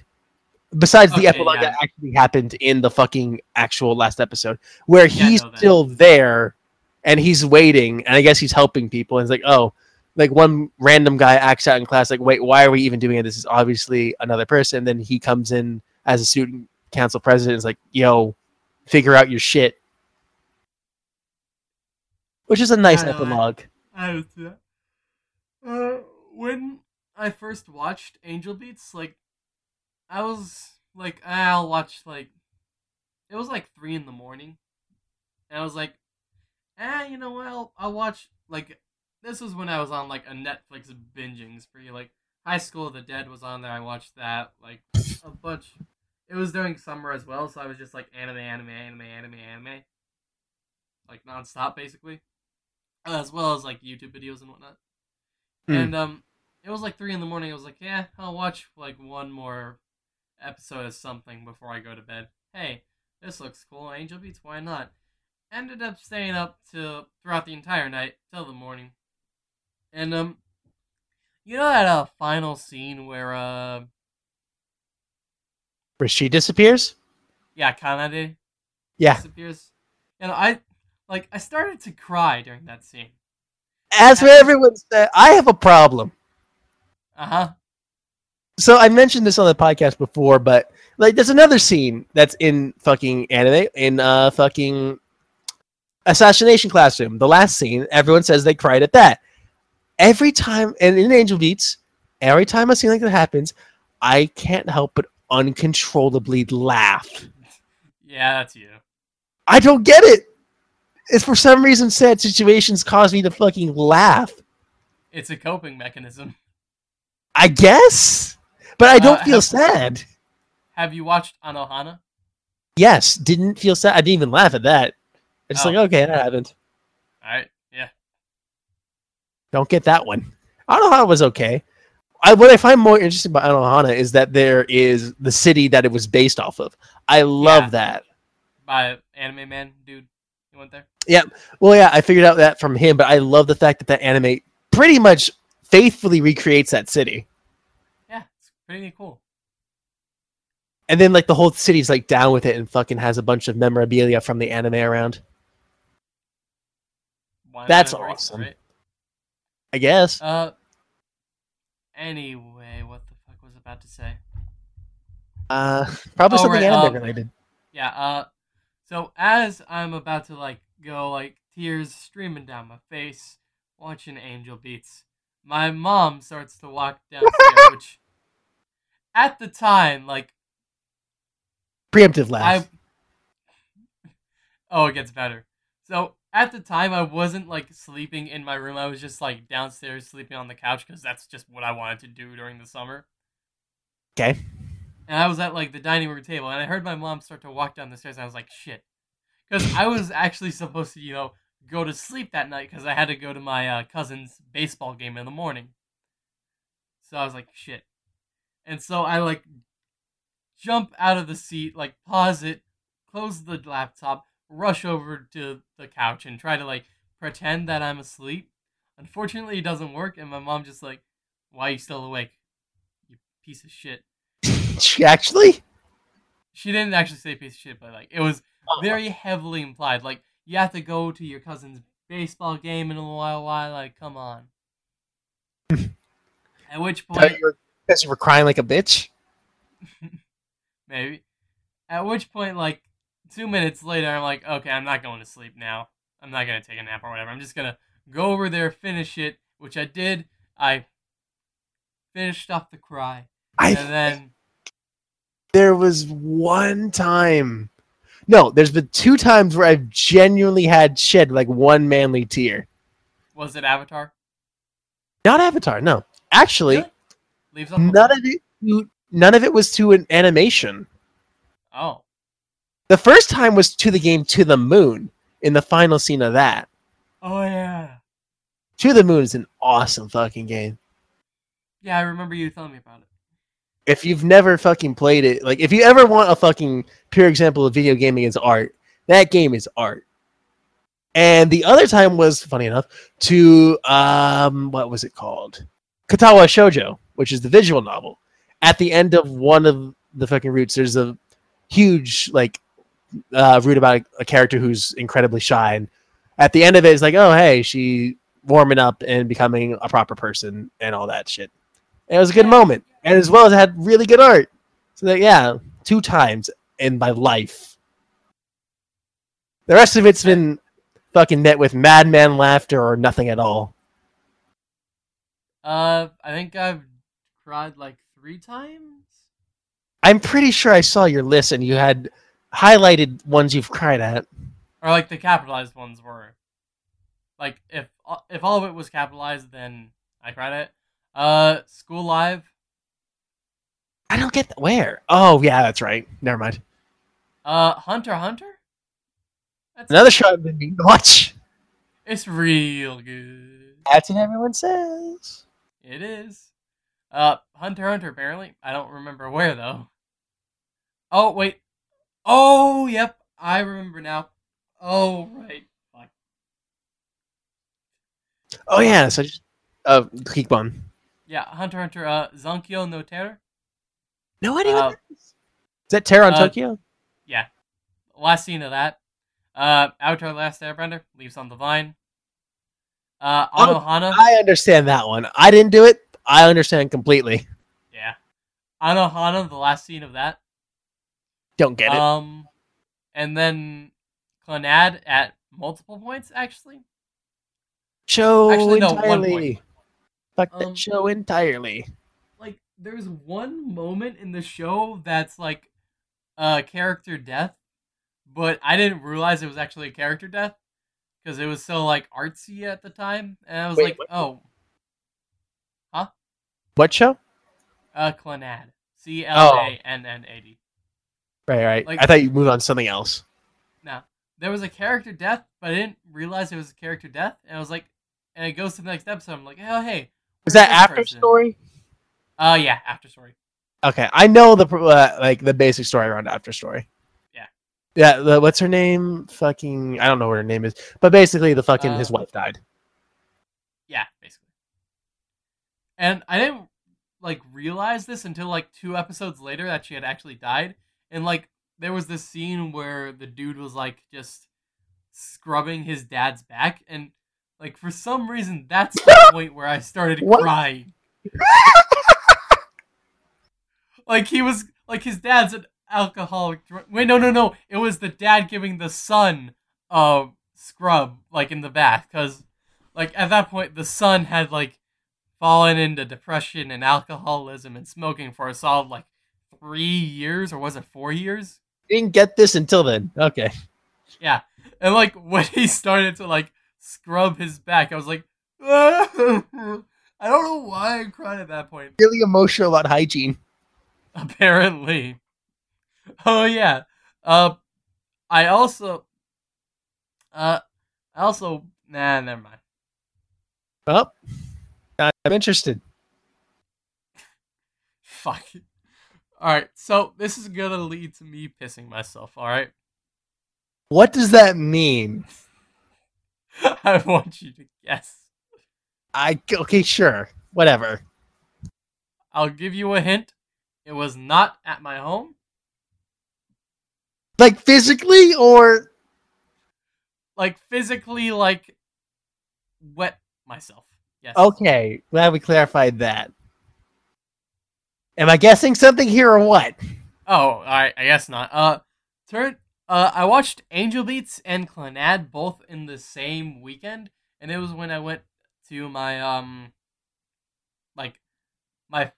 Besides the epilogue yeah. that actually happened in the fucking actual last episode, where Yeah, he's still there and he's waiting, and I guess he's helping people. And it's like, oh, like one random guy acts out in class, like, wait, why are we even doing it? This is obviously another person. Then he comes in as a student council president. Is like, yo, figure out your shit. Which is a nice I know, I- epilogue. I uh, when I first watched Angel Beats, like, I was like, "Ah, I'll watch like, it was like three in the morning, and I was like, ah, you know what? I'll, I'll watch like, this was when I was on like a Netflix binging spree. Like, High School of the Dead was on there. I watched that like a bunch. It was during summer as well, so I was just like anime, anime, anime, anime, anime, like nonstop basically as well as like YouTube videos and whatnot. Hmm. And um, it was like three in the morning. I was like, yeah, I'll watch like one more episode of something before I go to bed. Hey, this looks cool. Angel Beats, why not? Ended up staying up to throughout the entire night till the morning. And um, you know that uh final scene where uh Where she disappears? yeah Kanade Yeah. disappears. You know I like I started to cry during that scene. As for everyone said, I have a problem. Uh huh. So I mentioned this on the podcast before, but like there's another scene that's in fucking anime in uh fucking assassination classroom. The last scene, everyone says they cried at that. Every time and in Angel Beats, every time a scene like that happens, I can't help but uncontrollably laugh. Yeah, that's you. I don't get it. It's for some reason sad situations cause me to fucking laugh. It's a coping mechanism. I guess, but I don't Uh, feel have- sad. Have you watched Anohana? Yes, didn't feel sad. I didn't even laugh at that. I just Oh. like, okay, that happened. All right. Yeah. Don't get that one. Anohana was okay. I, what I find more interesting about Anohana is that there is the city that it was based off of. I love Yeah. that. By Anime Man, dude. You went there? Yeah. Well, yeah, I figured out that from him, but I love the fact that that anime pretty much faithfully recreates that city. Yeah, it's pretty cool. And then, like, the whole city's, like, down with it and fucking has a bunch of memorabilia from the anime around. Why That's awesome. right? I guess. Uh. Anyway, what the fuck was I about to say? Uh, probably Oh, something right, anime um, related. Yeah. Uh. So as I'm about to like go, like tears streaming down my face, watching Angel Beats, my mom starts to walk downstairs, which at the time, like Preemptive laugh. I Oh, it gets better. So at the time I wasn't like sleeping in my room. I was just like downstairs sleeping on the couch because that's just what I wanted to do during the summer. Okay. And I was at like the dining room table and I heard my mom start to walk down the stairs. And I was like, shit. Because I was actually supposed to, you know, go to sleep that night because I had to go to my uh, cousin's baseball game in the morning. So I was like, shit. And so I like jump out of the seat, like pause it, close the laptop, rush over to the couch and try to like pretend that I'm asleep. Unfortunately, it doesn't work, and my mom just like Why are you still awake? You piece of shit. She actually? She didn't actually say piece of shit, but like it was oh. very heavily implied. Like you have to go to your cousin's baseball game in a while. Why? Like, come on. At which point, Because you were crying like a bitch? maybe. At which point, like two minutes later, I'm like, okay, I'm not going to sleep now. I'm not gonna take a nap or whatever. I'm just gonna go over there, finish it, which I did. I finished off the cry, I and then there was one time. No, there's been two times where I've genuinely had shed like one manly tear. was it Avatar? Not Avatar, no. Actually, Really? Leaves none of it none of it was to an animation. Oh, The first time was to the game To the Moon in the final scene of that. oh yeah, To the Moon is an awesome fucking game. yeah. I remember you telling me about it. If you've never fucking played it, like if you ever want a fucking pure example of video gaming as art, that game is art. And the other time was funny enough to um what was it called? Katawa Shoujo, which is the visual novel. At the end of one of the fucking routes, there's a huge like uh route about a character who's incredibly shy and at the end of it it's like, oh hey, she warming up and becoming a proper person and all that shit. And it was a good moment. And as well as it had really good art. So that yeah, two times in my life. The rest of it's been fucking met with madman laughter or nothing at all. Uh, I think I've cried like three times. I'm pretty sure I saw your list and you had highlighted ones you've cried at. or like the capitalized ones were. Like if if all of it was capitalized, then I cried it. Uh, School Live. I don't get. Where? Oh, yeah, that's right. Never mind. Uh, Hunter Hunter. That's Another show I've been meaning to watch. It's real good. That's what everyone says. It is. Uh, Hunter Hunter. Apparently, I don't remember where though. Oh wait. Oh yep, I remember now. Oh right. Fuck. Oh, yeah. So just, uh, keep on. Yeah, Hunter Hunter. Uh, Zankyou no Terror. No idea. Uh, what that is. is that Terra on uh, Tokyo? Yeah. Last scene of that. Uh, Avatar: Last Airbender leaves on the vine. Uh, Oh, Anohana. I understand that one. I didn't do it. I understand completely. Yeah. Anohana, the last scene of that. Don't get it. Um, and then Clannad at multiple points, actually. show actually, no, entirely. Fuck Um, that show entirely. Like, there's one moment in the show that's like a character death, but I didn't realize it was actually a character death because it was so like artsy at the time, and I was Wait, like, what? oh, huh? What show? uh, Clannad, C L A N N A D. Right, right. Like- I thought you moved on to something else. Now, there was a character death, but I didn't realize it was a character death, and I was like, and it goes to the next episode. I'm like, oh hey, Is where's that after person? story? Uh, yeah, after story. Okay, I know the uh, like the basic story around after story. Yeah. Yeah. The, what's her name? Fucking. I don't know what her name is, but basically, the fucking Uh, his wife died. Yeah, basically. And I didn't like realize this until like two episodes later that she had actually died. And like there was this scene where the dude was like just scrubbing his dad's back and like for some reason that's the point where I started What? crying. like he was like his dad's an alcoholic dr- wait no no no it was the dad giving the son a scrub like in the bath because like at that point the son had like fallen into depression and alcoholism and smoking for a solid like three years or was it four years Didn't get this until then. Okay. yeah and like when he started to like scrub his back i was like i don't know why i cried at that point Really emotional about hygiene. apparently oh yeah uh i also uh i also nah never mind Oh, I'm interested. Fuck. Alright, so this is gonna lead to me pissing myself, alright? What does that mean? I want you to guess. I okay, sure, whatever. I'll give you a hint. It was not at my home. Like physically or Like physically, like wet myself. Yes. okay? Glad we clarified that. Am I guessing something here or what? Oh, I I guess not. Uh, turn. Uh, I watched Angel Beats and Clannad both in the same weekend, and it was when I went to my um, like, my.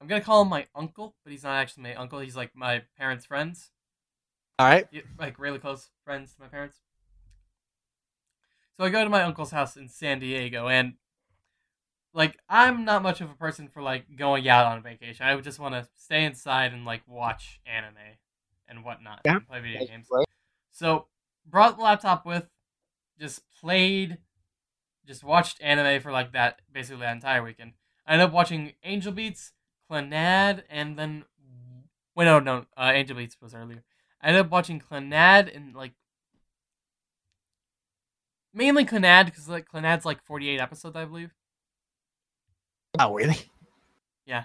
I'm gonna call him my uncle, but he's not actually my uncle. He's like my parents' friends, All right. like really close friends to my parents. So I go to my uncle's house in San Diego, and like I'm not much of a person for like going out on a vacation. I would just want to stay inside and like watch anime and whatnot, Yeah. and play video games. Right. So brought the laptop with, just played, just watched anime for like that basically that entire weekend. I ended up watching Angel Beats, Clannad, and then wait no no uh, Angel Beats was earlier. I ended up watching Clannad and like mainly Clannad because like Clannad's like forty eight episodes I believe. Oh, really? Yeah.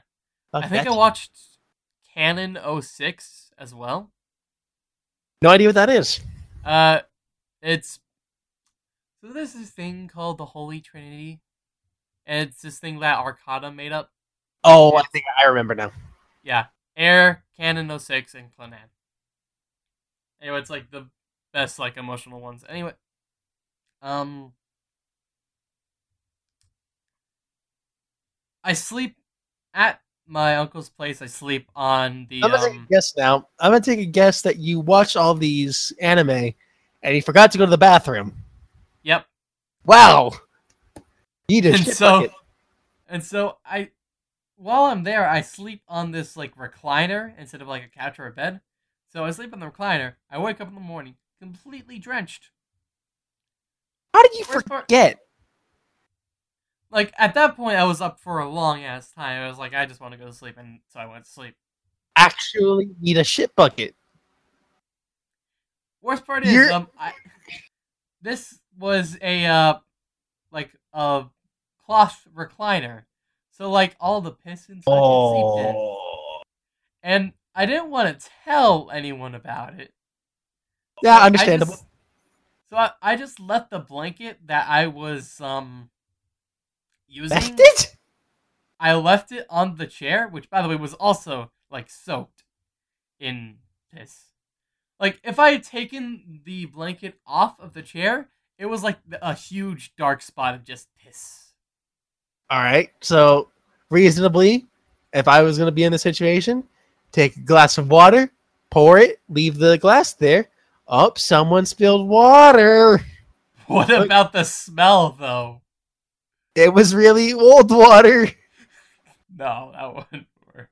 I think. I watched Kanon 06 as well. No idea what that is. Uh, it's so there's this thing called the Holy Trinity, and it's this thing that Arcada made up. Oh, I think I remember now. Yeah, Air, Kanon 06, and Clannad. Anyway, it's like the best like emotional ones. Anyway, um, I sleep at my uncle's place. I sleep on the I'm gonna take um. a guess now. I'm gonna take a guess that you watched all these anime and you forgot to go to the bathroom. Yep. Wow. You a And shit so- bucket. And so I, while I'm there, I sleep on this like recliner instead of like a couch or a bed. So I sleep on the recliner. I wake up in the morning completely drenched. How did you part- forget? Like at that point, I was up for a long ass time. I was like, I just want to go to sleep, and so I went to sleep. Actually, need a shit bucket. Worst part is, um, I, this was a uh, like a cloth recliner, so like all the piss and stuff seeped in. Oh. and I didn't want to tell anyone about it. Yeah, So I understandable. just- so I, I just left the blanket that I was um using. Left it? I left it on the chair, which by the way was also like soaked in piss. Like if I had taken the blanket off of the chair, it was like a huge dark spot of just piss. All right. So, reasonably, if I was going to be in the situation, take a glass of water, pour it, leave the glass there. Oh, someone spilled water. What Like- about the smell though? It was really old water. No, that wouldn't work.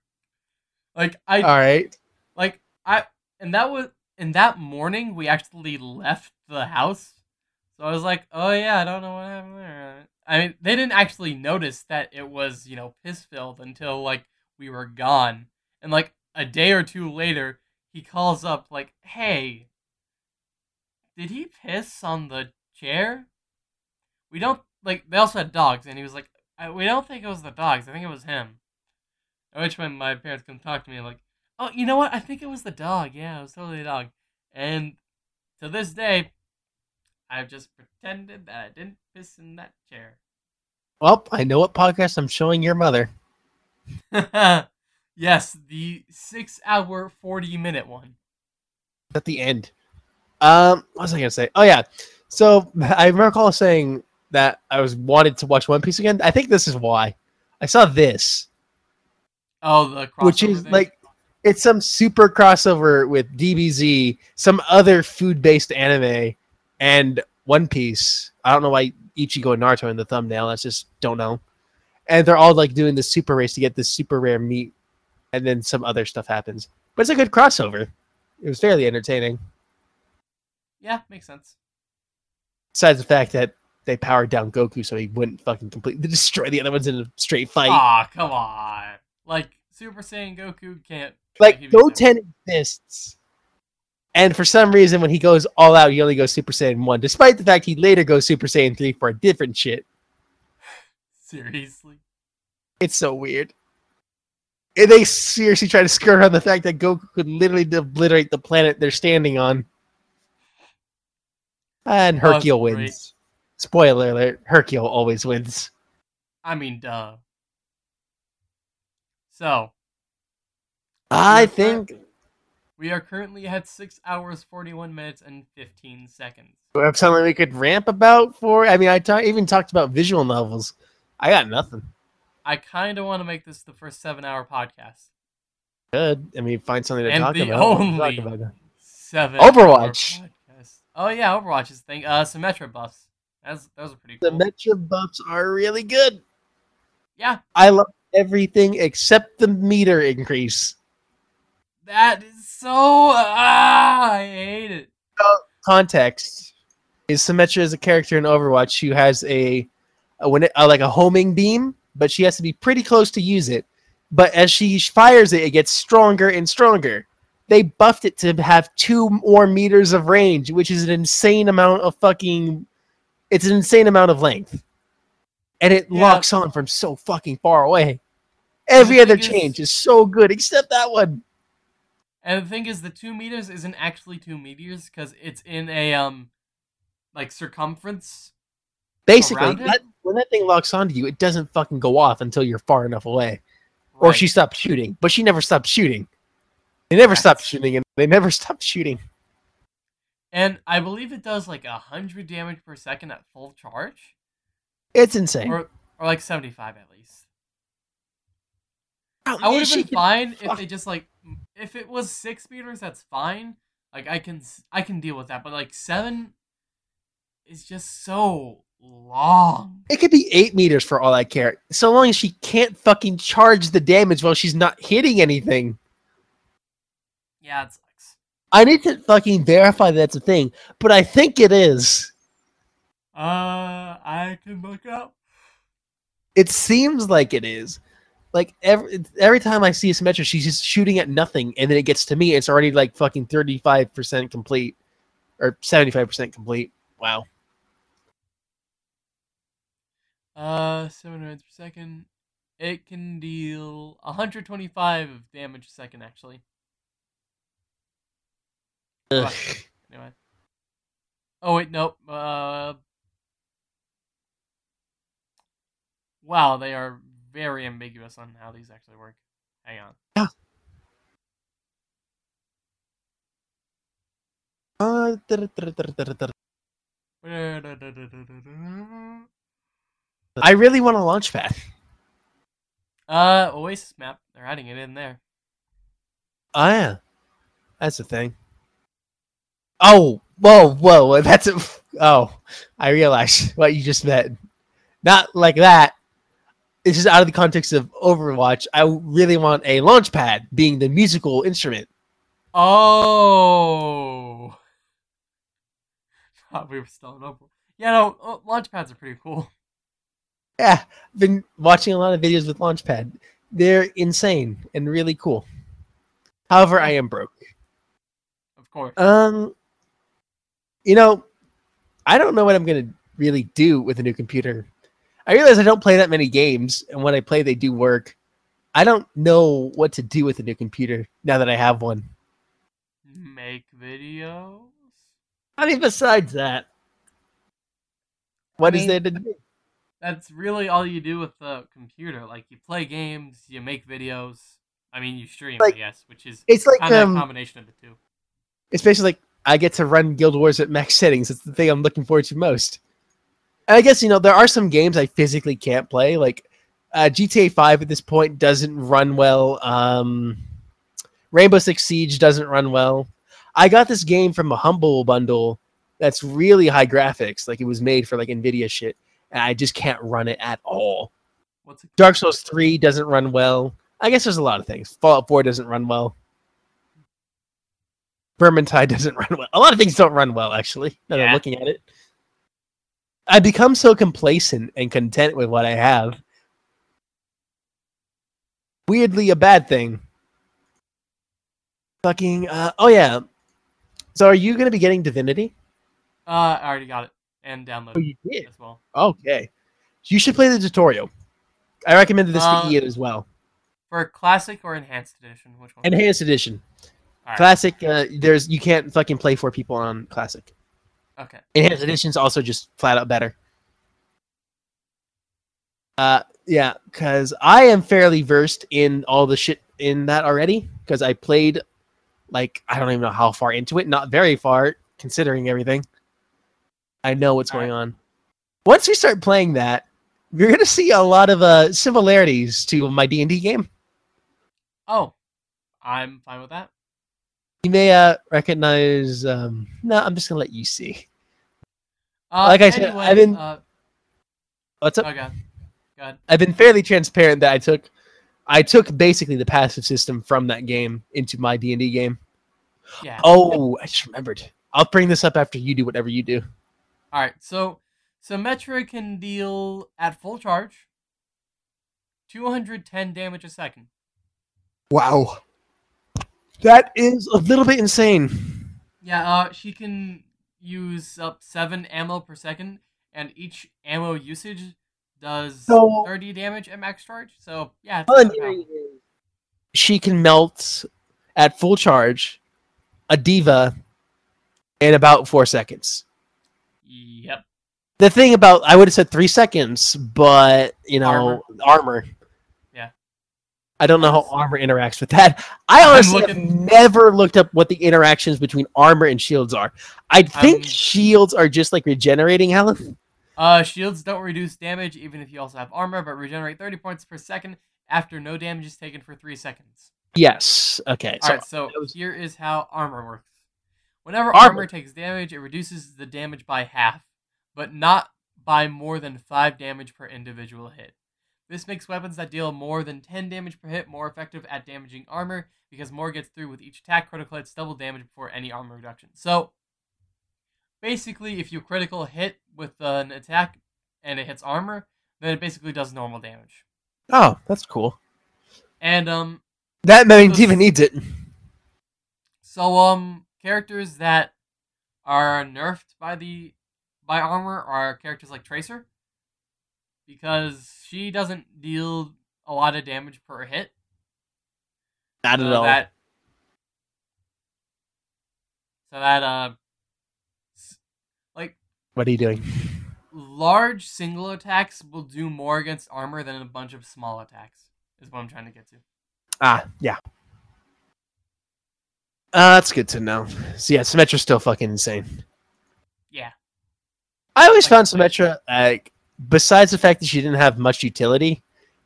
Like I All right. like I and that was in that morning we actually left the house. So I was like, "Oh yeah, I don't know what happened there." I mean, they didn't actually notice that it was, you know, piss filled until like we were gone. And like a day or two later, he calls up like, "Hey, did he piss on the chair?" We don't like they also had dogs and he was like, I, "We don't think it was the dogs. I think it was him." At which when my parents come talk to me like, Oh, you know what? I think it was the dog. Yeah, it was totally the dog. And to this day, I've just pretended that I didn't piss in that chair. Well, I know what podcast I'm showing your mother. yes, the six hour, 40 minute one. At the end. Um, what was I going to say? Oh, yeah. So, I recall saying that I was wanted to watch One Piece again. I think this is why. I saw this. Oh, the crossover which is thing? like it's some super crossover with DBZ, some other food-based anime, and One Piece. I don't know why Ichigo and Naruto in the thumbnail. I just don't know. And they're all like doing the super race to get this super rare meat, and then some other stuff happens. But it's a good crossover. It was fairly entertaining. Yeah, makes sense. Besides the fact that they powered down Goku so he wouldn't fucking completely destroy the other ones in a straight fight. Aw, come on. Like, Super Saiyan Goku can't. like he beats him. Goten exists. And for some reason, when he goes all out, he only goes Super Saiyan 1, despite the fact he later goes Super Saiyan 3 for a different shit. Seriously. It's so weird. And they seriously try to skirt around the fact that Goku could literally obliterate the planet they're standing on. And Hercule great. wins. Spoiler alert, Hercule always wins. I mean, duh. So I think we are currently at six hours, forty-one minutes, and fifteen seconds. we have something we could ramp about for. I mean, I ta- even talked about visual novels. I got nothing. I kind of want to make this the first seven-hour podcast. Good. I mean, find something to And talk the about. Talk only about. Seven. Overwatch. Oh yeah, Overwatch's thing. Uh, Symmetra buffs. That's those are pretty The cool. Metro buffs are really good. yeah, I love everything except the meter increase. that is so. Ah, I hate it. Context is Symmetra is a character in Overwatch who has a, a when it, uh, like a homing beam, but she has to be pretty close to use it. But as she fires it, it gets stronger and stronger. They buffed it to have two more meters of range, which is an insane amount of fucking. It's an insane amount of length, and it Yeah. locks on from so fucking far away. Every other change is so good, except that one. And the thing is, the two meters isn't actually two meters because it's in a um, like circumference. Basically, that, when that thing locks onto you, it doesn't fucking go off until you're far enough away, or she stops shooting. But she never stopped shooting. They never stopped shooting, and they never stopped shooting. And I believe it does like a hundred damage per second at full charge, It's insane. or or like seventy-five at least. How I would have been fine if they just like if it was six meters, that's fine. Like I can I can deal with that, but like seven is just so long. It could be eight meters for all I care, so long as she can't fucking charge the damage while she's not hitting anything. Yeah, it sucks. I need to fucking verify that's a thing, but I think it is. Uh, I can look up. It seems like it is. Like every every time I see a Symmetra, she's just shooting at nothing, and then it gets to me, it's already like fucking thirty five percent complete, or seventy five percent complete. Wow. Uh, seven minutes per second. It can deal 125 of damage a second, actually. Ugh. Anyway. Oh wait, nope. Uh. Wow, they are very ambiguous on how these actually work. Hang on. Uh. I really want a launch pad. Uh, Oasis map. They're adding it in there. Oh yeah, that's the thing. Oh, whoa, whoa, that's a. Oh, I realized what you just meant. Not like that. It's just out of the context of Overwatch. I really want a launch pad being the musical instrument. Oh. Thought we were still in Overwatch. Yeah, no, uh, launch pads are pretty cool. Yeah, I've been watching a lot of videos with Launchpad. They're insane and really cool. However, I am broke. Of course. Um, you know, I don't know what I'm gonna really do with a new computer. I realize I don't play that many games, and when I play, they do work. I don't know what to do with a new computer now that I have one. Make videos. I mean, besides that, what is mean, there to do? That's really all you do with the computer. Like you play games, you make videos. I mean, you stream, Like, I guess, which is It's like kind of um, a combination of the two. it's basically like I get to run Guild Wars at max settings. It's the thing I'm looking forward to most. I guess you know there are some games I physically can't play. Like uh, GTA Five at this point doesn't run well. Um, Rainbow Six Siege doesn't run well. I got this game from a Humble bundle that's really high graphics, like it was made for like Nvidia shit, and I just can't run it at all. Dark Souls Three doesn't run well. I guess there's a lot of things. Fallout Four doesn't run well. Vermintide doesn't run well. A lot of things don't run well, actually. Now that I'm looking at it, I become so complacent and content with what I have. Weirdly, a bad thing. Fucking. Uh, oh yeah. So, are you going to be getting Divinity? Uh, I already got it and downloaded Oh, you did. as well. Okay. You should play the tutorial. I recommended this Uh, for Ian as well. For classic or enhanced edition, which one? Enhanced edition. Alright. Classic, uh, there's you can't fucking play four people on classic. Okay. Enhanced edition's also just flat out better. Uh, yeah, because I am fairly versed in all the shit in that already. Because I played, like, I don't even know how far into it. Not very far, considering everything. I know what's going on. Once we start playing that, you're gonna see a lot of uh similarities to my D and D game. Oh, I'm fine with that. You may uh recognize. Um, no, I'm just gonna let you see. Uh, Like I said, I've been- Uh, What's up? oh god, god. I've been fairly transparent that I took I took basically the passive system from that game into my D&D game. Yeah. Oh, I just remembered. I'll bring this up after you do whatever you do. All right. So, Symmetra can deal at full charge 210 damage a second. Wow. That is a little bit insane. Yeah. Uh, she can use up seven ammo per second, and each ammo usage does So- 30 damage at max charge. So yeah. It's All I'm not hearing powerful. is she can melt at full charge a D.Va in about four seconds. Yep. The thing about I would have said three seconds, but you know, armor. Yeah. I don't know how armor interacts with that. I honestly looking- never looked up what the interactions between armor and shields are. I think I'm- shields are just like regenerating health. Uh, shields don't reduce damage even if you also have armor, but regenerate 30 points per second after no damage is taken for three seconds. Yes. Okay. So Alright, so was- here is how armor works. Whenever Armor. armor. takes damage, it reduces the damage by half, but not by more than 5 damage per individual hit. This makes weapons that deal more than 10 damage per hit more effective at damaging armor, because more gets through with each attack. Critical hits double damage before any armor reduction. So, basically, if you critical hit with an attack and it hits armor, then it basically does normal damage. oh, that's cool. And, um, That means Those- even needs it. So um characters that are nerfed by the by armor are characters like Tracer because she doesn't deal a lot of damage per hit. Not so at all. That, so that uh like What are you doing? large single attacks will do more against armor than a bunch of small attacks. Is what I'm trying to get to. Ah, yeah. Uh, that's good to know. So yeah, Symmetra's still fucking insane. Yeah. I always Like- found Symmetra, like, besides the fact that she didn't have much utility,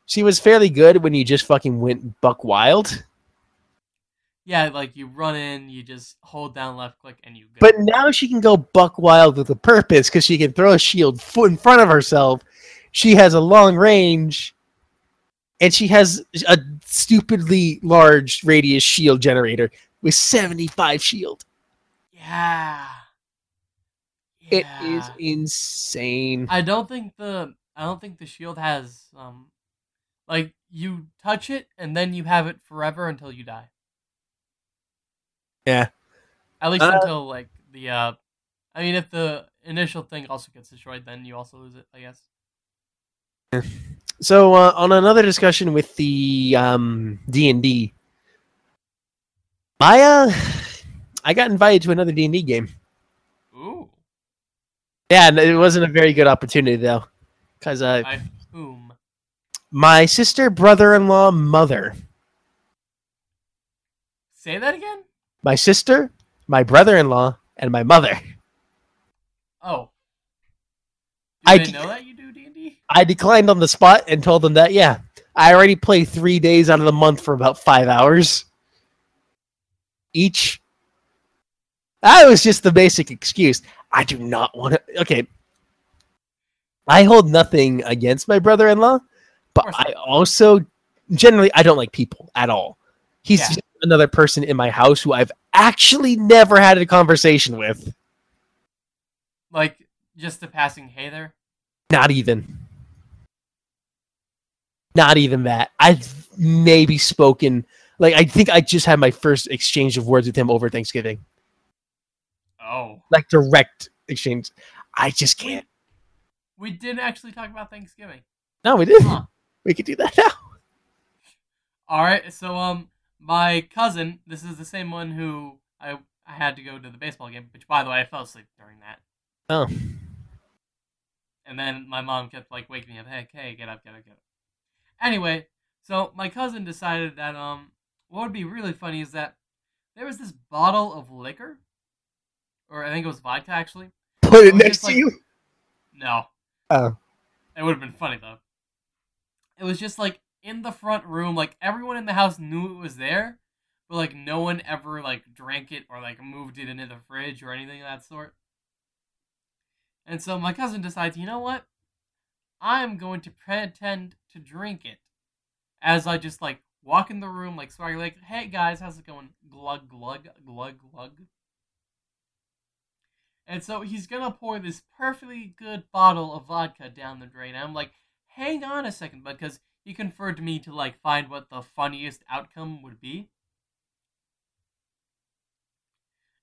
she was fairly good when you just fucking went buck wild. Yeah, like you run in, you just hold down left click and you go. But now she can go buck wild with a purpose because she can throw a shield foot in front of herself. She has a long range, and she has a stupidly large radius shield generator with 75 shield. yeah. It is Yeah. insane. I don't think the I don't think the shield has um like you touch it and then you have it forever until you die. Yeah. At least Uh, until like the uh I mean if the initial thing also gets destroyed then you also lose it, I guess. So uh, on another discussion with the um, D&D, I, uh, I got invited to another D&D game. Yeah, and it wasn't a very good opportunity though, because uh, By whom? my sister, brother-in-law, mother, Say that again? my sister, my brother-in-law, and my mother. Oh. Do I know that you do D and D? I declined on the spot and told them that yeah, I already play three days out of the month for about five hours each. That was just the basic excuse. I do not want to. Okay, I hold nothing against my brother-in-law, but I also generally I don't like people at all. He's Yeah. another person in my house who I've actually never had a conversation with. Like just a passing hey there? Not even. Not even that. I've maybe spoken like I think I just had my first exchange of words with him over Thanksgiving. Oh. Like direct exchange. I just can't. We didn't actually talk about Thanksgiving. No, we didn't. Huh. We could do that now. All right, so um, my cousin, this is the same one who I I had to go to the baseball game, which by the way I fell asleep during that. Oh. And then my mom kept like waking me up, hey, hey, get up, get up, get up. Anyway, so my cousin decided that um, what would be really funny is that there was this bottle of liquor, or I think it was vodka actually. Put it next to you. No. Oh. It would have been funny though. It was just like in the front room, like everyone in the house knew it was there, but like no one ever like drank it or like moved it into the fridge or anything of that sort. And so my cousin decides, you know what? I'm going to pretend to drink it. As I just like walk in the room, like swagger, like, hey guys, how's it going? Glug glug glug glug. And so he's gonna pour this perfectly good bottle of vodka down the drain. And I'm like, hang on a second, because he conferred to me to like find what the funniest outcome would be.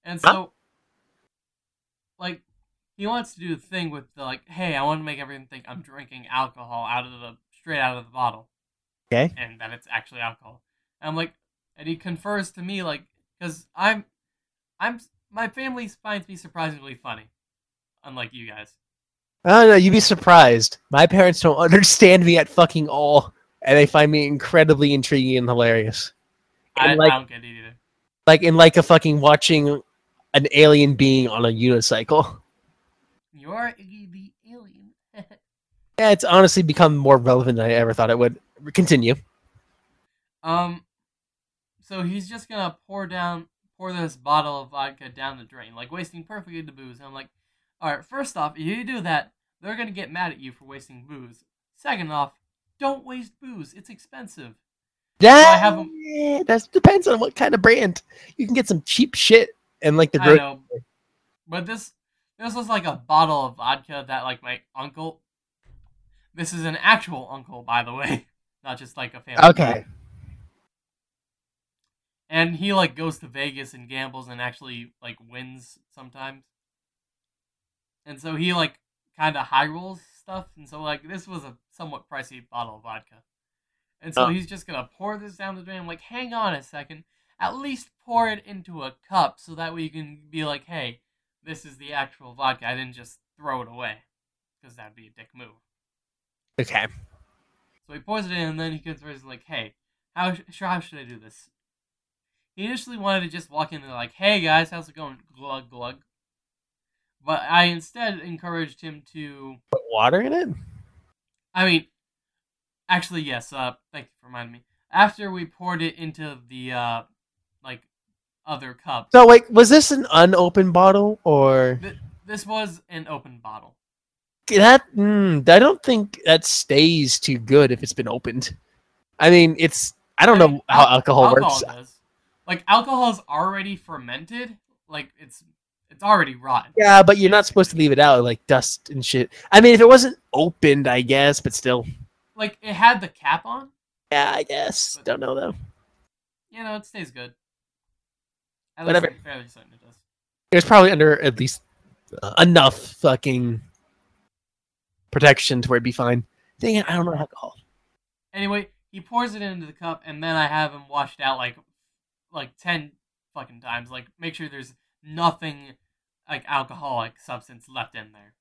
And so, Huh? like, he wants to do the thing with the like, hey, I want to make everyone think I'm drinking alcohol out of the straight out of the bottle Okay. and that it's actually alcohol. And I'm like, and he confers to me like, because I'm, I'm, my family finds me surprisingly funny, unlike you guys. Oh no, you'd be surprised. My parents don't understand me at fucking all, and they find me incredibly intriguing and hilarious. I, like- I don't get it either. Like in like a fucking watching an alien being on a unicycle. You're the alien. Yeah, it's honestly become more relevant than I ever thought it would. Continue. um, so he's just gonna pour down, pour this bottle of vodka down the drain, like wasting perfectly the booze. And I'm like, all right, first off, if you do that, they're gonna get mad at you for wasting booze. Second off, don't waste booze; it's expensive. Yeah, I have 'em- yeah, that depends on what kind of brand. You can get some cheap shit and like the I know, but this this was like a bottle of vodka that like my uncle. This is an actual uncle, by the way, not just like a family. Okay. And he like goes to Vegas and gambles and actually like wins sometimes. And so he like kind of high rolls stuff, and so like this was a somewhat pricey bottle of vodka. And so Oh. he's just gonna pour this down the drain. I'm like, hang on a second. At least pour it into a cup so that way you can be like, hey, this is the actual vodka. I didn't just throw it away. Because that'd be a dick move. Okay. So he pours it in, and then he he's like, "Hey, how sh- how should I do this?" He initially wanted to just walk in and like, "Hey guys, how's it going?" Glug glug. But I instead encouraged him to. Put water in it? I mean, actually, yes. Uh, thank you for reminding me. After we poured it into the uh, like, other cup, So wait, was this an unopened bottle or th- this was an open bottle. that? Mm, I don't think that stays too good if it's been opened. I mean, it's I don't I know mean, how al- alcohol, works. does. Like alcohol's already fermented. Like it's it's already rotten. Yeah, but you're not supposed to leave it out like dust and shit. I mean, if it wasn't opened, I guess, but still. Like it had the cap on. Yeah, I guess. Don't know though. You know, it stays good. At Whatever. least fairly certain it does. It was probably under at least uh, enough fucking protection to where it'd be fine. Dang it, I don't know alcohol. Anyway, he pours it into the cup, and then I have him washed out like, like ten fucking times. Like, make sure there's nothing like alcoholic substance left in there.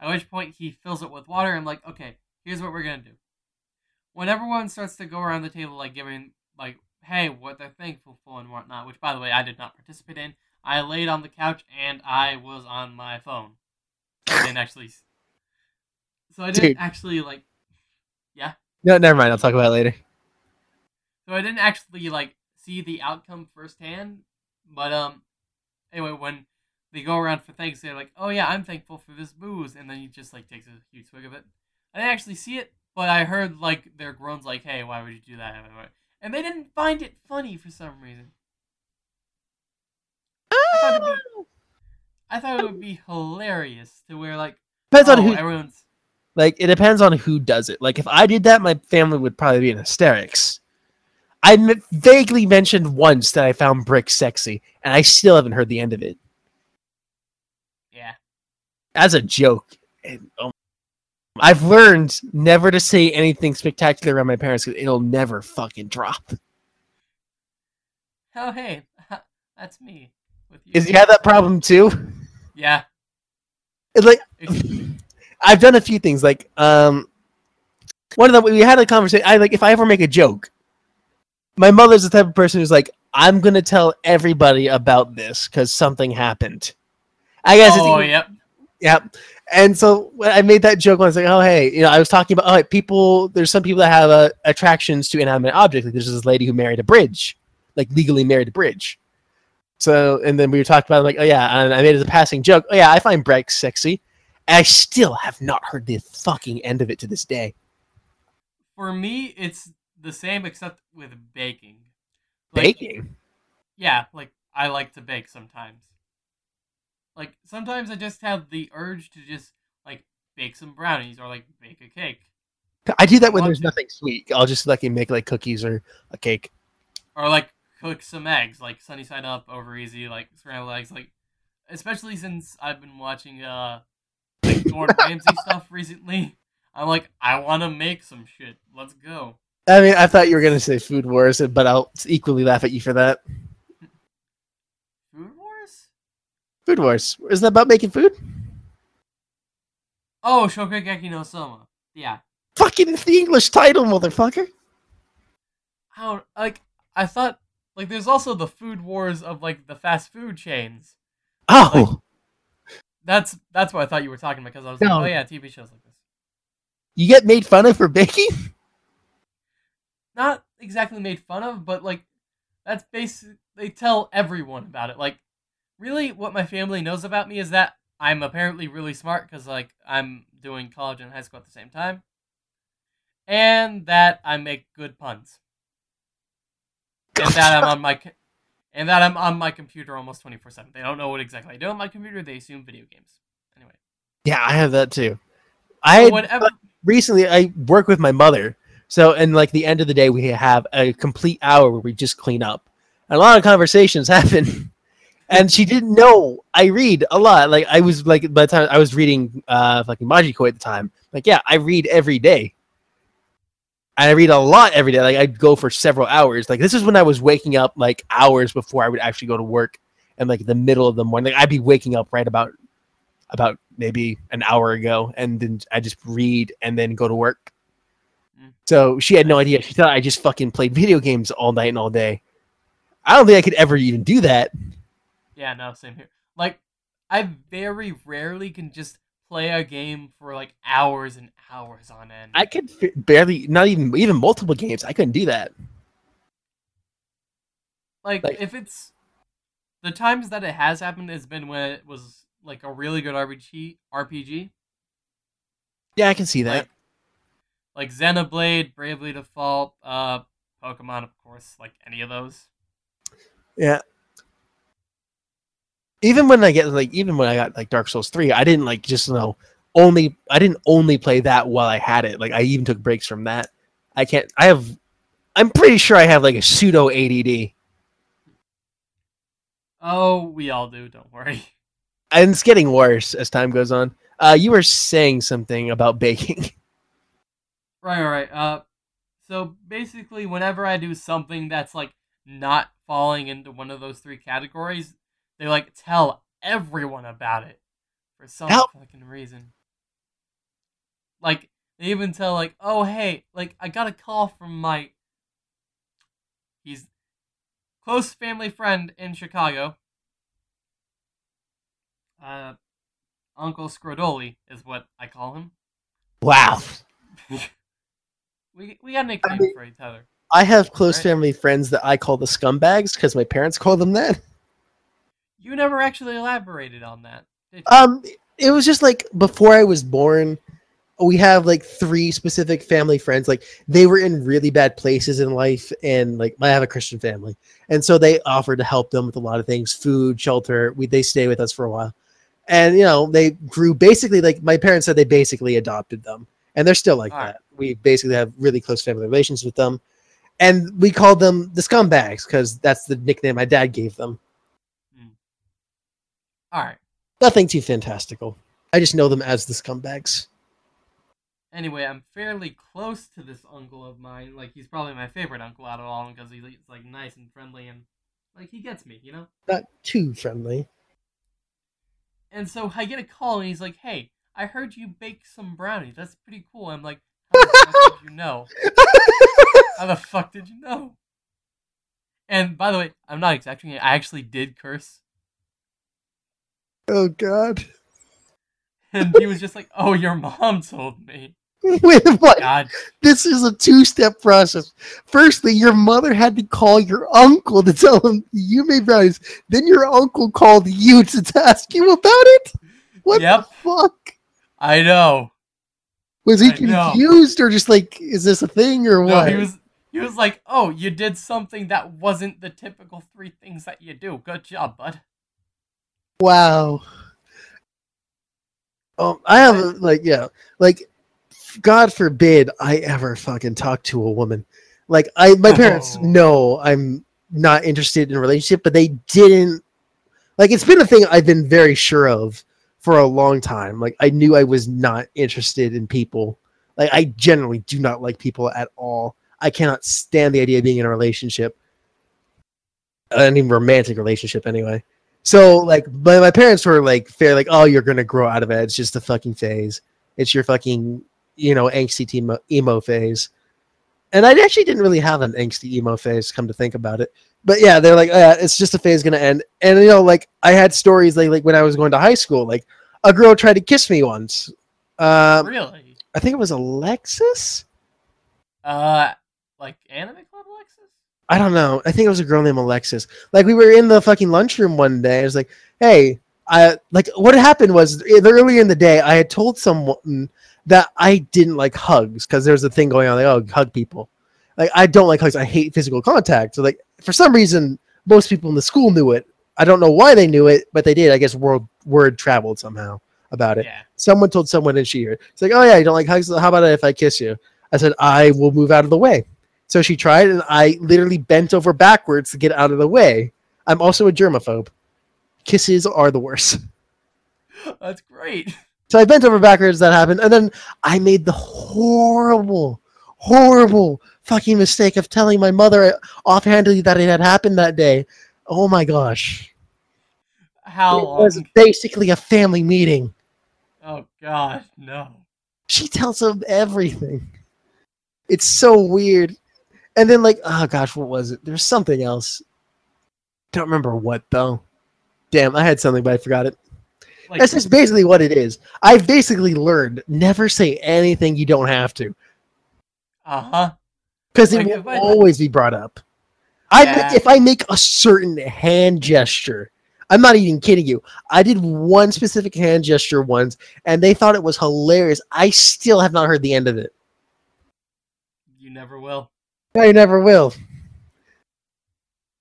At which point he fills it with water. I'm like, okay, here's what we're gonna do. When everyone starts to go around the table, like giving like, hey, what they're thankful for and whatnot. Which, by the way, I did not participate in. I laid on the couch and I was on my phone. I didn't actually. So I didn't Dude. actually like Yeah. No, never mind. I'll talk about it later. So I didn't actually like see the outcome firsthand, but um, anyway, when they go around for thanks, they're like, "Oh yeah, I'm thankful for this booze," and then he just like takes a huge swig of it. I didn't actually see it, but I heard like their groans, like, "Hey, why would you do that?" And they didn't find it funny for some reason. I thought, be, I thought it would be hilarious to wear like, Depends oh, on who. everyone's Like it depends on who does it. Like if I did that, my family would probably be in hysterics. I vaguely mentioned once that I found Brick sexy, and I still haven't heard the end of it. yeah. As a joke, and oh, I've learned never to say anything spectacular around my parents because it'll never fucking drop. Oh hey, that's me. With you. Is you have that problem too? Yeah. It's like I've done a few things. Like um, one of them we had a conversation. I like if I ever make a joke, my mother's the type of person who's like, I'm gonna tell everybody about this because something happened. I guess. oh it's, yep. Yep. And so when I made that joke, I was like, oh, hey, you know, I was talking about, oh, people, there's some people that have uh, attractions to inanimate objects. Like there's this lady who married a bridge, like legally married a bridge. So, and then we were talking about, like, oh, yeah, and I made it a passing joke. Oh, yeah, I find Brex sexy. And I still have not heard the fucking end of it to this day. For me, it's the same except with baking. Like, Baking? Yeah, like I like to bake sometimes. Like sometimes I just have the urge to just like bake some brownies or like bake a cake I do that when there's to. nothing sweet. I'll just like make like cookies or a cake. or like cook some eggs, like sunny side up, over easy, like scrambled eggs, like especially since I've been watching uh like Gordon Ramsay stuff recently. I'm like, I want to make some shit. Let's go. I mean, I thought you were going to say Food Wars, but I'll equally laugh at you for that. Food Wars? Food Wars. Isn't that about making food? Oh, Shokugeki no Soma. Yeah. Fucking it's the English title, motherfucker. How like I thought like there's also the food wars of like the fast food chains. Oh, That's that's what I thought you were talking about because I was No. like, oh yeah, TV shows like this. you get made fun of for baking? Not exactly made fun of, but like that's basic. They tell everyone about it. Like, really, what my family knows about me is that I'm apparently really smart because like I'm doing college and high school at the same time, and that I make good puns, and that I'm on my and that I'm on my computer almost twenty four seven. They don't know what exactly I do on my computer. They assume video games. Anyway, Yeah, I have that too. I so whenever recently I work with my mother, so and like the end of the day we have a complete hour where we just clean up. And a lot of conversations happen. And she didn't know I read a lot. Like I was like by the time I was reading uh fucking Majiko at the time. Like yeah, I read every day. And I read a lot every day. Like I'd go for several hours. Like this is when I was waking up like hours before I would actually go to work and like the middle of the morning. Like I'd be waking up right about about maybe an hour ago and then I just read and then go to work. Mm. So she had no idea. She thought I just fucking played video games all night and all day. I don't think I could ever even do that. Yeah, no, same here. Like, I very rarely can just play a game for like hours and hours on end. I could barely, not even even multiple games. I couldn't do that. like, like- if it's the times that it has happened has been when it was like a really good RPG. RPG Yeah, I can see that. like, like Xenoblade, Bravely Default, uh, Pokemon, of course, like any of those. Yeah. Even when I get like, even when I got like Dark Souls three, I didn't like just you know only I didn't only play that while I had it. Like I even took breaks from that. I can't. I have. I'm pretty sure I have like a pseudo ADD, Oh, we all do. Don't worry. and it's getting worse as time goes on. Uh, you were saying something about baking. Right, all right. Uh, so basically, whenever I do something that's like not falling into one of those three categories, they like tell everyone about it for some How- fucking reason. Like they even tell like, oh hey, like I got a call from my he's close family friend in Chicago. Uh, Uncle Scrodoli is what I call him. wow. We we got a nickname mean- for each other. I have close Right. family friends that I call the scumbags because my parents call them that. You never actually elaborated on that. Um, it was just like before I was born, we have like three specific family friends. Like they were in really bad places in life, and like I have a Christian family, and so they offered to help them with a lot of things, food, shelter. We they stay with us for a while, and you know they grew basically like my parents said they basically adopted them, and they're still like All right. that. We basically have really close family relations with them, and we called them the scumbags because that's the nickname my dad gave them. Hmm. All right. Nothing too fantastical. I just know them as the scumbags. anyway, I'm fairly close to this uncle of mine. Like he's probably my favorite uncle out of all because he's like nice and friendly and like he gets me, you know. Not too friendly. And so I get a call and he's like, "Hey, I heard you bake some brownies. That's pretty cool." I'm like, "How the fuck did you know? How the fuck did you know?" And by the way, I'm not exaggerating. I actually did curse, oh God. and he was just like, "Oh, your mom told me." Wait, what? God, This is a two-step process. Firstly, your mother had to call your uncle to tell him you made brownies. Then your uncle called you to, to ask you about it. What Yep. the fuck? I know. Was he I know. confused or just like, is this a thing or No, what? he was. He was like, "Oh, you did something that wasn't the typical three things that you do. Good job, bud." Wow. Um, I have a, like yeah, like God forbid I ever fucking talk to a woman. Like I, my parents Oh. know I'm not interested in a relationship, but they didn't. Like it's been a thing I've been very sure of for a long time. Like I knew I was not interested in people. Like I generally do not like people at all. I cannot stand the idea of being in a relationship, any romantic relationship anyway. So like, my, my parents were like, fair, like, oh, you're gonna grow out of it. It's just a fucking phase. It's your fucking, you know, angsty emo, emo phase. And I actually didn't really have an angsty emo phase, come to think about it. But yeah, they're like, uh, it's just a phase gonna end. And you know, like, I had stories like, like when I was going to high school, like, a girl tried to kiss me once. Um, really? I think it was Alexis. Uh, like Anime Club Alexis? I don't know. I think it was a girl named Alexis. Like we were in the fucking lunchroom one day. I was like, "Hey, I like what happened was eh, earlier in the day I had told someone that I didn't like hugs because there's a thing going on like oh hug people. Like I don't like hugs. I hate physical contact. So like for some reason most people in the school knew it. I don't know why they knew it, but they did. I guess word word traveled somehow about it. Yeah. Someone told someone and she heard. It's like, "Oh yeah, you don't like hugs? How about if I kiss you?" I said, "I will move out of the way." So she tried, and I literally bent over backwards to get out of the way. I'm also a germaphobe. Kisses are the worst. That's great. So I bent over backwards, that happened, and then I made the horrible, horrible fucking mistake of telling my mother offhandedly that it had happened that day. Oh my gosh. How it was basically a family meeting. Oh God, no. She tells him everything. It's so weird. And then like, oh gosh, what was it? There's something else. Don't remember what though. Damn, I had something, but I forgot it. Like, That's just basically what it is. I've basically learned never say anything you don't have to. uh huh. Because it if will I- always be brought up. I if I make a certain hand gesture, I'm not even kidding you. I did one specific hand gesture once, and they thought it was hilarious. I still have not heard the end of it. You never will. I never will.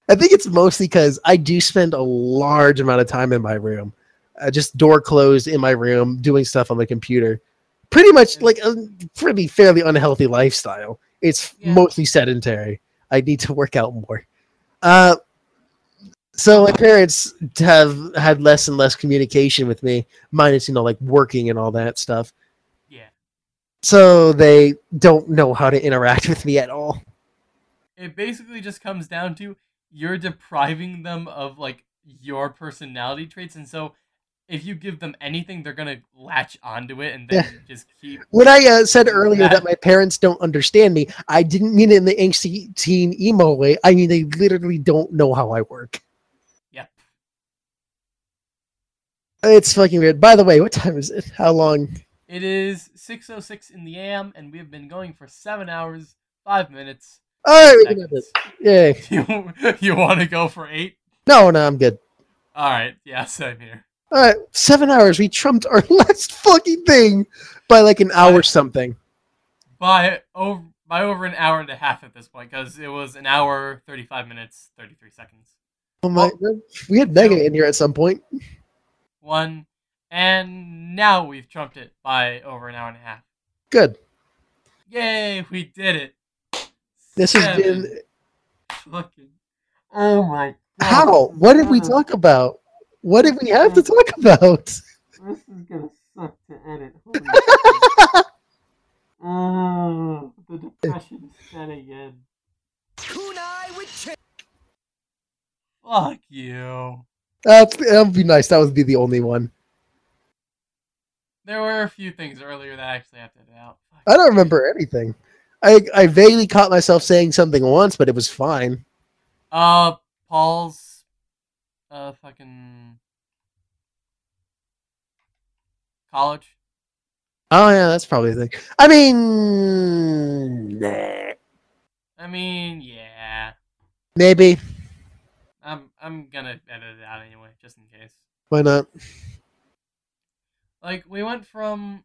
I think it's mostly because I do spend a large amount of time in my room, uh, just door closed in my room, doing stuff on the computer. Pretty much like a pretty fairly unhealthy lifestyle. It's Yeah. mostly sedentary. I need to work out more. Uh, so my parents have had less and less communication with me, minus you know like working and all that stuff. Yeah. So they don't know how to interact with me at all. It basically just comes down to you're depriving them of like your personality traits, and so if you give them anything, they're gonna latch onto it and then just keep. When I uh, said earlier That- that my parents don't understand me, I didn't mean it in the angsty teen emo way. I mean they literally don't know how I work. Yep. It's fucking weird. By the way, what time is it? How long? It is 6:06 in the AM, and we have been going for seven hours, five minutes. All right, we can have this. Yay. You you want to go for eight? No, no, I'm good. All right. Yeah, same here. All right, seven hours. We trumped our last fucking thing by like an hour something. By over by over an hour and a half at this point, because it was an hour, 35 minutes, 33 seconds. Oh my! Oh. We had Mega in here at some point. One, and now we've trumped it by over an hour and a half. Good. Yay, we did it. This has been Fucking. Oh my god. how? What did we talk about? What did we have to talk about? This is gonna suck to edit. Oh, the depression setting in. With chain. Fuck you. That's that would be nice. That would be the only one. There were a few things earlier that I actually have to edit out. I don't remember anything. I I vaguely caught myself saying something once, but it was fine. Uh, Paul's, uh, fucking college. Oh yeah, that's probably the thing. I mean, nah, I mean, yeah. maybe. I'm I'm gonna edit it out anyway, just in case. Why not? Like we went from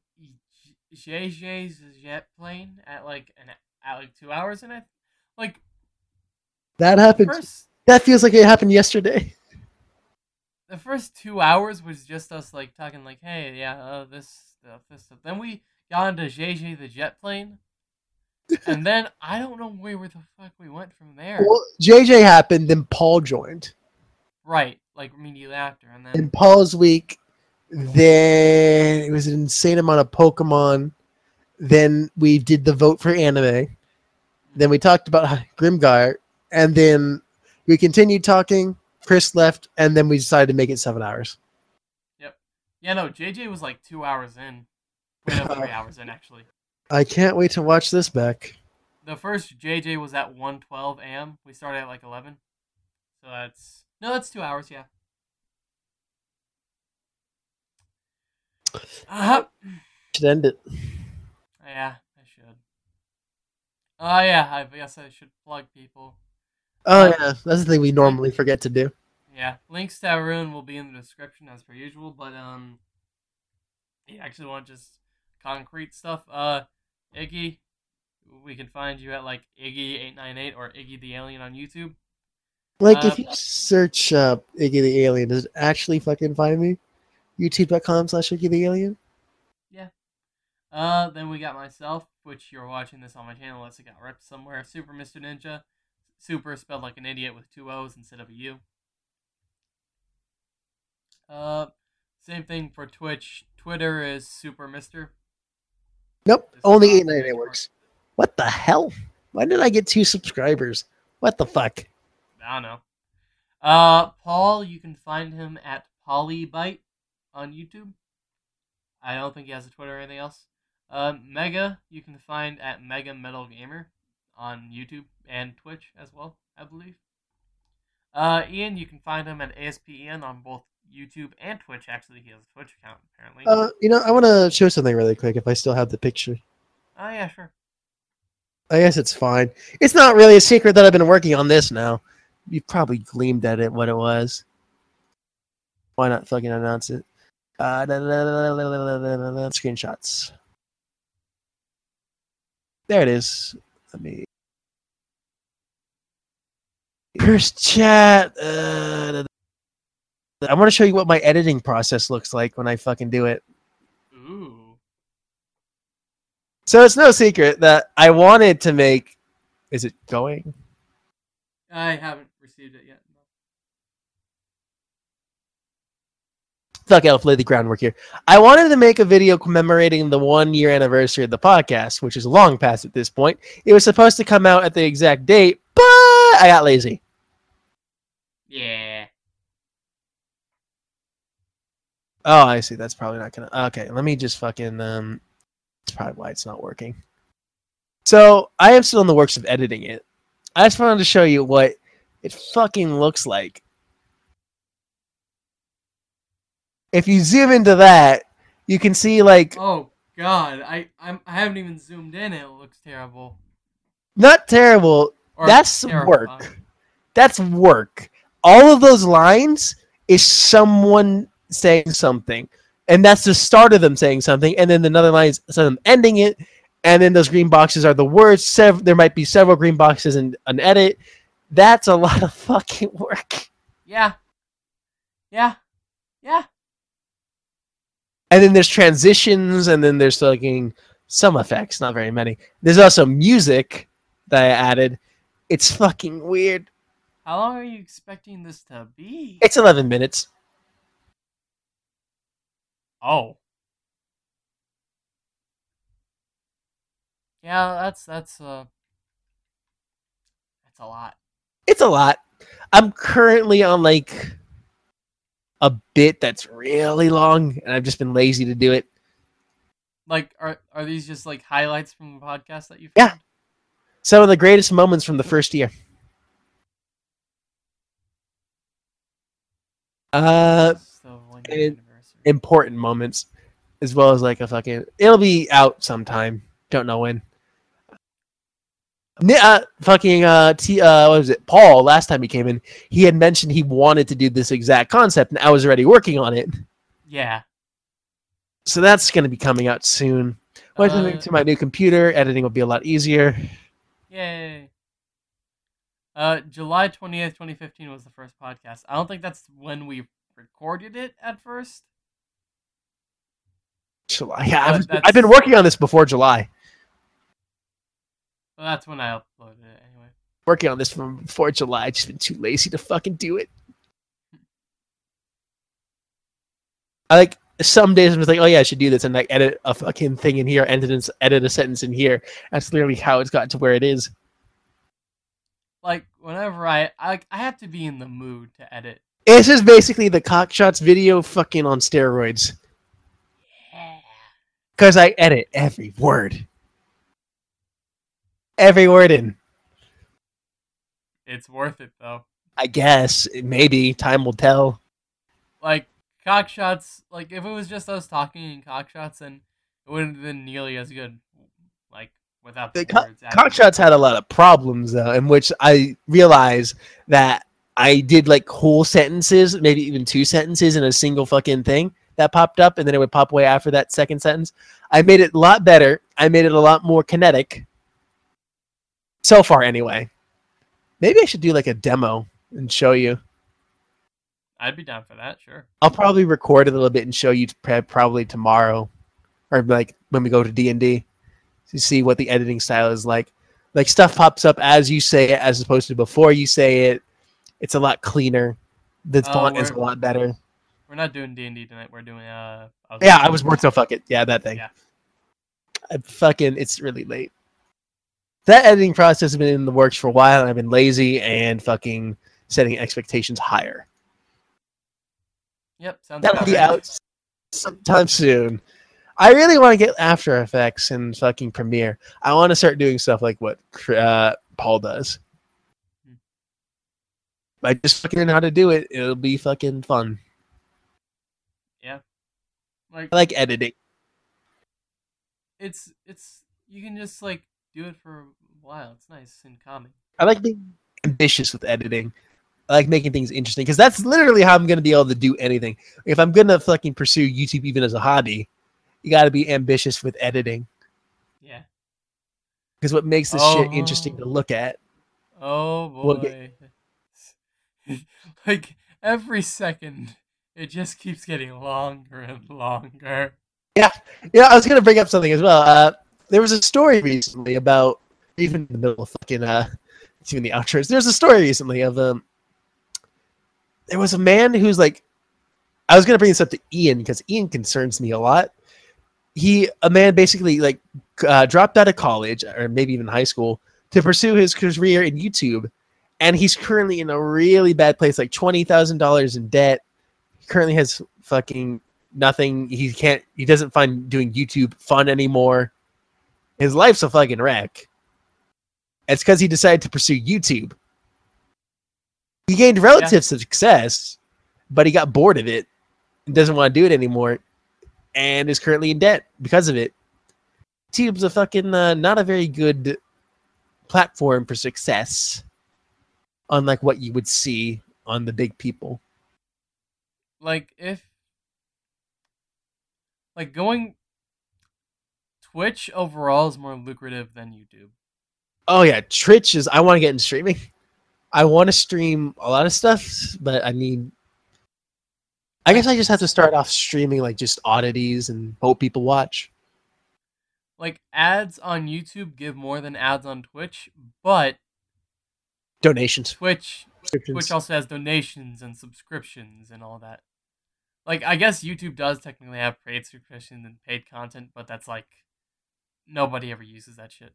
JJ's jet plane at like an at like two hours and I like That happened. first That feels like it happened yesterday. The first two hours was just us like talking like, hey, yeah, uh, this stuff, this stuff. Then we got into JJ the jet plane, and then I don't know where, where the fuck we went from there. Well, JJ happened, then Paul joined. Right, like immediately after, and then In Paul's week, then it was an insane amount of Pokemon. Then we did the vote for anime. Then we talked about Grimgar, and then we continued talking. Chris left, and then we decided to make it seven hours. Yep. Yeah, no, JJ was like two hours in, wait, no, three hours in actually. I can't wait to watch this back. The first JJ was at 1:12 a.m. We started at like 11, so that's no, that's two hours, yeah. Uh-huh. Should end it. Yeah, I should. Oh yeah, I guess I should plug people. Oh yeah, that's the thing we normally forget to do. Yeah, links to Arun will be in the description as per usual, but um, you actually want just concrete stuff. Uh, Iggy, we can find you at like Iggy898 or Iggy the Alien on YouTube. Like Uh, if you search uh, Iggy the Alien, does it actually fucking find me? YouTube.com slash Iggy the Alien. Yeah. Uh, then we got myself, which you're watching this on my channel unless it got ripped somewhere. Super Mr. Ninja. Super spelled like an idiot with two O's instead of a U. Uh, same thing for Twitch. Twitter is Super Mister. Nope, only 898 works. What the hell? Why did I get two subscribers? What the fuck? I don't know. Uh, Paul, you can find him at Polybyte on YouTube. I don't think he has a Twitter or anything else. Uh, Mega, you can find at Mega Metal Gamer on YouTube and Twitch as well, I believe. Uh, Ian, you can find him at ASPN on both YouTube and Twitch. Actually, he has a Twitch account, apparently. Uh, you know, I want to show something really quick if I still have the picture. Oh, yeah, sure. I guess it's fine. It's not really a secret that I've been working on this now. You probably gleamed at it what it was. Why not fucking announce it? Uh, screenshots. There it is. Let me. Here's chat. Uh, da- da- I want to show you what my editing process looks like when I fucking do it. Ooh. So it's no secret that I wanted to make. Is it going? I haven't received it yet. Fuck I'll lay the groundwork here. I wanted to make a video commemorating the one year anniversary of the podcast, which is long past at this point. It was supposed to come out at the exact date, but I got lazy. Yeah. Oh, I see. That's probably not gonna. Okay, let me just fucking. Um, that's probably why it's not working. So I am still in the works of editing it. I just wanted to show you what it fucking looks like. If you zoom into that, you can see like Oh God, I I'm, I haven't even zoomed in. It looks terrible. not terrible. Or That's terrifying. work. That's work. All of those lines is someone saying something. And that's the start of them saying something. And then another line is them ending it. And then those green boxes are the words. Sev- there might be several green boxes in an edit. That's a lot of fucking work. Yeah. Yeah. Yeah. And then there's transitions, and then there's fucking some effects, not very many. There's also music that I added. It's fucking weird. How long are you expecting this to be? It's 11 minutes. Oh. Yeah, that's that's uh that's a lot. It's a lot. I'm currently on like a bit that's really long, and I've just been lazy to do it. Like, are are these just like highlights from the podcast that you've? Yeah. Some of the greatest moments from the first year. Uh, important moments, as well as like a fucking. It'll be out sometime. Don't know when. Uh, fucking uh, T, uh, what was it? Paul. Last time he came in, he had mentioned he wanted to do this exact concept, and I was already working on it. Yeah. So that's going to be coming out soon. Once Uh, to my new computer, editing will be a lot easier. Yay. Uh, July 28th, 2015 was the first podcast. I don't think that's when we recorded it at first. July. Yeah, I But was, that's- I've been working on this before July. But that's when I uploaded it anyway. Working on this from before July. Just been too lazy to fucking do it. I like some days I'm just like, oh yeah, I should do this, and like edit a fucking thing in here, edit a, edit a sentence in here. That's literally how it's got to where it is. Like, whenever I, I, I have to be in the mood to edit. This is basically the cockshots video fucking on steroids. Yeah. Because I edit every word. Every word in. It's worth it, though. I guess. Maybe. Time will tell. Like, cockshots, like, if it was just us talking in cockshots, then it wouldn't have been nearly as good. Like, without the The co- words. Cockshots had a lot of problems, though, in which I realized that I did like whole sentences, maybe even two sentences in a single fucking thing that popped up, and then it would pop away after that second sentence. I made it a lot better. I made it a lot more kinetic. So far, anyway. Maybe I should do like a demo and show you. I'd be down for that, sure. I'll probably record a little bit and show you probably tomorrow, or like when we go to D and D, to see what the editing style is like. Like stuff pops up as you say it, as opposed to before you say it. It's a lot cleaner. The Oh, font is a lot better. We're not doing D&D tonight. We're doing, uh... Yeah, I was bored, so fuck it. Yeah, that thing. Yeah. I fucking, it's really late. That editing process has been in the works for a while, and I've been lazy and fucking setting expectations higher. Yep, sounds That'll be right. out sometime soon. I really want to get After Effects and fucking Premiere. I want to start doing stuff like what uh, Paul does. Hmm. I just fucking learn how to do it. It'll be fucking fun. Yeah, Like, I like editing. it's, it's, you can just, like, do it for while. It's nice and calming. I like being ambitious with editing. I like making things interesting because that's literally how I'm going to be able to do anything. If I'm going to fucking pursue YouTube even as a hobby, you got to be ambitious with editing Yeah. because what makes this shit interesting to Oh. look at. Oh, We'll boy. like, every second, it just keeps getting longer and longer. Yeah. Yeah, I was gonna bring up something as well. Uh, there was a story recently about even in the middle of fucking uh, doing the outros. There's a story recently of um, there was a man who's like, I was gonna bring this up to Ian because Ian concerns me a lot. He, a man, basically like uh, dropped out of college or maybe even high school to pursue his career in YouTube, and he's currently in a really bad place, like twenty thousand dollars in debt. He currently has fucking nothing. He can't. He doesn't find doing YouTube fun anymore. His life's a fucking wreck. It's because he decided to pursue YouTube. He gained relative success, but he got bored of it and doesn't want to do it anymore, and is currently in debt because of it. YouTube's a fucking uh, not a very good platform for success, unlike what you would see on the big people. Like, if. Like, going. Twitch overall is more lucrative than YouTube. Oh yeah, Twitch is. I want to get in streaming. I want to stream a lot of stuff, but I need. I guess I just have to start off streaming like just oddities and hope people watch. Like, ads on YouTube give more than ads on Twitch, but Donations, Twitch. Twitch also has donations and subscriptions and all that. Like, I guess YouTube does technically have paid subscriptions and paid content, but that's like nobody ever uses that shit.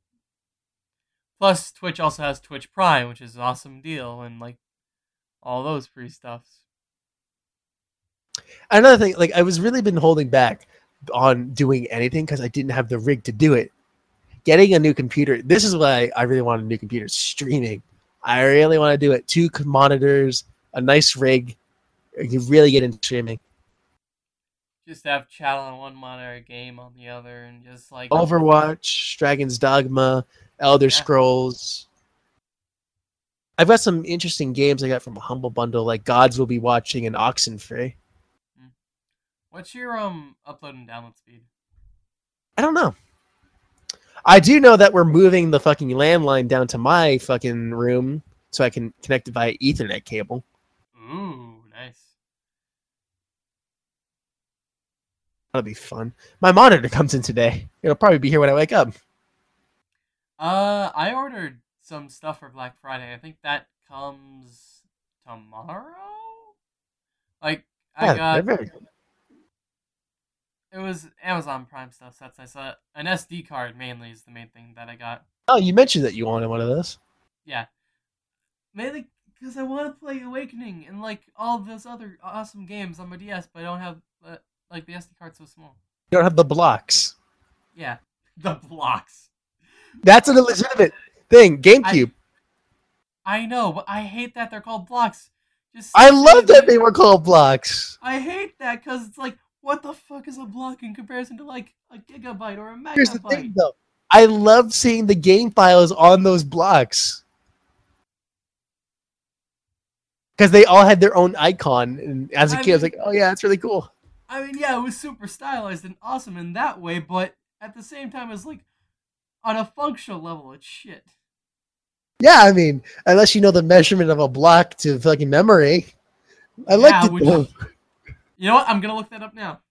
Plus, Twitch also has Twitch Prime, which is an awesome deal, and like all those free stuffs. Another thing, like I was really been holding back on doing anything because I didn't have the rig to do it. Getting a new computer. This is why I really want a new computer. Streaming. I really want to do it. Two monitors, a nice rig. You really get into streaming. Just have chat on one monitor, game on the other, and just like Overwatch, Dragon's Dogma, Elder Yeah. Scrolls. I've got some interesting games I got from a Humble Bundle, like Gods Will Be Watching and Oxenfree. What's your um upload and download speed? I don't know. I do know that we're moving the fucking landline down to my fucking room so I can connect it via Ethernet cable. Ooh, nice. That'll be fun. My monitor comes in today. It'll probably be here when I wake up. Uh, I ordered some stuff for Black Friday. I think that comes tomorrow. Like I Yeah, got very good. it was Amazon Prime stuff. So that's I saw an SD card mainly is the main thing that I got. Oh, you mentioned that you wanted one of those. Yeah, mainly because I want to play Awakening and like all those other awesome games on my DS, but I don't have uh, like the SD card's so small. You don't have the blocks. Yeah, the blocks. That's an illegitimate thing. GameCube. I know, but I hate that they're called blocks. Just I, love that they- were called blocks. I hate that because it's like, what the fuck is a block in comparison to like a gigabyte or a megabyte? Here's the thing, though. I love seeing the game files on those blocks. Because they all had their own icon. And as a I kid, I was like, oh, yeah, that's really cool. I mean, yeah, it was super stylized and awesome in that way, but at the same time, it's like on a functional level, it's shit. Yeah, I mean, unless you know the measurement of a block to fucking memory. I like Yeah, to which- know You know what? I'm gonna look that up now.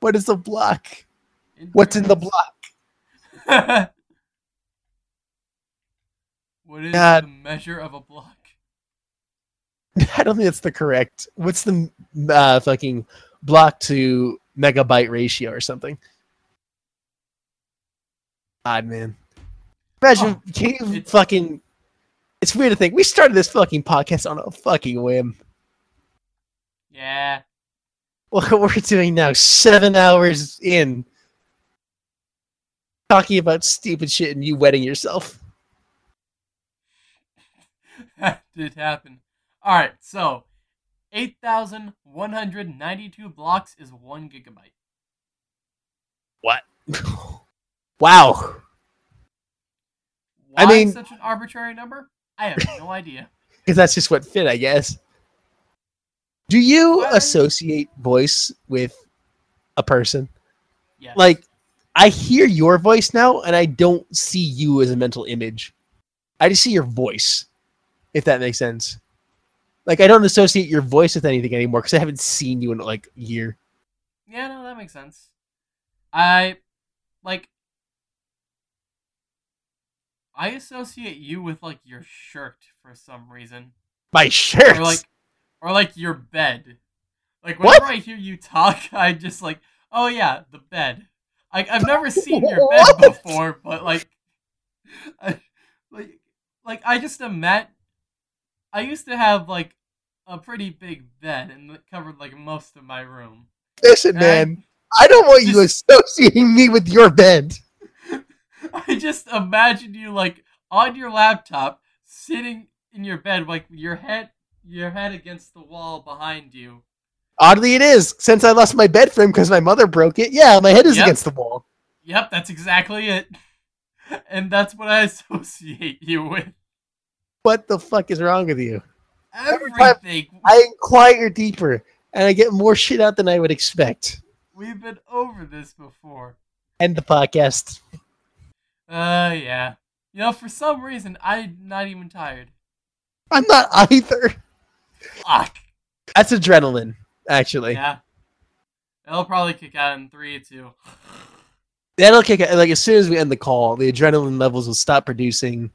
what is a block? What's in the block? block? what is God. the measure of a block? I don't think that's the correct. What's the uh, fucking block to megabyte ratio or something? Odd man. Imagine, Oh, can you it's- fucking? It's weird to think we started this fucking podcast on a fucking whim. Yeah. What we're doing now, seven hours in, talking about stupid shit and you wetting yourself. that did happen. All right, so 8,192 blocks is one gigabyte. What? wow. Why I mean- such an arbitrary number? I have no idea. Because that's just what fit, I guess. Do you associate voice with a person? Yes. Like, I hear your voice now, and I don't see you as a mental image. I just see your voice, if that makes sense. Like, I don't associate your voice with anything anymore because I haven't seen you in like a year. Yeah, no, that makes sense. I like I associate you with like your shirt for some reason. My shirt. Or like or like your bed. Like What? whenever I hear you talk, I just like, oh yeah, the bed. Like I've never seen your bed What? before, but like I, like like I just imagine I used to have like a pretty big bed and it covered like most of my room. Listen, And man, I don't want you associating me with your bed. I just imagine you like on your laptop, sitting in your bed, like your head, your head against the wall behind you. Oddly, it is since I lost my bed frame because my mother broke it. Yeah, my head is Yep. against the wall. Yep, that's exactly it. And that's what I associate you with. What the fuck is wrong with you? Every Everything. I inquire deeper, and I get more shit out than I would expect. We've been over this before. End the podcast. Uh, yeah. You know, for some reason, I'm not even tired. I'm not either. Fuck. That's adrenaline, actually. Yeah. It'll probably kick out in three, two. That'll kick out. Like as soon as we end the call, the adrenaline levels will stop producing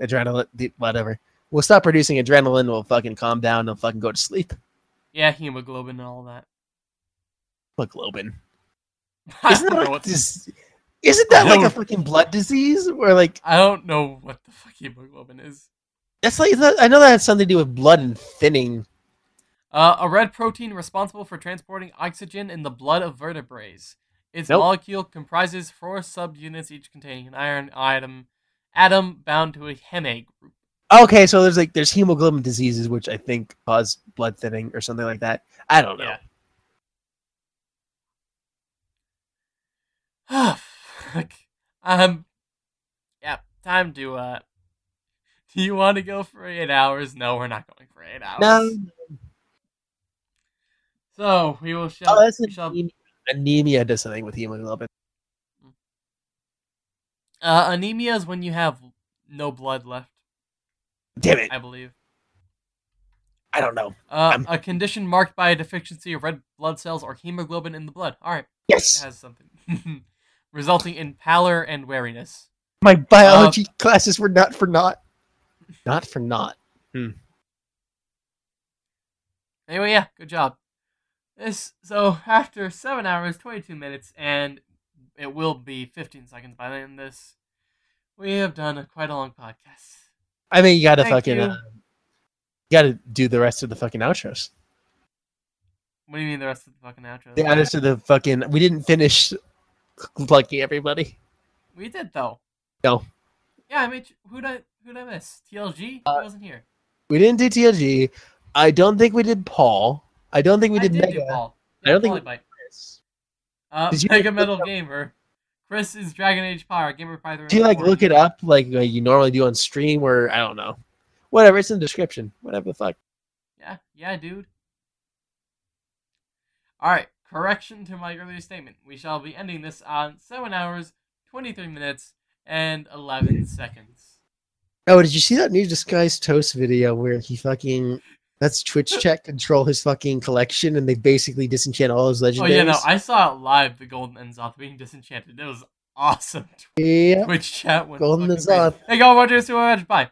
adrenaline. Whatever. We'll stop producing adrenaline. We'll fucking calm down. and fucking go to sleep. Yeah, hemoglobin and all that. Look, Globin. Isn't that like what this? Isn't that like a fucking blood disease? Where like I don't know what the fuck hemoglobin is. that's like I know that has something to do with blood and thinning. Uh, a red protein responsible for transporting oxygen in the blood of vertebrates. Its Nope. molecule comprises four subunits, each containing an iron atom, atom bound to a heme group. Okay, so there's like there's hemoglobin diseases which I think cause blood thinning or something like that. I don't know. Yeah. Um, yeah, time to, uh, do you want to go for eight hours? No, we're not going for eight hours. No, So, we will shall, oh, that's shall anemia. anemia does something with hemoglobin. uh, anemia is when you have no blood left, Damn it! I believe. I don't know. Uh, a condition marked by a deficiency of red blood cells or hemoglobin in the blood. Alright, Yes. it has something. Resulting in pallor and wariness. my Uh, biology classes were not for naught. Not for naught. Anyway, yeah, good job. This so after seven hours, twenty two minutes, and it will be fifteen seconds by the end of this. We have done a quite a long podcast. I mean, you gotta Thank fucking, you. uh, you gotta do the rest of the fucking outros. What do you mean the rest of the fucking outro? The rest of the fucking. We didn't finish plugging everybody. We did though. No. Yeah, I mean, Who did I? Who did I miss? TLG. Uh, wasn't here. We didn't do TLG. I don't think we did Paul. I don't think we I did did Mega. do Paul. I don't think Polybite. we did Chris. Uh, Did Mega Metal Gamer. Chris is Dragon Age Power. Gamer Python. Do you like look it up like, like you normally do on stream or I don't know. Whatever, it's in the description. Whatever the fuck. Yeah, yeah, dude. Alright, correction to my earlier statement. We shall be ending this on 7 hours, 23 minutes, and 11 seconds. Oh, did you see that new Disguised Toast video where he fucking that's Twitch chat control his fucking collection and they basically disenchant all his legendaries? Oh, yeah, no, I saw it live, the Golden N'Zoth being disenchanted. It was awesome. yeah. Twitch chat went Golden N'Zoth. Hey, go watch this. Bye.